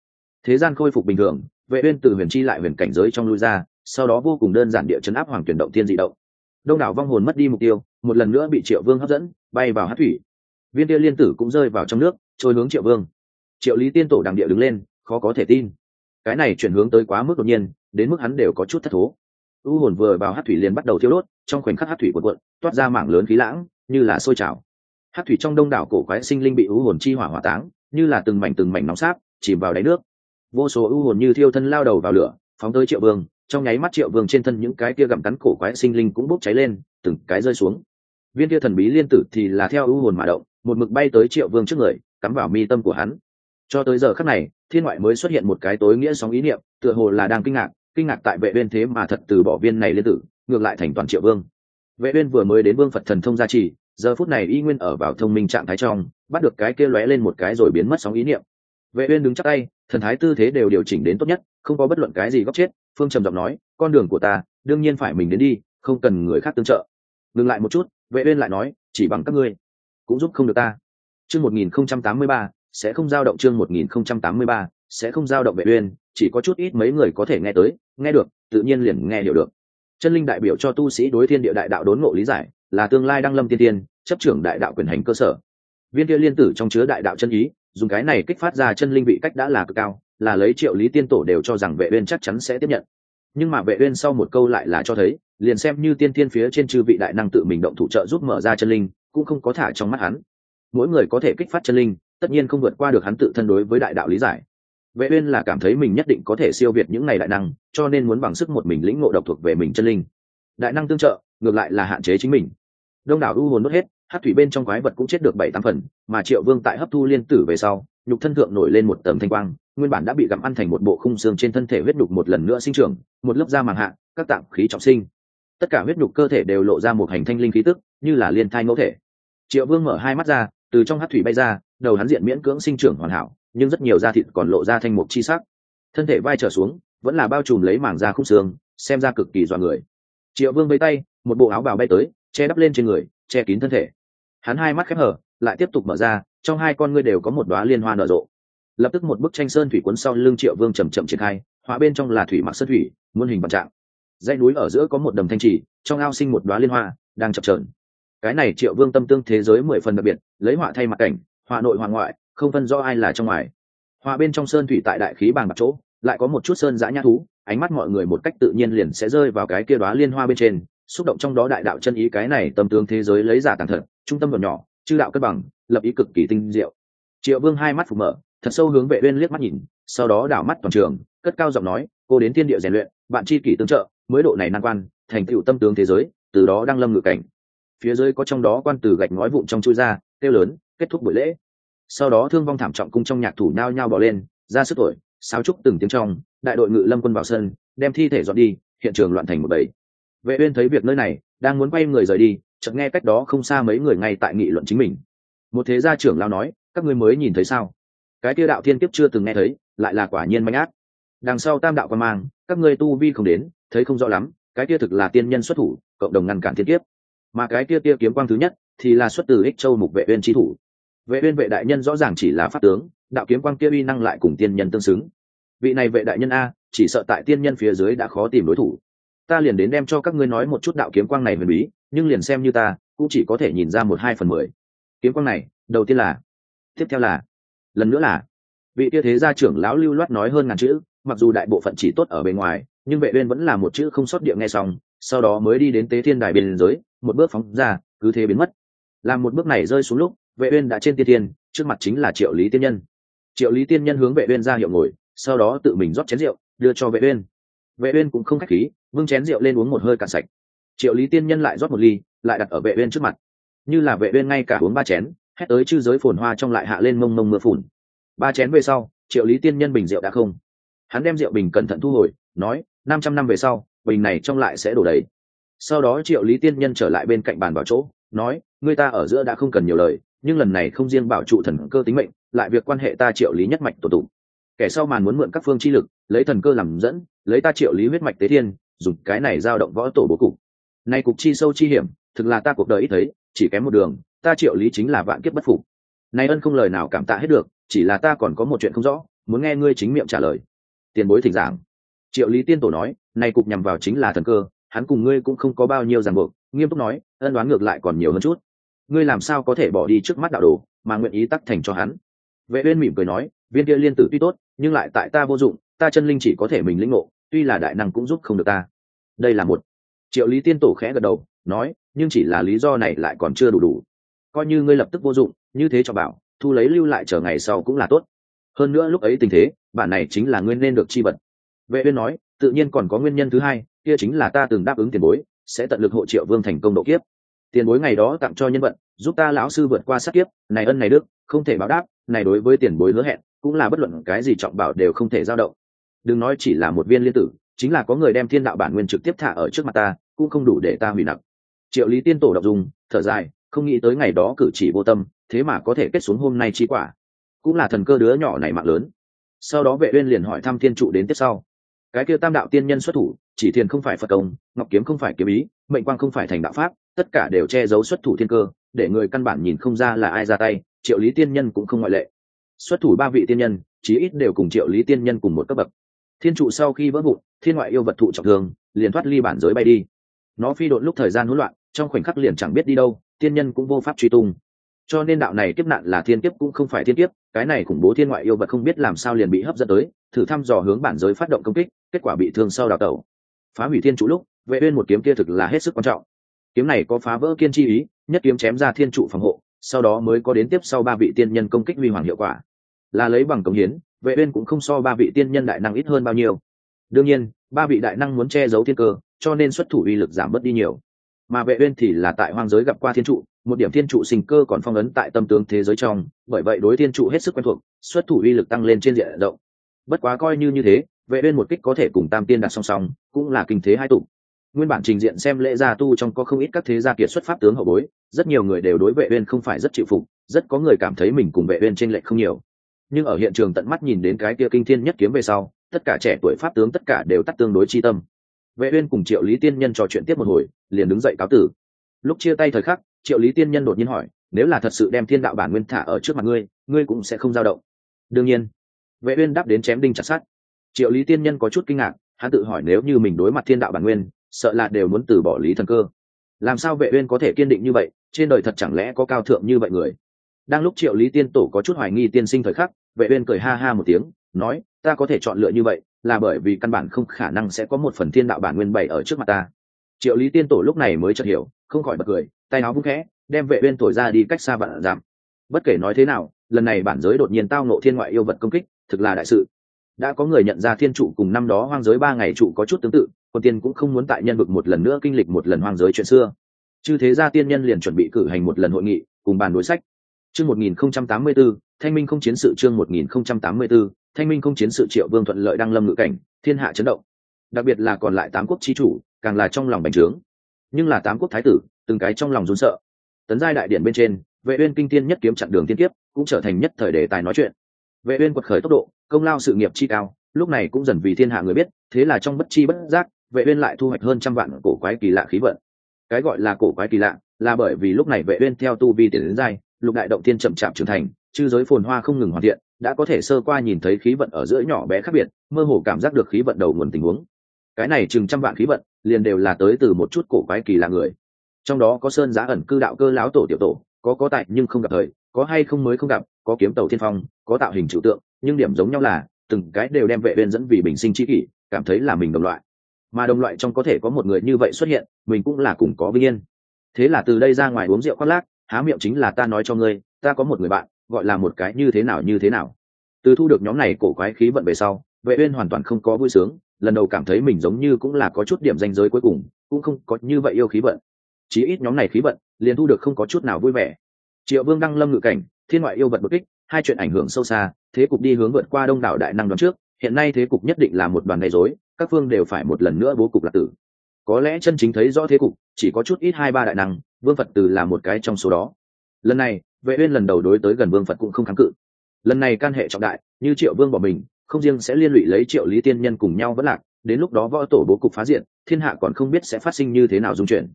Thế gian khôi phục bình thường vệ uyên từ huyền chi lại huyền cảnh giới trong lui ra, sau đó vô cùng đơn giản địa chấn áp hoàng tuyển động tiên dị động. Đông đảo vong hồn mất đi mục tiêu, một lần nữa bị triệu vương hấp dẫn, bay vào hát thủy. Viên tia liên tử cũng rơi vào trong nước, trôi hướng triệu vương. Triệu lý tiên tổ đằng địa đứng lên, khó có thể tin. Cái này chuyển hướng tới quá mức đột nhiên, đến mức hắn đều có chút thất thố. U hồn vừa vào hát thủy liền bắt đầu thiêu đốt, trong khoảnh khắc hát thủy cuộn cuộn, toát ra mảng lớn khí lãng, như là sôi trào. Hát thủy trong đông đảo cổ quái sinh linh bị u hồn chi hỏa hỏa táng, như là từng mảnh từng mảnh nóng sáp, chìm vào đáy nước vô số ưu hồn như thiêu thân lao đầu vào lửa, phóng tới triệu vương, trong nháy mắt triệu vương trên thân những cái kia gặm cắn cổ quái sinh linh cũng bốc cháy lên, từng cái rơi xuống. Viên kia thần bí liên tử thì là theo ưu hồn mà động, một mực bay tới triệu vương trước người, cắm vào mi tâm của hắn. Cho tới giờ khắc này, thiên ngoại mới xuất hiện một cái tối nghĩa sóng ý niệm, tựa hồ là đang kinh ngạc kinh ngạc tại vệ bên thế mà thật từ bỏ viên này liên tử, ngược lại thành toàn triệu vương. Vệ uyên vừa mới đến vương phật thần thông gia trì, giờ phút này y nguyên ở vào thông minh trạng thái trong, bắt được cái kia lóe lên một cái rồi biến mất sóng ý niệm. Vệ uyên đứng chắc tay thần thái tư thế đều điều chỉnh đến tốt nhất, không có bất luận cái gì góc chết, phương trầm giọng nói, con đường của ta, đương nhiên phải mình đến đi, không cần người khác tương trợ. Ngừng lại một chút, vệ uyên lại nói, chỉ bằng các ngươi, cũng giúp không được ta. Chương 1083 sẽ không dao động chương 1083 sẽ không dao động vệ uyên, chỉ có chút ít mấy người có thể nghe tới, nghe được, tự nhiên liền nghe hiểu được. Chân linh đại biểu cho tu sĩ đối thiên địa đại đạo đốn ngộ lý giải, là tương lai đăng lâm tiên tiên, chấp trưởng đại đạo quyền hành cơ sở. Viên kia liên tử trong chứa đại đạo chân ý dùng cái này kích phát ra chân linh vị cách đã là cực cao, là lấy triệu lý tiên tổ đều cho rằng vệ uyên chắc chắn sẽ tiếp nhận. Nhưng mà vệ uyên sau một câu lại là cho thấy, liền xem như tiên tiên phía trên chư vị đại năng tự mình động thủ trợ giúp mở ra chân linh, cũng không có thả trong mắt hắn. Mỗi người có thể kích phát chân linh, tất nhiên không vượt qua được hắn tự thân đối với đại đạo lý giải. Vệ uyên là cảm thấy mình nhất định có thể siêu việt những ngày đại năng, cho nên muốn bằng sức một mình lĩnh ngộ độc thuộc về mình chân linh. Đại năng tương trợ, ngược lại là hạn chế chính mình. Đông đảo u hồn đốt hết hát thủy bên trong quái vật cũng chết được bảy tám phần, mà triệu vương tại hấp thu liên tử về sau, nhục thân thượng nổi lên một tầng thanh quang, nguyên bản đã bị gặm ăn thành một bộ khung xương trên thân thể huyết nhục một lần nữa sinh trưởng, một lớp da màng hạ, các tạng khí trọng sinh. Tất cả huyết nhục cơ thể đều lộ ra một hành thanh linh khí tức, như là liên thai ngẫu thể. Triệu vương mở hai mắt ra, từ trong hát thủy bay ra, đầu hắn diện miễn cưỡng sinh trưởng hoàn hảo, nhưng rất nhiều da thịt còn lộ ra thanh mục chi sắc. Thân thể vai trở xuống, vẫn là bao trùm lấy màng da khung xương, xem ra cực kỳ dọa người. Triệu vương vây tay, một bộ áo bào bay tới, che đắp lên trên người che kín thân thể. Hắn hai mắt khép hở lại tiếp tục mở ra, trong hai con ngươi đều có một đoá liên hoa nở rộ. Lập tức một bức tranh sơn thủy cuốn sau lưng triệu vương chầm chậm triển khai, hóa bên trong là thủy mặc sơn thủy, muôn hình vạn trạng. Dãy núi ở giữa có một đầm thanh trì, trong ao sinh một đoá liên hoa, đang chập trờn cái này triệu vương tâm tương thế giới mười phần đặc biệt, lấy họa thay mặt cảnh, họa nội họa ngoại, không phân rõ ai là trong ngoài. Họa bên trong sơn thủy tại đại khí bàn mặt chỗ, lại có một chút sơn giã nhã thú, ánh mắt mọi người một cách tự nhiên liền sẽ rơi vào cái kia đoá liên hoa bên trên xúc động trong đó đại đạo chân ý cái này tâm tướng thế giới lấy giả tàng thật, trung tâm nhỏ nhỏ, chư đạo cân bằng, lập ý cực kỳ tinh diệu. Triệu vương hai mắt phủ mở, thật sâu hướng vệ uyên liếc mắt nhìn, sau đó đảo mắt toàn trường, cất cao giọng nói, cô đến thiên địa rèn luyện, bạn chi kỷ tương trợ, mới độ này nan quan, thành tựu tâm tướng thế giới, từ đó đang lâm ngự cảnh. Phía dưới có trong đó quan từ gạch ngói vụn trong chui ra tiêu lớn, kết thúc buổi lễ. Sau đó thương vong thảm trọng cung trong nhạc thủ nhao nhao bỏ lên, ra sức tuổi, sáo trúc từng tiếng trong, đại đội ngự lâm quân vào sân, đem thi thể dọn đi, hiện trường loạn thành một bầy vệ uyên thấy việc nơi này, đang muốn quay người rời đi, chợt nghe cách đó không xa mấy người ngay tại nghị luận chính mình. Một thế gia trưởng lao nói, các ngươi mới nhìn thấy sao? Cái kia đạo thiên kiếp chưa từng nghe thấy, lại là quả nhiên manh ác. Đằng sau tam đạo quan mang, các ngươi tu vi không đến, thấy không rõ lắm, cái kia thực là tiên nhân xuất thủ, cộng đồng ngăn cản thiên kiếp. Mà cái kia kia kiếm quang thứ nhất, thì là xuất từ ích châu mục vệ uyên chi thủ. Vệ uyên vệ đại nhân rõ ràng chỉ là pháp tướng, đạo kiếm quang kia uy năng lại cùng tiên nhân tương xứng. Vị này vệ đại nhân a, chỉ sợ tại tiên nhân phía dưới đã khó tìm đối thủ ta liền đến đem cho các ngươi nói một chút đạo kiếm quang này huyền bí, nhưng liền xem như ta, cũng chỉ có thể nhìn ra một hai phần mười. Kiếm quang này, đầu tiên là, tiếp theo là, lần nữa là, vị tia thế gia trưởng lão lưu loát nói hơn ngàn chữ, mặc dù đại bộ phận chỉ tốt ở bên ngoài, nhưng vệ uyên vẫn là một chữ không sót địa nghe xong, sau đó mới đi đến tế thiên đài biên giới, một bước phóng ra, cứ thế biến mất. Làm một bước này rơi xuống lúc, vệ uyên đã trên tiên thiên, trước mặt chính là triệu lý tiên nhân. Triệu lý tiên nhân hướng vệ uyên ra hiệu ngồi, sau đó tự mình rót chén rượu, đưa cho vệ uyên. Vệ uyên cũng không khách khí vương chén rượu lên uống một hơi cạn sạch. Triệu lý tiên nhân lại rót một ly, lại đặt ở vệ uyên trước mặt. Như là vệ uyên ngay cả uống ba chén, hét tới chư giới phồn hoa trong lại hạ lên mông mông mưa phùn. Ba chén về sau, triệu lý tiên nhân bình rượu đã không. Hắn đem rượu bình cẩn thận thu hồi, nói, năm trăm năm về sau, bình này trong lại sẽ đổ đầy. Sau đó triệu lý tiên nhân trở lại bên cạnh bàn vào chỗ, nói người ta ở giữa đã không cần nhiều lời, nhưng lần này không riêng bảo trụ thần cơ tính mệnh, lại việc quan hệ ta triệu lý nhất mạch tổ tụng kẻ sau màn muốn mượn các phương chi lực, lấy thần cơ làm dẫn, lấy ta triệu lý huyết mạch tế thiên dùng cái này giao động võ tổ bố cục. Nay cục chi sâu chi hiểm, thực là ta cuộc đời ít thấy, chỉ kém một đường, ta triệu lý chính là vạn kiếp bất phục. Nay ân không lời nào cảm tạ hết được, chỉ là ta còn có một chuyện không rõ, muốn nghe ngươi chính miệng trả lời. Tiền bối thỉnh giảng. Triệu lý tiên tổ nói, nay cục nhằm vào chính là thần cơ, hắn cùng ngươi cũng không có bao nhiêu ràng buộc, nghiêm túc nói, ân đoán ngược lại còn nhiều hơn chút. Ngươi làm sao có thể bỏ đi trước mắt đạo đồ, mà nguyện ý tắc thành cho hắn? Vệ uyên mỉm cười nói, viên kia liên tử tuy tốt, nhưng lại tại ta vô dụng, ta chân linh chỉ có thể mình lĩnh ngộ tuy là đại năng cũng giúp không được ta. Đây là một. Triệu lý tiên tổ khẽ gật đầu, nói, nhưng chỉ là lý do này lại còn chưa đủ đủ. Coi như ngươi lập tức vô dụng, như thế cho bảo, thu lấy lưu lại chờ ngày sau cũng là tốt. Hơn nữa lúc ấy tình thế, bản này chính là nguyên nên được chi vật. Vệ uyên nói, tự nhiên còn có nguyên nhân thứ hai, kia chính là ta từng đáp ứng tiền bối, sẽ tận lực hộ triệu vương thành công độ kiếp. Tiền bối ngày đó tặng cho nhân vận giúp ta lão sư vượt qua sát kiếp, này ân này đức, không thể báo đáp, này đối với tiền bối hứa hẹn, cũng là bất luận cái gì trọng bảo đều không thể dao động đừng nói chỉ là một viên liên tử, chính là có người đem thiên đạo bản nguyên trực tiếp thả ở trước mặt ta, cũng không đủ để ta hủy nặng. Triệu lý tiên tổ đọc dùng thở dài, không nghĩ tới ngày đó cử chỉ vô tâm, thế mà có thể kết xuống hôm nay chi quả. Cũng là thần cơ đứa nhỏ này mạng lớn. Sau đó vệ uyên liền hỏi thăm thiên trụ đến tiếp sau. Cái kia tam đạo tiên nhân xuất thủ, chỉ thiền không phải phật công, ngọc kiếm không phải kiếm ý, mệnh quang không phải thành đạo pháp, tất cả đều che giấu xuất thủ thiên cơ, để người căn bản nhìn không ra là ai ra tay, triệu lý tiên nhân cũng không ngoại lệ. Xuất thủ ba vị tiên nhân, chí ít đều cùng triệu lý tiên nhân cùng một cấp bậc thiên trụ sau khi vỡ vụn, thiên ngoại yêu vật thụ trọng thương, liền thoát ly bản giới bay đi. Nó phi đội lúc thời gian hỗn loạn, trong khoảnh khắc liền chẳng biết đi đâu, tiên nhân cũng vô pháp truy tung. Cho nên đạo này kiếp nạn là thiên kiếp cũng không phải thiên kiếp, cái này khủng bố thiên ngoại yêu vật không biết làm sao liền bị hấp dẫn tới, thử thăm dò hướng bản giới phát động công kích, kết quả bị thương sau đào tẩu. Phá hủy thiên trụ lúc, vệ uyên một kiếm kia thực là hết sức quan trọng. Kiếm này có phá vỡ kiên chi ý, nhất kiếm chém ra thiên trụ phòng hộ, sau đó mới có đến tiếp sau ba vị tiên nhân công kích huy hoàng hiệu quả. Là lấy bằng công hiến vệ uyên cũng không so ba vị tiên nhân đại năng ít hơn bao nhiêu. đương nhiên, ba vị đại năng muốn che giấu thiên cơ, cho nên xuất thủ uy lực giảm bớt đi nhiều. mà vệ uyên thì là tại hoang giới gặp qua thiên trụ, một điểm thiên trụ sinh cơ còn phong ấn tại tâm tướng thế giới trong, bởi vậy đối thiên trụ hết sức quen thuộc, xuất thủ uy lực tăng lên trên diện rộng. bất quá coi như như thế, vệ uyên một kích có thể cùng tam tiên đặt song song, cũng là kinh thế hai tụ. nguyên bản trình diện xem lễ gia tu trong có không ít các thế gia kiệt xuất pháp tướng hậu bối, rất nhiều người đều đối vệ uyên không phải rất chịu phục, rất có người cảm thấy mình cùng vệ uyên trên lệch không nhiều nhưng ở hiện trường tận mắt nhìn đến cái kia kinh thiên nhất kiếm về sau, tất cả trẻ tuổi pháp tướng tất cả đều tắt tương đối chi tâm. Vệ uyên cùng triệu lý tiên nhân trò chuyện tiếp một hồi, liền đứng dậy cáo tử. Lúc chia tay thời khắc, triệu lý tiên nhân đột nhiên hỏi, nếu là thật sự đem thiên đạo bản nguyên thả ở trước mặt ngươi ngươi cũng sẽ không dao động. Đương nhiên. Vệ uyên đáp đến chém đinh chặt sắt. Triệu lý tiên nhân có chút kinh ngạc, hắn tự hỏi nếu như mình đối mặt thiên đạo bản nguyên, sợ là đều muốn từ bỏ lý thần cơ. Làm sao vệ uyên có thể kiên định như vậy, trên đời thật chẳng lẽ có cao thượng như vậy người? Đang lúc triệu lý tiên tổ có chút hoài nghi tiên sinh thời khắc, vệ uyên cười ha ha một tiếng, nói, ta có thể chọn lựa như vậy, là bởi vì căn bản không khả năng sẽ có một phần thiên đạo bản nguyên bảy ở trước mặt ta. Triệu lý tiên tổ lúc này mới chợt hiểu, không khỏi bật cười, tay áo vung khẽ, đem vệ uyên thổi ra đi cách xa vạn giảm bất kể nói thế nào, lần này bản giới đột nhiên tao nộ thiên ngoại yêu vật công kích, thực là đại sự. Đã có người nhận ra thiên trụ cùng năm đó hoang giới ba ngày trụ có chút tương tự còn tiên cũng không muốn tại nhân vực một lần nữa kinh lịch một lần hoang giới chuyện xưa. Chư thế gia tiên nhân liền chuẩn bị cử hành một lần hội nghị, cùng bàn đối sách chương 1084 thanh minh không chiến sự chương 1084 thanh minh không chiến sự triệu vương thuận lợi đăng lâm ngự cảnh, thiên hạ chấn động. Đặc biệt là còn lại tám quốc chi chủ, càng là trong lòng bành trướng. Nhưng là tám quốc thái tử, từng cái trong lòng run sợ. Tấn giai đại điện bên trên, vệ uyên kinh thiên nhất kiếm chặn đường tiên tiếp cũng trở thành nhất thời đề tài nói chuyện. Vệ uyên quật khởi tốc độ, công lao sự nghiệp chi cao, lúc này cũng dần vì thiên hạ người biết, thế là trong bất chi bất giác, vệ uyên lại thu hoạch hơn trăm vạn cổ quái kỳ lạ khí vận. Cái gọi là cổ quái kỳ lạ, là bởi vì lúc này vệ uyên theo tu vi tiến đến giai lục đại động thiên chậm chạp trưởng thành, chư giới phồn hoa không ngừng hoàn thiện, đã có thể sơ qua nhìn thấy khí vận ở giữa nhỏ bé khác biệt, mơ hồ cảm giác được khí vận đầu nguồn tình huống. Cái này chừng trăm vạn khí vận, liền đều là tới từ một chút cổ quái kỳ lạ người. Trong đó có sơn giá ẩn cư đạo cơ lão tổ tiểu tổ, có có tại nhưng không gặp thời, có hay không mới không gặp, có kiếm tàu thiên phong, có tạo hình trừu tượng, nhưng điểm giống nhau là, từng cái đều đem vệ viên dẫn vì bình sinh chi kỷ, cảm thấy là mình đồng loại. Mà đồng loại trong có thể có một người như vậy xuất hiện, mình cũng là cùng có vinh yên. Thế là từ đây ra ngoài uống rượu khoác lác há miệng chính là ta nói cho ngươi, ta có một người bạn, gọi là một cái như thế nào như thế nào. Từ thu được nhóm này cổ quái khí vận về sau, vệ uyên hoàn toàn không có vui sướng, lần đầu cảm thấy mình giống như cũng là có chút điểm danh giới cuối cùng, cũng không có như vậy yêu khí vận. Chí ít nhóm này khí vận, liền thu được không có chút nào vui vẻ. Triệu vương đăng lâm ngự cảnh, thiên ngoại yêu vật bất kích, hai chuyện ảnh hưởng sâu xa, thế cục đi hướng vượt qua đông đảo đại năng đoán trước, hiện nay thế cục nhất định là một đoàn gây rối, các phương đều phải một lần nữa bố cục lạc tử có lẽ chân chính thấy rõ thế cục, chỉ có chút ít hai ba đại năng, vương phật từ là một cái trong số đó. Lần này, vệ uyên lần đầu đối tới gần vương phật cũng không kháng cự. Lần này can hệ trọng đại, như triệu vương bỏ mình, không riêng sẽ liên lụy lấy triệu lý tiên nhân cùng nhau vẫn lạc, đến lúc đó võ tổ bố cục phá diện, thiên hạ còn không biết sẽ phát sinh như thế nào dung chuyển.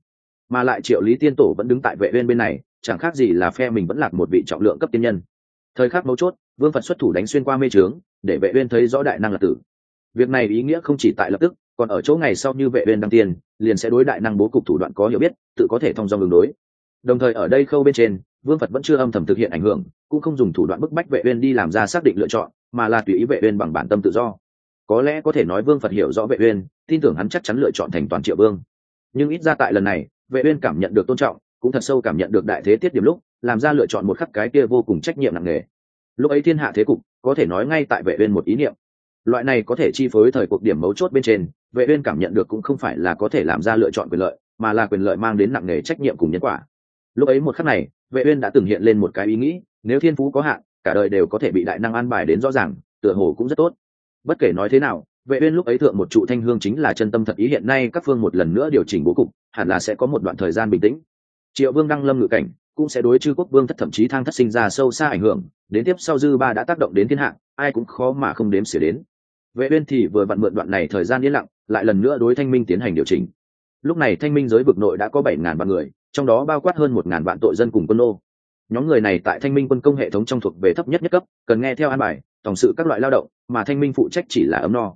Mà lại triệu lý tiên tổ vẫn đứng tại vệ uyên bên này, chẳng khác gì là phe mình vẫn lạc một vị trọng lượng cấp tiên nhân. Thời khắc mấu chốt, vương phật xuất thủ đánh xuyên qua mê trướng để vệ uyên thấy rõ đại năng là tử. Việc này ý nghĩa không chỉ tại lập tức còn ở chỗ ngày sau như vệ uyên đăng tiền liền sẽ đối đại năng bố cục thủ đoạn có hiểu biết, tự có thể thông dong đường đối. Đồng thời ở đây khâu bên trên, vương phật vẫn chưa âm thầm thực hiện ảnh hưởng, cũng không dùng thủ đoạn bức bách vệ uyên đi làm ra xác định lựa chọn, mà là tùy ý vệ uyên bằng bản tâm tự do. Có lẽ có thể nói vương phật hiểu rõ vệ uyên, tin tưởng hắn chắc chắn lựa chọn thành toàn triệu vương. Nhưng ít ra tại lần này, vệ uyên cảm nhận được tôn trọng, cũng thật sâu cảm nhận được đại thế tiết điểm lúc, làm ra lựa chọn một khắc cái kia vô cùng trách nhiệm nặng nề. Lúc ấy thiên hạ thế cục, có thể nói ngay tại vệ uyên một ý niệm. Loại này có thể chi phối thời cuộc điểm mấu chốt bên trên vệ uyên cảm nhận được cũng không phải là có thể làm ra lựa chọn quyền lợi, mà là quyền lợi mang đến nặng nề trách nhiệm cùng nhân quả. Lúc ấy một khắc này, vệ uyên đã từng hiện lên một cái ý nghĩ, nếu thiên phú có hạn, cả đời đều có thể bị đại năng an bài đến rõ ràng, tựa hồ cũng rất tốt. Bất kể nói thế nào, vệ uyên lúc ấy thượng một trụ thanh hương chính là chân tâm thật ý hiện nay các phương một lần nữa điều chỉnh bố cục, hẳn là sẽ có một đoạn thời gian bình tĩnh. Triệu vương đăng lâm ngự cảnh, cũng sẽ đối chư quốc vương thất thậm chí thang thất sinh ra sâu xa ảnh hưởng, đến tiếp sau dư ba đã tác động đến thiên hạ, ai cũng khó mà không đếm xỉa đến vệ uyên thì vừa vặn mượn đoạn này thời gian yên lặng, lại lần nữa đối thanh minh tiến hành điều chỉnh. Lúc này thanh minh giới vực nội đã có bảy ngàn vạn người, trong đó bao quát hơn một ngàn vạn tội dân cùng quân nô nhóm người này tại thanh minh quân công hệ thống trong thuộc về thấp nhất nhất cấp, cần nghe theo an bài, tổng sự các loại lao động, mà thanh minh phụ trách chỉ là ấm no.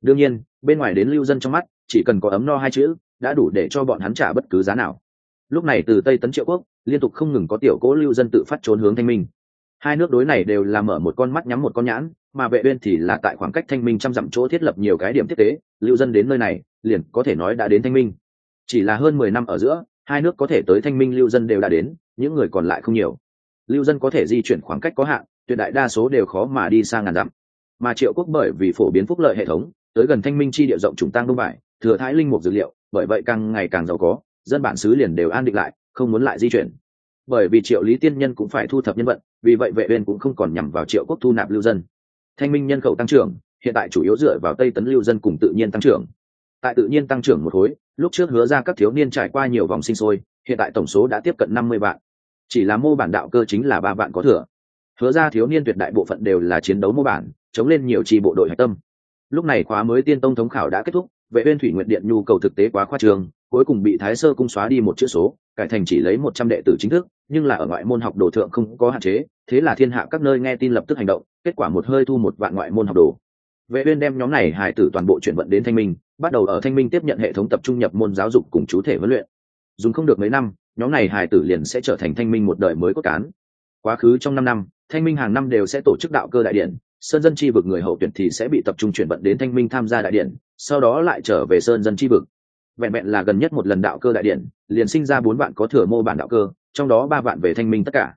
Đương nhiên, bên ngoài đến lưu dân trong mắt, chỉ cần có ấm no hai chữ, đã đủ để cho bọn hắn trả bất cứ giá nào. Lúc này từ tây tấn triệu quốc, liên tục không ngừng có tiểu cố lưu dân tự phát trốn hướng thanh minh. Hai nước đối này đều là mở một con mắt nhắm một con nhãn mà vệ uyên thì là tại khoảng cách thanh minh trăm dặm chỗ thiết lập nhiều cái điểm thiết tế lưu dân đến nơi này, liền có thể nói đã đến thanh minh. Chỉ là hơn mười năm ở giữa, hai nước có thể tới thanh minh lưu dân đều đã đến, những người còn lại không nhiều. Lưu dân có thể di chuyển khoảng cách có hạn, tuyệt đại đa số đều khó mà đi sang ngàn dặm. Mà triệu quốc bởi vì phổ biến phúc lợi hệ thống, tới gần thanh minh chi địa rộng trùng tăng đông vải thừa thái linh mục dược liệu, bởi vậy càng ngày càng giàu có, dân bản xứ liền đều an định lại, không muốn lại di chuyển. Bởi vì triệu lý tiên nhân cũng phải thu thập nhân vận, vì vậy vệ uyên cũng không còn nhằm vào triệu quốc thu nạp lưu dân thanh minh nhân khẩu tăng trưởng, hiện tại chủ yếu dựa vào tây tấn lưu dân cùng tự nhiên tăng trưởng. Tại tự nhiên tăng trưởng một khối, lúc trước hứa ra các thiếu niên trải qua nhiều vòng sinh sôi, hiện tại tổng số đã tiếp cận năm mươi vạn. Chỉ là mô bản đạo cơ chính là ba vạn có thừa. Hứa ra thiếu niên tuyệt đại bộ phận đều là chiến đấu mô bản, chống lên nhiều trì bộ đội hạch tâm. Lúc này khóa mới tiên tông thống khảo đã kết thúc, vệ uyên thủy nguyện điện nhu cầu thực tế quá khoa trường, cuối cùng bị thái sơ cung xóa đi một chữ số, cải thành chỉ lấy một trăm đệ tử chính thức nhưng là ở ngoại môn học đồ thượng không có hạn chế, thế là thiên hạ các nơi nghe tin lập tức hành động, kết quả một hơi thu một vạn ngoại môn học đồ. Vệ uyên đem nhóm này hài tử toàn bộ chuyển vận đến thanh minh, bắt đầu ở thanh minh tiếp nhận hệ thống tập trung nhập môn giáo dục cùng chú thể huấn luyện. Dùng không được mấy năm, nhóm này hài tử liền sẽ trở thành thanh minh một đời mới cốt cán. Quá khứ trong năm năm, thanh minh hàng năm đều sẽ tổ chức đạo cơ đại điện sơn dân chi vực người hậu tuyển thì sẽ bị tập trung chuyển vận đến thanh minh tham gia đại điện sau đó lại trở về sơn dân chi vực. Vẹn vẹn là gần nhất một lần đạo cơ đại điện liền sinh ra bốn bạn có thừa mô bản đạo cơ trong đó ba vạn về thanh minh tất cả.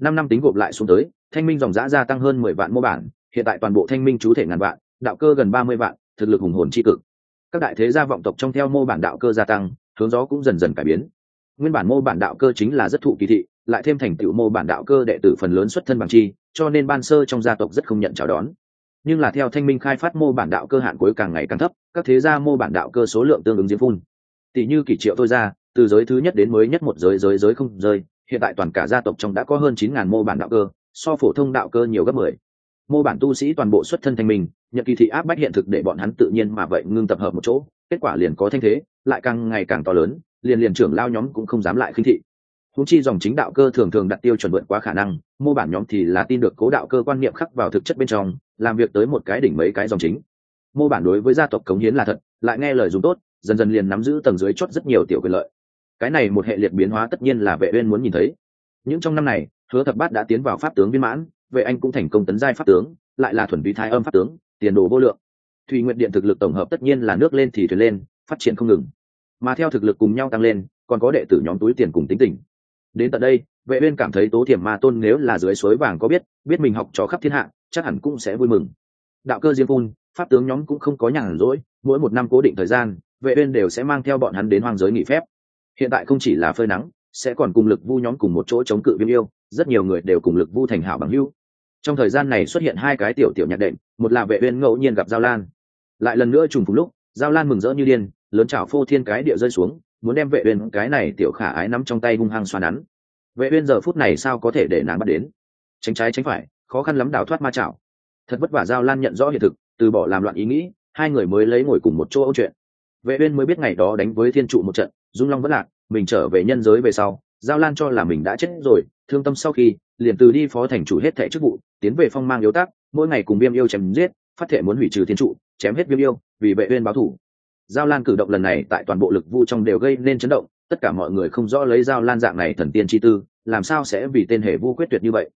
Năm năm tính gộp lại xuống tới, thanh minh dòng giã gia tăng hơn mười vạn mô bản, hiện tại toàn bộ thanh minh chú thể ngàn vạn, đạo cơ gần ba mươi vạn, thực lực hùng hồn tri cực. Các đại thế gia vọng tộc trong theo mô bản đạo cơ gia tăng, hướng gió cũng dần dần cải biến. Nguyên bản mô bản đạo cơ chính là rất thụ kỳ thị, lại thêm thành tựu mô bản đạo cơ đệ tử phần lớn xuất thân bằng chi, cho nên ban sơ trong gia tộc rất không nhận chào đón. Nhưng là theo thanh minh khai phát mô bản đạo cơ hạn cuối càng ngày càng thấp, các thế gia mô bản đạo cơ số lượng tương ứng diễm phun. Tỷ như kỷ triệu thôi ra từ giới thứ nhất đến mới nhất một giới giới giới không rơi, hiện tại toàn cả gia tộc trong đã có hơn chín ngàn mô bản đạo cơ, so phổ thông đạo cơ nhiều gấp mười. Mô bản tu sĩ toàn bộ xuất thân thanh minh nhận kỳ thị áp bách hiện thực để bọn hắn tự nhiên mà vậy ngưng tập hợp một chỗ, kết quả liền có thanh thế, lại càng ngày càng to lớn, liền liền trưởng lao nhóm cũng không dám lại khinh thị. Húng chi dòng chính đạo cơ thường thường đặt tiêu chuẩn vượt quá khả năng, mô bản nhóm thì là tin được cố đạo cơ quan niệm khắc vào thực chất bên trong, làm việc tới một cái đỉnh mấy cái dòng chính. Mô bản đối với gia tộc cống hiến là thật, lại nghe lời dùng tốt, dần dần liền nắm giữ tầng dưới chót rất nhiều tiểu quyền lợi cái này một hệ liệt biến hóa tất nhiên là vệ uyên muốn nhìn thấy. Những trong năm này, hứa thập bát đã tiến vào pháp tướng viên mãn, vệ anh cũng thành công tấn giai pháp tướng, lại là thuần vi thái âm pháp tướng, tiền đồ vô lượng. Thủy nguyện điện thực lực tổng hợp tất nhiên là nước lên thì thuyền lên, phát triển không ngừng. Mà theo thực lực cùng nhau tăng lên, còn có đệ tử nhóm túi tiền cùng tính tình. Đến tận đây, vệ uyên cảm thấy tố thiểm ma tôn nếu là dưới suối vàng có biết biết mình học trò khắp thiên hạ, chắc hẳn cũng sẽ vui mừng. Đạo cơ diêm phun, pháp tướng nhóm cũng không có nhàn rỗi, mỗi một năm cố định thời gian, vệ uyên đều sẽ mang theo bọn hắn đến hoang giới nghỉ phép hiện tại không chỉ là phơi nắng, sẽ còn cùng lực vu nhóm cùng một chỗ chống cự viêm yêu, rất nhiều người đều cùng lực vu thành hảo bằng hưu trong thời gian này xuất hiện hai cái tiểu tiểu nhạc đệm, một là vệ uyên ngẫu nhiên gặp giao lan. Lại lần nữa trùng cùng lúc, giao lan mừng rỡ như điên, lớn chảo phô thiên cái địa rơi xuống, muốn đem vệ uyên cái này tiểu khả ái nắm trong tay hung hăng xoa nắn. Vệ uyên giờ phút này sao có thể để nàng bắt đến? Tránh trái tránh phải, khó khăn lắm đào thoát ma chảo. Thật vất vả giao lan nhận rõ hiện thực, từ bỏ làm loạn ý nghĩ, hai người mới lấy ngồi cùng một chỗ ôn chuyện. Vệ uyên mới biết ngày đó đánh với thiên trụ một trận dung long vẫn lạc, mình trở về nhân giới về sau, giao lan cho là mình đã chết rồi, thương tâm sau khi, liền từ đi phó thành chủ hết thảy chức vụ, tiến về phong mang yếu tác mỗi ngày cùng viêm yêu chém giết, phát thể muốn hủy trừ thiên trụ, chém hết viêm yêu, vì vệ uyên báo thủ. giao lan cử động lần này tại toàn bộ lực vu trong đều gây nên chấn động, tất cả mọi người không rõ lấy giao lan dạng này thần tiên chi tư, làm sao sẽ vì tên hệ vu quyết tuyệt như vậy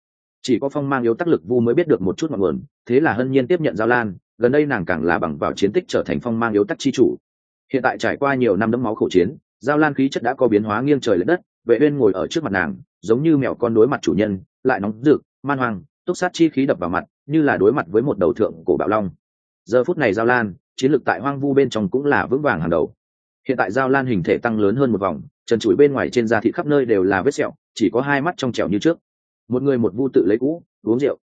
chỉ có phong mang yếu tác lực vu mới biết được một chút ngọn nguồn, thế là hân nhiên tiếp nhận giao lan, gần đây nàng càng là bằng vào chiến tích trở thành phong mang yếu tắc chi chủ hiện tại trải qua nhiều năm đấm máu khổ chiến giao lan khí chất đã có biến hóa nghiêng trời l đất, vệ uyên ngồi ở trước mặt nàng, giống như mèo con đối mặt chủ nhân, lại nóng rực, man hoang, túc sát chi khí đập vào mặt, như là đối mặt với một đầu thượng cổ bạo long. Giờ phút này giao lan, chiến lược tại hoang vu bên trong cũng là vững vàng hàng đầu. Hiện tại giao lan hình thể tăng lớn hơn một vòng, trần trụi bên ngoài trên da thịt khắp nơi đều là vết sẹo, chỉ có hai mắt trong trẻo như trước. Một người một vu tự lấy cũ, uống rượu.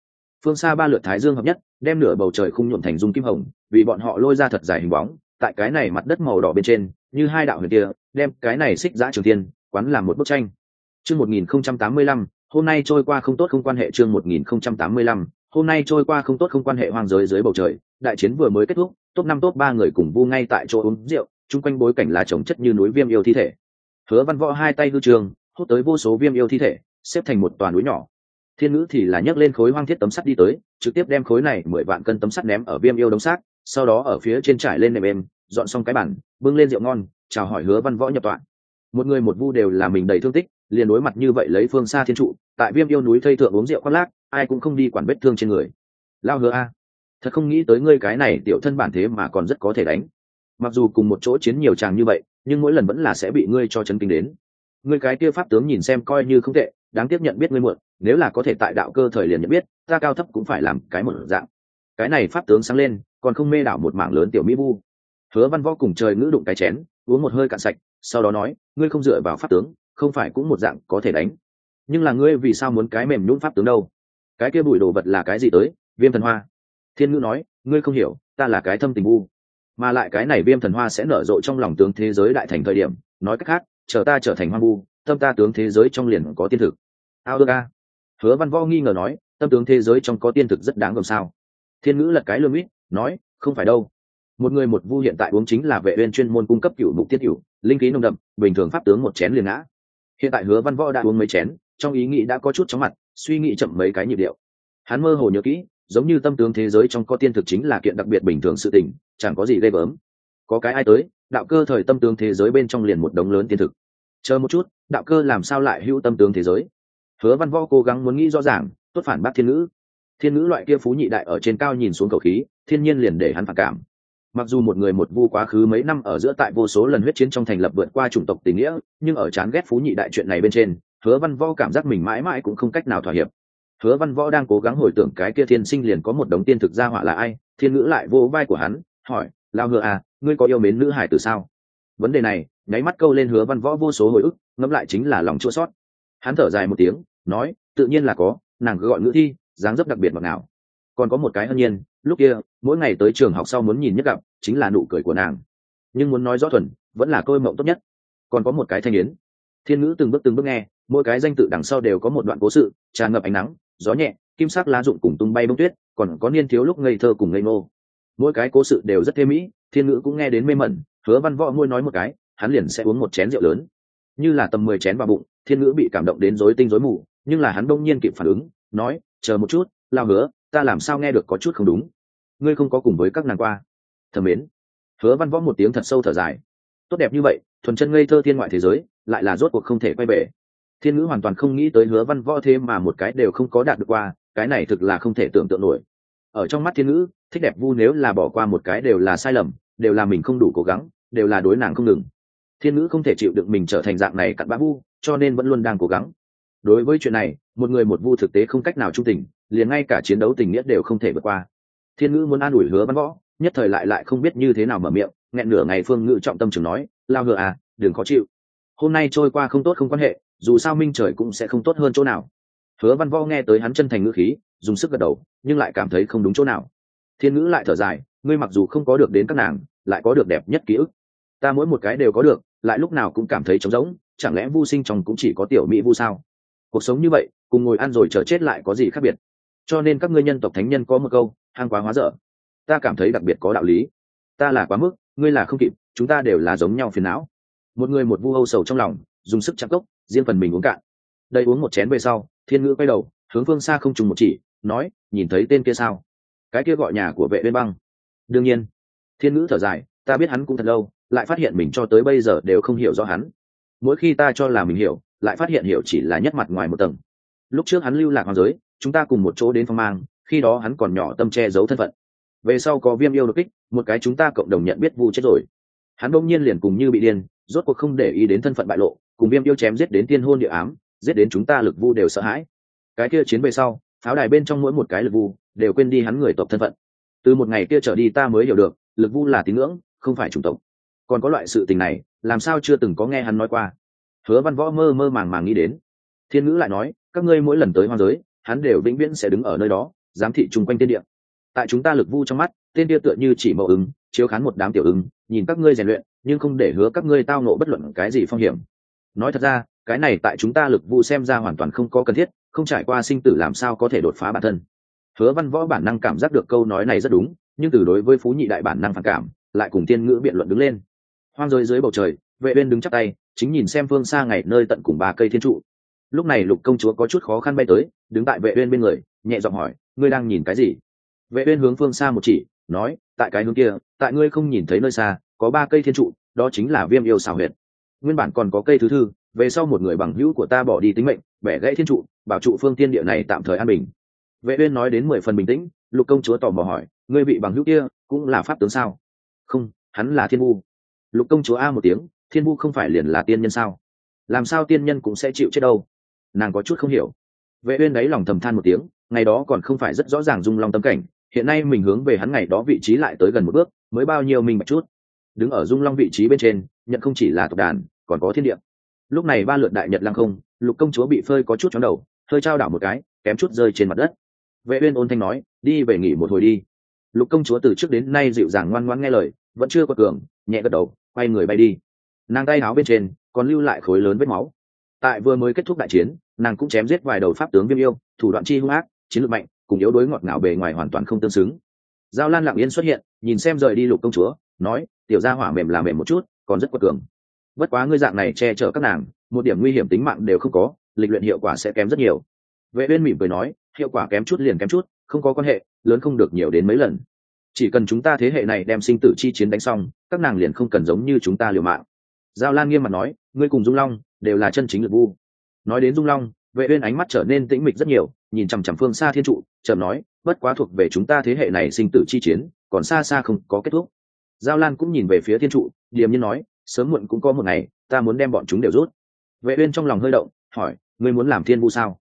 Phương xa ba lượt thái dương hợp nhất, đem nửa bầu trời khung nhuộm thành dung kim hồng, vì bọn họ lôi ra thật dài hình bóng, tại cái này mặt đất màu đỏ bên trên, như hai đạo huyền kia đem cái này xích giã trường tiên quán làm một bức tranh. Chương một nghìn không trăm tám mươi lăm, hôm nay trôi qua không tốt không quan hệ chương một nghìn không trăm tám mươi lăm, hôm nay trôi qua không tốt không quan hệ hoang giới dưới bầu trời, đại chiến vừa mới kết thúc, top năm top ba người cùng vu ngay tại chỗ uống rượu, chung quanh bối cảnh là trồng chất như núi viêm yêu thi thể. Hứa văn võ hai tay hư trường, hút tới vô số viêm yêu thi thể, xếp thành một toàn núi nhỏ. Thiên ngữ thì là nhấc lên khối hoang thiết tấm sắt đi tới, trực tiếp đem khối này mười vạn cân tấm sắt ném ở viêm yêu đống xác, sau đó ở phía trên trải lên nệm êm, dọn xong cái bản bưng lên rượu ngon chào hỏi hứa văn võ nhập tọa. Một người một vu đều là mình đầy thương tích, liền đối mặt như vậy lấy phương xa thiên trụ, tại viêm yêu núi thây thượng uống rượu khoác lác, ai cũng không đi quản vết thương trên người. Lao hứa a, thật không nghĩ tới ngươi cái này tiểu thân bản thế mà còn rất có thể đánh. Mặc dù cùng một chỗ chiến nhiều chàng như vậy, nhưng mỗi lần vẫn là sẽ bị ngươi cho chấn kinh đến. Ngươi cái kia pháp tướng nhìn xem coi như không tệ, đáng tiếp nhận biết ngươi muộn, nếu là có thể tại đạo cơ thời liền nhận biết, ta cao thấp cũng phải làm cái một dạng. Cái này pháp tướng sáng lên, còn không mê đảo một mảng lớn tiểu mỹ vu. Hứa văn võ cùng trời ngữ đụng cái chén uống một hơi cạn sạch, sau đó nói, ngươi không dựa vào pháp tướng, không phải cũng một dạng có thể đánh. Nhưng là ngươi vì sao muốn cái mềm nhún pháp tướng đâu? Cái kia bụi đồ vật là cái gì tới? Viêm thần hoa. Thiên ngữ nói, ngươi không hiểu, ta là cái thâm tình vu mà lại cái này viêm thần hoa sẽ nở rộ trong lòng tướng thế giới đại thành thời điểm, nói cách khác, chờ ta trở thành hoang vu, tâm ta tướng thế giới trong liền có tiên thực. Ao ơ ca hứa văn võ nghi ngờ nói, tâm tướng thế giới trong có tiên thực rất đáng gồm sao? Thiên ngữ lật cái lương ít nói, không phải đâu một người một vu hiện tại uống chính là vệ uyên chuyên môn cung cấp cựu mục tiết cựu linh khí nồng đậm, bình thường pháp tướng một chén liền ngã. Hiện tại hứa văn võ đã uống mấy chén, trong ý nghĩ đã có chút chóng mặt, suy nghĩ chậm mấy cái nhịp điệu. Hắn mơ hồ nhớ kỹ, giống như tâm tướng thế giới trong có tiên thực chính là kiện đặc biệt bình thường sự tình, chẳng có gì ghê gớm. Có cái ai tới, đạo cơ thời tâm tướng thế giới bên trong liền một đống lớn tiên thực. Chờ một chút, đạo cơ làm sao lại hữu tâm tướng thế giới? Hứa văn võ cố gắng muốn nghĩ rõ ràng, tốt phản bác thiên ngữ. Thiên ngữ loại kia phú nhị đại ở trên cao nhìn xuống cầu khí, thiên nhiên liền để hắn phản cảm mặc dù một người một vu quá khứ mấy năm ở giữa tại vô số lần huyết chiến trong thành lập vượt qua chủng tộc tình nghĩa, nhưng ở chán ghét phú nhị đại chuyện này bên trên, hứa văn võ cảm giác mình mãi mãi cũng không cách nào thỏa hiệp. Hứa văn võ đang cố gắng hồi tưởng cái kia thiên sinh liền có một đống tiên thực gia họa là ai, thiên ngữ lại vô vai của hắn, hỏi lao hứa à ngươi có yêu mến nữ hải từ sao? Vấn đề này, nháy mắt câu lên hứa văn võ vô số hồi ức, ngẫm lại chính là lòng chua sót hắn thở dài một tiếng, nói, tự nhiên là có, nàng cứ gọi ngữ thi, dáng dấp đặc biệt mặc nào còn có một cái hân nhiên lúc kia, mỗi ngày tới trường học sau muốn nhìn nhất gặp, chính là nụ cười của nàng. Nhưng muốn nói rõ thuần, vẫn là tôi mộng tốt nhất. Còn có một cái thanh yến. Thiên ngữ từng bước từng bước nghe, mỗi cái danh tự đằng sau đều có một đoạn cố sự, tràn ngập ánh nắng, gió nhẹ, kim sắc lá rụng cùng tung bay bông tuyết, còn có niên thiếu lúc ngây thơ cùng ngây ngô. Mỗi cái cố sự đều rất thêm mỹ, thiên ngữ cũng nghe đến mê mẩn, hứa văn võ môi nói một cái, hắn liền sẽ uống một chén rượu lớn. Như là tầm mười chén vào bụng, thiên ngữ bị cảm động đến rối tinh rối mù, nhưng là hắn đông nhiên kịp phản ứng, nói, chờ một chút, lao hứa ta làm sao nghe được có chút không đúng? Ngươi không có cùng với các nàng qua. Thầm mến. Hứa văn võ một tiếng thật sâu thở dài. Tốt đẹp như vậy, thuần chân ngây thơ thiên ngoại thế giới, lại là rốt cuộc không thể quay về. Thiên ngữ hoàn toàn không nghĩ tới hứa văn võ thế mà một cái đều không có đạt được qua, cái này thực là không thể tưởng tượng nổi. Ở trong mắt thiên ngữ, thích đẹp vu nếu là bỏ qua một cái đều là sai lầm, đều là mình không đủ cố gắng, đều là đối nàng không ngừng. Thiên ngữ không thể chịu được mình trở thành dạng này cặn bã vu, cho nên vẫn luôn đang cố gắng. Đối với chuyện này, một người một vu thực tế không cách nào trung tình liền ngay cả chiến đấu tình nghĩa đều không thể vượt qua. Thiên ngữ muốn an ủi hứa văn võ, nhất thời lại lại không biết như thế nào mở miệng, nghẹn nửa ngày phương ngữ trọng tâm trường nói, lao ngựa à đừng khó chịu. Hôm nay trôi qua không tốt không quan hệ, dù sao minh trời cũng sẽ không tốt hơn chỗ nào. Hứa văn võ nghe tới hắn chân thành ngữ khí, dùng sức gật đầu, nhưng lại cảm thấy không đúng chỗ nào. Thiên ngữ lại thở dài, ngươi mặc dù không có được đến các nàng, lại có được đẹp nhất ký ức. Ta mỗi một cái đều có được, lại lúc nào cũng cảm thấy trống rỗng, chẳng lẽ vu sinh trong cũng chỉ có tiểu mỹ vu sao? Cuộc sống như vậy, cùng ngồi ăn rồi chờ chết lại có gì khác biệt? Cho nên các ngươi nhân tộc thánh nhân có một câu, hang quá hóa dở. Ta cảm thấy đặc biệt có đạo lý. Ta là quá mức, ngươi là không kịp, chúng ta đều là giống nhau phiền não. Một người một vu âu sầu trong lòng, dùng sức chạm cốc, riêng phần mình uống cạn. Đây uống một chén về sau, thiên ngữ quay đầu, hướng phương xa không trùng một chỉ, nói, nhìn thấy tên kia sao? Cái kia gọi nhà của vệ bên băng. Đương nhiên. Thiên ngữ thở dài, ta biết hắn cũng thật lâu, lại phát hiện mình cho tới bây giờ đều không hiểu rõ hắn. Mỗi khi ta cho là mình hiểu, lại phát hiện hiểu chỉ là nhất mặt ngoài một tầng. Lúc trước hắn lưu lạc hoàng giới chúng ta cùng một chỗ đến phong mang, khi đó hắn còn nhỏ tâm che giấu thân phận. Về sau có viêm yêu đột kích, một cái chúng ta cộng đồng nhận biết vu chết rồi. Hắn đông nhiên liền cùng như bị điên, rốt cuộc không để ý đến thân phận bại lộ, cùng viêm yêu chém giết đến tiên hôn địa ám, giết đến chúng ta lực vu đều sợ hãi. Cái kia chiến về sau, pháo đài bên trong mỗi một cái lực vu đều quên đi hắn người tộc thân phận. Từ một ngày kia trở đi ta mới hiểu được, lực vu là tín ngưỡng, không phải chủng tộc. Còn có loại sự tình này, làm sao chưa từng có nghe hắn nói qua. Hứa văn võ mơ mơ màng màng nghĩ đến. Thiên ngữ lại nói, các ngươi mỗi lần tới hoang giới hắn đều vĩnh viễn sẽ đứng ở nơi đó, giám thị chung quanh tiên địa. Tại chúng ta lực vu trong mắt tên kia tựa như chỉ mẫu ứng, chiếu khán một đám tiểu ứng, nhìn các ngươi rèn luyện, nhưng không để hứa các ngươi tao nộ bất luận cái gì phong hiểm. Nói thật ra, cái này tại chúng ta lực vu xem ra hoàn toàn không có cần thiết, không trải qua sinh tử làm sao có thể đột phá bản thân. Hứa văn võ bản năng cảm giác được câu nói này rất đúng, nhưng từ đối với phú nhị đại bản năng phản cảm, lại cùng tiên ngữ biện luận đứng lên. Hoang rơi dưới bầu trời, vệ bên đứng chắc tay, chính nhìn xem phương xa ngày nơi tận cùng ba cây thiên trụ lúc này lục công chúa có chút khó khăn bay tới, đứng tại vệ uyên bên người, nhẹ giọng hỏi, ngươi đang nhìn cái gì? Vệ uyên hướng phương xa một chỉ, nói, tại cái hướng kia, tại ngươi không nhìn thấy nơi xa, có ba cây thiên trụ, đó chính là viêm yêu xảo huyệt. Nguyên bản còn có cây thứ thư, về sau một người bằng hữu của ta bỏ đi tính mệnh, bẻ gãy thiên trụ, bảo trụ phương tiên địa này tạm thời an bình. Vệ uyên nói đến mười phần bình tĩnh, lục công chúa tò mò hỏi, ngươi bị bằng hữu kia cũng là pháp tướng sao? Không, hắn là thiên vu. Lục công chúa a một tiếng, thiên vu không phải liền là tiên nhân sao? Làm sao tiên nhân cũng sẽ chịu chết đâu? Nàng có chút không hiểu. Vệ uyên đấy lòng thầm than một tiếng, ngày đó còn không phải rất rõ ràng dung long tâm cảnh, hiện nay mình hướng về hắn ngày đó vị trí lại tới gần một bước, mới bao nhiêu mình một chút. Đứng ở dung long vị trí bên trên, nhận không chỉ là tộc đàn, còn có thiên địa. Lúc này ba lượt đại nhật lăng không, lục công chúa bị phơi có chút chóng đầu, hơi trao đảo một cái, kém chút rơi trên mặt đất. Vệ uyên ôn thanh nói, đi về nghỉ một hồi đi. Lục công chúa từ trước đến nay dịu dàng ngoan ngoãn nghe lời, vẫn chưa có cường, nhẹ gật đầu, quay người bay đi. Nàng tay áo bên trên còn lưu lại khối lớn vết máu. Tại vừa mới kết thúc đại chiến nàng cũng chém giết vài đầu pháp tướng viêm yêu, thủ đoạn chi hung ác, chiến lược mạnh, cùng yếu đối ngọt ngào bề ngoài hoàn toàn không tương xứng. Giao lan lặng yên xuất hiện, nhìn xem rời đi lục công chúa, nói, tiểu gia hỏa mềm là mềm một chút, còn rất quật cường. Bất quá ngươi dạng này che chở các nàng, một điểm nguy hiểm tính mạng đều không có, lịch luyện hiệu quả sẽ kém rất nhiều. Vệ uyên mỉm cười nói, hiệu quả kém chút liền kém chút, không có quan hệ, lớn không được nhiều đến mấy lần. Chỉ cần chúng ta thế hệ này đem sinh tử chi chiến đánh xong, các nàng liền không cần giống như chúng ta liều mạng. Giao lan nghiêm mặt nói, ngươi cùng dung long đều là chân chính lực vu nói đến dung long, vệ uyên ánh mắt trở nên tĩnh mịch rất nhiều, nhìn chằm chằm phương xa thiên trụ, chậm nói, bất quá thuộc về chúng ta thế hệ này sinh tử chi chiến, còn xa xa không có kết thúc. Giao lan cũng nhìn về phía thiên trụ, điềm nhiên nói, sớm muộn cũng có một ngày, ta muốn đem bọn chúng đều rút. Vệ uyên trong lòng hơi động, hỏi, ngươi muốn làm thiên vu sao?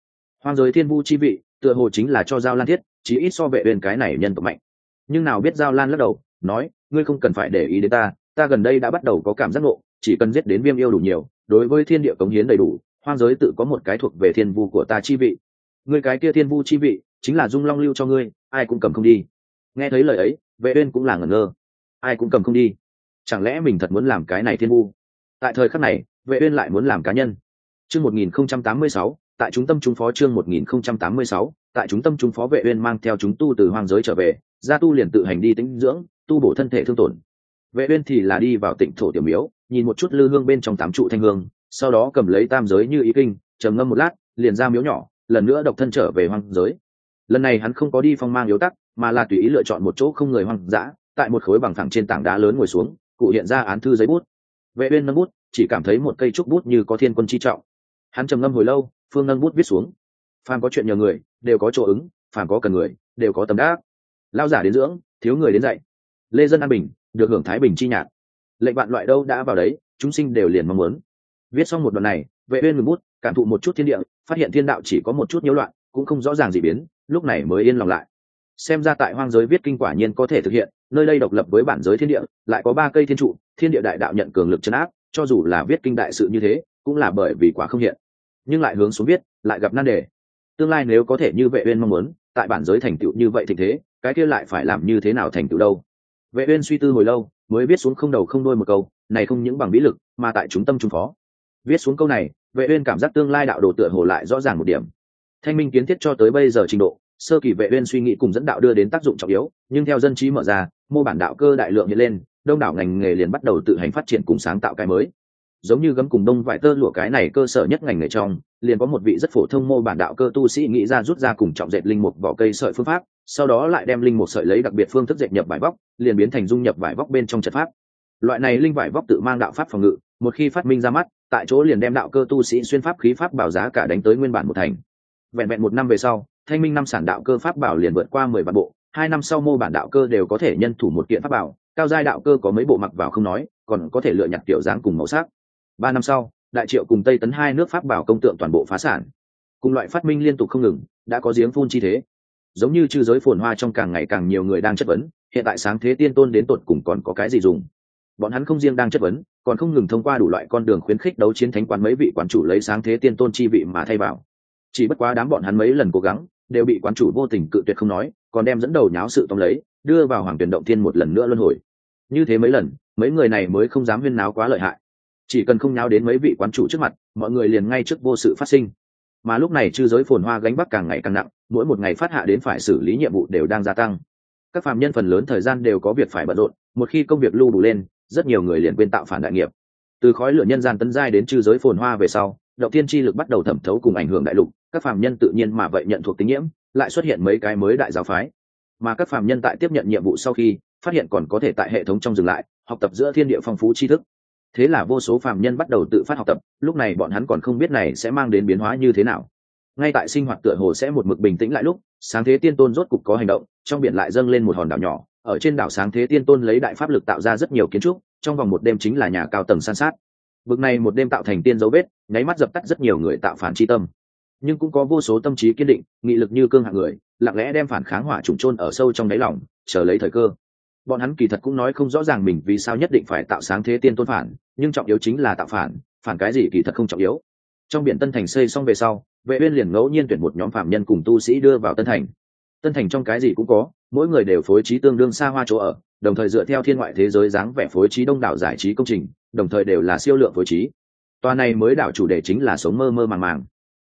Hoang giới thiên vu chi vị, tựa hồ chính là cho giao lan thiết chỉ ít so vệ uyên cái này nhân tộc mạnh. Nhưng nào biết giao lan lắc đầu, nói, ngươi không cần phải để ý đến ta ta gần đây đã bắt đầu có cảm giác ngộ, chỉ cần giết đến viêm yêu đủ nhiều, đối với thiên địa cống hiến đầy đủ hoang giới tự có một cái thuộc về thiên vu của ta chi vị. Ngươi cái kia thiên vu chi vị chính là dung long lưu cho ngươi, ai cũng cầm không đi. Nghe thấy lời ấy, vệ uyên cũng là ngẩn ngơ. Ai cũng cầm không đi. Chẳng lẽ mình thật muốn làm cái này thiên vu? Tại thời khắc này, vệ uyên lại muốn làm cá nhân. Chương 1086 tại trung tâm trung phó chương 1086 tại trung tâm trung phó vệ uyên mang theo chúng tu từ hoang giới trở về, gia tu liền tự hành đi tĩnh dưỡng, tu bổ thân thể thương tổn. Vệ uyên thì là đi vào tịnh thổ tiểu miếu, nhìn một chút lư hương bên trong tám trụ thanh hương sau đó cầm lấy tam giới như ý kinh, trầm ngâm một lát, liền ra miếu nhỏ, lần nữa độc thân trở về hoang giới. Lần này hắn không có đi phong mang yếu tắc, mà là tùy ý lựa chọn một chỗ không người hoang dã, tại một khối bằng thẳng trên tảng đá lớn ngồi xuống, cụ hiện ra án thư giấy bút. Vệ uyên nâng bút, chỉ cảm thấy một cây trúc bút như có thiên quân chi trọng. Hắn trầm ngâm hồi lâu, phương nâng bút viết xuống. Phàm có chuyện nhờ người, đều có chỗ ứng, phàm có cần người, đều có tầm đáp lao giả đến dưỡng, thiếu người đến dạy. Lê dân an bình, được hưởng thái bình chi nhạc. Lệnh bạn loại đâu đã vào đấy, chúng sinh đều liền mong muốn viết xong một đoạn này, vệ uyên ngừng bút, cảm thụ một chút thiên địa, phát hiện thiên đạo chỉ có một chút nhiễu loạn, cũng không rõ ràng gì biến, lúc này mới yên lòng lại. Xem ra tại hoang giới viết kinh quả nhiên có thể thực hiện, nơi đây độc lập với bản giới thiên địa, lại có ba cây thiên trụ, thiên địa đại đạo nhận cường lực chấn áp, cho dù là viết kinh đại sự như thế, cũng là bởi vì quả không hiện. Nhưng lại hướng xuống viết, lại gặp nan đề. Tương lai nếu có thể như vệ uyên mong muốn, tại bản giới thành tựu như vậy thịnh thế, cái kia lại phải làm như thế nào thành tựu đâu? Vệ uyên suy tư hồi lâu, mới viết xuống không đầu không đuôi một câu, này không những bằng bí lực, mà tại chúng tâm trung phó viết xuống câu này, vệ uyên cảm giác tương lai đạo đồ tựa hồ lại rõ ràng một điểm. Thanh minh kiến thiết cho tới bây giờ trình độ, sơ kỳ vệ uyên suy nghĩ cùng dẫn đạo đưa đến tác dụng trọng yếu, nhưng theo dân trí mở ra, mô bản đạo cơ đại lượng hiện lên, đông đảo ngành nghề liền bắt đầu tự hành phát triển cùng sáng tạo cái mới. Giống như gấm cùng đông vải tơ lụa cái này cơ sở nhất ngành nghề trong, liền có một vị rất phổ thông mô bản đạo cơ tu sĩ nghĩ ra rút ra cùng trọng dệt linh mục vỏ cây sợi phương pháp, sau đó lại đem linh mục sợi lấy đặc biệt phương thức dệt nhập vải vóc liền biến thành dung nhập vải vóc bên trong trận pháp. Loại này linh vải vóc tự mang đạo pháp phòng ngự, một khi phát minh ra mắt tại chỗ liền đem đạo cơ tu sĩ xuyên pháp khí pháp bảo giá cả đánh tới nguyên bản một thành. Vẹn vẹn một năm về sau, thanh minh năm sản đạo cơ pháp bảo liền vượt qua mười vạn bộ, hai năm sau mô bản đạo cơ đều có thể nhân thủ một kiện pháp bảo, cao giai đạo cơ có mấy bộ mặc vào không nói, còn có thể lựa nhặt kiểu dáng cùng màu sắc. Ba năm sau, đại triệu cùng tây tấn hai nước pháp bảo công tượng toàn bộ phá sản. Cùng loại phát minh liên tục không ngừng, đã có giếng phun chi thế. Giống như chư giới phồn hoa trong càng ngày càng nhiều người đang chất vấn, hiện tại sáng thế tiên tôn đến tột cùng còn có cái gì dùng? Bọn hắn không riêng đang chất vấn còn không ngừng thông qua đủ loại con đường khuyến khích đấu chiến thánh quán mấy vị quán chủ lấy sáng thế tiên tôn chi vị mà thay vào. Chỉ bất quá đám bọn hắn mấy lần cố gắng, đều bị quán chủ vô tình cự tuyệt không nói, còn đem dẫn đầu nháo sự tông lấy, đưa vào hoàng tuyển động thiên một lần nữa luân hồi. Như thế mấy lần, mấy người này mới không dám huyên náo quá lợi hại. Chỉ cần không nháo đến mấy vị quán chủ trước mặt, mọi người liền ngay trước vô sự phát sinh. Mà lúc này chư giới phồn hoa gánh bắc càng ngày càng nặng, mỗi một ngày phát hạ đến phải xử lý nhiệm vụ đều đang gia tăng. Các phạm nhân phần lớn thời gian đều có việc phải bận rộn, một khi công việc lưu đủ lên rất nhiều người liền quên tạo phản đại nghiệp. Từ khói lửa nhân gian tấn giai đến chư giới phồn hoa về sau, động tiên chi lực bắt đầu thẩm thấu cùng ảnh hưởng đại lục, các phạm nhân tự nhiên mà vậy nhận thuộc tính nhiễm, lại xuất hiện mấy cái mới đại giáo phái. Mà các phạm nhân tại tiếp nhận nhiệm vụ sau khi, phát hiện còn có thể tại hệ thống trong dừng lại, học tập giữa thiên địa phong phú tri thức. Thế là vô số phạm nhân bắt đầu tự phát học tập, lúc này bọn hắn còn không biết này sẽ mang đến biến hóa như thế nào. Ngay tại sinh hoạt tựa hồ sẽ một mực bình tĩnh lại lúc, sáng thế tiên tôn rốt cục có hành động, trong biển lại dâng lên một hòn đảo nhỏ ở trên đảo sáng thế tiên tôn lấy đại pháp lực tạo ra rất nhiều kiến trúc, trong vòng một đêm chính là nhà cao tầng san sát. Bực này một đêm tạo thành tiên dấu vết, nháy mắt dập tắt rất nhiều người tạo phản chi tâm. Nhưng cũng có vô số tâm trí kiên định, nghị lực như cương hạng người, lặng lẽ đem phản kháng hỏa trùng trôn ở sâu trong đáy lòng, chờ lấy thời cơ. Bọn hắn kỳ thật cũng nói không rõ ràng mình vì sao nhất định phải tạo sáng thế tiên tôn phản, nhưng trọng yếu chính là tạo phản phản cái gì kỳ thật không trọng yếu. Trong biển tân thành xây xong về sau, vệ uyên liền ngẫu nhiên tuyển một nhóm phạm nhân cùng tu sĩ đưa vào tân thành tân thành trong cái gì cũng có, mỗi người đều phối trí tương đương xa hoa chỗ ở, đồng thời dựa theo thiên ngoại thế giới dáng vẻ phối trí đông đảo giải trí công trình, đồng thời đều là siêu lượng phối trí. Tòa này mới đảo chủ đề chính là sống mơ mơ màng màng.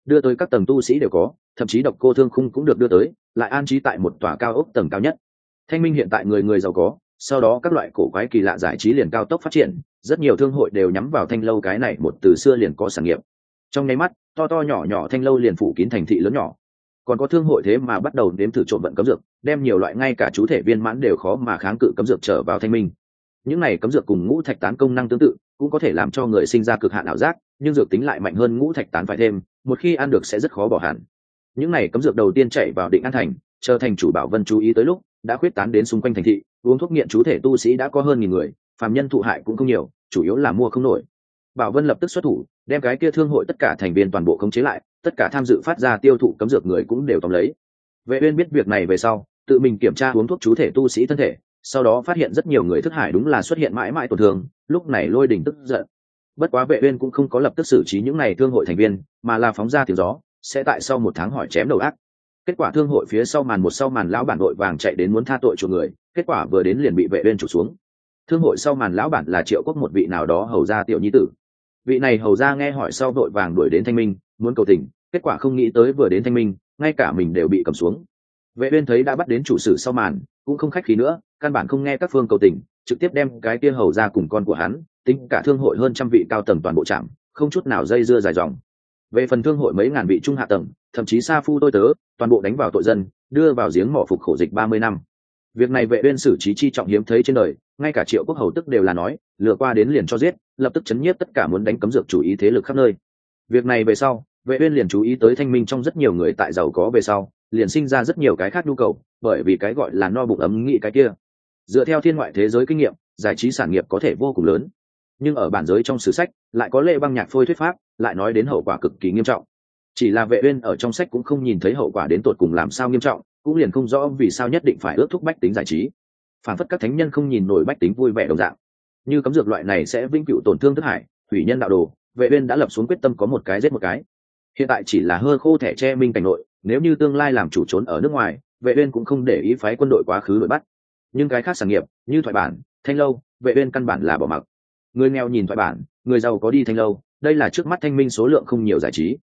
Đưa tới các tầng tu sĩ đều có, thậm chí độc cô thương khung cũng được đưa tới, lại an trí tại một tòa cao ốc tầng cao nhất. Thanh minh hiện tại người người giàu có, sau đó các loại cổ quái kỳ lạ giải trí liền cao tốc phát triển, rất nhiều thương hội đều nhắm vào thanh lâu cái này một từ xưa liền có sản nghiệp. Trong nháy mắt, to to nhỏ nhỏ thanh lâu liền phủ kín thành thị lớn nhỏ còn có thương hội thế mà bắt đầu đếm thử trộm vận cấm dược, đem nhiều loại ngay cả chú thể viên mãn đều khó mà kháng cự cấm dược trở vào thanh minh. Những này cấm dược cùng ngũ thạch tán công năng tương tự, cũng có thể làm cho người sinh ra cực hạn ảo giác, nhưng dược tính lại mạnh hơn ngũ thạch tán phải thêm, một khi ăn được sẽ rất khó bỏ hẳn. Những này cấm dược đầu tiên chạy vào định an thành, chờ thành chủ bảo vân chú ý tới lúc, đã khuyết tán đến xung quanh thành thị, uống thuốc nghiện chú thể tu sĩ đã có hơn nghìn người, phàm nhân thụ hại cũng không nhiều, chủ yếu là mua không nổi. Bảo vân lập tức xuất thủ đem cái kia thương hội tất cả thành viên toàn bộ khống chế lại, tất cả tham dự phát ra tiêu thụ cấm dược người cũng đều tóm lấy. Vệ uyên biết việc này về sau, tự mình kiểm tra uống thuốc chú thể tu sĩ thân thể, sau đó phát hiện rất nhiều người thức hải đúng là xuất hiện mãi mãi tổn thương, lúc này lôi đỉnh tức giận. Bất quá vệ uyên cũng không có lập tức xử trí những này thương hội thành viên, mà là phóng ra tiếng gió, sẽ tại sau một tháng hỏi chém đầu ác. Kết quả thương hội phía sau màn một sau màn lão bản đội vàng chạy đến muốn tha tội chủ người, kết quả vừa đến liền bị vệ uyên chủ xuống. Thương hội sau màn lão bản là triệu quốc một vị nào đó hầu gia tiểu nhi tử vị này hầu gia nghe hỏi sau vội vàng đuổi đến thanh minh, muốn cầu tình, kết quả không nghĩ tới vừa đến thanh minh, ngay cả mình đều bị cầm xuống. Vệ uyên thấy đã bắt đến chủ sử sau màn, cũng không khách khí nữa, căn bản không nghe các phương cầu tình, trực tiếp đem cái kia hầu ra cùng con của hắn, tính cả thương hội hơn trăm vị cao tầng toàn bộ trạm không chút nào dây dưa dài dòng. Về phần thương hội mấy ngàn vị trung hạ tầng, thậm chí xa phu tôi tớ, toàn bộ đánh vào tội dân, đưa vào giếng mỏ phục khổ dịch ba mươi năm việc này vệ uyên xử trí chi trọng hiếm thấy trên đời, ngay cả triệu quốc hầu tức đều là nói, lừa qua đến liền cho giết, lập tức chấn nhiếp tất cả muốn đánh cấm dược chủ ý thế lực khắp nơi. Việc này về sau, vệ uyên liền chú ý tới thanh minh trong rất nhiều người tại giàu có về sau, liền sinh ra rất nhiều cái khác nhu cầu, bởi vì cái gọi là no bụng ấm nghĩ cái kia. Dựa theo thiên ngoại thế giới kinh nghiệm, giải trí sản nghiệp có thể vô cùng lớn. Nhưng ở bản giới trong sử sách, lại có lệ băng nhạc phôi thuyết pháp, lại nói đến hậu quả cực kỳ nghiêm trọng. Chỉ là vệ uyên ở trong sách cũng không nhìn thấy hậu quả đến tột cùng làm sao nghiêm trọng cũng liền không rõ vì sao nhất định phải ước thúc bách tính giải trí. Phản phất các thánh nhân không nhìn nổi bách tính vui vẻ đồng dạng. Như cấm dược loại này sẽ vĩnh cửu tổn thương thức hải, thủy nhân đạo đồ, vệ uyên đã lập xuống quyết tâm có một cái giết một cái. Hiện tại chỉ là hơ khô thẻ che minh cảnh nội, nếu như tương lai làm chủ trốn ở nước ngoài, vệ uyên cũng không để ý phái quân đội quá khứ đuổi bắt. Nhưng cái khác sản nghiệp, như thoại bản, thanh lâu, vệ uyên căn bản là bỏ mặc. Người nghèo nhìn thoại bản, người giàu có đi thanh lâu, đây là trước mắt thanh minh số lượng không nhiều giải trí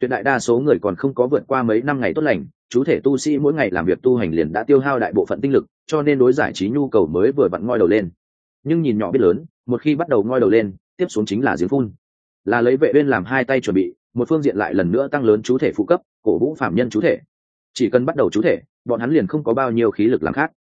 tuyệt đại đa số người còn không có vượt qua mấy năm ngày tốt lành, chú thể tu sĩ mỗi ngày làm việc tu hành liền đã tiêu hao đại bộ phận tinh lực, cho nên đối giải trí nhu cầu mới vừa vặn ngoi đầu lên. Nhưng nhìn nhỏ biết lớn, một khi bắt đầu ngoi đầu lên, tiếp xuống chính là giếng phun. Là lấy vệ uyên làm hai tay chuẩn bị, một phương diện lại lần nữa tăng lớn chú thể phụ cấp, cổ vũ phạm nhân chú thể. Chỉ cần bắt đầu chú thể, bọn hắn liền không có bao nhiêu khí lực làm khác.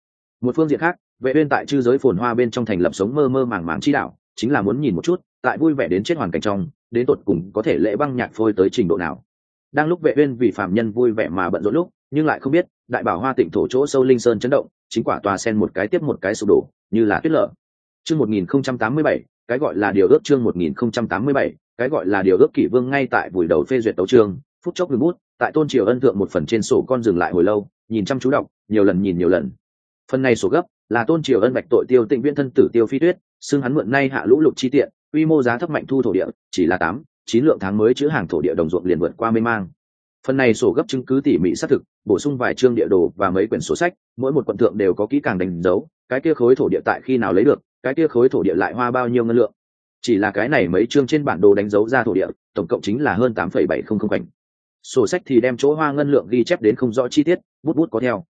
Một phương diện khác, vệ uyên tại chư giới phồn hoa bên trong thành lập sống mơ mơ màng màng chi đạo, chính là muốn nhìn một chút tại vui vẻ đến chết hoàn cảnh trong đến tột cùng có thể lễ băng nhạc phôi tới trình độ nào. Đang lúc vệ uyên vì phạm nhân vui vẻ mà bận rộn lúc nhưng lại không biết đại bảo hoa tịnh thổ chỗ sâu linh sơn chấn động chính quả tòa sen một cái tiếp một cái sụp đổ như là tuyết lở. Chương 1087 cái gọi là điều ước chương 1087, cái gọi là điều ước kỷ vương ngay tại buổi đầu phê duyệt tấu chương phút chốc ngừng bút tại tôn triều ân thượng một phần trên sổ con dừng lại hồi lâu nhìn chăm chú đọc nhiều lần nhìn nhiều lần. Phần này sổ gấp là tôn triều ân bạch tội tiêu tịnh viên thân tử tiêu phi tuyết xưng hắn mượn nay hạ lũ lục chi tiện quy mô giá thấp mạnh thu thổ địa, chỉ là tám, chín lượng tháng mới chữ hàng thổ địa đồng ruộng liền vượt qua mê mang. Phần này sổ gấp chứng cứ tỉ mỉ xác thực, bổ sung vài chương địa đồ và mấy quyển sổ sách, mỗi một quận thượng đều có kỹ càng đánh dấu, cái kia khối thổ địa tại khi nào lấy được, cái kia khối thổ địa lại hoa bao nhiêu ngân lượng. Chỉ là cái này mấy chương trên bản đồ đánh dấu ra thổ địa, tổng cộng chính là hơn tám phẩy bảy không không cảnh sổ sách thì đem chỗ hoa ngân lượng ghi chép đến không rõ chi tiết, bút bút có theo.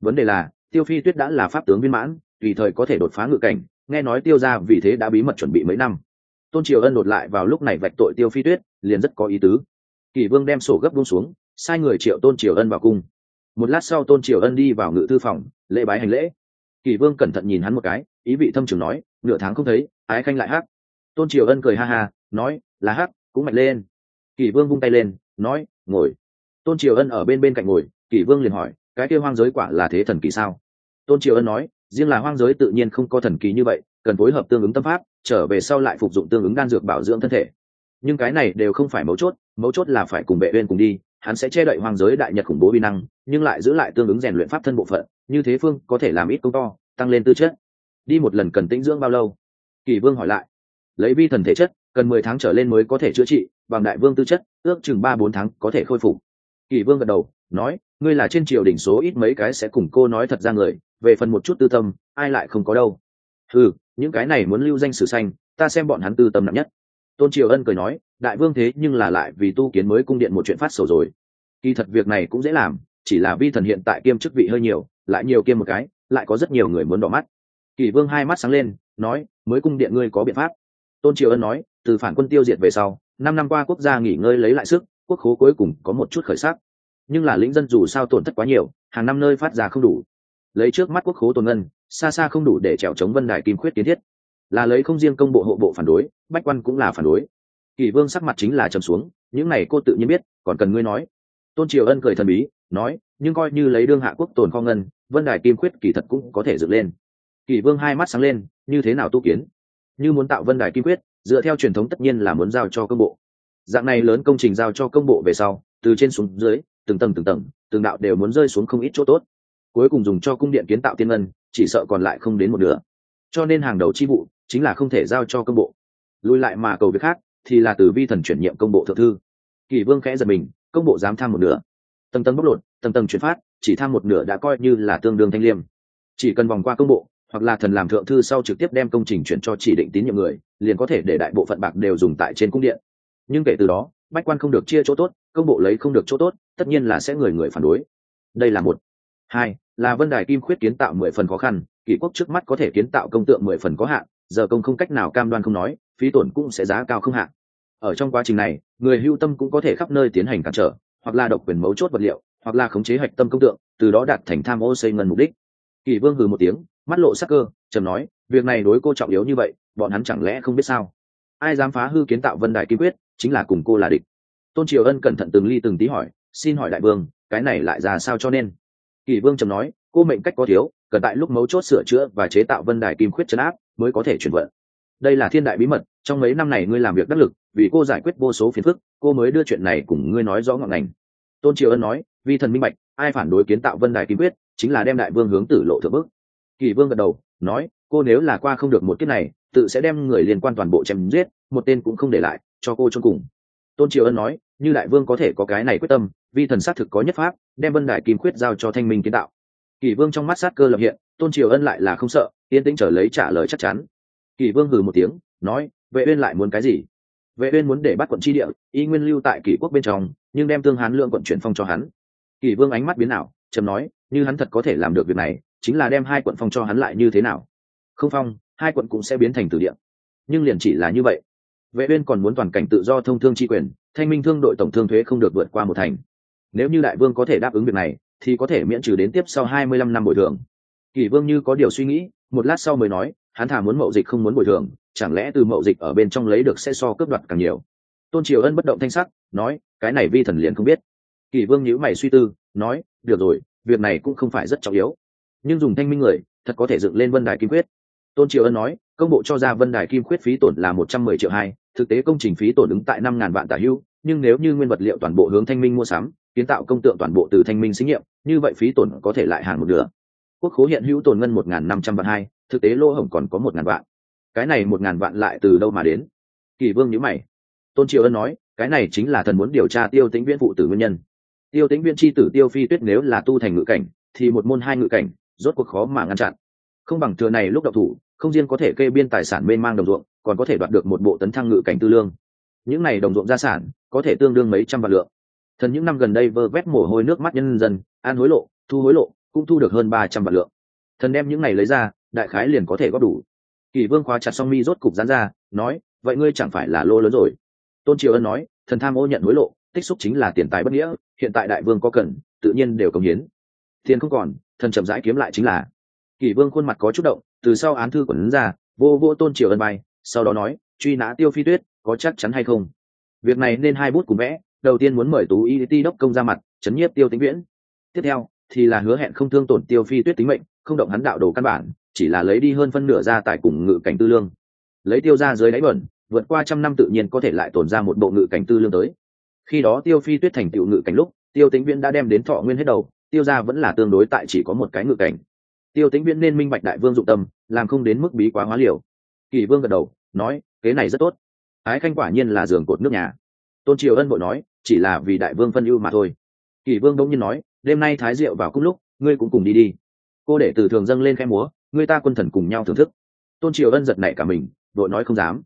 Vấn đề là, tiêu phi tuyết đã là pháp tướng viên mãn, tùy thời có thể đột phá ngự cảnh, nghe nói tiêu ra vì thế đã bí mật chuẩn bị mấy năm tôn triều ân đột lại vào lúc này vạch tội tiêu phi tuyết liền rất có ý tứ. Kỷ vương đem sổ gấp buông xuống sai người triệu tôn triều ân vào cung. Một lát sau tôn triều ân đi vào ngự thư phòng lễ bái hành lễ. Kỷ vương cẩn thận nhìn hắn một cái ý vị thâm trường nói nửa tháng không thấy ái khanh lại hát. tôn triều ân cười ha ha nói là hát, cũng mạnh lên. Kỷ vương vung tay lên nói ngồi. Tôn triều ân ở bên bên cạnh ngồi Kỷ vương liền hỏi cái kia hoang giới quả là thế thần kỳ sao? Tôn triều ân nói riêng là hoang giới tự nhiên không có thần kỳ như vậy cần phối hợp tương ứng tâm pháp trở về sau lại phục dụng tương ứng đan dược bảo dưỡng thân thể. Nhưng cái này đều không phải mấu chốt mấu chốt là phải cùng vệ uyên cùng đi, hắn sẽ che đậy hoang giới đại nhật khủng bố vi năng, nhưng lại giữ lại tương ứng rèn luyện pháp thân bộ phận, như thế phương có thể làm ít công to, tăng lên tư chất. Đi một lần cần tĩnh dưỡng bao lâu? Kỳ vương hỏi lại. Lấy vi thần thể chất, cần mười tháng trở lên mới có thể chữa trị, bằng đại vương tư chất, ước chừng ba bốn tháng có thể khôi phục. Kỳ vương gật đầu, nói, ngươi là trên triều đỉnh số ít mấy cái sẽ cùng cô nói thật ra người, về phần một chút tư tâm, ai lại không có đâu. Ừ những cái này muốn lưu danh sử xanh, ta xem bọn hắn tư tâm nặng nhất. Tôn triều ân cười nói, đại vương thế nhưng là lại vì tu kiến mới cung điện một chuyện phát sầu rồi. Kỳ thật việc này cũng dễ làm, chỉ là vi thần hiện tại kiêm chức vị hơi nhiều, lại nhiều kiêm một cái, lại có rất nhiều người muốn đỏ mắt. Kỳ vương hai mắt sáng lên, nói, mới cung điện ngươi có biện pháp. Tôn triều ân nói, từ phản quân tiêu diệt về sau, năm năm qua quốc gia nghỉ ngơi lấy lại sức, quốc khố cuối cùng có một chút khởi sắc. Nhưng là lĩnh dân dù sao tổn thất quá nhiều, hàng năm nơi phát ra không đủ. Lấy trước mắt quốc khố tồn ngân xa xa không đủ để trèo chống vân đài kim khuyết kiến thiết. Là lấy không riêng công bộ hộ bộ phản đối, bách quan cũng là phản đối. Kỳ vương sắc mặt chính là trầm xuống, những này cô tự nhiên biết, còn cần ngươi nói. Tôn triều ân cười thần bí, nói, nhưng coi như lấy đương hạ quốc tồn kho ngân, vân đài kim khuyết kỳ thật cũng có thể dựng lên. Kỳ vương hai mắt sáng lên, như thế nào tu kiến? Như muốn tạo vân đài kim quyết dựa theo truyền thống tất nhiên là muốn giao cho công bộ. Dạng này lớn công trình giao cho công bộ về sau, từ trên xuống dưới, từng tầng từng tầng, từng đạo đều muốn rơi xuống không ít chỗ tốt. Cuối cùng dùng cho cung điện kiến tạo tiên ngân chỉ sợ còn lại không đến một nửa. Cho nên hàng đầu chi vụ chính là không thể giao cho công bộ. Lùi lại mà cầu việc khác thì là từ vi thần chuyển nhiệm công bộ thượng thư. Kỳ vương khẽ giật mình, công bộ dám tham một nửa. Tầng tầng bóc lột, tầng tầng chuyển phát, chỉ tham một nửa đã coi như là tương đương thanh liêm. Chỉ cần vòng qua công bộ, hoặc là thần làm thượng thư sau trực tiếp đem công trình chuyển cho chỉ định tín nhiệm người, liền có thể để đại bộ phận bạc đều dùng tại trên cung điện. Nhưng kể từ đó, bách quan không được chia chỗ tốt, công bộ lấy không được chỗ tốt, tất nhiên là sẽ người người phản đối. Đây là một hai, là vân đài kim khuyết kiến tạo mười phần khó khăn, kỷ quốc trước mắt có thể kiến tạo công tượng mười phần có hạn, giờ công không cách nào cam đoan không nói, phí tổn cũng sẽ giá cao không hạn. Ở trong quá trình này, người hưu tâm cũng có thể khắp nơi tiến hành cản trở, hoặc là độc quyền mấu chốt vật liệu, hoặc là khống chế hạch tâm công tượng, từ đó đạt thành tham ô xây ngân mục đích. Kỷ vương hừ một tiếng, mắt lộ sắc cơ, trầm nói, việc này đối cô trọng yếu như vậy, bọn hắn chẳng lẽ không biết sao? Ai dám phá hư kiến tạo vân đài kim quyết chính là cùng cô là địch. Tôn triều ân cẩn thận từng ly từng tí hỏi, xin hỏi đại vương, cái này lại ra sao cho nên? Kỳ vương trầm nói, cô mệnh cách có thiếu, cần tại lúc mấu chốt sửa chữa và chế tạo vân đài kim khuyết chấn áp mới có thể chuyển vận. Đây là thiên đại bí mật, trong mấy năm này ngươi làm việc đắc lực, vì cô giải quyết vô số phiền phức, cô mới đưa chuyện này cùng ngươi nói rõ ngọn ngành. Tôn triều ân nói vì thần minh bạch, ai phản đối kiến tạo vân đài kim quyết chính là đem đại vương hướng tử lộ thượng bức kỳ vương gật đầu, nói, cô nếu là qua không được một kiếp này, tự sẽ đem người liên quan toàn bộ chém giết, một tên cũng không để lại, cho cô chôn cùng. Tôn triều ân nói, như đại vương có thể có cái này quyết tâm vi thần xác thực có nhất pháp, đem vân đại kim quyết giao cho thanh minh kiến tạo. Kỷ vương trong mắt sát cơ lập hiện, tôn triều ân lại là không sợ, yên tĩnh trở lấy trả lời chắc chắn. Kỷ vương hừ một tiếng, nói, vệ uyên lại muốn cái gì? Vệ uyên muốn để bắt quận chi địa, y nguyên lưu tại kỷ quốc bên trong, nhưng đem tương hán lượng quận chuyển phong cho hắn. Kỷ vương ánh mắt biến ảo, trầm nói, như hắn thật có thể làm được việc này, chính là đem hai quận phong cho hắn lại như thế nào? Không phong, hai quận cũng sẽ biến thành tử địa. Nhưng liền chỉ là như vậy. Vệ uyên còn muốn toàn cảnh tự do thông thương chi quyền, thanh minh thương đội tổng thương thuế không được vượt qua một thành nếu như đại vương có thể đáp ứng việc này, thì có thể miễn trừ đến tiếp sau 25 năm bồi thường. Kỳ vương như có điều suy nghĩ, một lát sau mới nói, hắn thả muốn mậu dịch không muốn bồi thường, chẳng lẽ từ mậu dịch ở bên trong lấy được sẽ so cướp đoạt càng nhiều. Tôn triều ân bất động thanh sắc, nói, cái này vi thần liền không biết. Kỳ vương nhữ mày suy tư, nói, được rồi, việc này cũng không phải rất trọng yếu. Nhưng dùng thanh minh người, thật có thể dựng lên vân đài kim quyết. Tôn triều ân nói, công bộ cho ra vân đài kim quyết phí tổn là một trăm mười triệu hai, thực tế công trình phí tổn ứng tại năm ngàn vạn tả hưu, nhưng nếu như nguyên vật liệu toàn bộ hướng thanh minh mua sắm kiến tạo công tượng toàn bộ từ thanh minh xí nghiệm như vậy phí tổn có thể lại hàng một nửa. Quốc khố hiện hữu tồn ngân một ngàn năm trăm vạn hai, thực tế lỗ hổng còn có một ngàn vạn. Cái này một ngàn vạn lại từ đâu mà đến? Kỳ vương nhữ mày. Tôn triều ân nói, cái này chính là thần muốn điều tra tiêu tĩnh viễn phụ tử nguyên nhân. Tiêu tĩnh viễn c h i tử tiêu phi tuyết nếu là tu thành ngự cảnh, thì một môn hai ngự cảnh, rốt cuộc khó mà ngăn chặn. Không bằng thừa này lúc đậu thủ, không riêng có thể kê biên tài sản mênh mang đồng ruộng, còn có thể đoạt được một bộ tấn thăng ngự cảnh tư lương. Những này đồng ruộng gia sản, có thể tương đương mấy trăm vạn lượng thần những năm gần đây vơ vét mồ hôi nước mắt nhân dân, an hối lộ, thu hối lộ, cũng thu được hơn ba trăm vạn lượng. Thần đem những này lấy ra, đại khái liền có thể góp đủ. Kỳ vương khóa chặt song mi rốt cục dán ra, nói, vậy ngươi chẳng phải là lô lớn rồi? Tôn triều ân nói, thần tham ô nhận hối lộ, tích xúc chính là tiền tài bất nghĩa, hiện tại đại vương có cần, tự nhiên đều công hiến. Tiền không còn, thần chậm rãi kiếm lại chính là. Kỳ vương khuôn mặt có chút động, từ sau án thư quẩn ra, vô vô tôn triều ân bay sau đó nói, truy nã tiêu phi tuyết, có chắc chắn hay không? Việc này nên hai bút cùng vẽ đầu tiên muốn mời tú y ti đốc công ra mặt, chấn nhiếp tiêu tính viễn. Tiếp theo, thì là hứa hẹn không thương tổn tiêu phi tuyết tính mệnh, không động hắn đạo đồ căn bản, chỉ là lấy đi hơn phân nửa ra tại cùng ngự cảnh tư lương. Lấy tiêu ra dưới đáy bẩn, vượt qua trăm năm tự nhiên có thể lại tồn ra một bộ ngự cảnh tư lương tới. Khi đó tiêu phi tuyết thành tựu ngự cảnh lúc, tiêu tính viễn đã đem đến thọ nguyên hết đầu, tiêu ra vẫn là tương đối tại chỉ có một cái ngự cảnh. Tiêu tính viễn nên minh bạch đại vương dụng tâm, làm không đến mức bí quá hóa liều. Kỳ vương gật đầu, nói, kế này rất tốt. Ái khanh quả nhiên là giường cột nước nhà tôn triều ân bội nói, chỉ là vì đại vương phân ưu mà thôi. Kỷ vương đông nhiên nói, đêm nay thái diệu vào cung lúc, ngươi cũng cùng đi đi. Cô để từ thường dâng lên khe múa, ngươi ta quân thần cùng nhau thưởng thức. Tôn triều ân giật nảy cả mình, đội nói không dám.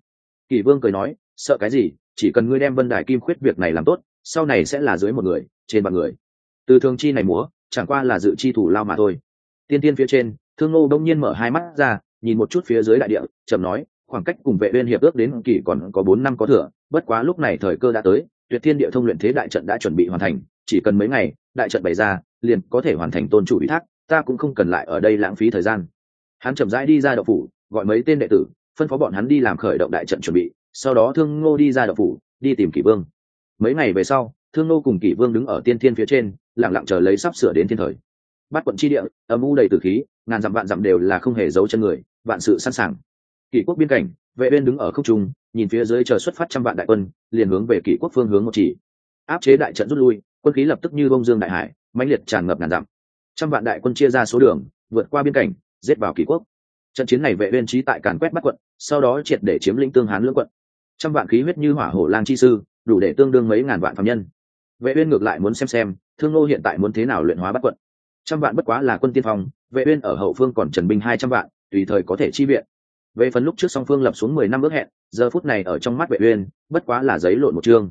Kỷ vương cười nói, sợ cái gì, chỉ cần ngươi đem vân đài kim khuyết việc này làm tốt, sau này sẽ là dưới một người, trên bằng người. Từ thường chi này múa, chẳng qua là dự chi thủ lao mà thôi. Tiên tiên phía trên, thương ngô đông nhiên mở hai mắt ra, nhìn một chút phía dưới đại địa, chậm nói, khoảng cách cùng vệ uyên hiệp ước đến kỳ còn có bốn năm có thừa bất quá lúc này thời cơ đã tới, tuyệt thiên địa thông luyện thế đại trận đã chuẩn bị hoàn thành, chỉ cần mấy ngày, đại trận bày ra, liền có thể hoàn thành tôn chủ ủy thác, ta cũng không cần lại ở đây lãng phí thời gian. Hắn chậm rãi đi ra đậu phủ, gọi mấy tên đệ tử, phân phó bọn hắn đi làm khởi động đại trận chuẩn bị, sau đó thương ngô đi ra đậu phủ, đi tìm kỷ vương. Mấy ngày về sau, thương ngô cùng kỷ vương đứng ở tiên thiên phía trên, lặng lặng chờ lấy sắp sửa đến thiên thời. Bắt quận chi địa, âm u đầy tử khí, ngàn dặm vạn dặm đều là không hề giấu chân người, vạn sự sẵn sàng. Kỷ quốc biên cảnh, vệ uyên đứng ở không trung nhìn phía dưới chờ xuất phát trăm vạn đại quân, liền hướng về kỷ quốc phương hướng một chỉ. Áp chế đại trận rút lui, quân khí lập tức như bông dương đại hải, mãnh liệt tràn ngập ngàn dặm. Trăm vạn đại quân chia ra số đường, vượt qua biên cảnh, giết vào kỷ quốc. Trận chiến này vệ uyên trí tại càn quét bắt quận, sau đó triệt để chiếm lĩnh tương hán lưỡng quận. Trăm vạn khí huyết như hỏa hổ lang chi sư, đủ để tương đương mấy ngàn vạn phạm nhân. Vệ uyên ngược lại muốn xem xem, thương nô hiện tại muốn thế nào luyện hóa bắt quận. Trăm vạn bất quá là quân tiên phong, vệ uyên ở hậu phương còn trần binh hai trăm vạn, tùy thời có thể chi viện về phần lúc trước song phương lập xuống mười năm ước hẹn, giờ phút này ở trong mắt vệ uyên, bất quá là giấy lộn một chương.